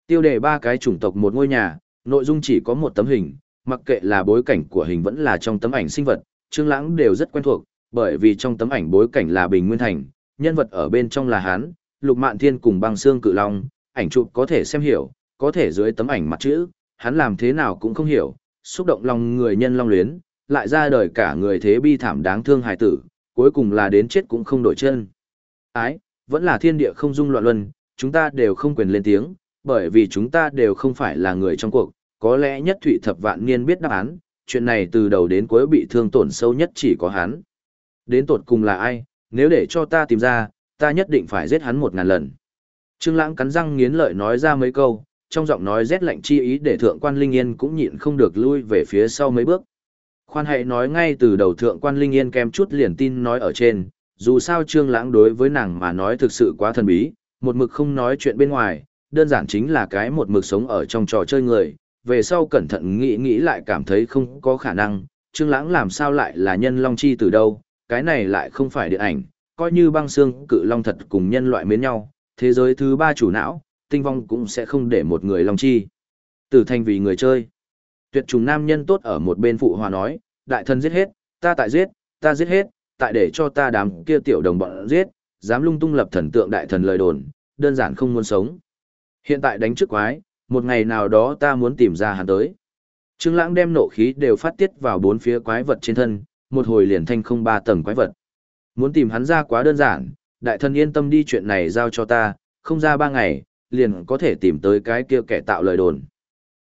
Tiêu đề ba cái chủng tộc một ngôi nhà, nội dung chỉ có một tấm hình, mặc kệ là bối cảnh của hình vẫn là trong tấm ảnh sinh vật, Trương Lãng đều rất quen thuộc, bởi vì trong tấm ảnh bối cảnh là Bình Nguyên Thành, nhân vật ở bên trong là hắn, Lục Mạn Thiên cùng Băng Xương Cự Long, ảnh chụp có thể xem hiểu, có thể dưới tấm ảnh mặt chữ, hắn làm thế nào cũng không hiểu, xúc động lòng người nhân long luyến, lại ra đời cả người thế bi thảm đáng thương hài tử, cuối cùng là đến chết cũng không đổi chân. Ái, vẫn là thiên địa không dung loạn luân, chúng ta đều không quyền lên tiếng, bởi vì chúng ta đều không phải là người trong cuộc, có lẽ nhất thụy thập vạn niên biết đáp án, chuyện này từ đầu đến cuối bị thương tổn sâu nhất chỉ có hắn. Đến tột cùng là ai, nếu để cho ta tìm ra, ta nhất định phải giết hắn một ngàn lần. Trương Lãng cắn răng nghiến lợi nói ra mấy câu, trong giọng nói rét lạnh chi ý để thượng quan Linh Yên cũng nhịn không được lui về phía sau mấy bước. Khoan hãy nói ngay từ đầu thượng quan Linh Yên kem chút liền tin nói ở trên, dù sao Trương Lãng đối với nàng mà nói thực sự quá thần bí, một mực không nói chuyện bên ngoài, đơn giản chính là cái một mực sống ở trong trò chơi người, về sau cẩn thận nghĩ nghĩ lại cảm thấy không có khả năng, Trương Lãng làm sao lại là nhân long chi từ đâu, cái này lại không phải điện ảnh, coi như băng xương cự long thật cùng nhân loại mến nhau, thế giới thứ ba chủ não, tinh vong cũng sẽ không để một người long chi. Tử thành vì người chơi. Tuyệt trùng nam nhân tốt ở một bên phụ hòa nói, đại thần giết hết, ta tại giết, ta giết hết, tại để cho ta đám kia tiểu đồng bọn giết, dám lung tung lập thần tượng đại thần lời đồn, đơn giản không muốn sống. Hiện tại đánh trước quái, một ngày nào đó ta muốn tìm ra hắn tới. Trương Lãng đem nộ khí đều phát tiết vào bốn phía quái vật trên thân, một hồi liền thanh không ba tầng quái vật. Muốn tìm hắn ra quá đơn giản, đại thần yên tâm đi chuyện này giao cho ta, không ra ba ngày, liền có thể tìm tới cái kia kẻ tạo lời đồn.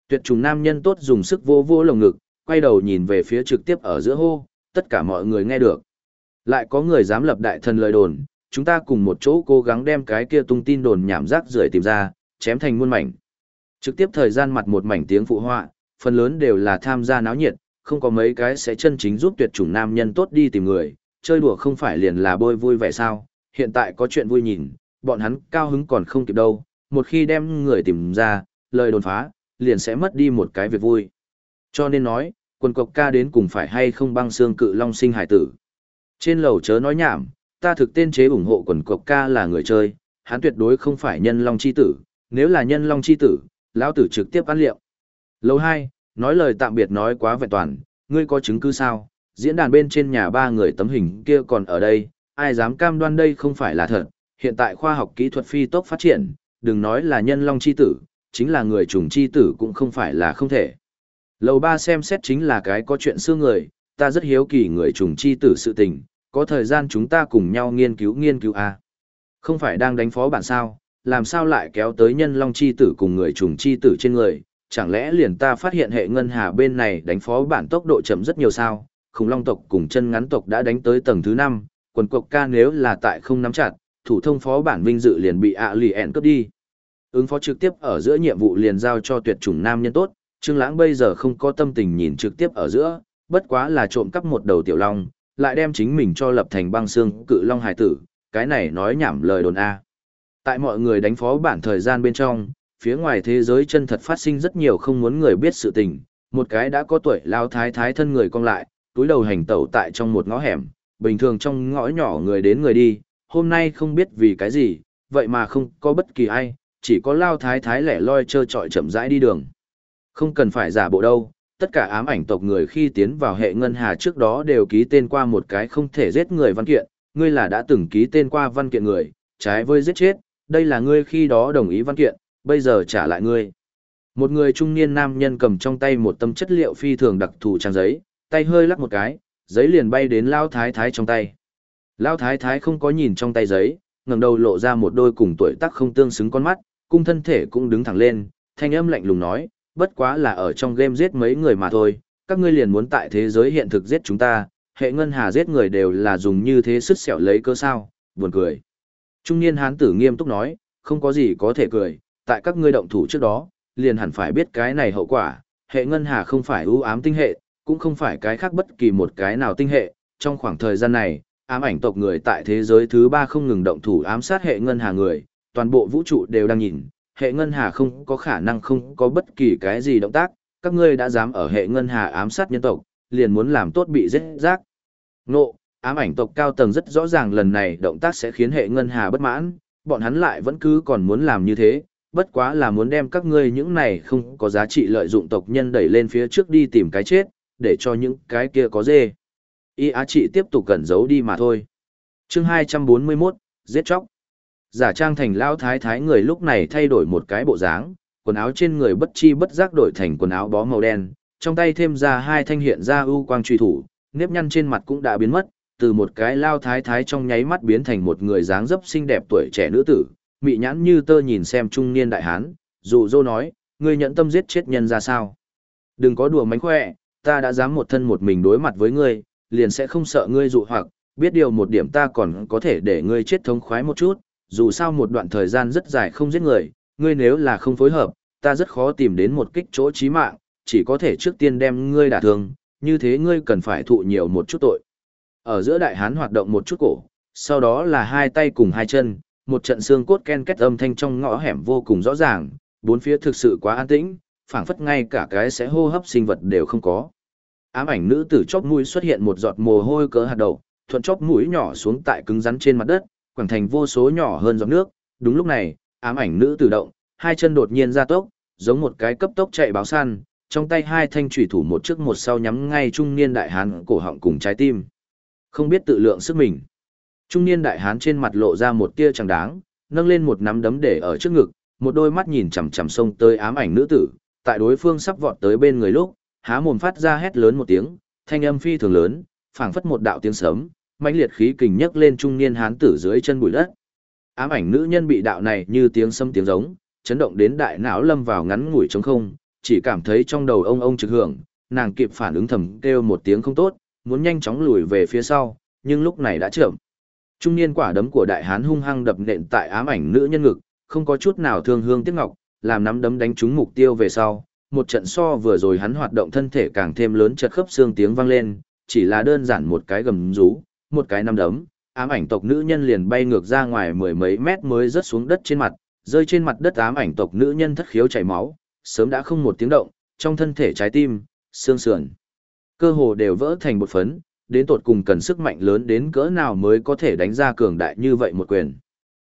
Tuyệt trùng nam nhân tốt dùng sức vô vô lồng ngực, quay đầu nhìn về phía trực tiếp ở giữa hô, tất cả mọi người nghe được. Lại có người dám lập đại thần lời đồn, chúng ta cùng một chỗ cố gắng đem cái kia tung tin đồn nhảm rác rưởi tìm ra, chém thành muôn mảnh. Trực tiếp thời gian mặt một mảnh tiếng phụ họa, phần lớn đều là tham gia náo nhiệt, không có mấy cái sẽ chân chính giúp tuyệt chủng nam nhân tốt đi tìm người, chơi đùa không phải liền là bôi vui vẻ sao, hiện tại có chuyện vui nhìn, bọn hắn cao hứng còn không kịp đâu, một khi đem người tìm ra, lời đồn phá, liền sẽ mất đi một cái việc vui. Cho nên nói, quần cộc ca đến cùng phải hay không băng xương cự long sinh hải tử. Trên lầu chớ nói nhảm, ta thực tên chế ủng hộ quần cộc ca là người chơi, hắn tuyệt đối không phải nhân long chi tử, nếu là nhân long chi tử, lão tử trực tiếp ăn liệu. Lầu 2, nói lời tạm biệt nói quá vẹn toàn, ngươi có chứng cứ sao? Diễn đàn bên trên nhà ba người tấm hình kia còn ở đây, ai dám cam đoan đây không phải là thật. Hiện tại khoa học kỹ thuật phi tốc phát triển, đừng nói là nhân long chi tử, chính là người trùng chi tử cũng không phải là không thể. Lầu ba xem xét chính là cái có chuyện xưa người, ta rất hiếu kỳ người trùng chi tử sự tình, có thời gian chúng ta cùng nhau nghiên cứu nghiên cứu a. À. Không phải đang đánh phó bản sao, làm sao lại kéo tới nhân long chi tử cùng người trùng chi tử trên người, chẳng lẽ liền ta phát hiện hệ ngân hà bên này đánh phó bản tốc độ chậm rất nhiều sao, khủng long tộc cùng chân ngắn tộc đã đánh tới tầng thứ năm quần cộc ca nếu là tại không nắm chặt, thủ thông phó bản vinh dự liền bị ạ lì ẹn cướp đi. Ứng phó trực tiếp ở giữa nhiệm vụ liền giao cho tuyệt chủng nam nhân tốt, Trương Lãng bây giờ không có tâm tình nhìn trực tiếp ở giữa, bất quá là trộm cắp một đầu tiểu long, lại đem chính mình cho lập thành băng xương cự long hải tử, cái này nói nhảm lời đồn a. Tại mọi người đánh phó bản thời gian bên trong, phía ngoài thế giới chân thật phát sinh rất nhiều không muốn người biết sự tình, một cái đã có tuổi lao thái thái thân người cong lại, túi đầu hành tẩu tại trong một ngõ hẻm, bình thường trong ngõ nhỏ người đến người đi, hôm nay không biết vì cái gì, vậy mà không có bất kỳ ai, chỉ có lao thái thái lẻ loi trơ trọi chậm rãi đi đường. Không cần phải giả bộ đâu, tất cả ám ảnh tộc người khi tiến vào hệ ngân hà trước đó đều ký tên qua một cái không thể giết người văn kiện, ngươi là đã từng ký tên qua văn kiện người, trái với giết chết, đây là ngươi khi đó đồng ý văn kiện, bây giờ trả lại ngươi. Một người trung niên nam nhân cầm trong tay một tâm chất liệu phi thường đặc thù trang giấy, tay hơi lắc một cái, giấy liền bay đến Lao Thái Thái trong tay. Lao Thái Thái không có nhìn trong tay giấy, ngẩng đầu lộ ra một đôi cùng tuổi tác không tương xứng con mắt, cung thân thể cũng đứng thẳng lên, thanh âm lạnh lùng nói, bất quá là ở trong game giết mấy người mà thôi, các ngươi liền muốn tại thế giới hiện thực giết chúng ta, hệ ngân hà giết người đều là dùng như thế sứt sẹo lấy cơ sao, buồn cười. Trung niên hán tử nghiêm túc nói, không có gì có thể cười, tại các ngươi động thủ trước đó, liền hẳn phải biết cái này hậu quả, hệ ngân hà không phải ưu ám tinh hệ, cũng không phải cái khác bất kỳ một cái nào tinh hệ, trong khoảng thời gian này, ám ảnh tộc người tại thế giới thứ ba không ngừng động thủ ám sát hệ ngân hà người, toàn bộ vũ trụ đều đang nhìn, hệ ngân hà không có khả năng không có bất kỳ cái gì động tác, các ngươi đã dám ở hệ ngân hà ám sát nhân tộc, liền muốn làm tốt bị giết rác. Nộ, ám ảnh tộc cao tầng rất rõ ràng lần này động tác sẽ khiến hệ ngân hà bất mãn, bọn hắn lại vẫn cứ còn muốn làm như thế, bất quá là muốn đem các ngươi những này không có giá trị lợi dụng tộc nhân đẩy lên phía trước đi tìm cái chết, để cho những cái kia có dê. Y á trị tiếp tục cẩn giấu đi mà thôi. chương 241, giết chóc. Giả trang thành Lão thái thái người lúc này thay đổi một cái bộ dáng, quần áo trên người bất chi bất giác đổi thành quần áo bó màu đen, trong tay thêm ra hai thanh hiện ra ưu quang truy thủ, nếp nhăn trên mặt cũng đã biến mất, từ một cái lao thái thái trong nháy mắt biến thành một người dáng dấp xinh đẹp tuổi trẻ nữ tử, mị nhãn như tơ nhìn xem trung niên đại hán, dụ dô nói, ngươi nhận tâm giết chết nhân ra sao. Đừng có đùa mánh khỏe, ta đã dám một thân một mình đối mặt với ngươi, liền sẽ không sợ ngươi dụ hoặc, biết điều một điểm ta còn có thể để ngươi chết thống khoái một chút, dù sao một đoạn thời gian rất dài không giết người, ngươi nếu là không phối hợp, ta rất khó tìm đến một kích chỗ chí mạng, chỉ có thể trước tiên đem ngươi đả thương, như thế ngươi cần phải thụ nhiều một chút tội. Ở giữa đại hán hoạt động một chút cổ, sau đó là hai tay cùng hai chân, một trận xương cốt ken kết âm thanh trong ngõ hẻm vô cùng rõ ràng, bốn phía thực sự quá an tĩnh, phảng phất ngay cả cái sẽ hô hấp sinh vật đều không có. Ám ảnh nữ tử chóp mũi xuất hiện một giọt mồ hôi cỡ hạt đậu, thuận chóp mũi nhỏ xuống tại cứng rắn trên mặt đất, Quảng thành vô số nhỏ hơn giọt nước. Đúng lúc này, ám ảnh nữ tử động, hai chân đột nhiên ra tốc, giống một cái cấp tốc chạy báo săn, trong tay hai thanh chủy thủ một trước một sau nhắm ngay trung niên đại hán cổ họng cùng trái tim. Không biết tự lượng sức mình. Trung niên đại hán trên mặt lộ ra một tia chẳng đáng, nâng lên một nắm đấm để ở trước ngực, một đôi mắt nhìn chằm chằm xông tới ám ảnh nữ tử, tại đối phương sắp vọt tới bên người lúc, há mồm phát ra hét lớn một tiếng, thanh âm phi thường lớn, phảng phất một đạo tiếng sấm, mãnh liệt khí kình nhấc lên trung niên hán tử dưới chân bụi đất. Ám ảnh nữ nhân bị đạo này như tiếng sấm tiếng giống, chấn động đến đại não lâm vào ngắn ngủi trống không, chỉ cảm thấy trong đầu ông ông trực hưởng, nàng kịp phản ứng thầm kêu một tiếng không tốt, muốn nhanh chóng lùi về phía sau, nhưng lúc này đã chậm. Trung niên quả đấm của đại hán hung hăng đập nện tại ám ảnh nữ nhân ngực, không có chút nào thương hương tiếc ngọc, làm nắm đấm đánh trúng mục tiêu về sau, một trận so vừa rồi hắn hoạt động thân thể càng thêm lớn chật khớp xương tiếng vang lên, chỉ là đơn giản một cái gầm rú, một cái năm đấm, ám ảnh tộc nữ nhân liền bay ngược ra ngoài mười mấy mét mới rớt xuống đất trên mặt, rơi trên mặt đất ám ảnh tộc nữ nhân thất khiếu chảy máu, sớm đã không một tiếng động, trong thân thể trái tim, xương sườn, cơ hồ đều vỡ thành một phấn, đến tột cùng cần sức mạnh lớn đến cỡ nào mới có thể đánh ra cường đại như vậy một quyền.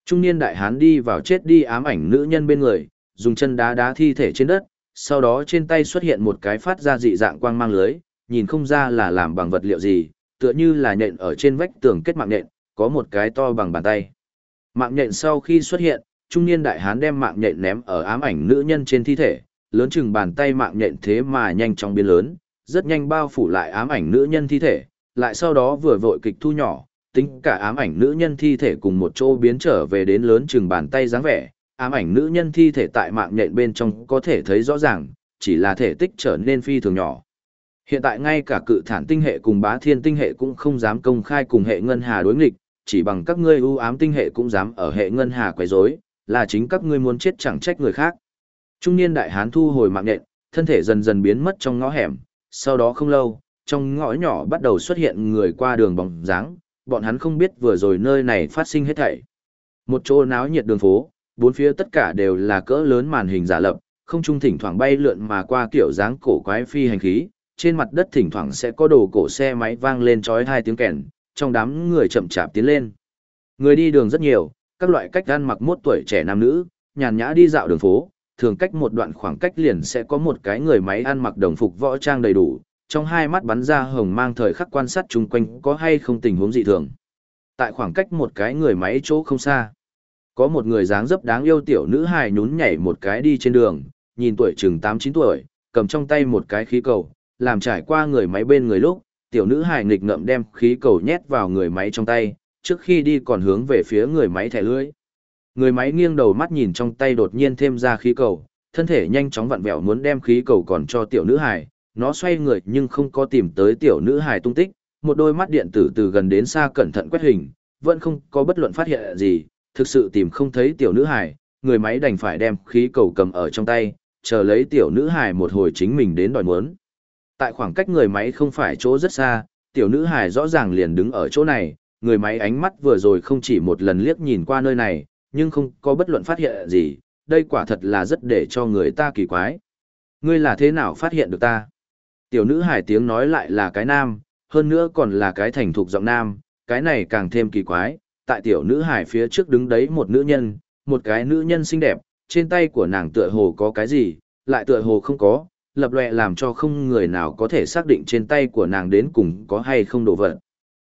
Trung niên đại hán đi vào chết đi ám ảnh nữ nhân bên người, dùng chân đá đá thi thể trên đất, sau đó trên tay xuất hiện một cái phát ra dị dạng quang mang lưới, nhìn không ra là làm bằng vật liệu gì, tựa như là nhện ở trên vách tường kết mạng nhện, có một cái to bằng bàn tay. Mạng nhện sau khi xuất hiện, trung niên đại hán đem mạng nhện ném ở ám ảnh nữ nhân trên thi thể, lớn chừng bàn tay mạng nhện thế mà nhanh chóng biến lớn, rất nhanh bao phủ lại ám ảnh nữ nhân thi thể, lại sau đó vừa vội kịch thu nhỏ, tính cả ám ảnh nữ nhân thi thể cùng một chỗ biến trở về đến lớn chừng bàn tay dáng vẻ, ám ảnh nữ nhân thi thể tại mạng nhện bên trong có thể thấy rõ ràng, chỉ là thể tích trở nên phi thường nhỏ. Hiện tại ngay cả cự thản tinh hệ cùng bá thiên tinh hệ cũng không dám công khai cùng hệ ngân hà đối nghịch, chỉ bằng các ngươi ưu ám tinh hệ cũng dám ở hệ ngân hà quấy rối, là chính các ngươi muốn chết chẳng trách người khác. Trung niên đại hán thu hồi mạng nhện, thân thể dần dần biến mất trong ngõ hẻm, sau đó không lâu, trong ngõ nhỏ bắt đầu xuất hiện người qua đường bóng dáng, bọn hắn không biết vừa rồi nơi này phát sinh hết thảy. Một chỗ náo nhiệt đường phố, bốn phía tất cả đều là cỡ lớn màn hình giả lập, không trung thỉnh thoảng bay lượn mà qua kiểu dáng cổ quái phi hành khí, trên mặt đất thỉnh thoảng sẽ có đồ cổ xe máy vang lên chói hai tiếng kèn, trong đám người chậm chạp tiến lên. Người đi đường rất nhiều, các loại cách ăn mặc mốt tuổi trẻ nam nữ, nhàn nhã đi dạo đường phố, thường cách một đoạn khoảng cách liền sẽ có một cái người máy ăn mặc đồng phục võ trang đầy đủ, trong hai mắt bắn ra hồng mang thời khắc quan sát chung quanh có hay không tình huống dị thường. Tại khoảng cách một cái người máy chỗ không xa, có một người dáng dấp đáng yêu tiểu nữ hài nhún nhảy một cái đi trên đường, nhìn tuổi chừng 8-9 tuổi, cầm trong tay một cái khí cầu, làm trải qua người máy bên người lúc, tiểu nữ hài nghịch ngợm đem khí cầu nhét vào người máy trong tay, trước khi đi còn hướng về phía người máy thẻ lưỡi. Người máy nghiêng đầu mắt nhìn trong tay đột nhiên thêm ra khí cầu, thân thể nhanh chóng vặn vẹo muốn đem khí cầu còn cho tiểu nữ hài, nó xoay người nhưng không có tìm tới tiểu nữ hài tung tích, một đôi mắt điện tử từ gần đến xa cẩn thận quét hình, vẫn không có bất luận phát hiện gì, thực sự tìm không thấy tiểu nữ hài, người máy đành phải đem khí cầu cầm ở trong tay, chờ lấy tiểu nữ hài một hồi chính mình đến đòi muốn. Tại khoảng cách người máy không phải chỗ rất xa, tiểu nữ hải rõ ràng liền đứng ở chỗ này, người máy ánh mắt vừa rồi không chỉ một lần liếc nhìn qua nơi này, nhưng không có bất luận phát hiện gì, đây quả thật là rất để cho người ta kỳ quái. Ngươi là thế nào phát hiện được ta? Tiểu nữ hải tiếng nói lại là cái nam, hơn nữa còn là cái thành thục giọng nam, cái này càng thêm kỳ quái. Tại tiểu nữ hải phía trước đứng đấy một nữ nhân, một cái nữ nhân xinh đẹp, trên tay của nàng tựa hồ có cái gì, lại tựa hồ không có, lập lòe làm cho không người nào có thể xác định trên tay của nàng đến cùng có hay không đồ vật.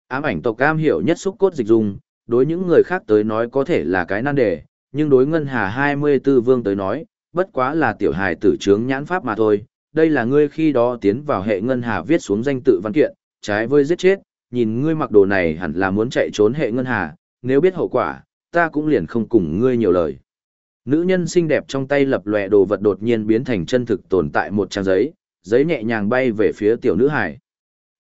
Ám ảnh tộc cam hiểu nhất xúc cốt dịch dung, đối những người khác tới nói có thể là cái nan đề, nhưng đối ngân hà 24 vương tới nói, bất quá là tiểu hài tử trướng nhãn pháp mà thôi. Đây là ngươi khi đó tiến vào hệ ngân hà viết xuống danh tự văn kiện, trái với giết chết, nhìn ngươi mặc đồ này hẳn là muốn chạy trốn hệ ngân hà, nếu biết hậu quả, ta cũng liền không cùng ngươi nhiều lời. Nữ nhân xinh đẹp trong tay lập lòe đồ vật đột nhiên biến thành chân thực tồn tại một trang giấy, giấy nhẹ nhàng bay về phía tiểu nữ hải.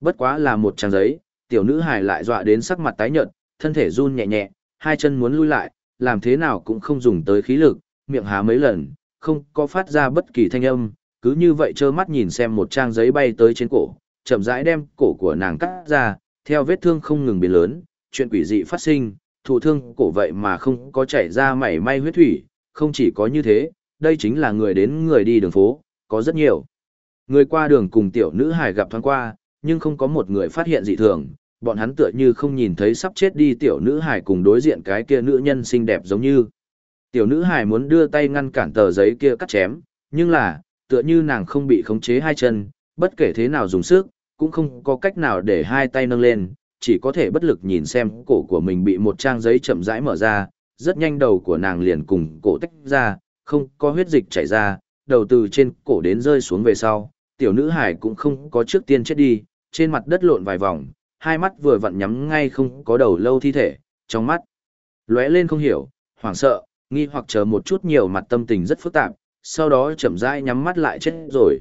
Bất quá là một trang giấy, tiểu nữ hải lại dọa đến sắc mặt tái nhợt, thân thể run nhẹ nhẹ, hai chân muốn lui lại, làm thế nào cũng không dùng tới khí lực, miệng há mấy lần, không có phát ra bất kỳ thanh âm, cứ như vậy trơ mắt nhìn xem một trang giấy bay tới trên cổ, chậm rãi đem cổ của nàng cắt ra, theo vết thương không ngừng biến lớn, chuyện quỷ dị phát sinh, thụ thương cổ vậy mà không có chảy ra mảy may huyết thủy, không chỉ có như thế, đây chính là người đến người đi đường phố, có rất nhiều. Người qua đường cùng tiểu nữ hài gặp thoáng qua, nhưng không có một người phát hiện dị thường, bọn hắn tựa như không nhìn thấy sắp chết đi tiểu nữ hài cùng đối diện cái kia nữ nhân xinh đẹp giống như. Tiểu nữ hài muốn đưa tay ngăn cản tờ giấy kia cắt chém, nhưng là, tựa như nàng không bị khống chế hai chân, bất kể thế nào dùng sức, cũng không có cách nào để hai tay nâng lên, chỉ có thể bất lực nhìn xem cổ của mình bị một trang giấy chậm rãi mở ra, rất nhanh đầu của nàng liền cùng cổ tách ra, không có huyết dịch chảy ra, đầu từ trên cổ đến rơi xuống về sau, tiểu nữ hải cũng không có trước tiên chết đi, trên mặt đất lộn vài vòng, hai mắt vừa vặn nhắm ngay không có đầu lâu thi thể, trong mắt lóe lên không hiểu, hoảng sợ, nghi hoặc chờ một chút nhiều mặt tâm tình rất phức tạp, sau đó chậm rãi nhắm mắt lại chết rồi.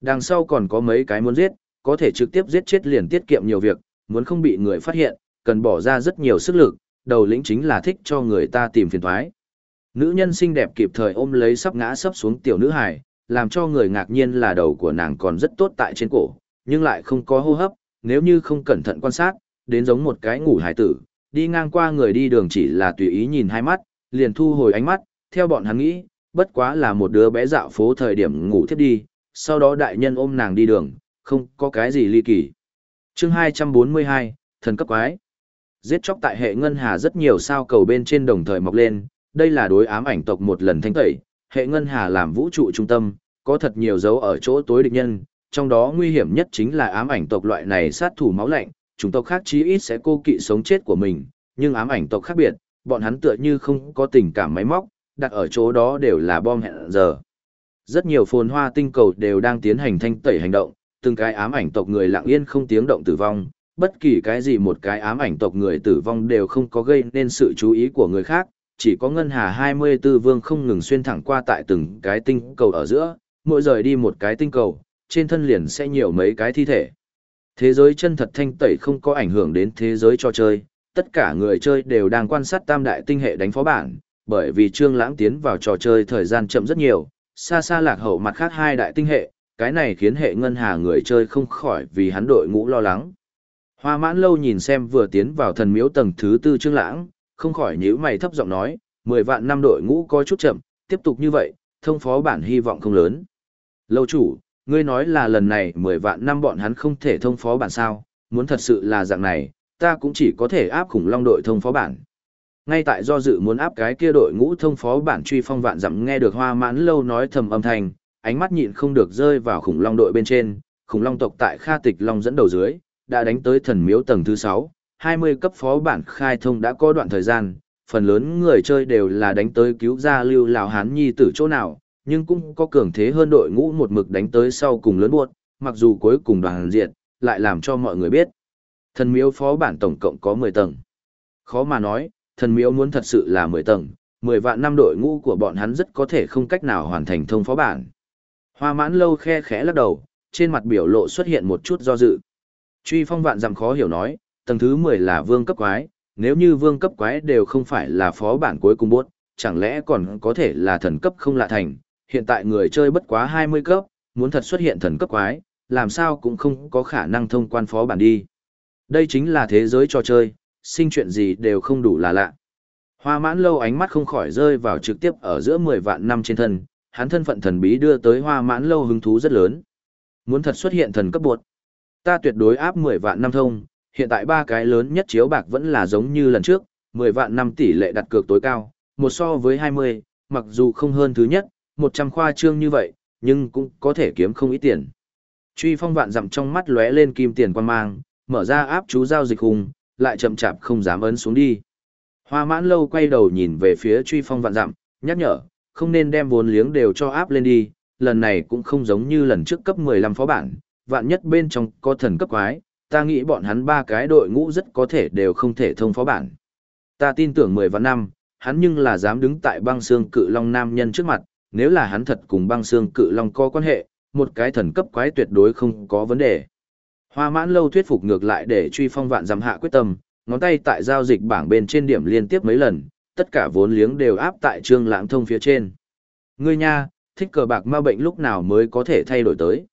Đằng sau còn có mấy cái muốn giết, có thể trực tiếp giết chết liền tiết kiệm nhiều việc, muốn không bị người phát hiện, cần bỏ ra rất nhiều sức lực, đầu lĩnh chính là thích cho người ta tìm phiền thoái. Nữ nhân xinh đẹp kịp thời ôm lấy sắp ngã sắp xuống tiểu nữ hải, làm cho người ngạc nhiên là đầu của nàng còn rất tốt tại trên cổ, nhưng lại không có hô hấp, nếu như không cẩn thận quan sát, đến giống một cái ngủ hải tử, đi ngang qua người đi đường chỉ là tùy ý nhìn hai mắt, liền thu hồi ánh mắt, theo bọn hắn nghĩ, bất quá là một đứa bé dạo phố thời điểm ngủ thiếp đi, sau đó đại nhân ôm nàng đi đường, không có cái gì ly kỳ. Chương 242, thần cấp quái. Giết chóc tại hệ ngân hà rất nhiều sao cầu bên trên đồng thời mọc lên, đây là đối ám ảnh tộc một lần thanh tẩy, hệ ngân hà làm vũ trụ trung tâm, có thật nhiều dấu ở chỗ tối địch nhân, trong đó nguy hiểm nhất chính là ám ảnh tộc loại này sát thủ máu lạnh, chúng tộc khác chí ít sẽ cô kỵ sống chết của mình, nhưng ám ảnh tộc khác biệt, bọn hắn tựa như không có tình cảm máy móc, đặt ở chỗ đó đều là bom hẹn giờ. Rất nhiều phồn hoa tinh cầu đều đang tiến hành thanh tẩy hành động, từng cái ám ảnh tộc người lặng yên không tiếng động tử vong, bất kỳ cái gì một cái ám ảnh tộc người tử vong đều không có gây nên sự chú ý của người khác, chỉ có ngân hà 24 vương không ngừng xuyên thẳng qua tại từng cái tinh cầu ở giữa, mỗi rời đi một cái tinh cầu, trên thân liền sẽ nhiều mấy cái thi thể. Thế giới chân thật thanh tẩy không có ảnh hưởng đến thế giới trò chơi, tất cả người chơi đều đang quan sát tam đại tinh hệ đánh phó bản, bởi vì Trương Lãng tiến vào trò chơi thời gian chậm rất nhiều, xa xa lạc hậu mặt khác hai đại tinh hệ, cái này khiến hệ ngân hà người chơi không khỏi vì hắn đội ngũ lo lắng. Hoa mãn lâu nhìn xem vừa tiến vào thần miếu tầng thứ tư Trương Lãng, không khỏi nhíu mày thấp giọng nói, 10 vạn năm đội ngũ có chút chậm, tiếp tục như vậy, thông phó bản hy vọng không lớn. Lâu chủ, ngươi nói là lần này 10 vạn năm bọn hắn không thể thông phó bản sao, muốn thật sự là dạng này, ta cũng chỉ có thể áp khủng long đội thông phó bản. Ngay tại do dự muốn áp cái kia đội ngũ thông phó bản truy phong vạn dặm nghe được hoa mãn lâu nói thầm âm thanh, ánh mắt nhịn không được rơi vào khủng long đội bên trên, khủng long tộc tại Kha Tịch Long dẫn đầu dưới, đã đánh tới thần miếu tầng thứ 6, 20 cấp phó bản khai thông đã có đoạn thời gian, phần lớn người chơi đều là đánh tới cứu ra lưu lão hán nhi tử chỗ nào, nhưng cũng có cường thế hơn đội ngũ một mực đánh tới sau cùng lớn buộc, mặc dù cuối cùng đoàn diệt, lại làm cho mọi người biết. Thần miếu phó bản tổng cộng có 10 tầng. Khó mà nói, thần miếu muốn thật sự là 10 tầng, 10 vạn năm đội ngũ của bọn hắn rất có thể không cách nào hoàn thành thông phó bản. Hoa mãn lâu khe khẽ lắc đầu, trên mặt biểu lộ xuất hiện một chút do dự. Truy phong vạn dặm khó hiểu nói, tầng thứ 10 là vương cấp quái, nếu như vương cấp quái đều không phải là phó bản cuối cùng bốt, chẳng lẽ còn có thể là thần cấp không lạ thành, hiện tại người chơi bất quá 20 cấp, muốn thật xuất hiện thần cấp quái, làm sao cũng không có khả năng thông quan phó bản đi. Đây chính là thế giới trò chơi, sinh chuyện gì đều không đủ là lạ. Hoa mãn lâu ánh mắt không khỏi rơi vào trực tiếp ở giữa 10 vạn năm trên thân, hắn thân phận thần bí đưa tới hoa mãn lâu hứng thú rất lớn. Muốn thật xuất hiện thần cấp buộc, ta tuyệt đối áp 10 vạn năm thông, hiện tại ba cái lớn nhất chiếu bạc vẫn là giống như lần trước, 10 vạn năm tỷ lệ đặt cược tối cao, một so với 20, mặc dù không hơn thứ nhất, 100 khoa trương như vậy, nhưng cũng có thể kiếm không ít tiền. Truy phong vạn dặm trong mắt lóe lên kim tiền quan mang, mở ra áp chú giao dịch hùng, lại chậm chạp không dám ấn xuống đi. Hoa mãn lâu quay đầu nhìn về phía truy phong vạn dặm, nhắc nhở, không nên đem vốn liếng đều cho áp lên đi, lần này cũng không giống như lần trước cấp 15 phó bản, vạn nhất bên trong có thần cấp quái, ta nghĩ bọn hắn ba cái đội ngũ rất có thể đều không thể thông phó bản. Ta tin tưởng 10 vạn năm, hắn nhưng là dám đứng tại băng xương cự long nam nhân trước mặt, nếu là hắn thật cùng băng xương cự long có quan hệ, một cái thần cấp quái tuyệt đối không có vấn đề. Hoa mãn lâu thuyết phục ngược lại để truy phong vạn giảm hạ quyết tâm, ngón tay tại giao dịch bảng bên trên điểm liên tiếp mấy lần, tất cả vốn liếng đều áp tại trương lãng thông phía trên. Ngươi nha, thích cờ bạc ma bệnh lúc nào mới có thể thay đổi tới.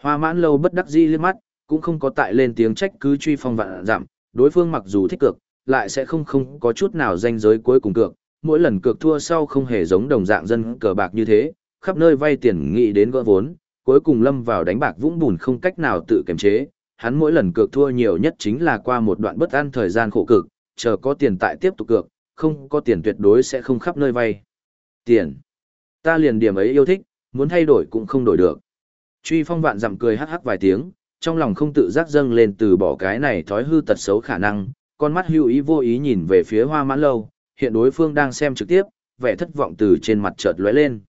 Hoa mãn lâu bất đắc dĩ liếc mắt, cũng không có tại lên tiếng trách cứ truy phong vạn giảm, đối phương mặc dù thích cược, lại sẽ không không có chút nào danh giới cuối cùng cược, mỗi lần cược thua sau không hề giống đồng dạng dân cờ bạc như thế, khắp nơi vay tiền nghĩ đến gỡ vốn, cuối cùng lâm vào đánh bạc vũng bùn không cách nào tự kiềm chế, hắn mỗi lần cược thua nhiều nhất chính là qua một đoạn bất an thời gian khổ cực, chờ có tiền tại tiếp tục cược, không có tiền tuyệt đối sẽ không khắp nơi vay. Tiền. Ta liền điểm ấy yêu thích, muốn thay đổi cũng không đổi được. Truy phong vạn dặm cười hắc hắc vài tiếng, trong lòng không tự giác dâng lên từ bỏ cái này thói hư tật xấu khả năng, con mắt hưu ý vô ý nhìn về phía hoa mãn lâu, hiện đối phương đang xem trực tiếp, vẻ thất vọng từ trên mặt chợt lóe lên.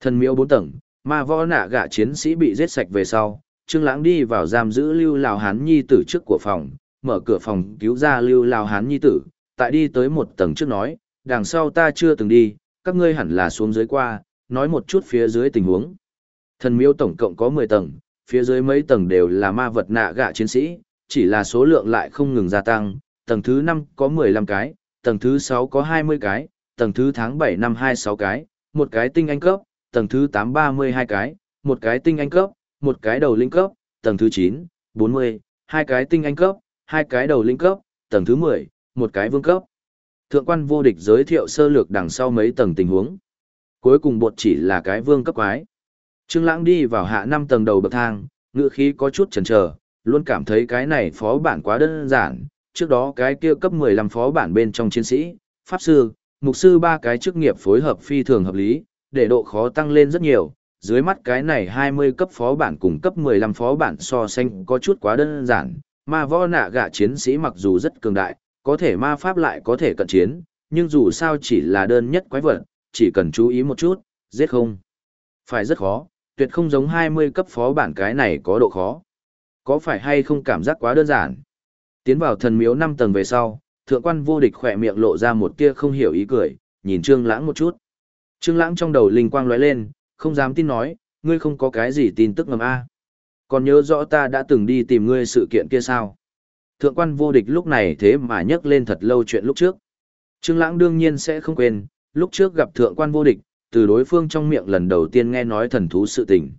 Thần miếu bốn tầng, ma võ nạ gạ chiến sĩ bị giết sạch về sau, Trương Lãng đi vào giam giữ Lưu lão Hán Nhi tử trước của phòng, mở cửa phòng cứu ra Lưu lão Hán Nhi tử, tại đi tới một tầng trước nói, đằng sau ta chưa từng đi, các ngươi hẳn là xuống dưới qua, nói một chút phía dưới tình huống. Thần miếu tổng cộng có 10 tầng, phía dưới mấy tầng đều là ma vật nạ gạ chiến sĩ, chỉ là số lượng lại không ngừng gia tăng, tầng thứ 5 có 15 cái, tầng thứ 6 có 20 cái, tầng thứ tháng 7 năm 26 cái, một cái tinh anh cấp, tầng thứ 8 32 cái, một cái tinh anh cấp, một cái đầu linh cấp, tầng thứ 9, 40, hai cái tinh anh cấp, hai cái đầu linh cấp, tầng thứ 10, một cái vương cấp. Thượng quan vô địch giới thiệu sơ lược đằng sau mấy tầng tình huống. Cuối cùng bột chỉ là cái vương cấp quái. Trương Lãng đi vào hạ năm tầng đầu bậc thang, ngữ khí có chút chần chờ, luôn cảm thấy cái này phó bản quá đơn giản, trước đó cái kia cấp 15 phó bản bên trong chiến sĩ, pháp sư, mục sư ba cái chức nghiệp phối hợp phi thường hợp lý, để độ khó tăng lên rất nhiều. Dưới mắt cái này 20 cấp phó bản cùng cấp 15 phó bản so sánh có chút quá đơn giản, ma võ nạ gạ chiến sĩ mặc dù rất cường đại, có thể ma pháp lại có thể cận chiến, nhưng dù sao chỉ là đơn nhất quái vật, chỉ cần chú ý một chút, giết không. Phải rất khó, tuyệt không giống 20 cấp phó bản cái này có độ khó. Có phải hay không cảm giác quá đơn giản? Tiến vào thần miếu 5 tầng về sau, thượng quan vô địch khỏe miệng lộ ra một tia không hiểu ý cười, nhìn Trương Lãng một chút. Trương Lãng trong đầu linh quang lóe lên, không dám tin nói, ngươi không có cái gì tin tức ngầm a? Còn nhớ rõ ta đã từng đi tìm ngươi sự kiện kia sao? Thượng quan vô địch lúc này thế mà nhắc lên thật lâu chuyện lúc trước. Trương Lãng đương nhiên sẽ không quên, lúc trước gặp thượng quan vô địch, từ đối phương trong miệng lần đầu tiên nghe nói thần thú sự tình.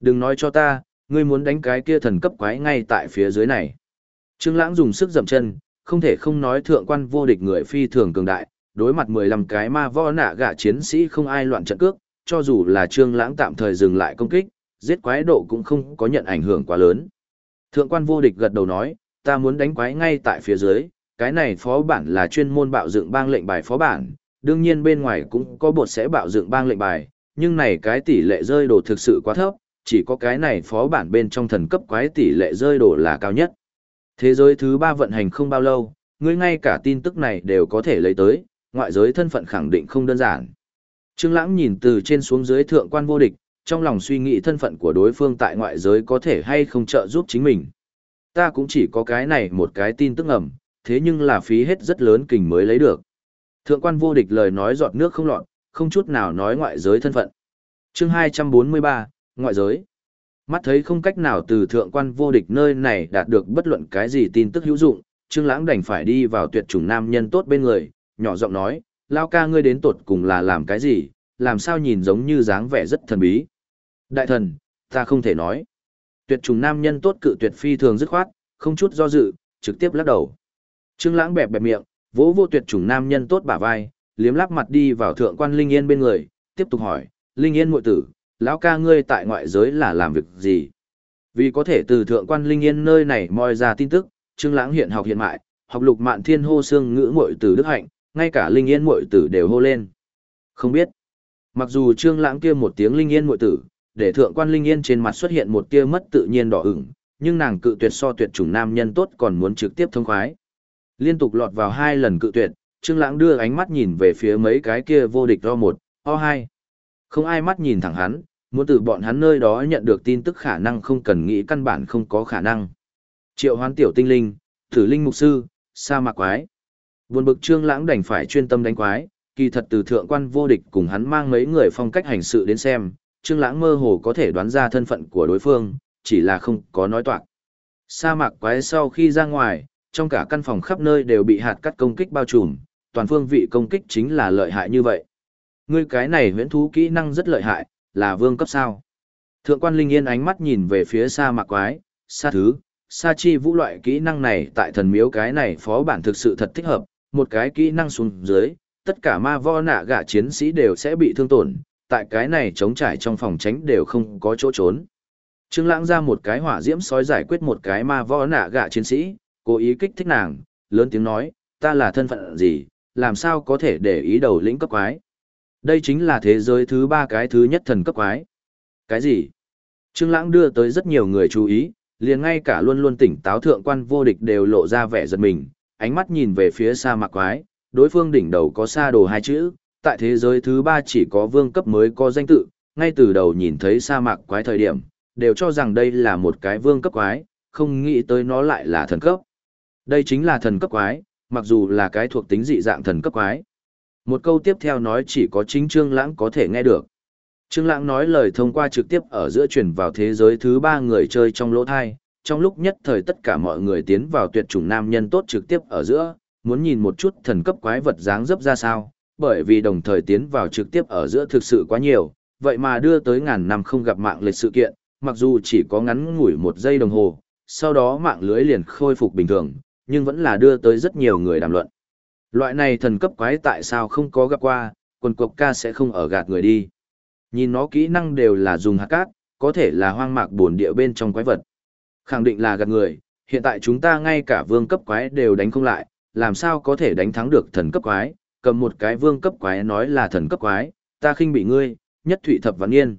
Đừng nói cho ta, ngươi muốn đánh cái kia thần cấp quái ngay tại phía dưới này. Trương Lãng dùng sức dậm chân, không thể không nói thượng quan vô địch người phi thường cường đại, đối mặt 15 cái ma võ nạ gạ chiến sĩ không ai loạn trận cước, cho dù là Trương Lãng tạm thời dừng lại công kích, giết quái độ cũng không có nhận ảnh hưởng quá lớn. Thượng quan vô địch gật đầu nói, ta muốn đánh quái ngay tại phía dưới, cái này phó bản là chuyên môn bạo dựng bang lệnh bài phó bản, đương nhiên bên ngoài cũng có bột sẽ bạo dựng bang lệnh bài, nhưng này cái tỷ lệ rơi đồ thực sự quá thấp, chỉ có cái này phó bản bên trong thần cấp quái tỷ lệ rơi đồ là cao nhất. Thế giới thứ ba vận hành không bao lâu, ngươi ngay cả tin tức này đều có thể lấy tới, ngoại giới thân phận khẳng định không đơn giản. Trương Lãng nhìn từ trên xuống dưới thượng quan vô địch, trong lòng suy nghĩ thân phận của đối phương tại ngoại giới có thể hay không trợ giúp chính mình. Ta cũng chỉ có cái này một cái tin tức ẩm, thế nhưng là phí hết rất lớn kình mới lấy được. Thượng quan vô địch lời nói giọt nước không lọt, không chút nào nói ngoại giới thân phận. Chương 243, ngoại giới. Mắt thấy không cách nào từ thượng quan vô địch nơi này đạt được bất luận cái gì tin tức hữu dụng, Trương Lãng đành phải đi vào tuyệt chủng nam nhân tốt bên người, nhỏ giọng nói, lao ca ngươi đến tột cùng là làm cái gì, làm sao nhìn giống như dáng vẻ rất thần bí. Đại thần, ta không thể nói. Tuyệt trùng nam nhân tốt cự tuyệt phi thường dứt khoát, không chút do dự, trực tiếp lắc đầu. Trương Lãng bẹp bẹp miệng, vỗ vô tuyệt trùng nam nhân tốt bả vai, liếm lắp mặt đi vào thượng quan Linh Yên bên người, tiếp tục hỏi, Linh Yên muội tử, lão ca ngươi tại ngoại giới là làm việc gì? Vì có thể từ thượng quan Linh Yên nơi này moi ra tin tức, Trương Lãng hiện học hiện mại, học lục mạn thiên hô xương ngữ muội tử đức hạnh, ngay cả Linh Yên muội tử đều hô lên. Không biết. Mặc dù Trương Lãng kia một tiếng Linh Yên muội tử, để thượng quan Linh Yên trên mặt xuất hiện một tia mất tự nhiên đỏ ửng, nhưng nàng cự tuyệt so tuyệt chủng nam nhân tốt còn muốn trực tiếp thông khoái. Liên tục lọt vào hai lần cự tuyệt, Trương Lãng đưa ánh mắt nhìn về phía mấy cái kia vô địch do một, o hai. Không ai mắt nhìn thẳng hắn, muốn từ bọn hắn nơi đó nhận được tin tức khả năng không cần nghĩ căn bản không có khả năng. Triệu Hoán tiểu tinh linh, Thử linh mục sư, sa mạc quái. Buồn bực Trương Lãng đành phải chuyên tâm đánh quái, kỳ thật từ thượng quan vô địch cùng hắn mang mấy người phong cách hành sự đến xem, Trương Lãng mơ hồ có thể đoán ra thân phận của đối phương, chỉ là không có nói toạc. Sa mạc quái sau khi ra ngoài, trong cả căn phòng khắp nơi đều bị hạt cắt công kích bao trùm, toàn phương vị công kích chính là lợi hại như vậy. Ngươi cái này huyễn thú kỹ năng rất lợi hại, là vương cấp sao? Thượng quan Linh Yên ánh mắt nhìn về phía xa mạc quái, xa thứ, sa chi vũ loại kỹ năng này tại thần miếu cái này phó bản thực sự thật thích hợp, một cái kỹ năng xuống dưới, tất cả ma vo nạ gạ chiến sĩ đều sẽ bị thương tổn, tại cái này chống trải trong phòng tránh đều không có chỗ trốn. Trương Lãng ra một cái hỏa diễm sói giải quyết một cái ma võ nạ gạ chiến sĩ, cố ý kích thích nàng, lớn tiếng nói, ta là thân phận gì, làm sao có thể để ý đầu lĩnh cấp quái. Đây chính là thế giới thứ ba cái thứ nhất thần cấp quái. Cái gì? Trương Lãng đưa tới rất nhiều người chú ý, liền ngay cả luôn luôn tỉnh táo thượng quan vô địch đều lộ ra vẻ giật mình, ánh mắt nhìn về phía sa mạc quái, đối phương đỉnh đầu có sa đồ hai chữ, tại thế giới thứ ba chỉ có vương cấp mới có danh tự, ngay từ đầu nhìn thấy sa mạc quái thời điểm, đều cho rằng đây là một cái vương cấp quái, không nghĩ tới nó lại là thần cấp. Đây chính là thần cấp quái, mặc dù là cái thuộc tính dị dạng thần cấp quái. Một câu tiếp theo nói chỉ có chính Trương Lãng có thể nghe được. Trương Lãng nói lời thông qua trực tiếp ở giữa truyền vào thế giới thứ ba người chơi trong lỗ tai, trong lúc nhất thời tất cả mọi người tiến vào tuyệt chủng nam nhân tốt trực tiếp ở giữa, muốn nhìn một chút thần cấp quái vật dáng dấp ra sao, bởi vì đồng thời tiến vào trực tiếp ở giữa thực sự quá nhiều, vậy mà đưa tới ngàn năm không gặp mạng lịch sự kiện, mặc dù chỉ có ngắn ngủi một giây đồng hồ, sau đó mạng lưới liền khôi phục bình thường, nhưng vẫn là đưa tới rất nhiều người đàm luận. Loại này thần cấp quái tại sao không có gặp qua, quần cục ca sẽ không ở gạt người đi. Nhìn nó kỹ năng đều là dùng hạt cát, có thể là hoang mạc buồn địa bên trong quái vật. Khẳng định là gạt người, hiện tại chúng ta ngay cả vương cấp quái đều đánh không lại, làm sao có thể đánh thắng được thần cấp quái, cầm một cái vương cấp quái nói là thần cấp quái, ta khinh bị ngươi, nhất thụy thập văn yên.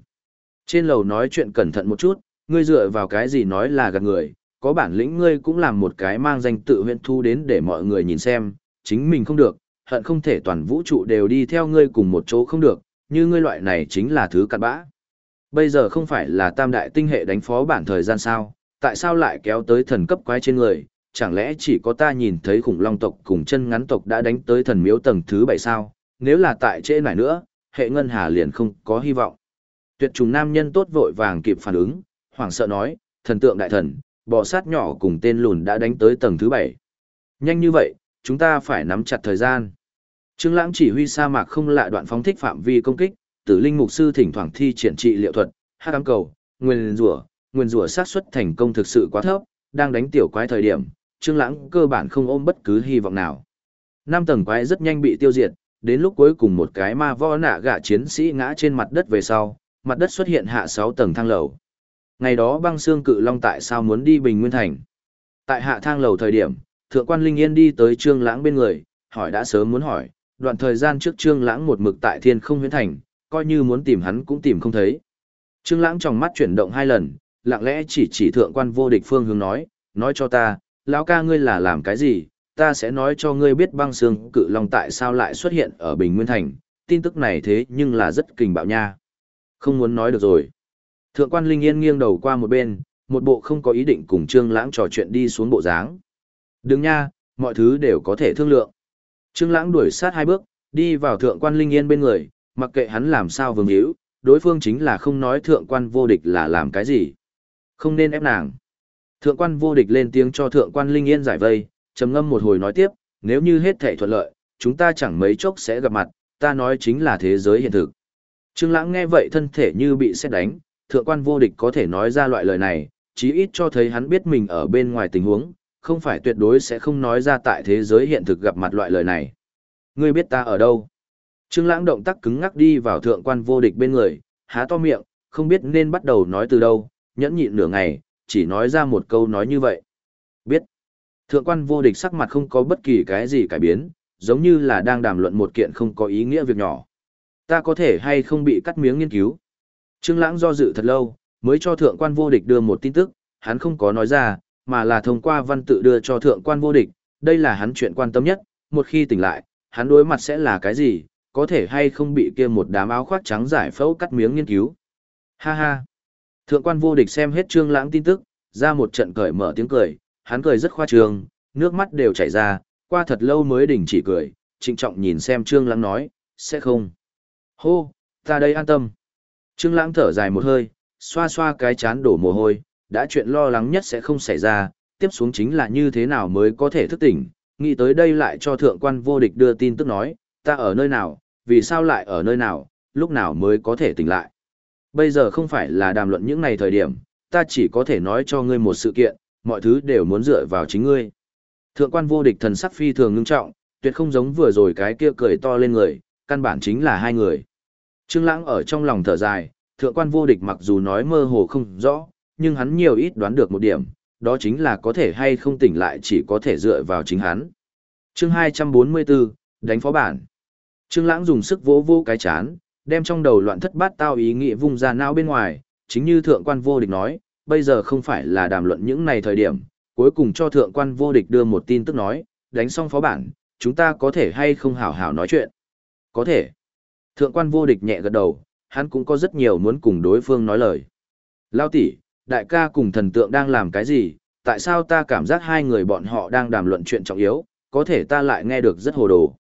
Trên lầu nói chuyện cẩn thận một chút, ngươi dựa vào cái gì nói là gạt người, có bản lĩnh ngươi cũng làm một cái mang danh tự huyện thu đến để mọi người nhìn xem, chính mình không được, hận không thể toàn vũ trụ đều đi theo ngươi cùng một chỗ không được, như ngươi loại này chính là thứ cặn bã. Bây giờ không phải là tam đại tinh hệ đánh phó bản thời gian sao, tại sao lại kéo tới thần cấp quái trên người, chẳng lẽ chỉ có ta nhìn thấy khủng long tộc cùng chân ngắn tộc đã đánh tới thần miếu tầng thứ bảy sao, nếu là tại trễ này nữa, hệ ngân hà liền không có hy vọng. Tuyệt trùng nam nhân tốt vội vàng kịp phản ứng, hoảng sợ nói, thần tượng đại thần, bò sát nhỏ cùng tên lùn đã đánh tới tầng thứ bảy. Nhanh như vậy, chúng ta phải nắm chặt thời gian. Trương Lãng chỉ huy sa mạc không lạ đoạn phóng thích phạm vi công kích, Tử Linh mục sư thỉnh thoảng thi triển trị liệu thuật, hắc ám cầu, nguyên rủa, nguyên rủa xác suất thành công thực sự quá thấp, đang đánh tiểu quái thời điểm, Trương Lãng cơ bản không ôm bất cứ hy vọng nào. Năm tầng quái rất nhanh bị tiêu diệt, đến lúc cuối cùng một cái ma võ nạ gạ chiến sĩ ngã trên mặt đất về sau, mặt đất xuất hiện hạ 6 tầng thang lầu. Ngày đó băng xương cự long tại sao muốn đi Bình Nguyên Thành? Tại hạ thang lầu thời điểm, thượng quan Linh Yên đi tới Trương Lãng bên người, hỏi đã sớm muốn hỏi, đoạn thời gian trước Trương Lãng một mực tại Thiên Không Huyễn Thành, coi như muốn tìm hắn cũng tìm không thấy. Trương Lãng trong mắt chuyển động hai lần, lặng lẽ chỉ chỉ thượng quan vô địch phương hướng nói, nói cho ta, lão ca ngươi là làm cái gì, ta sẽ nói cho ngươi biết băng xương cự long tại sao lại xuất hiện ở Bình Nguyên Thành, tin tức này thế nhưng là rất kinh bạo nha. Không muốn nói được rồi. Thượng quan Linh Yên nghiêng đầu qua một bên, một bộ không có ý định cùng Trương Lãng trò chuyện đi xuống bộ dáng. Đừng nha, mọi thứ đều có thể thương lượng. Trương Lãng đuổi sát hai bước, đi vào thượng quan Linh Yên bên người, mặc kệ hắn làm sao vương hữu, đối phương chính là không nói thượng quan vô địch là làm cái gì. Không nên ép nàng. Thượng quan vô địch lên tiếng cho thượng quan Linh Yên giải vây, trầm ngâm một hồi nói tiếp, nếu như hết thảy thuận lợi, chúng ta chẳng mấy chốc sẽ gặp mặt, ta nói chính là thế giới hiện thực. Trương Lãng nghe vậy thân thể như bị sét đánh, thượng quan vô địch có thể nói ra loại lời này, chí ít cho thấy hắn biết mình ở bên ngoài tình huống, không phải tuyệt đối sẽ không nói ra tại thế giới hiện thực gặp mặt loại lời này. Ngươi biết ta ở đâu? Trương Lãng động tác cứng ngắc đi vào thượng quan vô địch bên người, há to miệng, không biết nên bắt đầu nói từ đâu, nhẫn nhịn nửa ngày, chỉ nói ra một câu nói như vậy. Biết. Thượng quan vô địch sắc mặt không có bất kỳ cái gì cải biến, giống như là đang đàm luận một kiện không có ý nghĩa việc nhỏ. Ta có thể hay không bị cắt miếng nghiên cứu. Trương Lãng do dự thật lâu, mới cho thượng quan vô địch đưa một tin tức, hắn không có nói ra, mà là thông qua văn tự đưa cho thượng quan vô địch, đây là hắn chuyện quan tâm nhất, một khi tỉnh lại, hắn đối mặt sẽ là cái gì, có thể hay không bị kia một đám áo khoác trắng giải phẫu cắt miếng nghiên cứu. Ha ha. Thượng quan vô địch xem hết Trương Lãng tin tức, ra một trận cười mở tiếng cười, hắn cười rất khoa trương, nước mắt đều chảy ra, qua thật lâu mới đình chỉ cười, trịnh trọng nhìn xem Trương Lãng nói, sẽ không. Hô, ta đây an tâm. Trương Lãng thở dài một hơi, xoa xoa cái chán đổ mồ hôi, đã chuyện lo lắng nhất sẽ không xảy ra, tiếp xuống chính là như thế nào mới có thể thức tỉnh, nghĩ tới đây lại cho thượng quan vô địch đưa tin tức nói, ta ở nơi nào, vì sao lại ở nơi nào, lúc nào mới có thể tỉnh lại. Bây giờ không phải là đàm luận những này thời điểm, ta chỉ có thể nói cho ngươi một sự kiện, mọi thứ đều muốn dựa vào chính ngươi. Thượng quan vô địch thần sắc phi thường ngưng trọng, tuyệt không giống vừa rồi cái kia cười to lên người, căn bản chính là hai người. Trương Lãng ở trong lòng thở dài, thượng quan vô địch mặc dù nói mơ hồ không rõ, nhưng hắn nhiều ít đoán được một điểm, đó chính là có thể hay không tỉnh lại chỉ có thể dựa vào chính hắn. Chương 244, đánh phó bản. Trương Lãng dùng sức vỗ vỗ cái chán, đem trong đầu loạn thất bát tao ý nghĩ vung ra não bên ngoài, chính như thượng quan vô địch nói, bây giờ không phải là đàm luận những này thời điểm, cuối cùng cho thượng quan vô địch đưa một tin tức nói, đánh xong phó bản, chúng ta có thể hay không hảo hảo nói chuyện. Có thể. Thượng quan vô địch nhẹ gật đầu, hắn cũng có rất nhiều muốn cùng đối phương nói lời. Lao tỷ, đại ca cùng thần tượng đang làm cái gì, tại sao ta cảm giác hai người bọn họ đang đàm luận chuyện trọng yếu, có thể ta lại nghe được rất hồ đồ.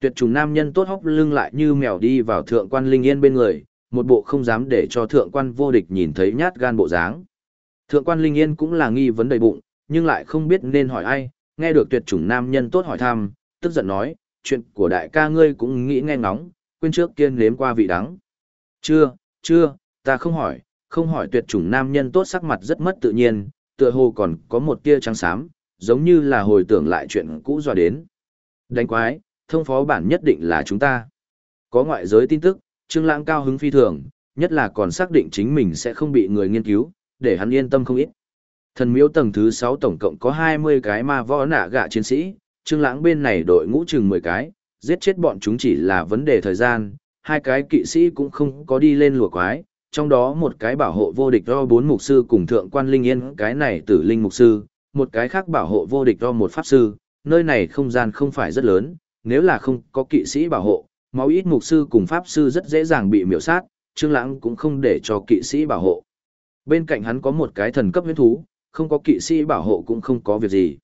Tuyệt trùng nam nhân tốt hóc lưng lại như mèo đi vào thượng quan linh yên bên người, một bộ không dám để cho thượng quan vô địch nhìn thấy nhát gan bộ dáng. Thượng quan linh yên cũng là nghi vấn đầy bụng, nhưng lại không biết nên hỏi ai, nghe được tuyệt chủng nam nhân tốt hỏi thăm, tức giận nói, chuyện của đại ca ngươi cũng nghĩ nghe ngóng, quên trước kiên nếm qua vị đắng. Chưa, chưa, ta không hỏi, không hỏi tuyệt chủng nam nhân tốt sắc mặt rất mất tự nhiên, tựa hồ còn có một tia trắng xám, giống như là hồi tưởng lại chuyện cũ do đến. Đánh quái, thông phó bản nhất định là chúng ta. Có ngoại giới tin tức, Trương Lãng cao hứng phi thường, nhất là còn xác định chính mình sẽ không bị người nghiên cứu, để hắn yên tâm không ít. Thần miếu tầng thứ 6 tổng cộng có 20 cái ma võ nạ gạ chiến sĩ, Trương Lãng bên này đội ngũ chừng 10 cái, giết chết bọn chúng chỉ là vấn đề thời gian, hai cái kỵ sĩ cũng không có đi lên lùa quái, trong đó một cái bảo hộ vô địch do bốn mục sư cùng thượng quan linh yên, cái này tử linh mục sư, một cái khác bảo hộ vô địch do một pháp sư, nơi này không gian không phải rất lớn, nếu là không có kỵ sĩ bảo hộ, máu ít mục sư cùng pháp sư rất dễ dàng bị miểu sát, Trương Lãng cũng không để cho kỵ sĩ bảo hộ. Bên cạnh hắn có một cái thần cấp huyết thú, không có kỵ sĩ bảo hộ cũng không có việc gì.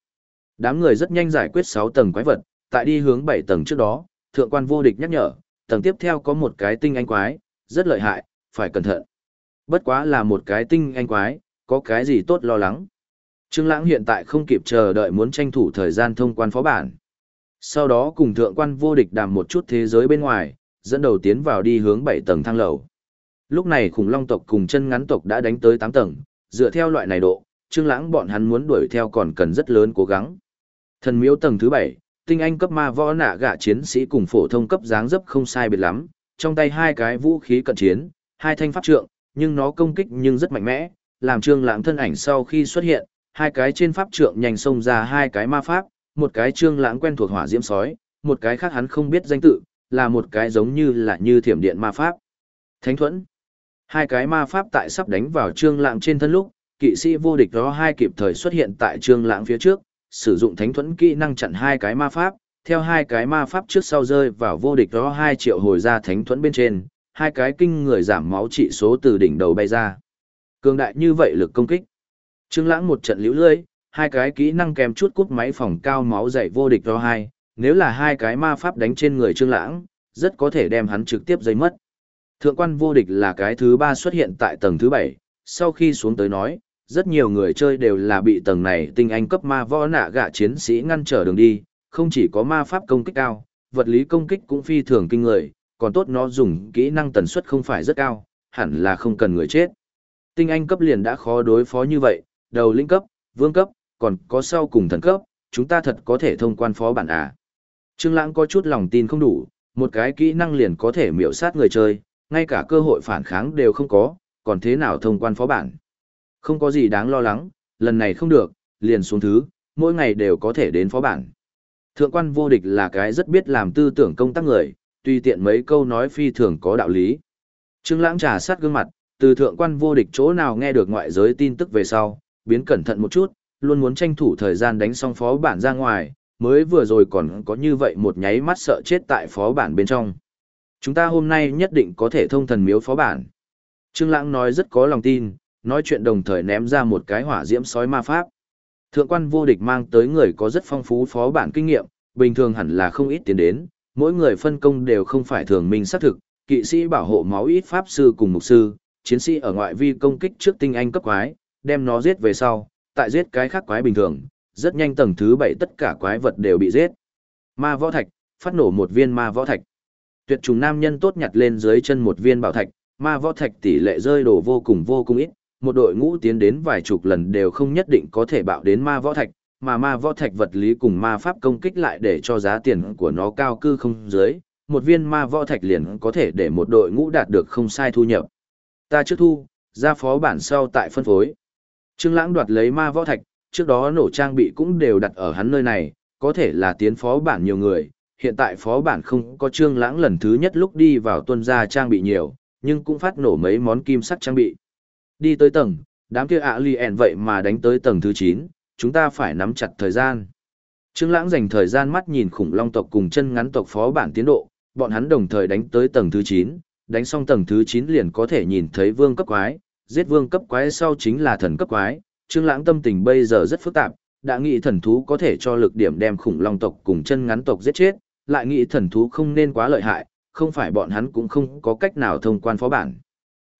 Đám người rất nhanh giải quyết 6 tầng quái vật, tại đi hướng 7 tầng trước đó, thượng quan vô địch nhắc nhở, tầng tiếp theo có một cái tinh anh quái, rất lợi hại, phải cẩn thận. Bất quá là một cái tinh anh quái, có cái gì tốt lo lắng. Trương Lãng hiện tại không kịp chờ đợi muốn tranh thủ thời gian thông quan phó bản. Sau đó cùng thượng quan vô địch đàm một chút thế giới bên ngoài, dẫn đầu tiến vào đi hướng 7 tầng thang lầu. Lúc này khủng long tộc cùng chân ngắn tộc đã đánh tới 8 tầng, dựa theo loại này độ, Trương Lãng bọn hắn muốn đuổi theo còn cần rất lớn cố gắng. Thần miếu tầng thứ 7, tinh anh cấp ma võ nạ gạ chiến sĩ cùng phổ thông cấp dáng dấp không sai biệt lắm, trong tay hai cái vũ khí cận chiến, hai thanh pháp trượng, nhưng nó công kích nhưng rất mạnh mẽ, làm Trương Lãng thân ảnh sau khi xuất hiện, hai cái trên pháp trượng nhanh xông ra hai cái ma pháp, một cái Trương Lãng quen thuộc hỏa diễm sói, một cái khác hắn không biết danh tự, là một cái giống như là như thiểm điện ma pháp. Thánh thuần. Hai cái ma pháp tại sắp đánh vào Trương Lãng trên thân lúc, kỵ sĩ vô địch đó hai kịp thời xuất hiện tại Trương Lãng phía trước, sử dụng thánh thuẫn kỹ năng chặn hai cái ma pháp, theo hai cái ma pháp trước sau rơi vào vô địch đó hai triệu hồi ra thánh thuẫn bên trên, hai cái kinh người giảm máu trị số từ đỉnh đầu bay ra. Cường đại như vậy lực công kích. Trương Lãng một trận liễu lưỡi, hai cái kỹ năng kèm chút cút máy phòng cao máu dậy vô địch đó hai, nếu là hai cái ma pháp đánh trên người Trương Lãng, rất có thể đem hắn trực tiếp giấy mất. Thượng quan vô địch là cái thứ ba xuất hiện tại tầng thứ bảy, sau khi xuống tới nói, rất nhiều người chơi đều là bị tầng này tinh anh cấp ma võ nạ gạ chiến sĩ ngăn trở đường đi, không chỉ có ma pháp công kích cao, vật lý công kích cũng phi thường kinh người, còn tốt nó dùng kỹ năng tần suất không phải rất cao, hẳn là không cần người chết. Tinh anh cấp liền đã khó đối phó như vậy, đầu linh cấp, vương cấp, còn có sau cùng thần cấp, chúng ta thật có thể thông quan phó bản à. Trương Lãng có chút lòng tin không đủ, một cái kỹ năng liền có thể miểu sát người chơi, ngay cả cơ hội phản kháng đều không có, còn thế nào thông quan phó bản. Không có gì đáng lo lắng, lần này không được, liền xuống thứ, mỗi ngày đều có thể đến phó bản. Thượng quan vô địch là cái rất biết làm tư tưởng công tác người, tùy tiện mấy câu nói phi thường có đạo lý. Trương Lãng trà sát gương mặt, từ thượng quan vô địch chỗ nào nghe được ngoại giới tin tức về sau, biến cẩn thận một chút, luôn muốn tranh thủ thời gian đánh xong phó bản ra ngoài, mới vừa rồi còn có như vậy một nháy mắt sợ chết tại phó bản bên trong. Chúng ta hôm nay nhất định có thể thông thần miếu phó bản. Trương Lãng nói rất có lòng tin, nói chuyện đồng thời ném ra một cái hỏa diễm sói ma pháp. Thượng quan vô địch mang tới người có rất phong phú phó bản kinh nghiệm, bình thường hẳn là không ít tiền đến, mỗi người phân công đều không phải thường minh xác thực, kỵ sĩ bảo hộ máu ít pháp sư cùng mục sư, chiến sĩ ở ngoại vi công kích trước tinh anh cấp quái, đem nó giết về sau, tại giết cái khác quái bình thường, rất nhanh tầng thứ 7 tất cả quái vật đều bị giết. Ma võ thạch, phát nổ một viên ma võ thạch. Tuyệt trùng nam nhân tốt nhặt lên dưới chân một viên bảo thạch, ma võ thạch tỷ lệ rơi đổ vô cùng vô cùng ít, một đội ngũ tiến đến vài chục lần đều không nhất định có thể bạo đến ma võ thạch, mà ma võ thạch vật lý cùng ma pháp công kích lại để cho giá tiền của nó cao cư không dưới, một viên ma võ thạch liền có thể để một đội ngũ đạt được không sai thu nhập. Ta trước thu, ra phó bản sau tại phân phối. Trương Lãng đoạt lấy ma võ thạch, trước đó nổ trang bị cũng đều đặt ở hắn nơi này, có thể là tiến phó bản nhiều người, hiện tại phó bản không có Trương Lãng lần thứ nhất lúc đi vào tuân gia trang bị nhiều, nhưng cũng phát nổ mấy món kim sắt trang bị. Đi tới tầng, đám kia ạ lì ẹn vậy mà đánh tới tầng thứ 9, chúng ta phải nắm chặt thời gian. Trương Lãng dành thời gian mắt nhìn khủng long tộc cùng chân ngắn tộc phó bản tiến độ, bọn hắn đồng thời đánh tới tầng thứ 9, đánh xong tầng thứ 9 liền có thể nhìn thấy vương cấp quái, giết vương cấp quái sau chính là thần cấp quái. Trương Lãng tâm tình bây giờ rất phức tạp, đã nghĩ thần thú có thể cho lực điểm đem khủng long tộc cùng chân ngắn tộc giết chết, lại nghĩ thần thú không nên quá lợi hại, không phải bọn hắn cũng không có cách nào thông quan phó bản.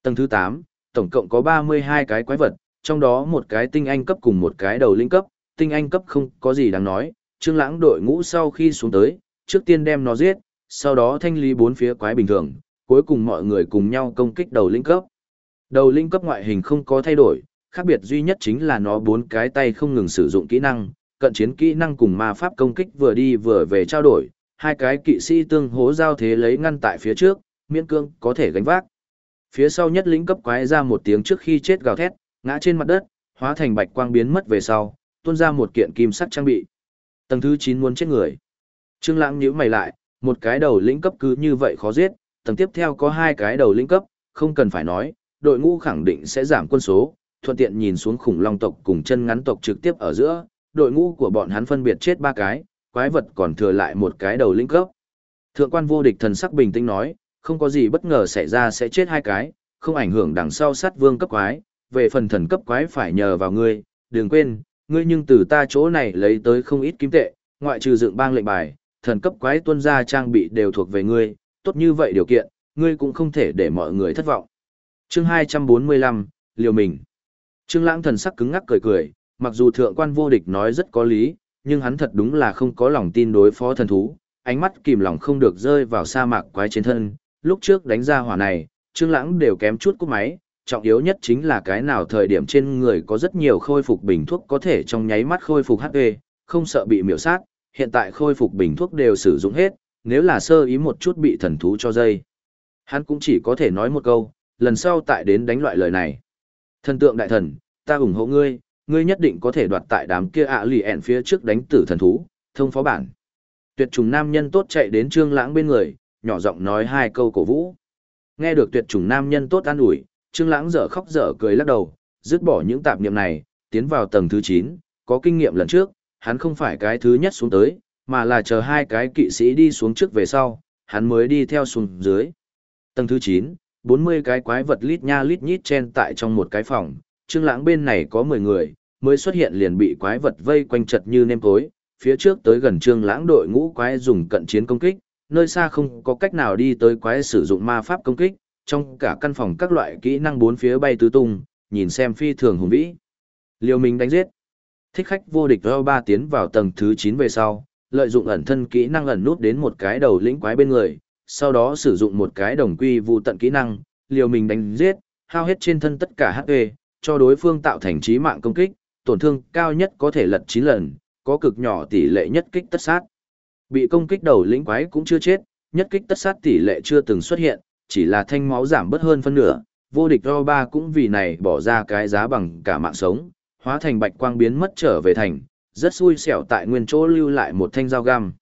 Tầng thứ 8, tổng cộng có 32 cái quái vật, trong đó một cái tinh anh cấp cùng một cái đầu linh cấp, tinh anh cấp không có gì đáng nói, Trương Lãng đội ngũ sau khi xuống tới, trước tiên đem nó giết, sau đó thanh lý bốn phía quái bình thường, cuối cùng mọi người cùng nhau công kích đầu linh cấp. Đầu linh cấp ngoại hình không có thay đổi, khác biệt duy nhất chính là nó bốn cái tay không ngừng sử dụng kỹ năng, cận chiến kỹ năng cùng ma pháp công kích vừa đi vừa về trao đổi, hai cái kỵ sĩ tương hỗ giao thế lấy ngăn tại phía trước, miễn cương có thể gánh vác. Phía sau nhất lĩnh cấp quái ra một tiếng trước khi chết gào thét, ngã trên mặt đất, hóa thành bạch quang biến mất về sau, tuôn ra một kiện kim sắt trang bị. Tầng thứ 9 muốn chết người. Trương Lãng nhíu mày lại, một cái đầu lĩnh cấp cứ như vậy khó giết, tầng tiếp theo có hai cái đầu lĩnh cấp, không cần phải nói, đội ngũ khẳng định sẽ giảm quân số, thuận tiện nhìn xuống khủng long tộc cùng chân ngắn tộc trực tiếp ở giữa, đội ngũ của bọn hắn phân biệt chết ba cái, quái vật còn thừa lại một cái đầu lĩnh cấp. Thượng quan vô địch thần sắc bình tĩnh nói, không có gì bất ngờ xảy ra sẽ chết hai cái, không ảnh hưởng đằng sau sát vương cấp quái, về phần thần cấp quái phải nhờ vào ngươi, đừng quên, ngươi nhưng từ ta chỗ này lấy tới không ít kim tệ, ngoại trừ dựng bang lệnh bài, thần cấp quái tuân ra trang bị đều thuộc về ngươi, tốt như vậy điều kiện, ngươi cũng không thể để mọi người thất vọng. Chương 245, Liều mình. Trương Lãng thần sắc cứng ngắc cười cười, mặc dù thượng quan vô địch nói rất có lý, nhưng hắn thật đúng là không có lòng tin đối phó thần thú, ánh mắt kìm lòng không được rơi vào sa mạc quái trên thân, lúc trước đánh ra hỏa này, Trương Lãng đều kém chút cú máy, trọng yếu nhất chính là cái nào thời điểm trên người có rất nhiều khôi phục bình thuốc có thể trong nháy mắt khôi phục HP, không sợ bị miểu sát, hiện tại khôi phục bình thuốc đều sử dụng hết, nếu là sơ ý một chút bị thần thú cho dây. Hắn cũng chỉ có thể nói một câu, lần sau tại đến đánh loại lời này. Thần tượng đại thần, ta ủng hộ ngươi, ngươi nhất định có thể đoạt tại đám kia ạ lì ẹn phía trước đánh tử thần thú, thông phó bản. Tuyệt trùng nam nhân tốt chạy đến trương lãng bên người, nhỏ giọng nói hai câu cổ vũ. Nghe được tuyệt trùng nam nhân tốt an ủi, trương lãng dở khóc dở cười lắc đầu, dứt bỏ những tạp niệm này, tiến vào tầng thứ 9, có kinh nghiệm lần trước, hắn không phải cái thứ nhất xuống tới, mà là chờ hai cái kỵ sĩ đi xuống trước về sau, hắn mới đi theo xuống dưới. Tầng thứ 9, 40 cái quái vật lít nha lít nhít chen tại trong một cái phòng, Trương Lãng bên này có 10 người, mới xuất hiện liền bị quái vật vây quanh chật như nêm tối, phía trước tới gần Trương Lãng đội ngũ quái dùng cận chiến công kích, nơi xa không có cách nào đi tới quái sử dụng ma pháp công kích, trong cả căn phòng các loại kỹ năng bốn phía bay tứ tung, nhìn xem phi thường hùng vĩ. Liều mình đánh giết. Thích khách vô địch Rao ba tiến vào tầng thứ 9 về sau, lợi dụng ẩn thân kỹ năng ẩn nút đến một cái đầu lĩnh quái bên người, sau đó sử dụng một cái đồng quy vụ tận kỹ năng, liều mình đánh giết, hao hết trên thân tất cả HP, cho đối phương tạo thành trí mạng công kích, tổn thương cao nhất có thể lật 9 lần, có cực nhỏ tỷ lệ nhất kích tất sát. Bị công kích đầu lĩnh quái cũng chưa chết, nhất kích tất sát tỷ lệ chưa từng xuất hiện, chỉ là thanh máu giảm bớt hơn phân nửa, vô địch ro ba cũng vì này bỏ ra cái giá bằng cả mạng sống, hóa thành bạch quang biến mất trở về thành, rất xui xẻo tại nguyên chỗ lưu lại một thanh dao găm.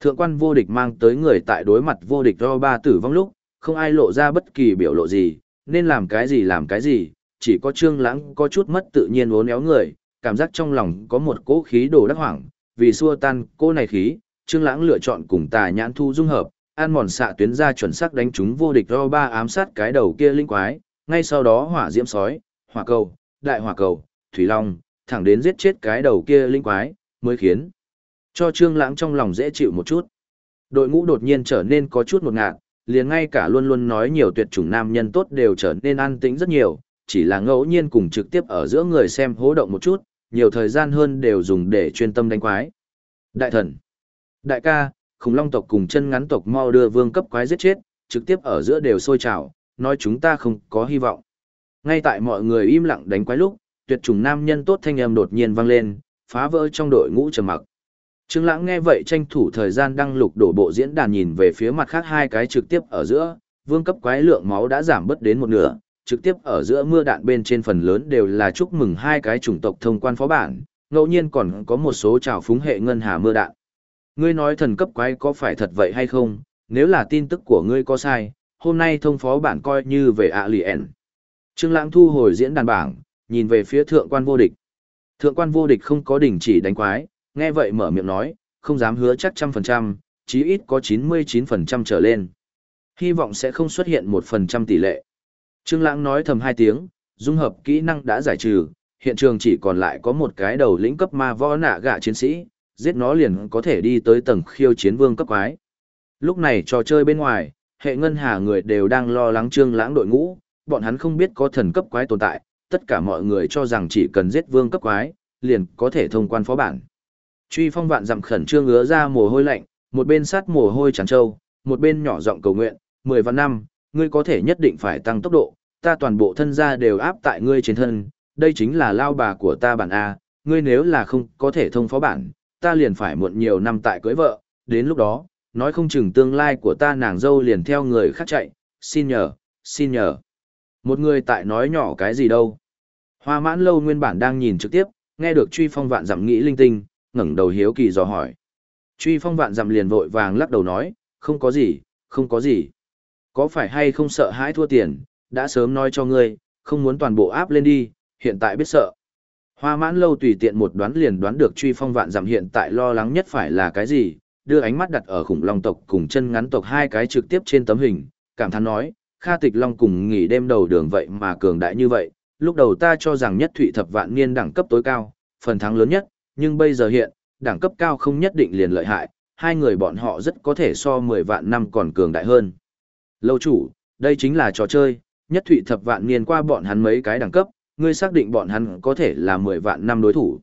Thượng quan vô địch mang tới người tại đối mặt vô địch ro ba tử vong lúc, không ai lộ ra bất kỳ biểu lộ gì, nên làm cái gì làm cái gì, chỉ có trương lãng có chút mất tự nhiên uốn éo người, cảm giác trong lòng có một cỗ khí đồ đắc hoảng, vì xua tan cô này khí, trương lãng lựa chọn cùng tà nhãn thu dung hợp, an mòn xạ tuyến ra chuẩn xác đánh trúng vô địch ro ba ám sát cái đầu kia linh quái, ngay sau đó hỏa diễm sói, hỏa cầu, đại hỏa cầu, thủy long, thẳng đến giết chết cái đầu kia linh quái, mới khiến cho trương lãng trong lòng dễ chịu một chút. Đội ngũ đột nhiên trở nên có chút một ngạt, liền ngay cả luôn luôn nói nhiều tuyệt chủng nam nhân tốt đều trở nên an tĩnh rất nhiều, chỉ là ngẫu nhiên cùng trực tiếp ở giữa người xem hố động một chút, nhiều thời gian hơn đều dùng để chuyên tâm đánh quái. Đại thần, đại ca, khủng long tộc cùng chân ngắn tộc mau đưa vương cấp quái giết chết, trực tiếp ở giữa đều sôi trào, nói chúng ta không có hy vọng. Ngay tại mọi người im lặng đánh quái lúc, tuyệt chủng nam nhân tốt thanh âm đột nhiên vang lên, phá vỡ trong đội ngũ trầm mặc. Trương Lãng nghe vậy tranh thủ thời gian đăng lục đổ bộ diễn đàn nhìn về phía mặt khác hai cái trực tiếp ở giữa, vương cấp quái lượng máu đã giảm bớt đến một nửa, trực tiếp ở giữa mưa đạn bên trên phần lớn đều là chúc mừng hai cái chủng tộc thông quan phó bản, ngẫu nhiên còn có một số trào phúng hệ ngân hà mưa đạn. Ngươi nói thần cấp quái có phải thật vậy hay không, nếu là tin tức của ngươi có sai, hôm nay thông phó bản coi như về ạ lì ẻn. Trương Lãng thu hồi diễn đàn bảng, nhìn về phía thượng quan vô địch. Thượng quan vô địch không có đình chỉ đánh quái, nghe vậy mở miệng nói, không dám hứa chắc trăm phần trăm, chí ít có 99% trở lên. Hy vọng sẽ không xuất hiện một phần trăm tỷ lệ. Trương Lãng nói thầm hai tiếng, dung hợp kỹ năng đã giải trừ, hiện trường chỉ còn lại có một cái đầu lĩnh cấp ma võ nạ gạ chiến sĩ, giết nó liền có thể đi tới tầng khiêu chiến vương cấp quái. Lúc này trò chơi bên ngoài, hệ ngân hà người đều đang lo lắng Trương Lãng đội ngũ, bọn hắn không biết có thần cấp quái tồn tại, tất cả mọi người cho rằng chỉ cần giết vương cấp quái, liền có thể thông quan phó bản. Truy Phong vạn dặm khẩn trương ngứa ra mồ hôi lạnh, một bên sát mồ hôi tràn trâu, một bên nhỏ giọng cầu nguyện, mười vạn năm, ngươi có thể nhất định phải tăng tốc độ, ta toàn bộ thân gia đều áp tại ngươi trên thân, đây chính là lao bà của ta bản A, ngươi nếu là không có thể thông phó bản, ta liền phải muộn nhiều năm tại cưới vợ, đến lúc đó, nói không chừng tương lai của ta nàng dâu liền theo người khác chạy, xin nhờ, xin nhờ. Một người tại nói nhỏ cái gì đâu. Hoa mãn lâu nguyên bản đang nhìn trực tiếp, nghe được truy phong vạn dặm nghĩ linh tinh, ngẩng đầu hiếu kỳ dò hỏi. Truy phong vạn dặm liền vội vàng lắc đầu nói, không có gì, không có gì. Có phải hay không sợ hãi thua tiền, đã sớm nói cho ngươi, không muốn toàn bộ áp lên đi, hiện tại biết sợ. Hoa mãn lâu tùy tiện một đoán liền đoán được truy phong vạn giảm hiện tại lo lắng nhất phải là cái gì, đưa ánh mắt đặt ở khủng long tộc cùng chân ngắn tộc hai cái trực tiếp trên tấm hình, cảm thán nói, Kha Tịch Long cùng nghỉ đêm đầu đường vậy mà cường đại như vậy, lúc đầu ta cho rằng nhất thụy thập vạn niên đẳng cấp tối cao, phần thắng lớn nhất, nhưng bây giờ hiện, đẳng cấp cao không nhất định liền lợi hại, hai người bọn họ rất có thể so 10 vạn năm còn cường đại hơn. Lâu chủ, đây chính là trò chơi, nhất thụy thập vạn niên qua bọn hắn mấy cái đẳng cấp, ngươi xác định bọn hắn có thể là 10 vạn năm đối thủ.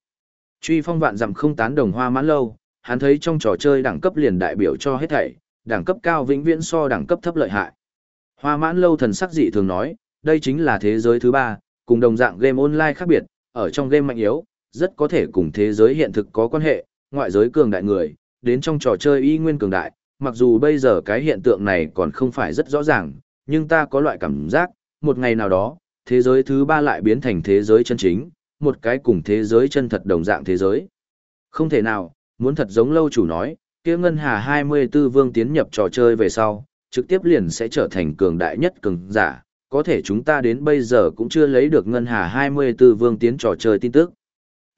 Truy phong vạn dặm không tán đồng hoa mãn lâu, hắn thấy trong trò chơi đẳng cấp liền đại biểu cho hết thảy, đẳng cấp cao vĩnh viễn so đẳng cấp thấp lợi hại. Hoa mãn lâu thần sắc dị thường nói, đây chính là thế giới thứ ba, cùng đồng dạng game online khác biệt, ở trong game mạnh yếu, rất có thể cùng thế giới hiện thực có quan hệ, ngoại giới cường đại người, đến trong trò chơi y nguyên cường đại, mặc dù bây giờ cái hiện tượng này còn không phải rất rõ ràng, nhưng ta có loại cảm giác, một ngày nào đó, thế giới thứ ba lại biến thành thế giới chân chính, một cái cùng thế giới chân thật đồng dạng thế giới. Không thể nào, muốn thật giống lâu chủ nói, kia ngân hà 24 vương tiến nhập trò chơi về sau, trực tiếp liền sẽ trở thành cường đại nhất cường giả, có thể chúng ta đến bây giờ cũng chưa lấy được ngân hà 24 vương tiến trò chơi tin tức.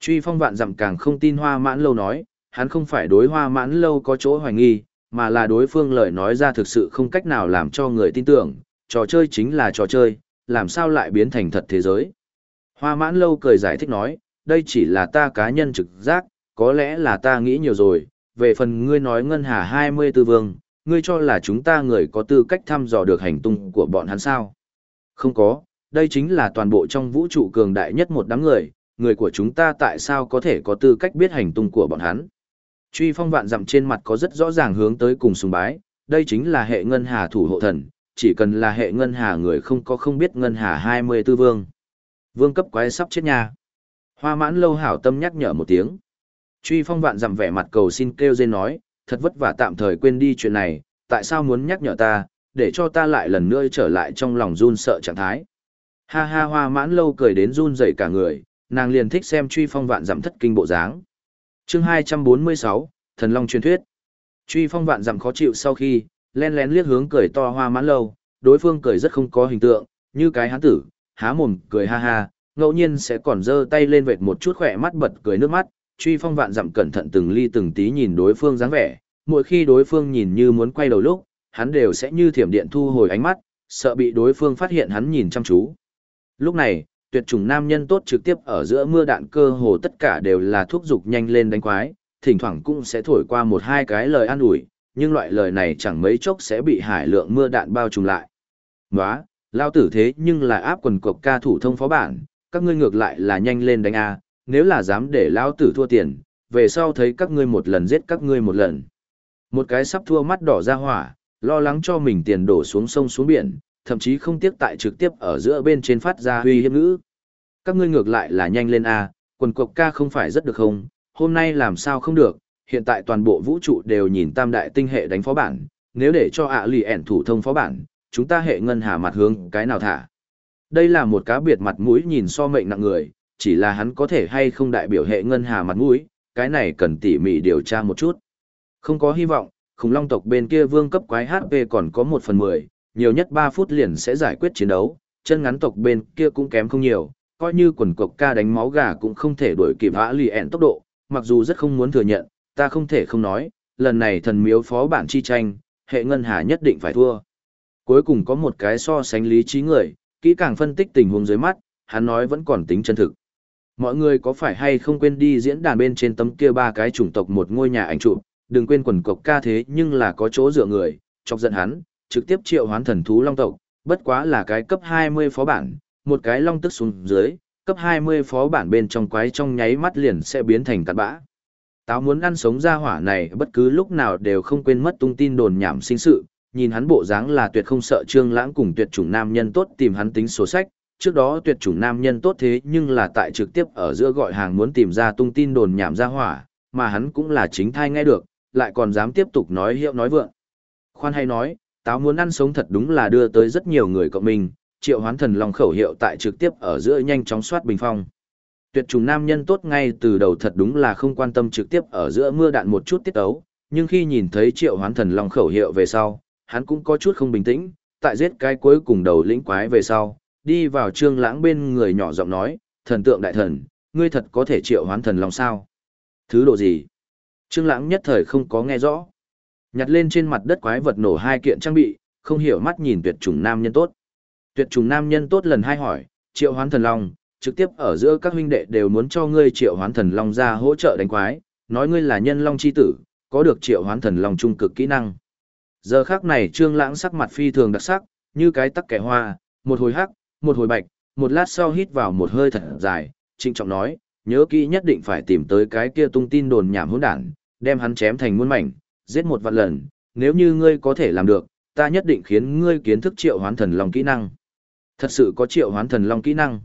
Truy phong vạn dặm càng không tin hoa mãn lâu nói, hắn không phải đối hoa mãn lâu có chỗ hoài nghi, mà là đối phương lời nói ra thực sự không cách nào làm cho người tin tưởng, trò chơi chính là trò chơi, làm sao lại biến thành thật thế giới. Hoa mãn lâu cười giải thích nói, đây chỉ là ta cá nhân trực giác, có lẽ là ta nghĩ nhiều rồi, về phần ngươi nói ngân hà 24 vương, ngươi cho là chúng ta người có tư cách thăm dò được hành tung của bọn hắn sao? Không có, đây chính là toàn bộ trong vũ trụ cường đại nhất một đám người, người của chúng ta tại sao có thể có tư cách biết hành tung của bọn hắn? Truy phong vạn dặm trên mặt có rất rõ ràng hướng tới cùng sùng bái, đây chính là hệ ngân hà thủ hộ thần, chỉ cần là hệ ngân hà người không có không biết ngân hà 24 vương. Vương cấp quái sắp chết nha. Hoa mãn lâu hảo tâm nhắc nhở một tiếng. Truy phong vạn dặm vẻ mặt cầu xin kêu dên nói, thật vất vả tạm thời quên đi chuyện này, tại sao muốn nhắc nhở ta, để cho ta lại lần nữa trở lại trong lòng run sợ trạng thái. Ha ha hoa mãn lâu cười đến run rẩy cả người, nàng liền thích xem truy phong vạn dặm thất kinh bộ dáng. chương 246, Thần Long truyền thuyết. Truy phong vạn dặm khó chịu sau khi, len lén liếc hướng cười to hoa mãn lâu, đối phương cười rất không có hình tượng, như cái hán tử, há mồm cười ha ha, ngẫu nhiên sẽ còn giơ tay lên vệt một chút khỏe mắt bật cười nước mắt, truy phong vạn dặm cẩn thận từng ly từng tí nhìn đối phương dáng vẻ, mỗi khi đối phương nhìn như muốn quay đầu lúc, hắn đều sẽ như thiểm điện thu hồi ánh mắt, sợ bị đối phương phát hiện hắn nhìn chăm chú. Lúc này, tuyệt chủng nam nhân tốt trực tiếp ở giữa mưa đạn cơ hồ tất cả đều là thuốc dục nhanh lên đánh quái, thỉnh thoảng cũng sẽ thổi qua một hai cái lời an ủi, nhưng loại lời này chẳng mấy chốc sẽ bị hải lượng mưa đạn bao trùm lại. Nóa, lao tử thế nhưng là áp quần cộc ca thủ thông phó bản, các ngươi ngược lại là nhanh lên đánh A, nếu là dám để lao tử thua tiền, về sau thấy các ngươi một lần giết các ngươi một lần. Một cái sắp thua mắt đỏ ra hỏa, lo lắng cho mình tiền đổ xuống sông xuống biển, thậm chí không tiếc tại trực tiếp ở giữa bên trên phát ra huy hiếp ngữ. Các ngươi ngược lại là nhanh lên A, quần cộc ca không phải rất được không, hôm nay làm sao không được, hiện tại toàn bộ vũ trụ đều nhìn tam đại tinh hệ đánh phó bản, nếu để cho ạ lì ẻn thủ thông phó bản, chúng ta hệ ngân hà mặt hướng cái nào thả. Đây là một cá biệt mặt mũi nhìn so mệnh nặng người, chỉ là hắn có thể hay không đại biểu hệ ngân hà mặt mũi, cái này cần tỉ mỉ điều tra một chút. Không có hy vọng, khủng long tộc bên kia vương cấp quái HP còn có một phần mười, nhiều nhất ba phút liền sẽ giải quyết chiến đấu, chân ngắn tộc bên kia cũng kém không nhiều, coi như quần cộc ca đánh máu gà cũng không thể đuổi kịp ạ lì ẻn tốc độ, mặc dù rất không muốn thừa nhận, ta không thể không nói, lần này thần miếu phó bản chi tranh, hệ ngân hà nhất định phải thua. Cuối cùng có một cái so sánh lý trí người, kỹ càng phân tích tình huống dưới mắt, hắn nói vẫn còn tính chân thực. Mọi người có phải hay không quên đi diễn đàn bên trên tấm kia ba cái chủng tộc một ngôi nhà ảnh chụp, đừng quên quần cộc ca thế nhưng là có chỗ dựa người, chọc giận hắn, trực tiếp triệu hoán thần thú long tộc, bất quá là cái cấp 20 phó bản, một cái long tức xuống dưới, cấp 20 phó bản bên trong quái trong nháy mắt liền sẽ biến thành cát bã. Táo muốn ăn sống ra hỏa này bất cứ lúc nào đều không quên mất tung tin đồn nhảm sinh sự, nhìn hắn bộ dáng là tuyệt không sợ trương lãng cùng tuyệt chủng nam nhân tốt tìm hắn tính sổ sách, trước đó tuyệt chủng nam nhân tốt thế nhưng là tại trực tiếp ở giữa gọi hàng muốn tìm ra tung tin đồn nhảm ra hỏa, mà hắn cũng là chính thai nghe được, lại còn dám tiếp tục nói hiệu nói vượng. Khoan hay nói, táo muốn ăn sống thật đúng là đưa tới rất nhiều người cộng mình, triệu hoán thần long khẩu hiệu tại trực tiếp ở giữa nhanh chóng soát bình phong. Tuyệt trùng nam nhân tốt ngay từ đầu thật đúng là không quan tâm trực tiếp ở giữa mưa đạn một chút tiết ấu, nhưng khi nhìn thấy triệu hoán thần long khẩu hiệu về sau, hắn cũng có chút không bình tĩnh, tại giết cái cuối cùng đầu lĩnh quái về sau, đi vào trương lãng bên người nhỏ giọng nói, thần tượng đại thần, ngươi thật có thể triệu hoán thần long sao? Thứ độ gì? Trương Lãng nhất thời không có nghe rõ. Nhặt lên trên mặt đất quái vật nổ hai kiện trang bị, không hiểu mắt nhìn tuyệt trùng nam nhân tốt. Tuyệt trùng nam nhân tốt lần hai hỏi, triệu hoán thần long, trực tiếp ở giữa các huynh đệ đều muốn cho ngươi triệu hoán thần long ra hỗ trợ đánh quái, nói ngươi là nhân long chi tử, có được triệu hoán thần long trung cực kỹ năng. Giờ khắc này Trương Lãng sắc mặt phi thường đặc sắc, như cái tắc kẻ hoa, một hồi hắc, một hồi bạch, một lát sau hít vào một hơi thật dài, trịnh trọng nói, nhớ kỹ nhất định phải tìm tới cái kia tung tin đồn nhảm hỗn đản, đem hắn chém thành muôn mảnh, giết một vạn lần, nếu như ngươi có thể làm được, ta nhất định khiến ngươi kiến thức triệu hoán thần long kỹ năng. Thật sự có triệu hoán thần long kỹ năng.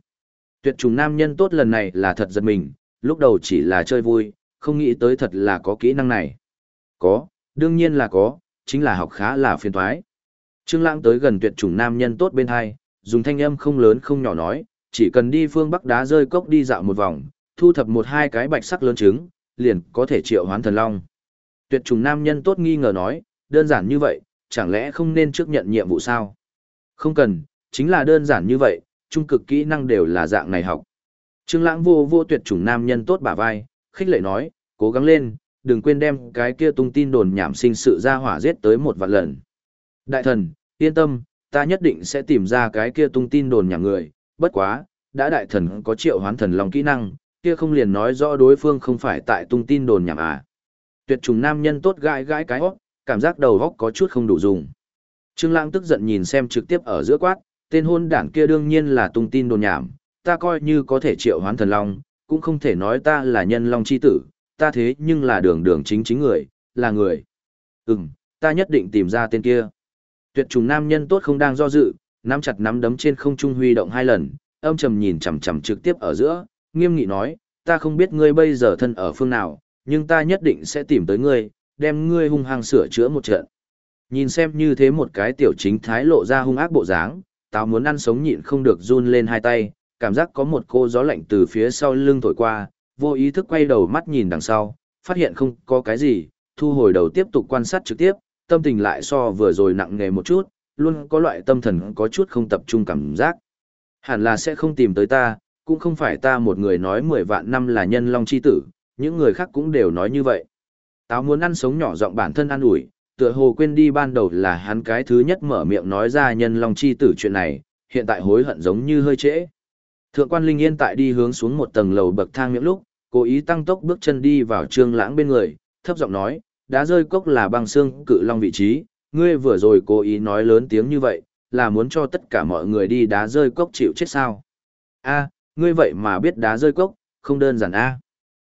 Tuyệt trùng nam nhân tốt lần này là thật giật mình, lúc đầu chỉ là chơi vui, không nghĩ tới thật là có kỹ năng này. Có, đương nhiên là có, chính là học khá là phiền toái. Trương Lãng tới gần tuyệt chủng nam nhân tốt bên hai, dùng thanh âm không lớn không nhỏ nói, chỉ cần đi phương bắc đá rơi cốc đi dạo một vòng, thu thập một hai cái bạch sắc lớn trứng, liền có thể triệu hoán thần long. Tuyệt chủng nam nhân tốt nghi ngờ nói, đơn giản như vậy, chẳng lẽ không nên trước nhận nhiệm vụ sao? Không cần, chính là đơn giản như vậy, trung cực kỹ năng đều là dạng này học. Trương Lãng vô vô tuyệt chủng nam nhân tốt bả vai, khích lệ nói, cố gắng lên, đừng quên đem cái kia tung tin đồn nhảm sinh sự ra hỏa giết tới một vạn lần. Đại thần, yên tâm, ta nhất định sẽ tìm ra cái kia tung tin đồn nhảm người, bất quá, đã đại thần có triệu hoán thần lòng kỹ năng, kia không liền nói rõ đối phương không phải tại tung tin đồn nhảm à. Tuyệt trùng nam nhân tốt gãi gãi cái hót, cảm giác đầu góc có chút không đủ dùng. Trương Lãng tức giận nhìn xem trực tiếp ở giữa quát, tên hôn đảng kia đương nhiên là tung tin đồn nhảm, ta coi như có thể triệu hoán thần long, cũng không thể nói ta là nhân long chi tử, ta thế nhưng là đường đường chính chính người, là người. Ừm, ta nhất định tìm ra tên kia. Tuyệt trùng nam nhân tốt không đang do dự, nắm chặt nắm đấm trên không trung huy động hai lần, âm trầm nhìn chằm chằm trực tiếp ở giữa, nghiêm nghị nói, ta không biết ngươi bây giờ thân ở phương nào, nhưng ta nhất định sẽ tìm tới ngươi, đem ngươi hung hăng sửa chữa một trận. Nhìn xem như thế một cái tiểu chính thái lộ ra hung ác bộ dáng, táo muốn ăn sống nhịn không được run lên hai tay, cảm giác có một cô gió lạnh từ phía sau lưng thổi qua, vô ý thức quay đầu mắt nhìn đằng sau, phát hiện không có cái gì, thu hồi đầu tiếp tục quan sát trực tiếp, tâm tình lại so vừa rồi nặng nề một chút, luôn có loại tâm thần có chút không tập trung cảm giác. Hẳn là sẽ không tìm tới ta, cũng không phải ta một người nói 10 vạn năm là nhân long chi tử, những người khác cũng đều nói như vậy. Táo muốn ăn sống nhỏ giọng bản thân ăn ủi, tựa hồ quên đi ban đầu là hắn cái thứ nhất mở miệng nói ra nhân long chi tử chuyện này, hiện tại hối hận giống như hơi trễ. Thượng quan Linh Yên tại đi hướng xuống một tầng lầu bậc thang miệng lúc, cố ý tăng tốc bước chân đi vào trương lãng bên người, thấp giọng nói, đá rơi cốc là băng xương cự long vị trí, ngươi vừa rồi cố ý nói lớn tiếng như vậy, là muốn cho tất cả mọi người đi đá rơi cốc chịu chết sao. a ngươi vậy mà biết đá rơi cốc, không đơn giản a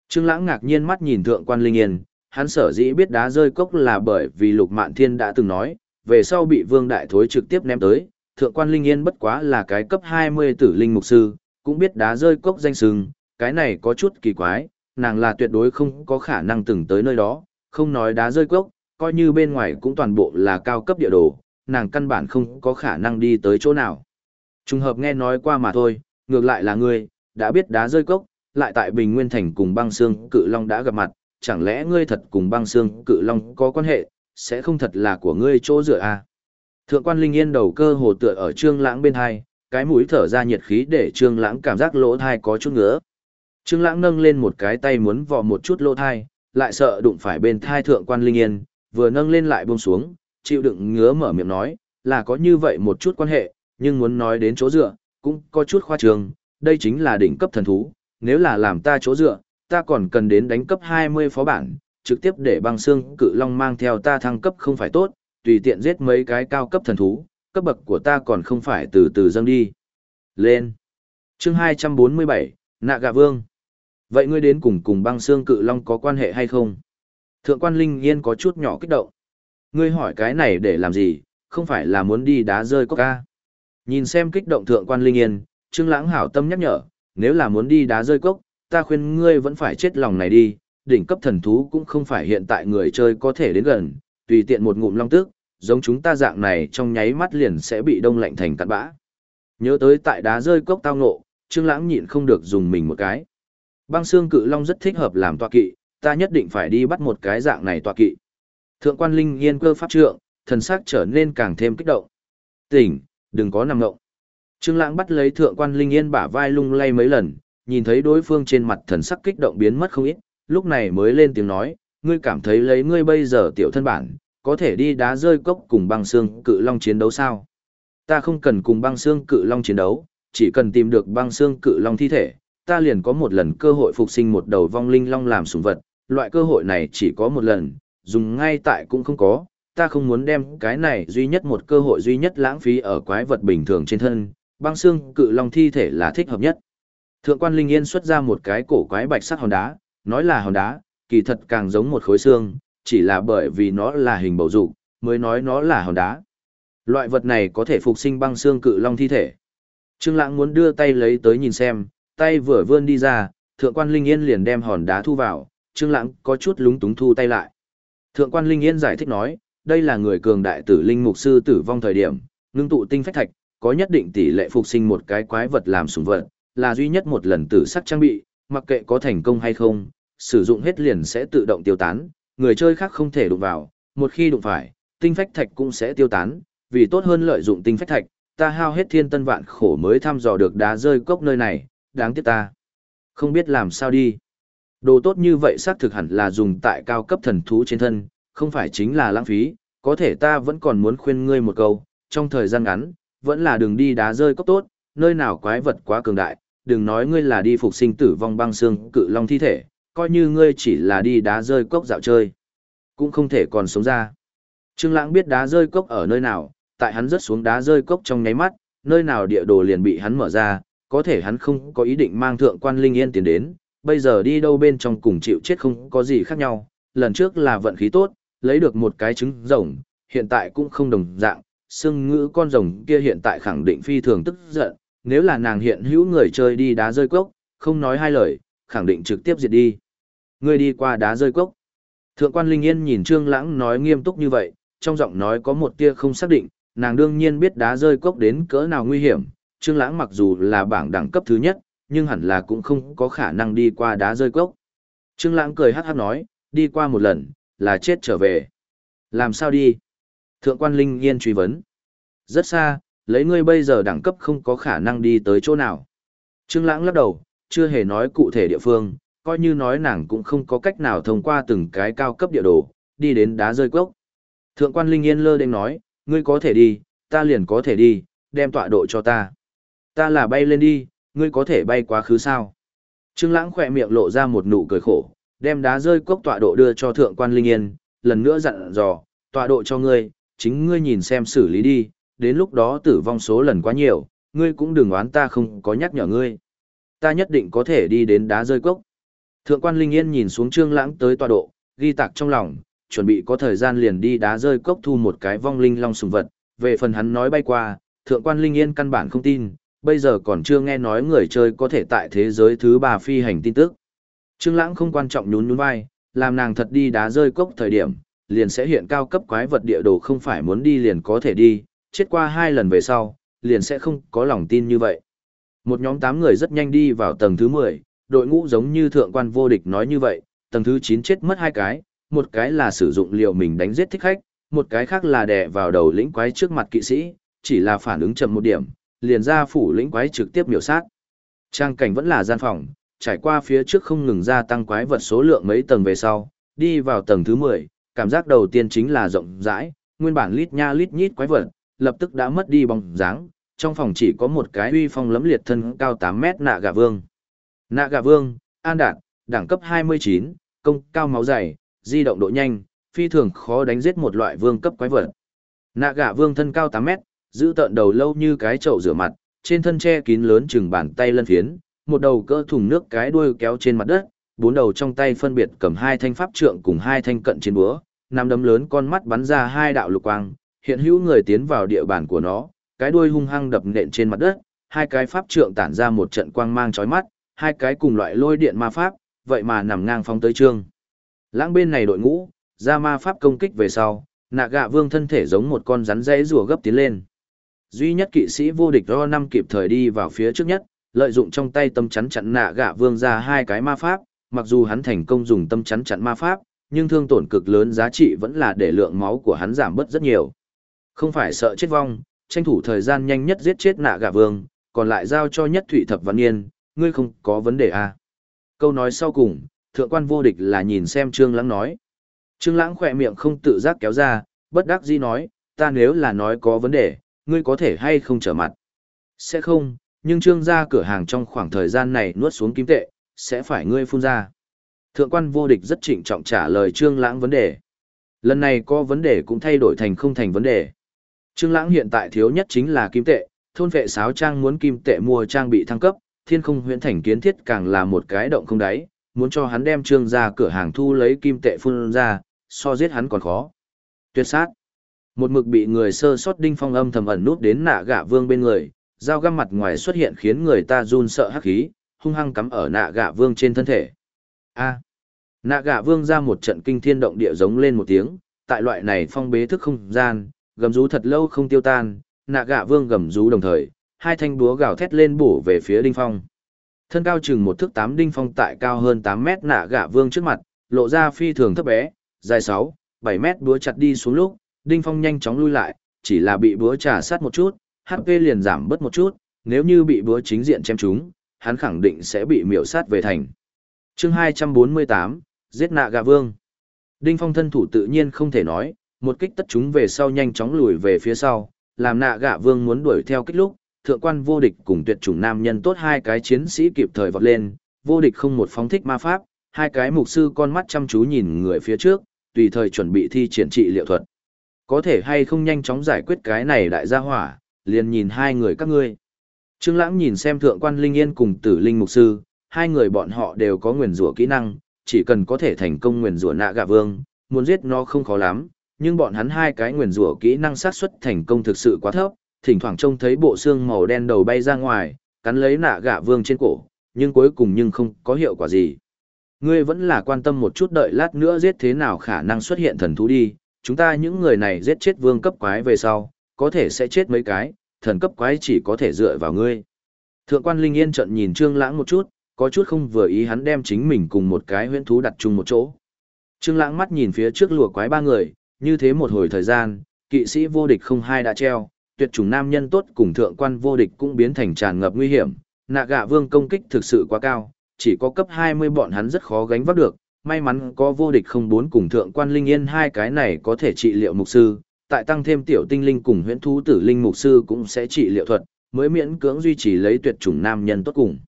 Trương lãng ngạc nhiên mắt nhìn thượng quan Linh Yên, hắn sở dĩ biết đá rơi cốc là bởi vì lục mạn thiên đã từng nói, về sau bị vương đại thối trực tiếp ném tới, thượng quan Linh Yên bất quá là cái cấp 20 tử linh mục sư, cũng biết đá rơi cốc danh sừng, cái này có chút kỳ quái, nàng là tuyệt đối không có khả năng từng tới nơi đó, không nói đá rơi cốc, coi như bên ngoài cũng toàn bộ là cao cấp địa đồ, nàng căn bản không có khả năng đi tới chỗ nào. Trùng hợp nghe nói qua mà thôi, ngược lại là ngươi, đã biết đá rơi cốc, lại tại Bình Nguyên Thành cùng băng xương cự long đã gặp mặt, chẳng lẽ ngươi thật cùng băng xương cự long có quan hệ, sẽ không thật là của ngươi chỗ dựa à? Thượng quan Linh Yên đầu cơ hồ tựa ở trương lãng bên hai, cái mũi thở ra nhiệt khí để trương lãng cảm giác lỗ thai có chút ngứa. Trương lãng nâng lên một cái tay muốn vò một chút lỗ thai, lại sợ đụng phải bên thai thượng quan Linh Yên, vừa nâng lên lại buông xuống, chịu đựng ngứa mở miệng nói, là có như vậy một chút quan hệ, nhưng muốn nói đến chỗ dựa, cũng có chút khoa trương, đây chính là đỉnh cấp thần thú, nếu là làm ta chỗ dựa, ta còn cần đến đánh cấp 20 phó bản, trực tiếp để băng xương cự long mang theo ta thăng cấp không phải tốt, tùy tiện giết mấy cái cao cấp thần thú, cấp bậc của ta còn không phải từ từ dâng đi. Lên. Chương 247, Nạ Gà Vương. Vậy ngươi đến cùng cùng băng xương cự long có quan hệ hay không? Thượng quan Linh Yên có chút nhỏ kích động. Ngươi hỏi cái này để làm gì, không phải là muốn đi đá rơi cốc ca. Nhìn xem kích động thượng quan Linh Yên, Trương Lãng hảo tâm nhắc nhở, nếu là muốn đi đá rơi cốc, ta khuyên ngươi vẫn phải chết lòng này đi, đỉnh cấp thần thú cũng không phải hiện tại người chơi có thể đến gần, tùy tiện một ngụm long tức, giống chúng ta dạng này trong nháy mắt liền sẽ bị đông lạnh thành cặn bã. Nhớ tới tại đá rơi cốc tao ngộ, Trương Lãng nhịn không được dùng mình một cái. Băng xương cự long rất thích hợp làm tọa kỵ, ta nhất định phải đi bắt một cái dạng này tọa kỵ. Thượng quan Linh Yên cơ pháp trượng, thần sắc trở nên càng thêm kích động. Tỉnh, đừng có nằm ngộng. Trương Lãng bắt lấy thượng quan Linh Yên bả vai lung lay mấy lần, nhìn thấy đối phương trên mặt thần sắc kích động biến mất không ít, lúc này mới lên tiếng nói, ngươi cảm thấy lấy ngươi bây giờ tiểu thân bản, có thể đi đá rơi cốc cùng băng xương cự long chiến đấu sao? Ta không cần cùng băng xương cự long chiến đấu, chỉ cần tìm được băng xương cự long thi thể, ta liền có một lần cơ hội phục sinh một đầu vong linh long làm sủng vật, loại cơ hội này chỉ có một lần, dùng ngay tại cũng không có, ta không muốn đem cái này duy nhất một cơ hội duy nhất lãng phí ở quái vật bình thường trên thân, băng xương cự long thi thể là thích hợp nhất. Thượng quan Linh Yên xuất ra một cái cổ quái bạch sắc hòn đá, nói là hòn đá, kỳ thật càng giống một khối xương, chỉ là bởi vì nó là hình bầu dục, mới nói nó là hòn đá. Loại vật này có thể phục sinh băng xương cự long thi thể. Trương Lãng muốn đưa tay lấy tới nhìn xem, tay vừa vươn đi ra, Thượng quan Linh Yên liền đem hòn đá thu vào, Trương Lãng có chút lúng túng thu tay lại. Thượng quan Linh Yên giải thích nói, đây là người cường đại tử linh mục sư tử vong thời điểm, ngưng tụ tinh phách thạch, có nhất định tỷ lệ phục sinh một cái quái vật làm sủng vật, là duy nhất một lần tử sắc trang bị, mặc kệ có thành công hay không, sử dụng hết liền sẽ tự động tiêu tán, người chơi khác không thể đụng vào, một khi đụng phải, tinh phách thạch cũng sẽ tiêu tán, vì tốt hơn lợi dụng tinh phách thạch, ta hao hết thiên tân vạn khổ mới thăm dò được đá rơi cốc nơi này, đáng tiếc ta. Không biết làm sao đi. Đồ tốt như vậy xác thực hẳn là dùng tại cao cấp thần thú trên thân, không phải chính là lãng phí, có thể ta vẫn còn muốn khuyên ngươi một câu, trong thời gian ngắn, vẫn là đường đi đá rơi cốc tốt, nơi nào quái vật quá cường đại, đừng nói ngươi là đi phục sinh tử vong băng xương cự long thi thể, coi như ngươi chỉ là đi đá rơi cốc dạo chơi, cũng không thể còn sống ra. Trương Lãng biết đá rơi cốc ở nơi nào, tại hắn rớt xuống đá rơi cốc trong nháy mắt, nơi nào địa đồ liền bị hắn mở ra, có thể hắn không có ý định mang thượng quan linh yên tiến đến, bây giờ đi đâu bên trong cùng chịu chết không có gì khác nhau, lần trước là vận khí tốt, lấy được một cái trứng rồng, hiện tại cũng không đồng dạng, xương ngữ con rồng kia hiện tại khẳng định phi thường tức giận, nếu là nàng hiện hữu người chơi đi đá rơi cốc, không nói hai lời, khẳng định trực tiếp diệt đi. Ngươi đi qua đá rơi cốc. Thượng quan Linh Yên nhìn Trương Lãng nói nghiêm túc như vậy, trong giọng nói có một tia không xác định, nàng đương nhiên biết đá rơi cốc đến cỡ nào nguy hiểm, Trương Lãng mặc dù là bảng đẳng cấp thứ nhất, nhưng hẳn là cũng không có khả năng đi qua đá rơi cốc. Trương Lãng cười hắc hắc nói, đi qua một lần, là chết trở về. Làm sao đi? Thượng quan Linh Yên truy vấn. Rất xa, lấy ngươi bây giờ đẳng cấp không có khả năng đi tới chỗ nào. Trương Lãng lắc đầu, chưa hề nói cụ thể địa phương, coi như nói nàng cũng không có cách nào thông qua từng cái cao cấp địa đồ, đi đến đá rơi cốc. Thượng quan Linh Yên lơ đến nói, ngươi có thể đi, ta liền có thể đi, đem tọa độ cho ta. Ta là bay lên đi, ngươi có thể bay quá khứ sao? Trương Lãng khẽ miệng lộ ra một nụ cười khổ, đem đá rơi cốc tọa độ đưa cho thượng quan Linh Yên, lần nữa dặn dò, tọa độ cho ngươi, chính ngươi nhìn xem xử lý đi, đến lúc đó tử vong số lần quá nhiều, ngươi cũng đừng oán ta không có nhắc nhở ngươi. Ta nhất định có thể đi đến đá rơi cốc. Thượng quan Linh Yên nhìn xuống Trương Lãng tới tọa độ, ghi tạc trong lòng, chuẩn bị có thời gian liền đi đá rơi cốc thu một cái vong linh long sùng vật. Về phần hắn nói bay qua, Thượng quan Linh Yên căn bản không tin, bây giờ còn chưa nghe nói người chơi có thể tại thế giới thứ ba phi hành tin tức. Trương Lãng không quan trọng nhún nhún vai, làm nàng thật đi đá rơi cốc thời điểm, liền sẽ hiện cao cấp quái vật địa đồ không phải muốn đi liền có thể đi, chết qua hai lần về sau, liền sẽ không có lòng tin như vậy. Một nhóm tám người rất nhanh đi vào tầng thứ mười, đội ngũ giống như thượng quan vô địch nói như vậy, tầng thứ chín chết mất hai cái, một cái là sử dụng liệu mình đánh giết thích khách, một cái khác là đè vào đầu lĩnh quái trước mặt kỵ sĩ, chỉ là phản ứng chậm một điểm, liền ra phủ lĩnh quái trực tiếp miểu sát. Trang cảnh vẫn là gian phòng, trải qua phía trước không ngừng gia tăng quái vật số lượng mấy tầng về sau, đi vào tầng thứ 10, cảm giác đầu tiên chính là rộng rãi, nguyên bản lít nha lít nhít quái vật, lập tức đã mất đi bóng dáng, trong phòng chỉ có một cái uy phong lấm liệt thân cao 8 mét nạ gà vương. Nạ gà vương, an đạt, đẳng cấp 29, công cao máu dày, di động độ nhanh, phi thường khó đánh giết một loại vương cấp quái vật. Nạ gà vương thân cao 8 mét, giữ tợn đầu lâu như cái chậu rửa mặt, trên thân che kín lớn chừng bàn tay lân phiến, một đầu cỡ thùng nước cái đuôi kéo trên mặt đất, bốn đầu trong tay phân biệt cầm hai thanh pháp trượng cùng hai thanh cận chiến búa, năm đấm lớn con mắt bắn ra hai đạo lục quang, hiện hữu người tiến vào địa bàn của nó, cái đuôi hung hăng đập nện trên mặt đất, hai cái pháp trượng tản ra một trận quang mang chói mắt, hai cái cùng loại lôi điện ma pháp, vậy mà nằm ngang phóng tới trương. Lãng bên này đội ngũ, ra ma pháp công kích về sau, nạ gạ vương thân thể giống một con rắn rẽ rùa gấp tiến lên. Duy nhất kỵ sĩ vô địch do năm kịp thời đi vào phía trước nhất, lợi dụng trong tay tâm chắn chặn nạ gạ vương ra hai cái ma pháp, mặc dù hắn thành công dùng tâm chắn chặn ma pháp, nhưng thương tổn cực lớn giá trị vẫn là để lượng máu của hắn giảm bớt rất nhiều. Không phải sợ chết vong, tranh thủ thời gian nhanh nhất giết chết nạ gà vương, còn lại giao cho nhất thủy thập văn niên, ngươi không có vấn đề à. Câu nói sau cùng, thượng quan vô địch là nhìn xem Trương Lãng nói. Trương Lãng khỏe miệng không tự giác kéo ra, bất đắc dĩ nói, ta nếu là nói có vấn đề, ngươi có thể hay không trở mặt. Sẽ không, nhưng Trương gia cửa hàng trong khoảng thời gian này nuốt xuống kim tệ, sẽ phải ngươi phun ra. Thượng quan vô địch rất trịnh trọng trả lời Trương Lãng vấn đề. Lần này có vấn đề cũng thay đổi thành không thành vấn đề. Trương Lãng hiện tại thiếu nhất chính là kim tệ, thôn vệ sáo trang muốn kim tệ mua trang bị thăng cấp, thiên không huyễn thành kiến thiết càng là một cái động không đáy, muốn cho hắn đem trương gia cửa hàng thu lấy kim tệ phun ra, so giết hắn còn khó. Tuyệt sát. Một mực bị người sơ sót đinh phong âm thầm ẩn nút đến nạ gạ vương bên người, dao găm mặt ngoài xuất hiện khiến người ta run sợ hắc khí, hung hăng cắm ở nạ gạ vương trên thân thể. A. Nạ gạ vương ra một trận kinh thiên động địa giống lên một tiếng, tại loại này phong bế thức không gian, gầm rú thật lâu không tiêu tan, nạ gạ vương gầm rú đồng thời, hai thanh búa gào thét lên bổ về phía đinh phong. Thân cao chừng một thước tám đinh phong tại cao hơn tám mét nạ gạ vương trước mặt, lộ ra phi thường thấp bé, dài sáu, bảy mét búa chặt đi xuống lúc, đinh phong nhanh chóng lui lại, chỉ là bị búa trả sát một chút, HP liền giảm bớt một chút, nếu như bị búa chính diện chém trúng, hắn khẳng định sẽ bị miểu sát về thành. chương hai trăm bốn mươi tám, giết nạ gạ vương. Đinh phong thân thủ tự nhiên không thể nói, một kích tất chúng về sau nhanh chóng lùi về phía sau, làm nạ gạ vương muốn đuổi theo kích lúc, thượng quan vô địch cùng tuyệt chủng nam nhân tốt hai cái chiến sĩ kịp thời vọt lên, vô địch không một phóng thích ma pháp, hai cái mục sư con mắt chăm chú nhìn người phía trước, tùy thời chuẩn bị thi triển trị liệu thuật. Có thể hay không nhanh chóng giải quyết cái này đại gia hỏa, liền nhìn hai người các ngươi. Trương Lãng nhìn xem thượng quan Linh Yên cùng Tử Linh mục sư, hai người bọn họ đều có nguyền rủa kỹ năng, chỉ cần có thể thành công nguyền rủa nạ gạ vương, muốn giết nó không khó lắm, nhưng bọn hắn hai cái nguyền rủa kỹ năng sát xuất thành công thực sự quá thấp, thỉnh thoảng trông thấy bộ xương màu đen đầu bay ra ngoài, cắn lấy nạ gạ vương trên cổ, nhưng cuối cùng nhưng không có hiệu quả gì. Ngươi vẫn là quan tâm một chút đợi lát nữa giết thế nào khả năng xuất hiện thần thú đi, chúng ta những người này giết chết vương cấp quái về sau, có thể sẽ chết mấy cái, thần cấp quái chỉ có thể dựa vào ngươi. Thượng quan Linh Yên trận nhìn Trương Lãng một chút, có chút không vừa ý hắn đem chính mình cùng một cái huyễn thú đặt chung một chỗ. Trương Lãng mắt nhìn phía trước lùa quái ba người, như thế một hồi thời gian, kỵ sĩ vô địch không hai đã treo, tuyệt chủng nam nhân tốt cùng thượng quan vô địch cũng biến thành tràn ngập nguy hiểm, nạ gạ vương công kích thực sự quá cao, chỉ có cấp 20 bọn hắn rất khó gánh vác được, may mắn có vô địch không bốn cùng thượng quan linh yên hai cái này có thể trị liệu mục sư, tại tăng thêm tiểu tinh linh cùng huyễn thú tử linh mục sư cũng sẽ trị liệu thuật, mới miễn cưỡng duy trì lấy tuyệt chủng nam nhân tốt cùng.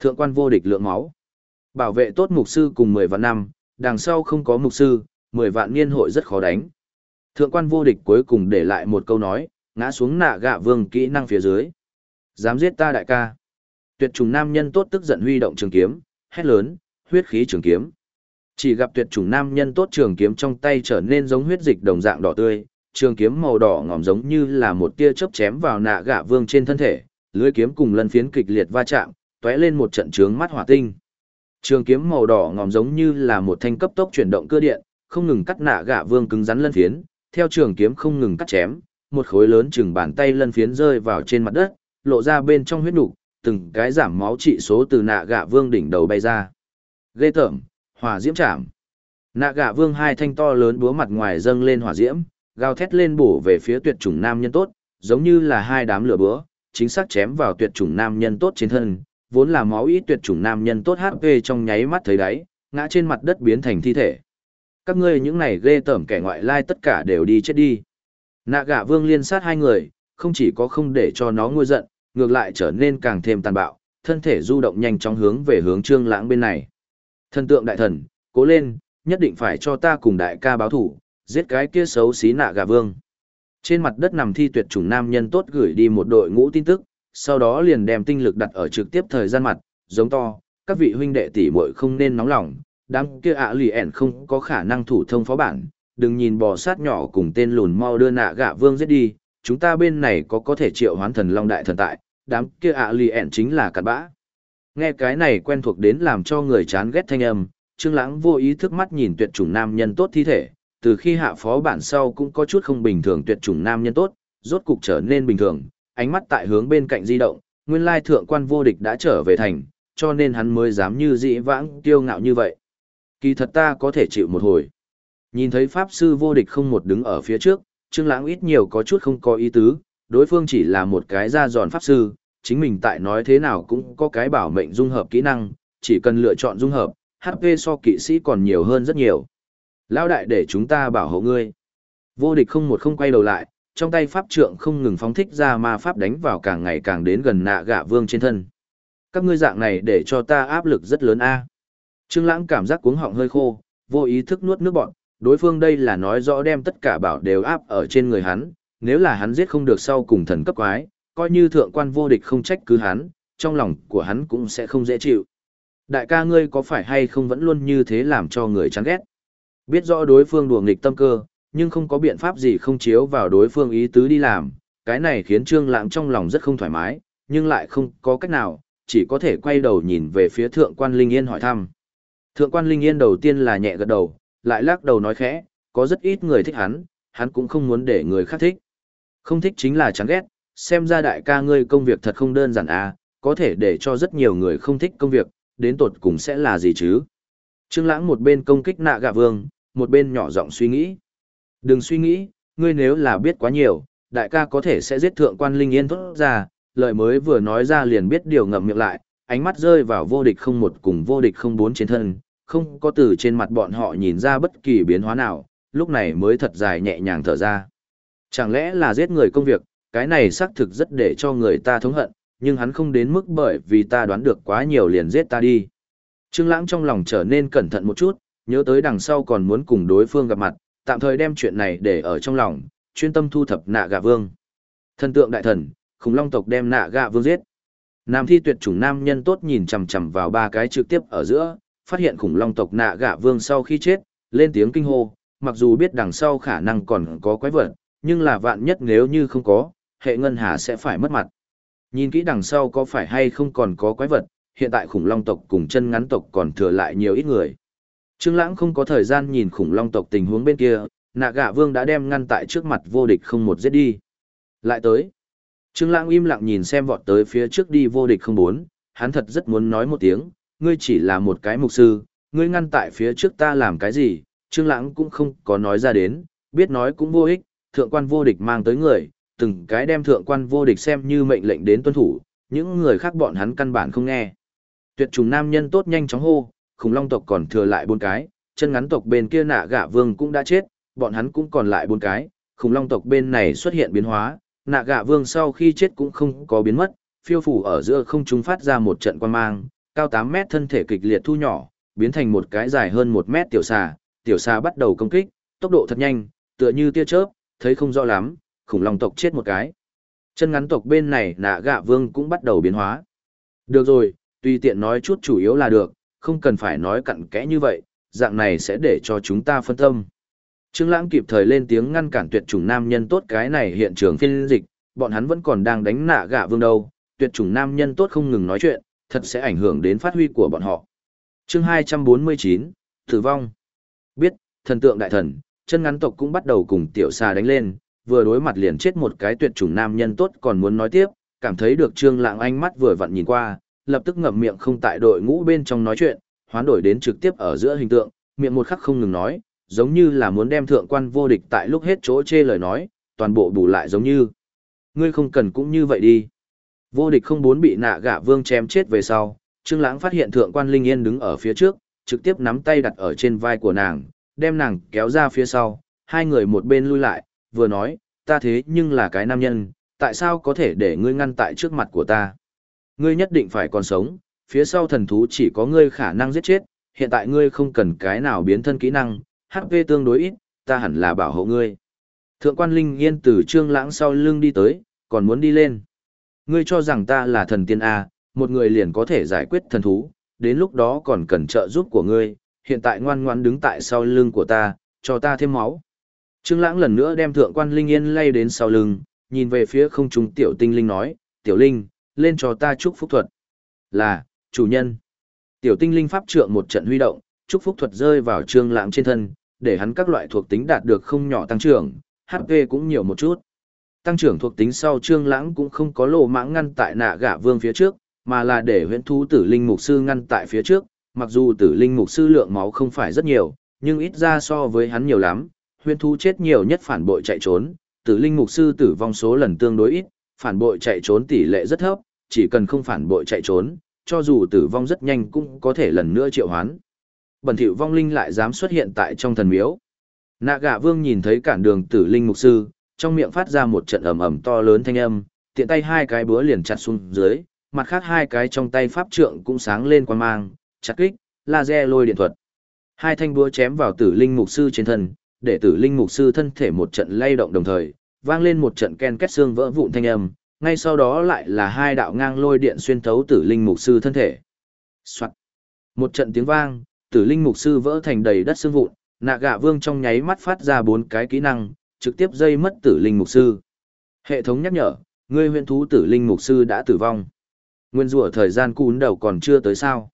Thượng quan vô địch lượng máu. Bảo vệ tốt mục sư cùng 10 vạn năm, đằng sau không có mục sư, 10 vạn niên hội rất khó đánh. Thượng quan vô địch cuối cùng để lại một câu nói, ngã xuống nạ gạ vương kỹ năng phía dưới. Dám giết ta đại ca. Tuyệt trùng nam nhân tốt tức giận huy động trường kiếm, hét lớn, huyết khí trường kiếm. Chỉ gặp tuyệt trùng nam nhân tốt trường kiếm trong tay trở nên giống huyết dịch đồng dạng đỏ tươi, trường kiếm màu đỏ ngòm giống như là một tia chớp chém vào nạ gạ vương trên thân thể, lưới kiếm cùng lân phiến kịch liệt va chạm, tóe lên một trận trướng mắt hỏa tinh. Trường kiếm màu đỏ ngòm giống như là một thanh cấp tốc chuyển động cơ điện, không ngừng cắt nạ gạ vương cứng rắn lân phiến, theo trường kiếm không ngừng cắt chém, một khối lớn chừng bàn tay lân phiến rơi vào trên mặt đất, lộ ra bên trong huyết nục, từng cái giảm máu trị số từ nạ gạ vương đỉnh đầu bay ra. Ghê tởm, hỏa diễm chạm. Nạ gạ vương hai thanh to lớn búa mặt ngoài dâng lên hỏa diễm, gào thét lên bổ về phía tuyệt chủng nam nhân tốt, giống như là hai đám lửa búa, chính xác chém vào tuyệt chủng nam nhân tốt trên thân, vốn là máu ít tuyệt chủng nam nhân tốt HP trong nháy mắt thấy đáy, ngã trên mặt đất biến thành thi thể. Các ngươi những này ghê tởm kẻ ngoại lai tất cả đều đi chết đi. Nạ gạ vương liên sát hai người, không chỉ có không để cho nó nguôi giận, ngược lại trở nên càng thêm tàn bạo, thân thể du động nhanh chóng hướng về hướng trương lãng bên này. Thần tượng đại thần, cố lên, nhất định phải cho ta cùng đại ca báo thủ, giết cái kia xấu xí nạ gà vương. Trên mặt đất nằm thi tuyệt chủng nam nhân tốt gửi đi một đội ngũ tin tức, sau đó liền đem tinh lực đặt ở trực tiếp thời gian mặt, giống to, các vị huynh đệ tỷ muội không nên nóng lòng, đám kia ạ lì ẻn không có khả năng thủ thông phó bản, đừng nhìn bò sát nhỏ cùng tên lùn mau đưa nạ gạ vương giết đi, chúng ta bên này có có thể triệu hoán thần long đại thần tại, đám kia ạ lì ẻn chính là cặn bã. Nghe cái này quen thuộc đến làm cho người chán ghét thanh âm, Trương Lãng vô ý thức mắt nhìn tuyệt chủng nam nhân tốt thi thể, từ khi hạ phó bản sau cũng có chút không bình thường tuyệt chủng nam nhân tốt, rốt cục trở nên bình thường, ánh mắt tại hướng bên cạnh di động, nguyên lai thượng quan vô địch đã trở về thành, cho nên hắn mới dám như dĩ vãng tiêu ngạo như vậy. Kỳ thật ta có thể chịu một hồi. Nhìn thấy Pháp Sư vô địch không một đứng ở phía trước, Trương Lãng ít nhiều có chút không có ý tứ, đối phương chỉ là một cái ra giòn Pháp Sư, chính mình tại nói thế nào cũng có cái bảo mệnh dung hợp kỹ năng, chỉ cần lựa chọn dung hợp, HP so kỵ sĩ còn nhiều hơn rất nhiều. Lão đại để chúng ta bảo hộ ngươi. Vô địch không một không quay đầu lại, trong tay pháp trượng không ngừng phóng thích ra ma pháp đánh vào càng ngày càng đến gần nạ gạ vương trên thân. Các ngươi dạng này để cho ta áp lực rất lớn a. Trương Lãng cảm giác cuống họng hơi khô, vô ý thức nuốt nước bọt, đối phương đây là nói rõ đem tất cả bảo đều áp ở trên người hắn, nếu là hắn giết không được sau cùng thần cấp quái, coi như thượng quan vô địch không trách cứ hắn, trong lòng của hắn cũng sẽ không dễ chịu. Đại ca ngươi có phải hay không vẫn luôn như thế làm cho người chán ghét? Biết rõ đối phương đùa nghịch tâm cơ, nhưng không có biện pháp gì không chiếu vào đối phương ý tứ đi làm, cái này khiến Trương Lãng trong lòng rất không thoải mái, nhưng lại không có cách nào, chỉ có thể quay đầu nhìn về phía Thượng quan Linh Yên hỏi thăm. Thượng quan Linh Yên đầu tiên là nhẹ gật đầu, lại lắc đầu nói khẽ, có rất ít người thích hắn, hắn cũng không muốn để người khác thích. Không thích chính là chán ghét, xem ra đại ca ngươi công việc thật không đơn giản à, có thể để cho rất nhiều người không thích công việc, đến tột cùng sẽ là gì chứ? Trương Lãng một bên công kích nạ gạ vương, một bên nhỏ giọng suy nghĩ. Đừng suy nghĩ, ngươi nếu là biết quá nhiều, đại ca có thể sẽ giết thượng quan linh yên thốt ra, lời mới vừa nói ra liền biết điều ngậm miệng lại, ánh mắt rơi vào vô địch không một cùng vô địch không bốn trên thân, không có từ trên mặt bọn họ nhìn ra bất kỳ biến hóa nào, lúc này mới thật dài nhẹ nhàng thở ra. Chẳng lẽ là giết người công việc, cái này xác thực rất để cho người ta thống hận, nhưng hắn không đến mức bởi vì ta đoán được quá nhiều liền giết ta đi. Trương Lãng trong lòng trở nên cẩn thận một chút, nhớ tới đằng sau còn muốn cùng đối phương gặp mặt, tạm thời đem chuyện này để ở trong lòng, chuyên tâm thu thập nạ gà vương. Thần tượng đại thần, khủng long tộc đem nạ gà vương giết. Nam thi tuyệt chủng nam nhân tốt nhìn chằm chằm vào ba cái trực tiếp ở giữa, phát hiện khủng long tộc nạ gạ vương sau khi chết, lên tiếng kinh hô, mặc dù biết đằng sau khả năng còn có quái vật, nhưng là vạn nhất nếu như không có, hệ ngân hà sẽ phải mất mặt. Nhìn kỹ đằng sau có phải hay không còn có quái vật, hiện tại khủng long tộc cùng chân ngắn tộc còn thừa lại nhiều ít người. Trương Lãng không có thời gian nhìn khủng long tộc tình huống bên kia, nạ gạ vương đã đem ngăn tại trước mặt vô địch không một giết đi. Lại tới. Trương Lãng im lặng nhìn xem vọt tới phía trước đi vô địch không bốn, hắn thật rất muốn nói một tiếng, ngươi chỉ là một cái mục sư, ngươi ngăn tại phía trước ta làm cái gì, Trương Lãng cũng không có nói ra đến, biết nói cũng vô ích, thượng quan vô địch mang tới người, từng cái đem thượng quan vô địch xem như mệnh lệnh đến tuân thủ, những người khác bọn hắn căn bản không nghe. Tuyệt trùng nam nhân tốt nhanh chóng hô, khủng long tộc còn thừa lại bốn cái, chân ngắn tộc bên kia nạ gạ vương cũng đã chết, bọn hắn cũng còn lại bốn cái, khủng long tộc bên này xuất hiện biến hóa, nạ gạ vương sau khi chết cũng không có biến mất, phiêu phủ ở giữa không trung phát ra một trận quan mang, cao 8 mét thân thể kịch liệt thu nhỏ, biến thành một cái dài hơn 1 mét tiểu xà, tiểu xà bắt đầu công kích, tốc độ thật nhanh, tựa như tia chớp, thấy không rõ lắm, khủng long tộc chết một cái. Chân ngắn tộc bên này nạ gạ vương cũng bắt đầu biến hóa. Được rồi, tùy tiện nói chút chủ yếu là được, không cần phải nói cặn kẽ như vậy, dạng này sẽ để cho chúng ta phân tâm. Trương Lãng kịp thời lên tiếng ngăn cản tuyệt chủng nam nhân tốt cái này hiện trường phiên dịch, bọn hắn vẫn còn đang đánh nạ gạ vương đâu, tuyệt chủng nam nhân tốt không ngừng nói chuyện, thật sẽ ảnh hưởng đến phát huy của bọn họ. Chương 249, Tử vong. Biết, thần tượng đại thần, chân ngắn tộc cũng bắt đầu cùng tiểu xà đánh lên, vừa đối mặt liền chết một cái tuyệt chủng nam nhân tốt còn muốn nói tiếp, cảm thấy được Trương Lãng ánh mắt vừa vặn nhìn qua, lập tức ngậm miệng không tại đội ngũ bên trong nói chuyện, hoán đổi đến trực tiếp ở giữa hình tượng, miệng một khắc không ngừng nói, giống như là muốn đem thượng quan vô địch tại lúc hết chỗ chê lời nói, toàn bộ bù lại giống như. Ngươi không cần cũng như vậy đi. Vô địch không muốn bị nạ gã vương chém chết về sau, Trương Lãng phát hiện thượng quan Linh Yên đứng ở phía trước, trực tiếp nắm tay đặt ở trên vai của nàng, đem nàng kéo ra phía sau, hai người một bên lui lại, vừa nói, ta thế nhưng là cái nam nhân, tại sao có thể để ngươi ngăn tại trước mặt của ta? Ngươi nhất định phải còn sống, phía sau thần thú chỉ có ngươi khả năng giết chết, hiện tại ngươi không cần cái nào biến thân kỹ năng, HP tương đối ít, ta hẳn là bảo hộ ngươi. Thượng quan Linh Yên từ trương lãng sau lưng đi tới, còn muốn đi lên. Ngươi cho rằng ta là thần tiên A, một người liền có thể giải quyết thần thú, đến lúc đó còn cần trợ giúp của ngươi, hiện tại ngoan ngoãn đứng tại sau lưng của ta, cho ta thêm máu. Trương Lãng lần nữa đem Thượng quan Linh Yên lay đến sau lưng, nhìn về phía không trung tiểu tinh linh nói, "Tiểu Linh, lên cho ta chúc phúc thuật." "Là, chủ nhân." Tiểu tinh linh pháp trượng một trận huy động, chúc phúc thuật rơi vào Trương Lãng trên thân, để hắn các loại thuộc tính đạt được không nhỏ tăng trưởng, HP cũng nhiều một chút. Tăng trưởng thuộc tính sau Trương Lãng cũng không có lộ mãng ngăn tại nạ gã vương phía trước, mà là để huyễn thú tử linh mục sư ngăn tại phía trước, mặc dù tử linh mục sư lượng máu không phải rất nhiều, nhưng ít ra so với hắn nhiều lắm, huyễn thú chết nhiều nhất phản bội chạy trốn, tử linh mục sư tử vong số lần tương đối ít, phản bội chạy trốn tỷ lệ rất thấp, chỉ cần không phản bội chạy trốn, cho dù tử vong rất nhanh cũng có thể lần nữa triệu hoán. Bẩn thỉu vong linh lại dám xuất hiện tại trong thần miếu. Nạ gạ vương nhìn thấy cản đường tử linh mục sư, trong miệng phát ra một trận ầm ầm to lớn thanh âm, tiện tay hai cái búa liền chặt xuống dưới, mặt khác hai cái trong tay pháp trượng cũng sáng lên quan mang, chặt kích, laser lôi điện thuật. Hai thanh búa chém vào tử linh mục sư trên thân, để tử linh mục sư thân thể một trận lay động đồng thời, vang lên một trận ken két xương vỡ vụn thanh âm, ngay sau đó lại là hai đạo ngang lôi điện xuyên thấu tử linh mục sư thân thể. Soạt. Một trận tiếng vang, tử linh mục sư vỡ thành đầy đất xương vụn, nạ gạ vương trong nháy mắt phát ra bốn cái kỹ năng, trực tiếp dây mất tử linh mục sư. Hệ thống nhắc nhở, ngươi huyện thú tử linh mục sư đã tử vong. Nguyên rủa thời gian cún đầu còn chưa tới sao.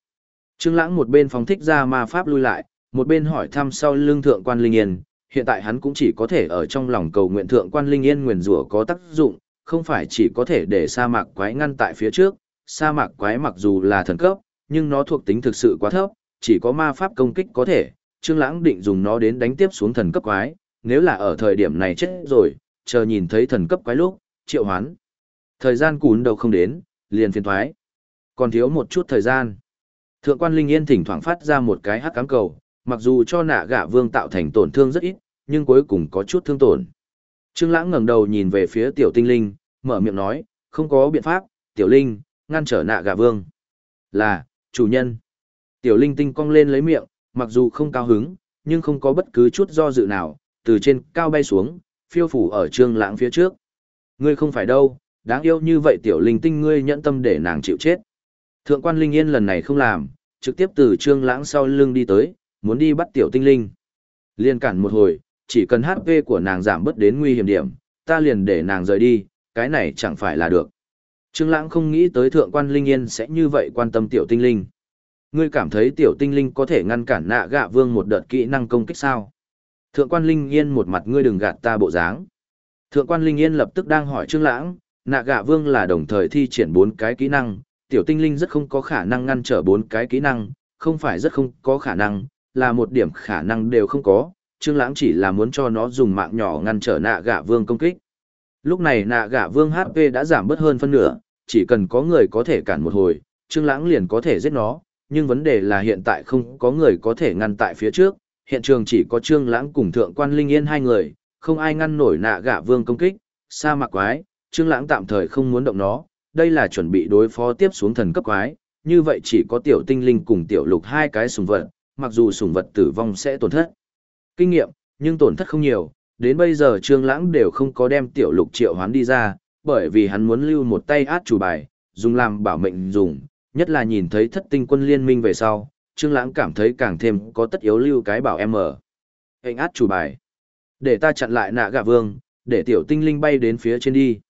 Trương Lãng một bên phóng thích ra ma pháp lui lại, một bên hỏi thăm sau lưng thượng quan linh yên, hiện tại hắn cũng chỉ có thể ở trong lòng cầu nguyện thượng quan linh yên nguyên rủa có tác dụng, không phải chỉ có thể để sa mạc quái ngăn tại phía trước, sa mạc quái mặc dù là thần cấp, nhưng nó thuộc tính thực sự quá thấp, chỉ có ma pháp công kích có thể, Trương Lãng định dùng nó đến đánh tiếp xuống thần cấp quái, nếu là ở thời điểm này chết rồi, chờ nhìn thấy thần cấp quái lúc, triệu hoán. Thời gian cún đầu không đến, liền phiền thoái. Còn thiếu một chút thời gian. Thượng quan Linh Yên thỉnh thoảng phát ra một cái hắc cám cầu, mặc dù cho nạ gạ vương tạo thành tổn thương rất ít, nhưng cuối cùng có chút thương tổn. Trương Lãng ngẩng đầu nhìn về phía tiểu tinh linh, mở miệng nói, không có biện pháp, tiểu linh, ngăn trở nạ gạ vương. Là, chủ nhân. Tiểu linh tinh cong lên lấy miệng, mặc dù không cao hứng, nhưng không có bất cứ chút do dự nào, từ trên cao bay xuống, phiêu phủ ở trương lãng phía trước. Ngươi không phải đâu, đáng yêu như vậy tiểu linh tinh ngươi nhẫn tâm để nàng chịu chết. Thượng quan linh yên lần này không làm, trực tiếp từ trương lãng sau lưng đi tới, muốn đi bắt tiểu tinh linh. Liên cản một hồi, chỉ cần HP của nàng giảm bớt đến nguy hiểm điểm, ta liền để nàng rời đi, cái này chẳng phải là được. Trương lãng không nghĩ tới thượng quan linh yên sẽ như vậy quan tâm tiểu tinh linh. Ngươi cảm thấy tiểu tinh linh có thể ngăn cản nạ gạ vương một đợt kỹ năng công kích sao? Thượng quan linh yên một mặt ngươi đừng gạt ta bộ dáng. Thượng quan linh yên lập tức đang hỏi Trương Lãng, nạ gạ vương là đồng thời thi triển bốn cái kỹ năng, tiểu tinh linh rất không có khả năng ngăn trở bốn cái kỹ năng, không phải rất không có khả năng, là một điểm khả năng đều không có. Trương Lãng chỉ là muốn cho nó dùng mạng nhỏ ngăn trở nạ gạ vương công kích. Lúc này nạ gạ vương HP đã giảm bớt hơn phân nửa, chỉ cần có người có thể cản một hồi, Trương Lãng liền có thể giết nó, nhưng vấn đề là hiện tại không có người có thể ngăn tại phía trước, hiện trường chỉ có Trương Lãng cùng Thượng quan Linh Yên hai người, không ai ngăn nổi nạ gạ vương công kích, sa mạc quái, Trương Lãng tạm thời không muốn động nó, đây là chuẩn bị đối phó tiếp xuống thần cấp quái, như vậy chỉ có tiểu tinh linh cùng tiểu lục hai cái sủng vật, mặc dù sủng vật tử vong sẽ tổn thất. Kinh nghiệm, nhưng tổn thất không nhiều, đến bây giờ Trương Lãng đều không có đem tiểu lục triệu hoán đi ra, bởi vì hắn muốn lưu một tay át chủ bài, dùng làm bảo mệnh dùng, nhất là nhìn thấy thất tinh quân liên minh về sau, Trương Lãng cảm thấy càng thêm có tất yếu lưu cái bảo em ở. Hình át chủ bài. Để ta chặn lại nạ gạ vương, để tiểu tinh linh bay đến phía trên đi.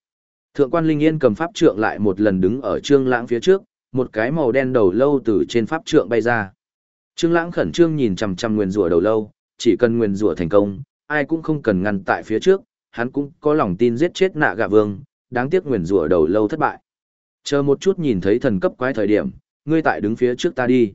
Thượng quan Linh Yên cầm pháp trượng lại một lần đứng ở Trương Lãng phía trước, một cái màu đen đầu lâu từ trên pháp trượng bay ra. Trương Lãng khẩn trương nhìn chằm chằm nguyên rủa đầu lâu, chỉ cần nguyên rủa thành công, ai cũng không cần ngăn tại phía trước, hắn cũng có lòng tin giết chết nạ gạ vương, đáng tiếc nguyên rủa đầu lâu thất bại. Chờ một chút nhìn thấy thần cấp quái thời điểm, ngươi tại đứng phía trước ta đi.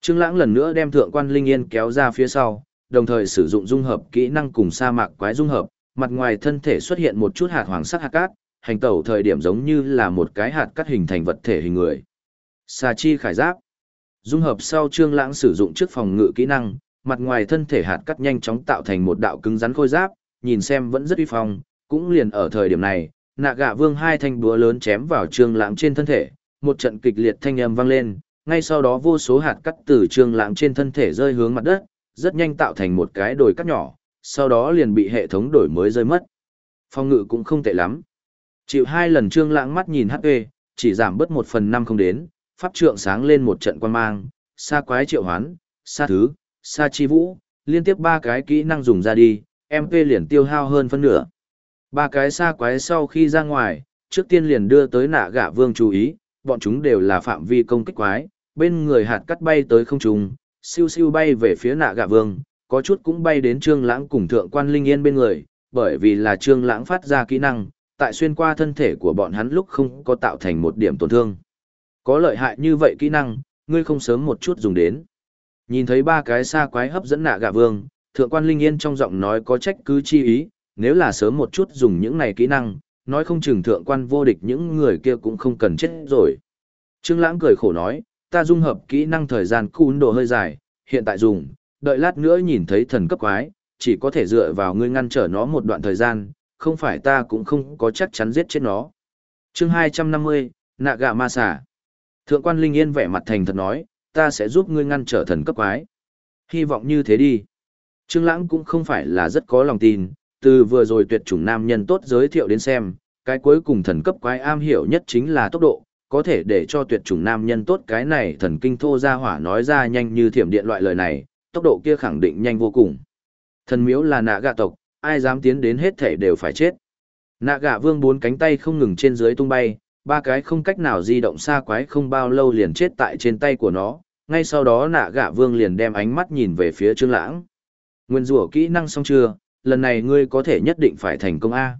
Trương Lãng lần nữa đem thượng quan Linh Yên kéo ra phía sau, đồng thời sử dụng dung hợp kỹ năng cùng sa mạc quái dung hợp, mặt ngoài thân thể xuất hiện một chút hạt hoàng sắc hạt cát, hành tẩu thời điểm giống như là một cái hạt cát hình thành vật thể hình người. Sa chi khải giáp. Dung hợp sau Trương Lãng sử dụng trước phòng ngự kỹ năng, mặt ngoài thân thể hạt cát nhanh chóng tạo thành một đạo cứng rắn khôi giáp, nhìn xem vẫn rất uy phong, cũng liền ở thời điểm này, nạ gạ vương hai thanh búa lớn chém vào trương lãng trên thân thể, một trận kịch liệt thanh âm vang lên, ngay sau đó vô số hạt cắt từ trương lãng trên thân thể rơi hướng mặt đất, rất nhanh tạo thành một cái đồi cắt nhỏ, sau đó liền bị hệ thống đổi mới rơi mất. Phong ngự cũng không tệ lắm. Chịu hai lần trương lãng mắt nhìn HP, chỉ giảm bớt một phần năm không đến, pháp trượng sáng lên một trận quan mang, xa quái triệu hoán, xa thứ, xa chi vũ, liên tiếp ba cái kỹ năng dùng ra đi, MP liền tiêu hao hơn phân nửa. Ba cái xa quái sau khi ra ngoài, trước tiên liền đưa tới nạ gạ vương chú ý, bọn chúng đều là phạm vi công kích quái, bên người hạt cắt bay tới không trung, siêu siêu bay về phía nạ gạ vương, có chút cũng bay đến trương lãng cùng thượng quan linh yên bên người, bởi vì là trương lãng phát ra kỹ năng, tại xuyên qua thân thể của bọn hắn lúc không có tạo thành một điểm tổn thương. Có lợi hại như vậy kỹ năng, ngươi không sớm một chút dùng đến. Nhìn thấy ba cái xa quái hấp dẫn nạ gạ vương, thượng quan linh yên trong giọng nói có trách cứ chi ý, nếu là sớm một chút dùng những này kỹ năng, nói không chừng thượng quan vô địch những người kia cũng không cần chết rồi. Trương Lãng cười khổ nói, ta dung hợp kỹ năng thời gian cún độ hơi dài, hiện tại dùng, đợi lát nữa nhìn thấy thần cấp quái, chỉ có thể dựa vào ngươi ngăn trở nó một đoạn thời gian, không phải ta cũng không có chắc chắn giết chết nó. Chương 250, Nạ gạ ma xà. Thượng quan Linh Yên vẻ mặt thành thật nói, ta sẽ giúp ngươi ngăn trở thần cấp quái. Hy vọng như thế đi. Trương Lãng cũng không phải là rất có lòng tin, từ vừa rồi tuyệt chủng nam nhân tốt giới thiệu đến xem, cái cuối cùng thần cấp quái am hiểu nhất chính là tốc độ, có thể để cho tuyệt chủng nam nhân tốt cái này thần kinh thô ra hỏa nói ra nhanh như thiểm điện loại lời này, tốc độ kia khẳng định nhanh vô cùng. Thần miếu là nạ gạ tộc, ai dám tiến đến hết thể đều phải chết. Nạ gạ vương bốn cánh tay không ngừng trên dưới tung bay, ba cái không cách nào di động xa quái không bao lâu liền chết tại trên tay của nó, ngay sau đó nạ gạ vương liền đem ánh mắt nhìn về phía trương lãng. Nguyên rủa kỹ năng xong chưa, lần này ngươi có thể nhất định phải thành công A.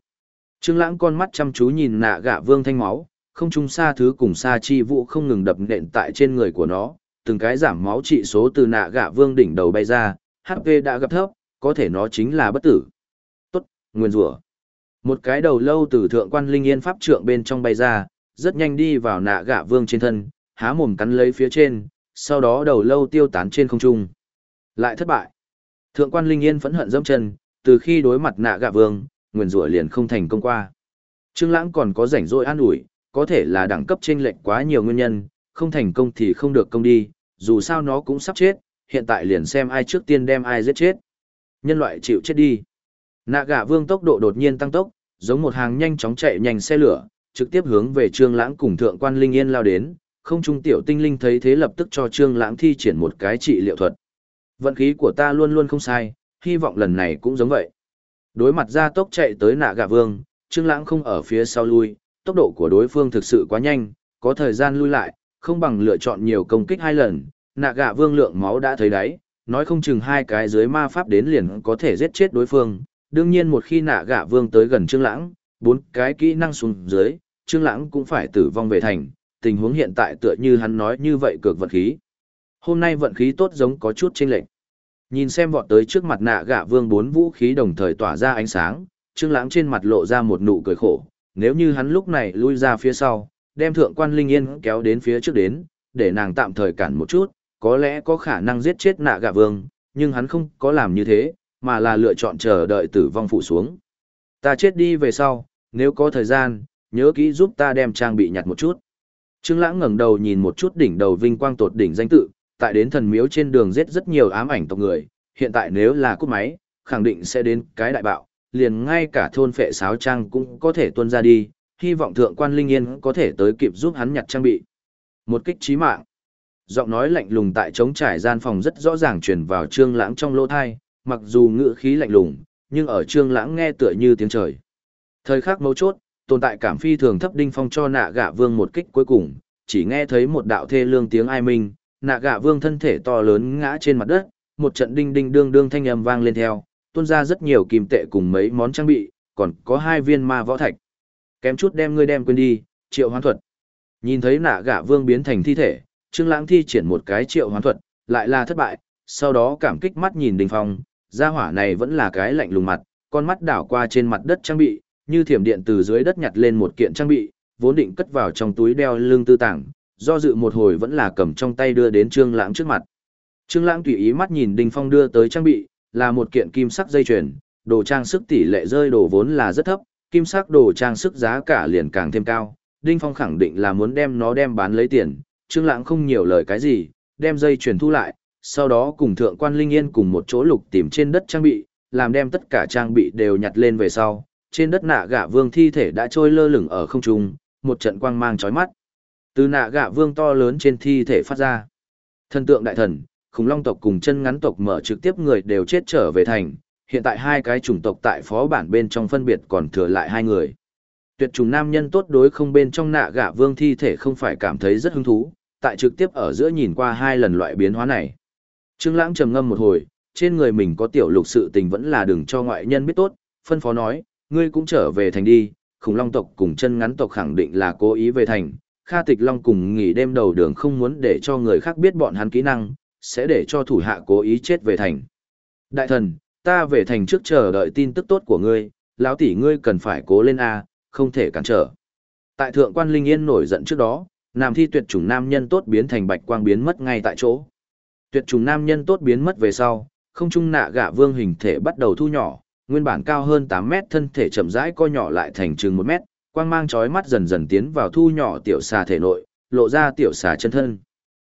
Trương lãng con mắt chăm chú nhìn nạ gạ vương thanh máu, không trung xa thứ cùng xa chi vụ không ngừng đập nện tại trên người của nó, từng cái giảm máu trị số từ nạ gạ vương đỉnh đầu bay ra, HP đã gặp thấp, có thể nó chính là bất tử. Tốt, nguyên rủa. Một cái đầu lâu từ thượng quan linh yên pháp trượng bên trong bay ra, rất nhanh đi vào nạ gạ vương trên thân, há mồm cắn lấy phía trên, sau đó đầu lâu tiêu tán trên không trung. Lại thất bại. Thượng quan linh yên phẫn hận dâm chân, từ khi đối mặt nạ gạ vương, nguyền rủa liền không thành công qua. Trương Lãng còn có rảnh rỗi an ủi, có thể là đẳng cấp chênh lệch quá nhiều nguyên nhân, không thành công thì không được công đi, dù sao nó cũng sắp chết, hiện tại liền xem ai trước tiên đem ai giết chết. Nhân loại chịu chết đi. Nạ gạ vương tốc độ đột nhiên tăng tốc, giống một hàng nhanh chóng chạy nhanh xe lửa, trực tiếp hướng về Trương Lãng cùng Thượng quan Linh Yên lao đến, không trung tiểu tinh linh thấy thế lập tức cho Trương Lãng thi triển một cái trị liệu thuật. Vận khí của ta luôn luôn không sai, hy vọng lần này cũng giống vậy. Đối mặt ra tốc chạy tới nạ gạ vương, Trương Lãng không ở phía sau lui, tốc độ của đối phương thực sự quá nhanh, có thời gian lui lại, không bằng lựa chọn nhiều công kích hai lần, nạ gạ vương lượng máu đã thấy đáy, nói không chừng hai cái dưới ma pháp đến liền có thể giết chết đối phương. Đương nhiên một khi nạ gạ vương tới gần Trương Lãng, bốn cái kỹ năng xuống dưới, Trương Lãng cũng phải tử vong về thành, tình huống hiện tại tựa như hắn nói như vậy cược vận khí. Hôm nay vận khí tốt giống có chút chênh lệch. Nhìn xem vọt tới trước mặt nạ gạ vương bốn vũ khí đồng thời tỏa ra ánh sáng, Trương Lãng trên mặt lộ ra một nụ cười khổ, nếu như hắn lúc này lui ra phía sau, đem thượng quan Linh Yên kéo đến phía trước đến, để nàng tạm thời cản một chút, có lẽ có khả năng giết chết nạ gạ vương, nhưng hắn không có làm như thế, mà là lựa chọn chờ đợi tử vong phụ xuống. Ta chết đi về sau, nếu có thời gian, nhớ kỹ giúp ta đem trang bị nhặt một chút. Trương Lãng ngẩng đầu nhìn một chút đỉnh đầu vinh quang tột đỉnh danh tự, tại đến thần miếu trên đường giết rất nhiều ám ảnh tộc người, hiện tại nếu là cúp máy, khẳng định sẽ đến cái đại bạo, liền ngay cả thôn phệ sáo trang cũng có thể tuôn ra đi, hy vọng thượng quan linh yên có thể tới kịp giúp hắn nhặt trang bị. Một kích chí mạng. Giọng nói lạnh lùng tại trống trải gian phòng rất rõ ràng truyền vào Trương Lãng trong lỗ tai, mặc dù ngữ khí lạnh lùng, nhưng ở Trương Lãng nghe tựa như tiếng trời. Thời khắc mấu chốt, tồn tại cảm phi thường thấp đinh phong cho nạ gạ vương một kích cuối cùng, chỉ nghe thấy một đạo thê lương tiếng ai minh, nạ gạ vương thân thể to lớn ngã trên mặt đất, một trận đinh đinh đương đương thanh âm vang lên theo, tuôn ra rất nhiều kim tệ cùng mấy món trang bị, còn có hai viên ma võ thạch. Kém chút đem ngươi đem quên đi, triệu hoán thuật. Nhìn thấy nạ gạ vương biến thành thi thể, Trương Lãng thi triển một cái triệu hoán thuật, lại là thất bại, sau đó cảm kích mắt nhìn Đinh Phong, gia hỏa này vẫn là cái lạnh lùng mặt, con mắt đảo qua trên mặt đất trang bị, như thiểm điện từ dưới đất nhặt lên một kiện trang bị, vốn định cất vào trong túi đeo lưng tư tàng, do dự một hồi vẫn là cầm trong tay đưa đến Trương Lãng trước mặt. Trương Lãng tùy ý mắt nhìn Đinh Phong đưa tới trang bị, là một kiện kim sắc dây chuyền, đồ trang sức tỷ lệ rơi đồ vốn là rất thấp, kim sắc đồ trang sức giá cả liền càng thêm cao. Đinh Phong khẳng định là muốn đem nó đem bán lấy tiền, Trương Lãng không nhiều lời cái gì, đem dây chuyền thu lại, sau đó cùng thượng quan Linh Yên cùng một chỗ lục tìm trên đất trang bị, làm đem tất cả trang bị đều nhặt lên về sau, trên đất nạ gã vương thi thể đã trôi lơ lửng ở không trung, một trận quang mang chói mắt. Từ nạ gạ vương to lớn trên thi thể phát ra. Thần tượng đại thần, khủng long tộc cùng chân ngắn tộc mở trực tiếp người đều chết trở về thành, hiện tại hai cái chủng tộc tại phó bản bên trong phân biệt còn thừa lại hai người. Tuyệt chủng nam nhân tốt đối không bên trong nạ gạ vương thi thể không phải cảm thấy rất hứng thú, tại trực tiếp ở giữa nhìn qua hai lần loại biến hóa này. Trương Lãng trầm ngâm một hồi, trên người mình có tiểu lục sự tình vẫn là đừng cho ngoại nhân biết tốt, phân phó nói, ngươi cũng trở về thành đi, khủng long tộc cùng chân ngắn tộc khẳng định là cố ý về thành. Kha Tịch Long cùng nghỉ đêm đầu đường không muốn để cho người khác biết bọn hắn kỹ năng, sẽ để cho thủ hạ cố ý chết về thành. Đại thần, ta về thành trước chờ đợi tin tức tốt của ngươi, lão tỷ ngươi cần phải cố lên a, không thể cản trở. Tại thượng quan Linh Yên nổi giận trước đó, nam thi tuyệt chủng nam nhân tốt biến thành bạch quang biến mất ngay tại chỗ. Tuyệt chủng nam nhân tốt biến mất về sau, không trung nạ gạ vương hình thể bắt đầu thu nhỏ, nguyên bản cao hơn 8 mét thân thể chậm rãi co nhỏ lại thành chừng 1 mét, quang mang chói mắt dần dần tiến vào thu nhỏ tiểu xà thể nội, lộ ra tiểu xà chân thân.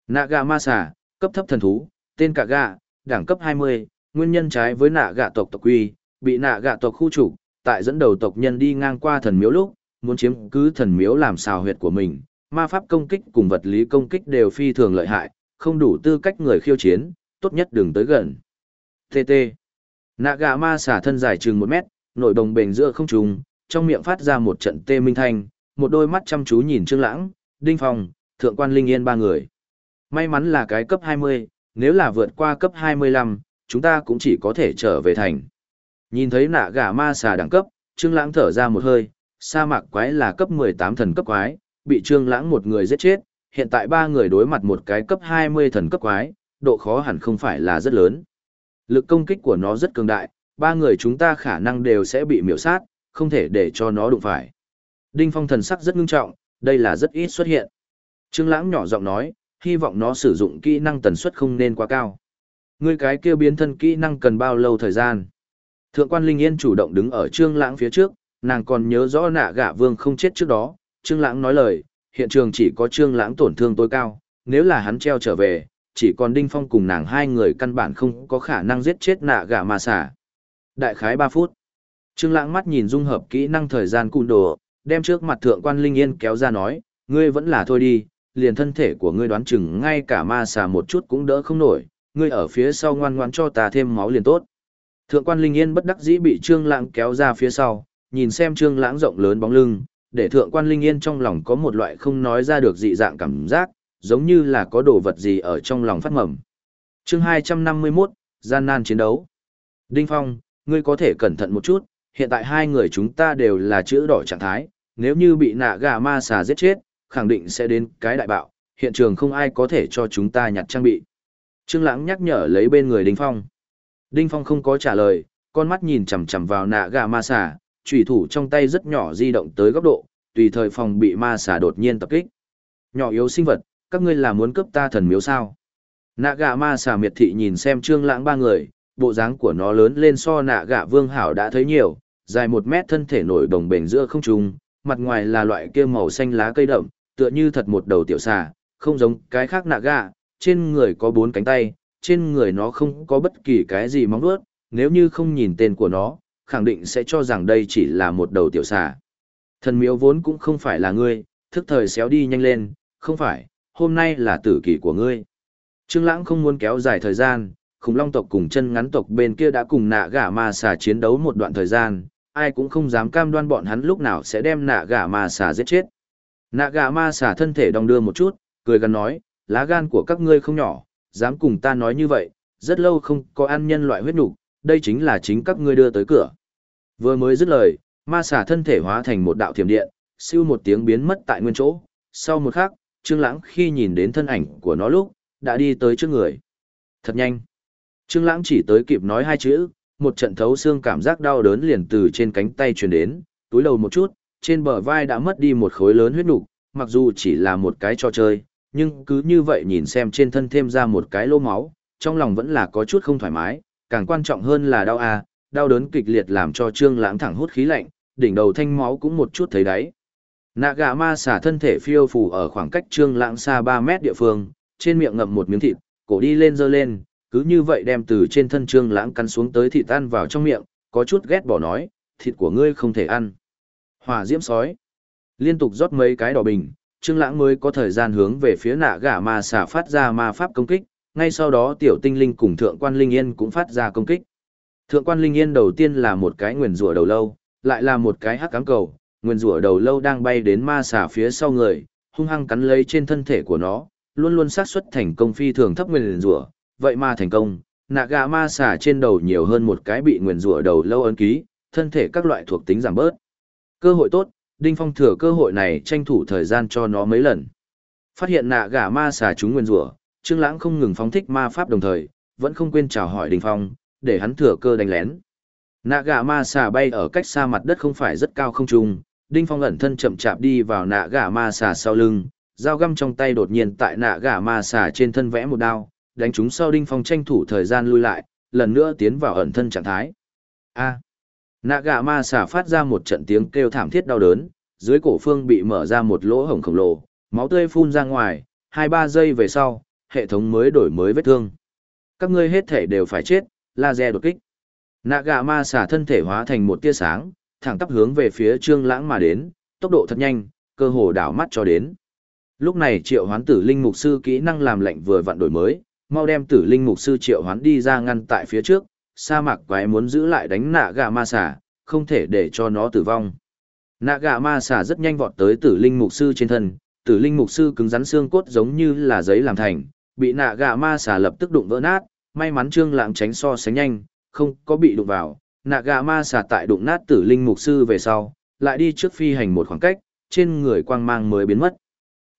Nạ gạ ma xà, cấp thấp thần thú, tên cả gạ, đẳng cấp 20, nguyên nhân trái với nạ gạ tộc tộc quy, bị nạ gạ tộc khu trục, tại dẫn đầu tộc nhân đi ngang qua thần miếu lúc, muốn chiếm cứ thần miếu làm xào huyệt của mình, ma pháp công kích cùng vật lý công kích đều phi thường lợi hại, không đủ tư cách người khiêu chiến, tốt nhất đừng tới gần. TT. Nạ gà ma xả thân dài chừng một mét, nổi đồng bền giữa không trùng, trong miệng phát ra một trận tê minh thanh, một đôi mắt chăm chú nhìn Trương Lãng, Đinh Phong, Thượng quan Linh Yên ba người. May mắn là cái cấp 20, nếu là vượt qua cấp 25, chúng ta cũng chỉ có thể trở về thành. Nhìn thấy nạ gà ma xà đẳng cấp, Trương Lãng thở ra một hơi, sa mạc quái là cấp 18 thần cấp quái, bị Trương Lãng một người giết chết, hiện tại ba người đối mặt một cái cấp 20 thần cấp quái, độ khó hẳn không phải là rất lớn. Lực công kích của nó rất cường đại, ba người chúng ta khả năng đều sẽ bị miểu sát, không thể để cho nó đụng phải. Đinh Phong thần sắc rất ngưng trọng, đây là rất ít xuất hiện. Trương Lãng nhỏ giọng nói, hy vọng nó sử dụng kỹ năng tần suất không nên quá cao. Ngươi cái kia biến thân kỹ năng cần bao lâu thời gian? Thượng quan Linh Yên chủ động đứng ở Trương Lãng phía trước, nàng còn nhớ rõ nạ gã vương không chết trước đó. Trương Lãng nói lời, hiện trường chỉ có Trương Lãng tổn thương tối cao, nếu là hắn treo trở về, chỉ còn Đinh Phong cùng nàng hai người căn bản không có khả năng giết chết nạ gã mà xả. Đại khái 3 phút. Trương Lãng mắt nhìn dung hợp kỹ năng thời gian cụ đồ, đem trước mặt thượng quan Linh Yên kéo ra nói, ngươi vẫn là thôi đi, liền thân thể của ngươi đoán chừng ngay cả ma xà một chút cũng đỡ không nổi, ngươi ở phía sau ngoan ngoãn cho ta thêm máu liền tốt. Thượng quan Linh Yên bất đắc dĩ bị Trương Lãng kéo ra phía sau, nhìn xem Trương Lãng rộng lớn bóng lưng, để Thượng quan Linh Yên trong lòng có một loại không nói ra được dị dạng cảm giác, giống như là có đồ vật gì ở trong lòng phát mầm. Chương 251, gian nan chiến đấu. Đinh Phong, ngươi có thể cẩn thận một chút, hiện tại hai người chúng ta đều là chữ đỏ trạng thái, nếu như bị nạ gà ma xà giết chết, khẳng định sẽ đến cái đại bạo, hiện trường không ai có thể cho chúng ta nhặt trang bị. Trương Lãng nhắc nhở lấy bên người Đinh Phong. Đinh Phong không có trả lời, con mắt nhìn chằm chằm vào nạ gà ma xà, chủy thủ trong tay rất nhỏ di động tới góc độ, tùy thời phòng bị ma xà đột nhiên tập kích. Nhỏ yếu sinh vật, các ngươi là muốn cướp ta thần miếu sao? Nạ gà ma xà miệt thị nhìn xem trương lãng ba người, bộ dáng của nó lớn lên so nạ gạ vương hảo đã thấy nhiều, dài một mét thân thể nổi đồng bền giữa không trung, mặt ngoài là loại kia màu xanh lá cây đậm, tựa như thật một đầu tiểu xà, không giống cái khác nạ gạ trên người có bốn cánh tay, trên người nó không có bất kỳ cái gì móng vuốt, nếu như không nhìn tên của nó, khẳng định sẽ cho rằng đây chỉ là một đầu tiểu xà. Thần miếu vốn cũng không phải là ngươi, thức thời xéo đi nhanh lên, không phải, hôm nay là tử kỷ của ngươi. Trương Lãng không muốn kéo dài thời gian, khủng long tộc cùng chân ngắn tộc bên kia đã cùng nạ gả ma xà chiến đấu một đoạn thời gian, ai cũng không dám cam đoan bọn hắn lúc nào sẽ đem nạ gả ma xà giết chết. Nạ gả ma xà thân thể đong đưa một chút, cười gần nói, lá gan của các ngươi không nhỏ, dám cùng ta nói như vậy, rất lâu không có ăn nhân loại huyết nục, đây chính là chính các ngươi đưa tới cửa. Vừa mới dứt lời, ma xà thân thể hóa thành một đạo thiểm điện, siêu một tiếng biến mất tại nguyên chỗ, sau một khắc, Trương Lãng khi nhìn đến thân ảnh của nó lúc, đã đi tới trước người. Thật nhanh. Trương Lãng chỉ tới kịp nói hai chữ, một trận thấu xương cảm giác đau đớn liền từ trên cánh tay truyền đến, túi đầu một chút, trên bờ vai đã mất đi một khối lớn huyết nục, mặc dù chỉ là một cái trò chơi, nhưng cứ như vậy nhìn xem trên thân thêm ra một cái lỗ máu, trong lòng vẫn là có chút không thoải mái, càng quan trọng hơn là đau à, đau đớn kịch liệt làm cho Trương Lãng thẳng hút khí lạnh, đỉnh đầu thanh máu cũng một chút thấy đáy. Nạ ma xả thân thể phiêu phù ở khoảng cách trương lãng xa 3 mét địa phương, trên miệng ngậm một miếng thịt, cổ đi lên dơ lên, cứ như vậy đem từ trên thân trương lãng cắn xuống tới thịt ăn vào trong miệng, có chút ghét bỏ nói, thịt của ngươi không thể ăn. Hỏa diễm sói. Liên tục rót mấy cái đỏ bình, trương lãng mới có thời gian hướng về phía nạ gã ma xả phát ra ma pháp công kích, ngay sau đó tiểu tinh linh cùng thượng quan linh yên cũng phát ra công kích. Thượng quan linh yên đầu tiên là một cái nguyền rủa đầu lâu, lại là một cái hắc cám cầu, nguyên rủa đầu lâu đang bay đến ma xà phía sau người, hung hăng cắn lấy trên thân thể của nó, luôn luôn xác suất thành công phi thường thấp nguyên rủa, vậy mà thành công, nạ gà ma xà trên đầu nhiều hơn một cái bị nguyên rủa đầu lâu ấn ký, thân thể các loại thuộc tính giảm bớt. Cơ hội tốt, Đinh Phong thừa cơ hội này tranh thủ thời gian cho nó mấy lần. Phát hiện nạ gà ma xà chúng nguyên rủa, Trương Lãng không ngừng phóng thích ma pháp đồng thời, vẫn không quên chào hỏi Đinh Phong, để hắn thừa cơ đánh lén. Nạ gà ma xà bay ở cách xa mặt đất không phải rất cao không trung, Đinh Phong ẩn thân chậm chạp đi vào nạ gà ma xà sau lưng, dao găm trong tay đột nhiên tại nạ gà ma xà trên thân vẽ một đao, đánh chúng sau Đinh Phong tranh thủ thời gian lui lại, lần nữa tiến vào ẩn thân trạng thái. A. Nạ gà ma xả phát ra một trận tiếng kêu thảm thiết đau đớn, dưới cổ phương bị mở ra một lỗ hổng khổng lồ, máu tươi phun ra ngoài, hai ba giây về sau, hệ thống mới đổi mới vết thương. Các ngươi hết thể đều phải chết, laser đột kích. Nạ gà ma xả thân thể hóa thành một tia sáng, thẳng tắp hướng về phía trương lãng mà đến, tốc độ thật nhanh, cơ hồ đảo mắt cho đến. Lúc này triệu hoán tử linh mục sư kỹ năng làm lệnh vừa vặn đổi mới, mau đem tử linh mục sư triệu hoán đi ra ngăn tại phía trước, sa mạc quái muốn giữ lại đánh nạ gà ma xà, không thể để cho nó tử vong. Nạ gà ma xà rất nhanh vọt tới tử linh mục sư trên thân, tử linh mục sư cứng rắn xương cốt giống như là giấy làm thành, bị nạ gà ma xà lập tức đụng vỡ nát, may mắn trương lãng tránh so sánh nhanh, không có bị đụng vào, nạ gà ma xà tại đụng nát tử linh mục sư về sau, lại đi trước phi hành một khoảng cách, trên người quang mang mới biến mất.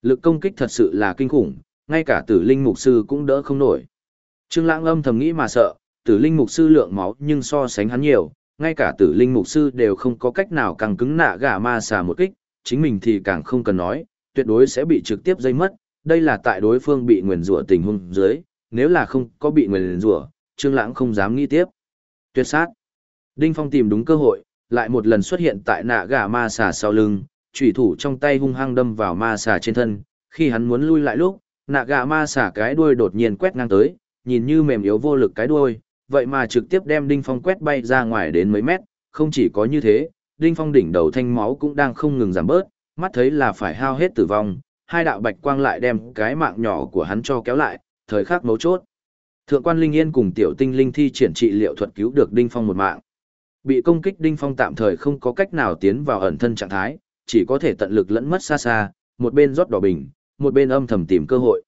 Lực công kích thật sự là kinh khủng, ngay cả tử linh mục sư cũng đỡ không nổi. Trương lãng âm thầm nghĩ mà sợ, tử linh mục sư lượng máu nhưng so sánh hắn nhiều, ngay cả tử linh mục sư đều không có cách nào càng cứng nạ gà ma xà một kích, chính mình thì càng không cần nói, tuyệt đối sẽ bị trực tiếp dây mất, đây là tại đối phương bị nguyền rủa tình huống dưới, nếu là không có bị nguyền rủa, Trương Lãng không dám nghĩ tiếp. Tuyệt sát. Đinh Phong tìm đúng cơ hội, lại một lần xuất hiện tại nạ gà ma xà sau lưng, chủy thủ trong tay hung hăng đâm vào ma xà trên thân, khi hắn muốn lui lại lúc, nạ gà ma xả cái đuôi đột nhiên quét ngang tới, nhìn như mềm yếu vô lực cái đuôi, vậy mà trực tiếp đem Đinh Phong quét bay ra ngoài đến mấy mét, không chỉ có như thế, Đinh Phong đỉnh đầu thanh máu cũng đang không ngừng giảm bớt, mắt thấy là phải hao hết tử vong, hai đạo bạch quang lại đem cái mạng nhỏ của hắn cho kéo lại, thời khắc mấu chốt. Thượng quan Linh Yên cùng tiểu tinh linh thi triển trị liệu thuật cứu được Đinh Phong một mạng. Bị công kích Đinh Phong tạm thời không có cách nào tiến vào ẩn thân trạng thái, chỉ có thể tận lực lẫn mất xa xa, một bên rót đỏ bình, một bên âm thầm tìm cơ hội.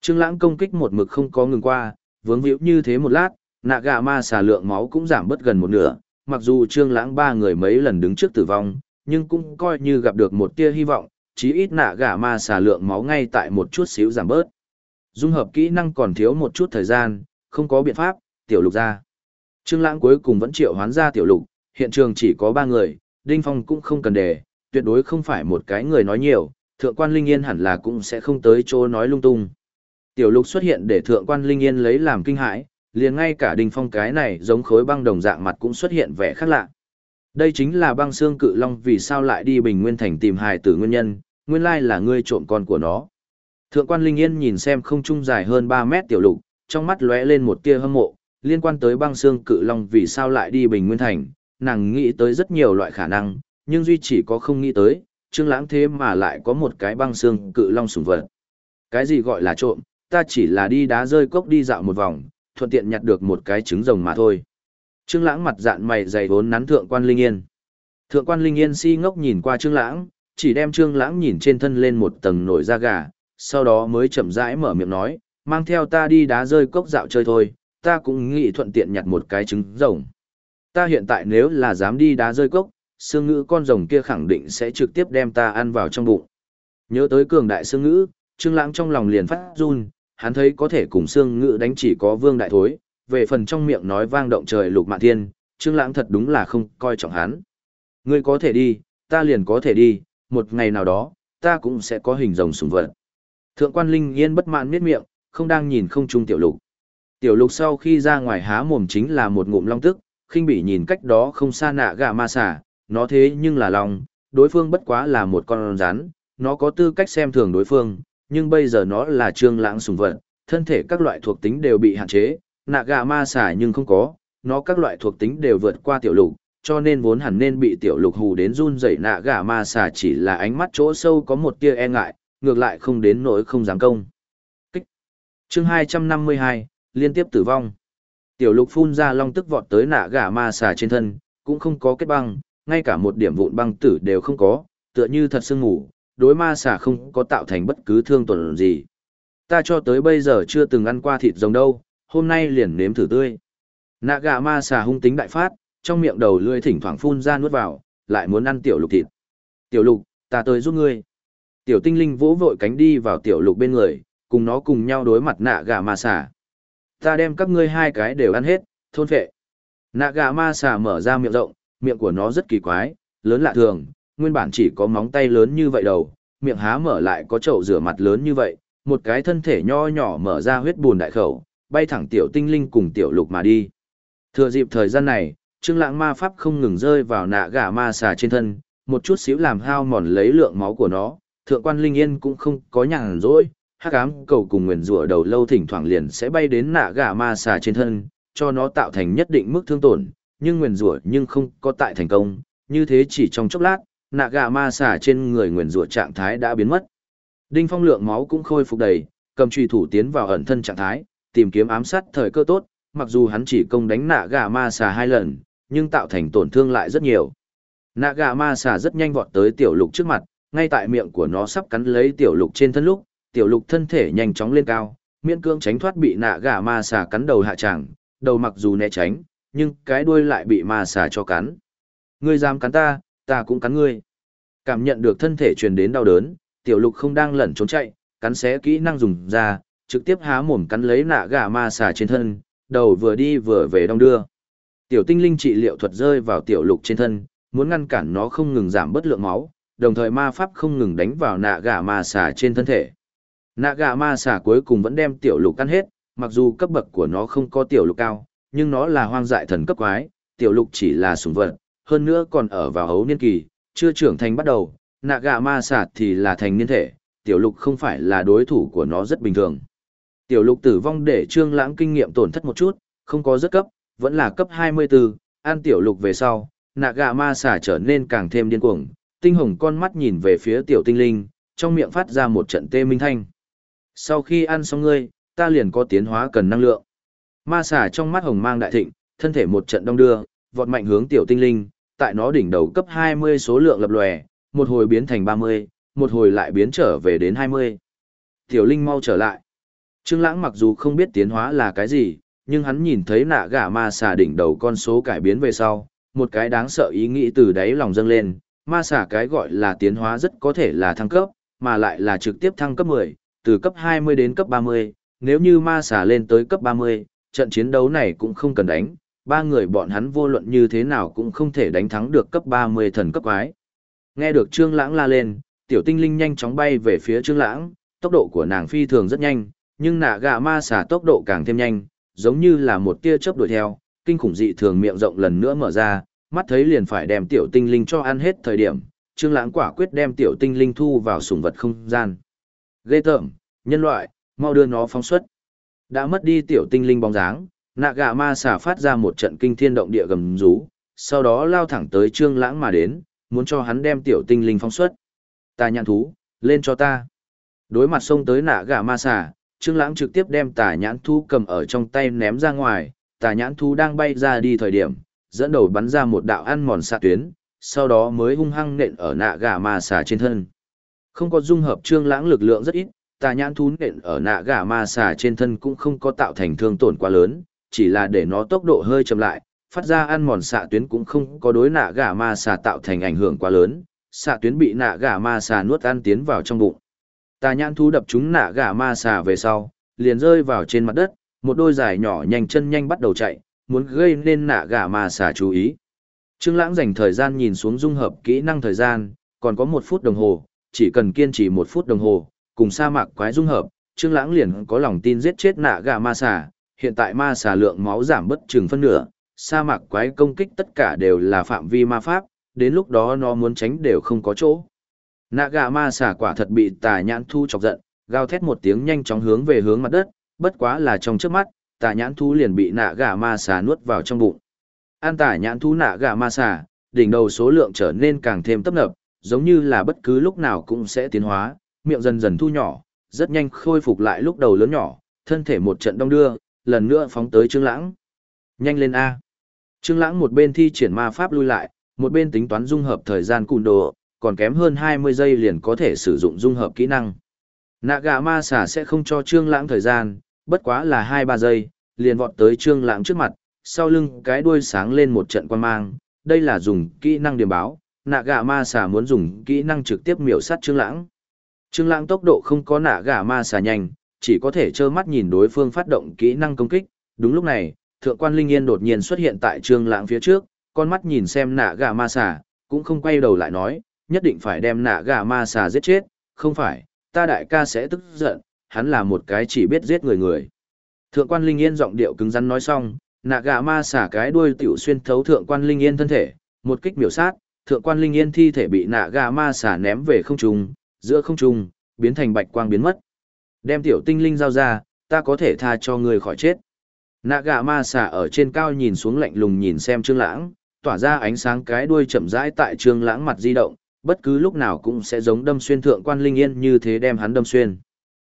Trương Lãng công kích một mực không có ngừng qua, vướng víu như thế một lát, nạ gà ma xà lượng máu cũng giảm bớt gần một nửa, mặc dù Trương Lãng ba người mấy lần đứng trước tử vong, nhưng cũng coi như gặp được một tia hy vọng, chí ít nạ gà ma xà lượng máu ngay tại một chút xíu giảm bớt. Dung hợp kỹ năng còn thiếu một chút thời gian, không có biện pháp, tiểu lục ra. Trương Lãng cuối cùng vẫn triệu hoán ra tiểu lục, hiện trường chỉ có ba người, Đinh Phong cũng không cần đề, tuyệt đối không phải một cái người nói nhiều, thượng quan Linh Yên hẳn là cũng sẽ không tới chỗ nói lung tung. Tiểu lục xuất hiện để thượng quan Linh Yên lấy làm kinh hãi, liền ngay cả Đinh Phong cái này giống khối băng đồng dạng mặt cũng xuất hiện vẻ khác lạ. Đây chính là băng xương cự long vì sao lại đi Bình Nguyên Thành tìm hài tử nguyên nhân, nguyên lai là ngươi trộm con của nó. Thượng quan Linh Yên nhìn xem không trung dài hơn 3 mét tiểu lục, trong mắt lóe lên một tia hâm mộ, liên quan tới băng xương cự long vì sao lại đi Bình Nguyên Thành, nàng nghĩ tới rất nhiều loại khả năng, nhưng duy chỉ có không nghĩ tới, Trương Lãng thế mà lại có một cái băng xương cự long sủng vật. Cái gì gọi là trộm, ta chỉ là đi đá rơi cốc đi dạo một vòng, thuận tiện nhặt được một cái trứng rồng mà thôi. Trương Lãng mặt dạn mày dày vốn nắn thượng quan Linh Yên. Thượng quan Linh Yên si ngốc nhìn qua Trương Lãng, chỉ đem Trương Lãng nhìn trên thân lên một tầng nổi da gà, sau đó mới chậm rãi mở miệng nói, mang theo ta đi đá rơi cốc dạo chơi thôi, ta cũng nghĩ thuận tiện nhặt một cái trứng rồng. Ta hiện tại nếu là dám đi đá rơi cốc, xương ngữ con rồng kia khẳng định sẽ trực tiếp đem ta ăn vào trong bụng. Nhớ tới cường đại xương ngữ, Trương Lãng trong lòng liền phát run, hắn thấy có thể cùng xương ngữ đánh chỉ có Vương Đại Thối, về phần trong miệng nói vang động trời lục mạn thiên, Trương Lãng thật đúng là không coi trọng hắn. Ngươi có thể đi, ta liền có thể đi, một ngày nào đó, ta cũng sẽ có hình rồng sủng vật. Thượng quan Linh Yên bất mãn miết miệng, không đang nhìn không trung tiểu lục. Tiểu lục sau khi ra ngoài há mồm chính là một ngụm long tức, khinh bỉ nhìn cách đó không xa nạ gà ma xà, nó thế nhưng là lòng, đối phương bất quá là một con rắn, nó có tư cách xem thường đối phương, nhưng bây giờ nó là trương lãng sùng vật, thân thể các loại thuộc tính đều bị hạn chế, nạ gà ma xà nhưng không có, nó các loại thuộc tính đều vượt qua tiểu lục, cho nên vốn hẳn nên bị tiểu lục hù đến run rẩy nạ gà ma xà chỉ là ánh mắt chỗ sâu có một tia e ngại, ngược lại không đến nỗi không dám công. Kích. Chương 252, liên tiếp tử vong. Tiểu lục phun ra long tức vọt tới nạ gà ma xà trên thân, cũng không có kết băng, ngay cả một điểm vụn băng tử đều không có, tựa như thật sương ngủ, đối ma xà không có tạo thành bất cứ thương tổn gì. Ta cho tới bây giờ chưa từng ăn qua thịt rồng đâu, hôm nay liền nếm thử tươi. Nạ gà ma xà hung tính đại phát, trong miệng đầu lưỡi thỉnh thoảng phun ra nuốt vào, lại muốn ăn tiểu lục thịt. Tiểu lục, ta tới giúp ngươi. Tiểu tinh linh vỗ vội cánh đi vào tiểu lục bên người, cùng nó cùng nhau đối mặt nạ gà ma xà. Ta đem các ngươi hai cái đều ăn hết, thôn phệ. Nạ gà ma xà mở ra miệng rộng, miệng của nó rất kỳ quái, lớn lạ thường, nguyên bản chỉ có móng tay lớn như vậy đầu, miệng há mở lại có chậu rửa mặt lớn như vậy, một cái thân thể nho nhỏ mở ra huyết bùn đại khẩu, bay thẳng tiểu tinh linh cùng tiểu lục mà đi. Thừa dịp thời gian này, Trương Lãng ma pháp không ngừng rơi vào nạ gà ma xà trên thân, một chút xíu làm hao mòn lấy lượng máu của nó, thượng quan linh yên cũng không có nhàn rỗi, hắc ám cầu cùng nguyền rủa đầu lâu thỉnh thoảng liền sẽ bay đến nạ gà ma xà trên thân, cho nó tạo thành nhất định mức thương tổn, nhưng nguyền rủa nhưng không có tại thành công, như thế chỉ trong chốc lát, nạ gà ma xà trên người nguyền rủa trạng thái đã biến mất. Đinh Phong lượng máu cũng khôi phục đầy, cầm truy thủ tiến vào ẩn thân trạng thái, tìm kiếm ám sát thời cơ tốt, mặc dù hắn chỉ công đánh nạ gà ma xà hai lần, nhưng tạo thành tổn thương lại rất nhiều. Nạ gà ma xà rất nhanh vọt tới tiểu lục trước mặt, ngay tại miệng của nó sắp cắn lấy tiểu lục trên thân lúc, tiểu lục thân thể nhanh chóng lên cao, miễn cương tránh thoát bị nạ gà ma xà cắn đầu hạ tràng, đầu mặc dù né tránh, nhưng cái đuôi lại bị ma xà cho cắn. Ngươi dám cắn ta, ta cũng cắn ngươi. Cảm nhận được thân thể truyền đến đau đớn, tiểu lục không đang lẩn trốn chạy, cắn xé kỹ năng dùng ra, trực tiếp há mồm cắn lấy nạ gà ma xà trên thân, đầu vừa đi vừa về đong đưa. Tiểu tinh linh trị liệu thuật rơi vào tiểu lục trên thân, muốn ngăn cản nó không ngừng giảm bớt lượng máu, đồng thời ma pháp không ngừng đánh vào nạ gà ma xà trên thân thể. Nạ gà ma xà cuối cùng vẫn đem tiểu lục ăn hết, mặc dù cấp bậc của nó không có tiểu lục cao, nhưng nó là hoang dại thần cấp quái, tiểu lục chỉ là sủng vật, hơn nữa còn ở vào hấu niên kỳ, chưa trưởng thành bắt đầu, nạ gà ma sạt thì là thành niên thể, tiểu lục không phải là đối thủ của nó rất bình thường. Tiểu lục tử vong để trương lãng kinh nghiệm tổn thất một chút, không có rất cấp, vẫn là cấp 24, an tiểu lục về sau, nạ gà ma xà trở nên càng thêm điên cuồng, tinh hồng con mắt nhìn về phía tiểu tinh linh, trong miệng phát ra một trận tê minh thanh. Sau khi ăn xong ngươi, ta liền có tiến hóa cần năng lượng. Ma xà trong mắt hồng mang đại thịnh, thân thể một trận đông đưa, vọt mạnh hướng tiểu tinh linh, tại nó đỉnh đầu cấp 20 số lượng lập lòe, một hồi biến thành 30, một hồi lại biến trở về đến 20. Tiểu linh mau trở lại. Trương Lãng mặc dù không biết tiến hóa là cái gì, nhưng hắn nhìn thấy nạ gã ma xà đỉnh đầu con số cải biến về sau, một cái đáng sợ ý nghĩ từ đáy lòng dâng lên, ma xà cái gọi là tiến hóa rất có thể là thăng cấp, mà lại là trực tiếp thăng cấp 10, từ cấp 20 đến cấp 30, nếu như ma xà lên tới cấp 30, trận chiến đấu này cũng không cần đánh, ba người bọn hắn vô luận như thế nào cũng không thể đánh thắng được cấp 30 thần cấp quái. Nghe được Trương Lãng la lên, tiểu tinh linh nhanh chóng bay về phía Trương Lãng, tốc độ của nàng phi thường rất nhanh, nhưng nạ gà ma xà tốc độ càng thêm nhanh, giống như là một tia chớp đuổi theo, kinh khủng dị thường miệng rộng lần nữa mở ra, mắt thấy liền phải đem tiểu tinh linh cho ăn hết thời điểm, Trương Lãng quả quyết đem tiểu tinh linh thu vào sủng vật không gian. Ghê tởm, nhân loại, mau đưa nó phóng xuất. Đã mất đi tiểu tinh linh bóng dáng, nạ gà ma xà phát ra một trận kinh thiên động địa gầm rú, sau đó lao thẳng tới Trương Lãng mà đến, muốn cho hắn đem tiểu tinh linh phóng xuất. Tà nhãn thú, lên cho ta. Đối mặt xông tới nạ gà ma xà, Trương Lãng trực tiếp đem tà nhãn thú cầm ở trong tay ném ra ngoài, tà nhãn thú đang bay ra đi thời điểm, dẫn đầu bắn ra một đạo ăn mòn xạ tuyến, sau đó mới hung hăng nện ở nạ gà ma xà trên thân. Không có dung hợp Trương Lãng lực lượng rất ít, tà nhãn thú nện ở nạ gà ma xà trên thân cũng không có tạo thành thương tổn quá lớn, chỉ là để nó tốc độ hơi chậm lại, phát ra ăn mòn xạ tuyến cũng không có đối nạ gà ma xà tạo thành ảnh hưởng quá lớn, xạ tuyến bị nạ gà ma xà nuốt ăn tiến vào trong bụng. Tà nhãn thú đập chúng nạ gà ma xà về sau, liền rơi vào trên mặt đất, một đôi dài nhỏ nhanh chân nhanh bắt đầu chạy, muốn gây nên nạ gà ma xà chú ý. Trương Lãng dành thời gian nhìn xuống dung hợp kỹ năng thời gian, còn có một phút đồng hồ, chỉ cần kiên trì một phút đồng hồ, cùng sa mạc quái dung hợp, Trương Lãng liền có lòng tin giết chết nạ gà ma xà, hiện tại ma xà lượng máu giảm bất chừng phân nửa, sa mạc quái công kích tất cả đều là phạm vi ma pháp, đến lúc đó nó muốn tránh đều không có chỗ. Nạ gà ma xà quả thật bị tà nhãn thu chọc giận, gào thét một tiếng nhanh chóng hướng về hướng mặt đất, bất quá là trong trước mắt, tà nhãn thu liền bị nạ gà ma xà nuốt vào trong bụng. An tà nhãn thu nạ gà ma xà, đỉnh đầu số lượng trở nên càng thêm tấp nập, giống như là bất cứ lúc nào cũng sẽ tiến hóa, miệng dần dần thu nhỏ, rất nhanh khôi phục lại lúc đầu lớn nhỏ, thân thể một trận đông đưa, lần nữa phóng tới Trương Lãng. Nhanh lên a. Trương Lãng một bên thi triển ma pháp lui lại, một bên tính toán dung hợp thời gian cùn đồ, còn kém hơn 20 giây liền có thể sử dụng dung hợp kỹ năng. Naga ma xà sẽ không cho Trương Lãng thời gian, bất quá là 2-3 giây, liền vọt tới Trương Lãng trước mặt, sau lưng cái đuôi sáng lên một trận quang mang, đây là dùng kỹ năng điểm báo, Naga ma xà muốn dùng kỹ năng trực tiếp miểu sát Trương Lãng. Trương Lãng tốc độ không có nạ gã ma xà nhanh, chỉ có thể trơ mắt nhìn đối phương phát động kỹ năng công kích, đúng lúc này, thượng quan Linh Yên đột nhiên xuất hiện tại Trương Lãng phía trước, con mắt nhìn xem nạ gã ma xà, cũng không quay đầu lại nói, nhất định phải đem nạ gã ma xà giết chết, không phải, ta đại ca sẽ tức giận, hắn là một cái chỉ biết giết người người. Thượng quan Linh Yên giọng điệu cứng rắn nói xong, nạ gã ma xả cái đuôi tiểu xuyên thấu thượng quan Linh Yên thân thể, một kích miểu sát, thượng quan Linh Yên thi thể bị nạ gã ma xả ném về không trung, giữa không trung, biến thành bạch quang biến mất. Đem tiểu tinh linh giao ra, ta có thể tha cho người khỏi chết. Nạ gà ma xả ở trên cao nhìn xuống lạnh lùng nhìn xem Trương Lãng, tỏa ra ánh sáng cái đuôi chậm rãi tại Trương Lãng mặt di động, bất cứ lúc nào cũng sẽ giống đâm xuyên thượng quan Linh Yên như thế đem hắn đâm xuyên.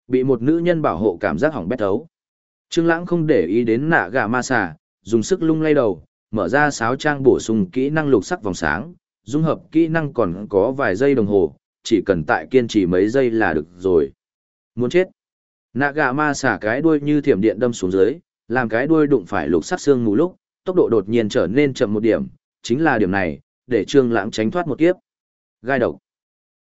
Bị một nữ nhân bảo hộ cảm giác hỏng bét ấu. Trương Lãng không để ý đến nạ gà ma xà, dùng sức lung lay đầu, mở ra sáo trang bổ sung kỹ năng lục sắc vòng sáng, dung hợp kỹ năng còn có vài giây đồng hồ, chỉ cần tại kiên trì mấy giây là được rồi. Muốn chết. Nạ gà ma xả cái đuôi như thiểm điện đâm xuống dưới, làm cái đuôi đụng phải lục sắc xương mù lúc, tốc độ đột nhiên trở nên chậm một điểm, chính là điểm này, để Trương Lãng tránh thoát một kiếp. Gai độc.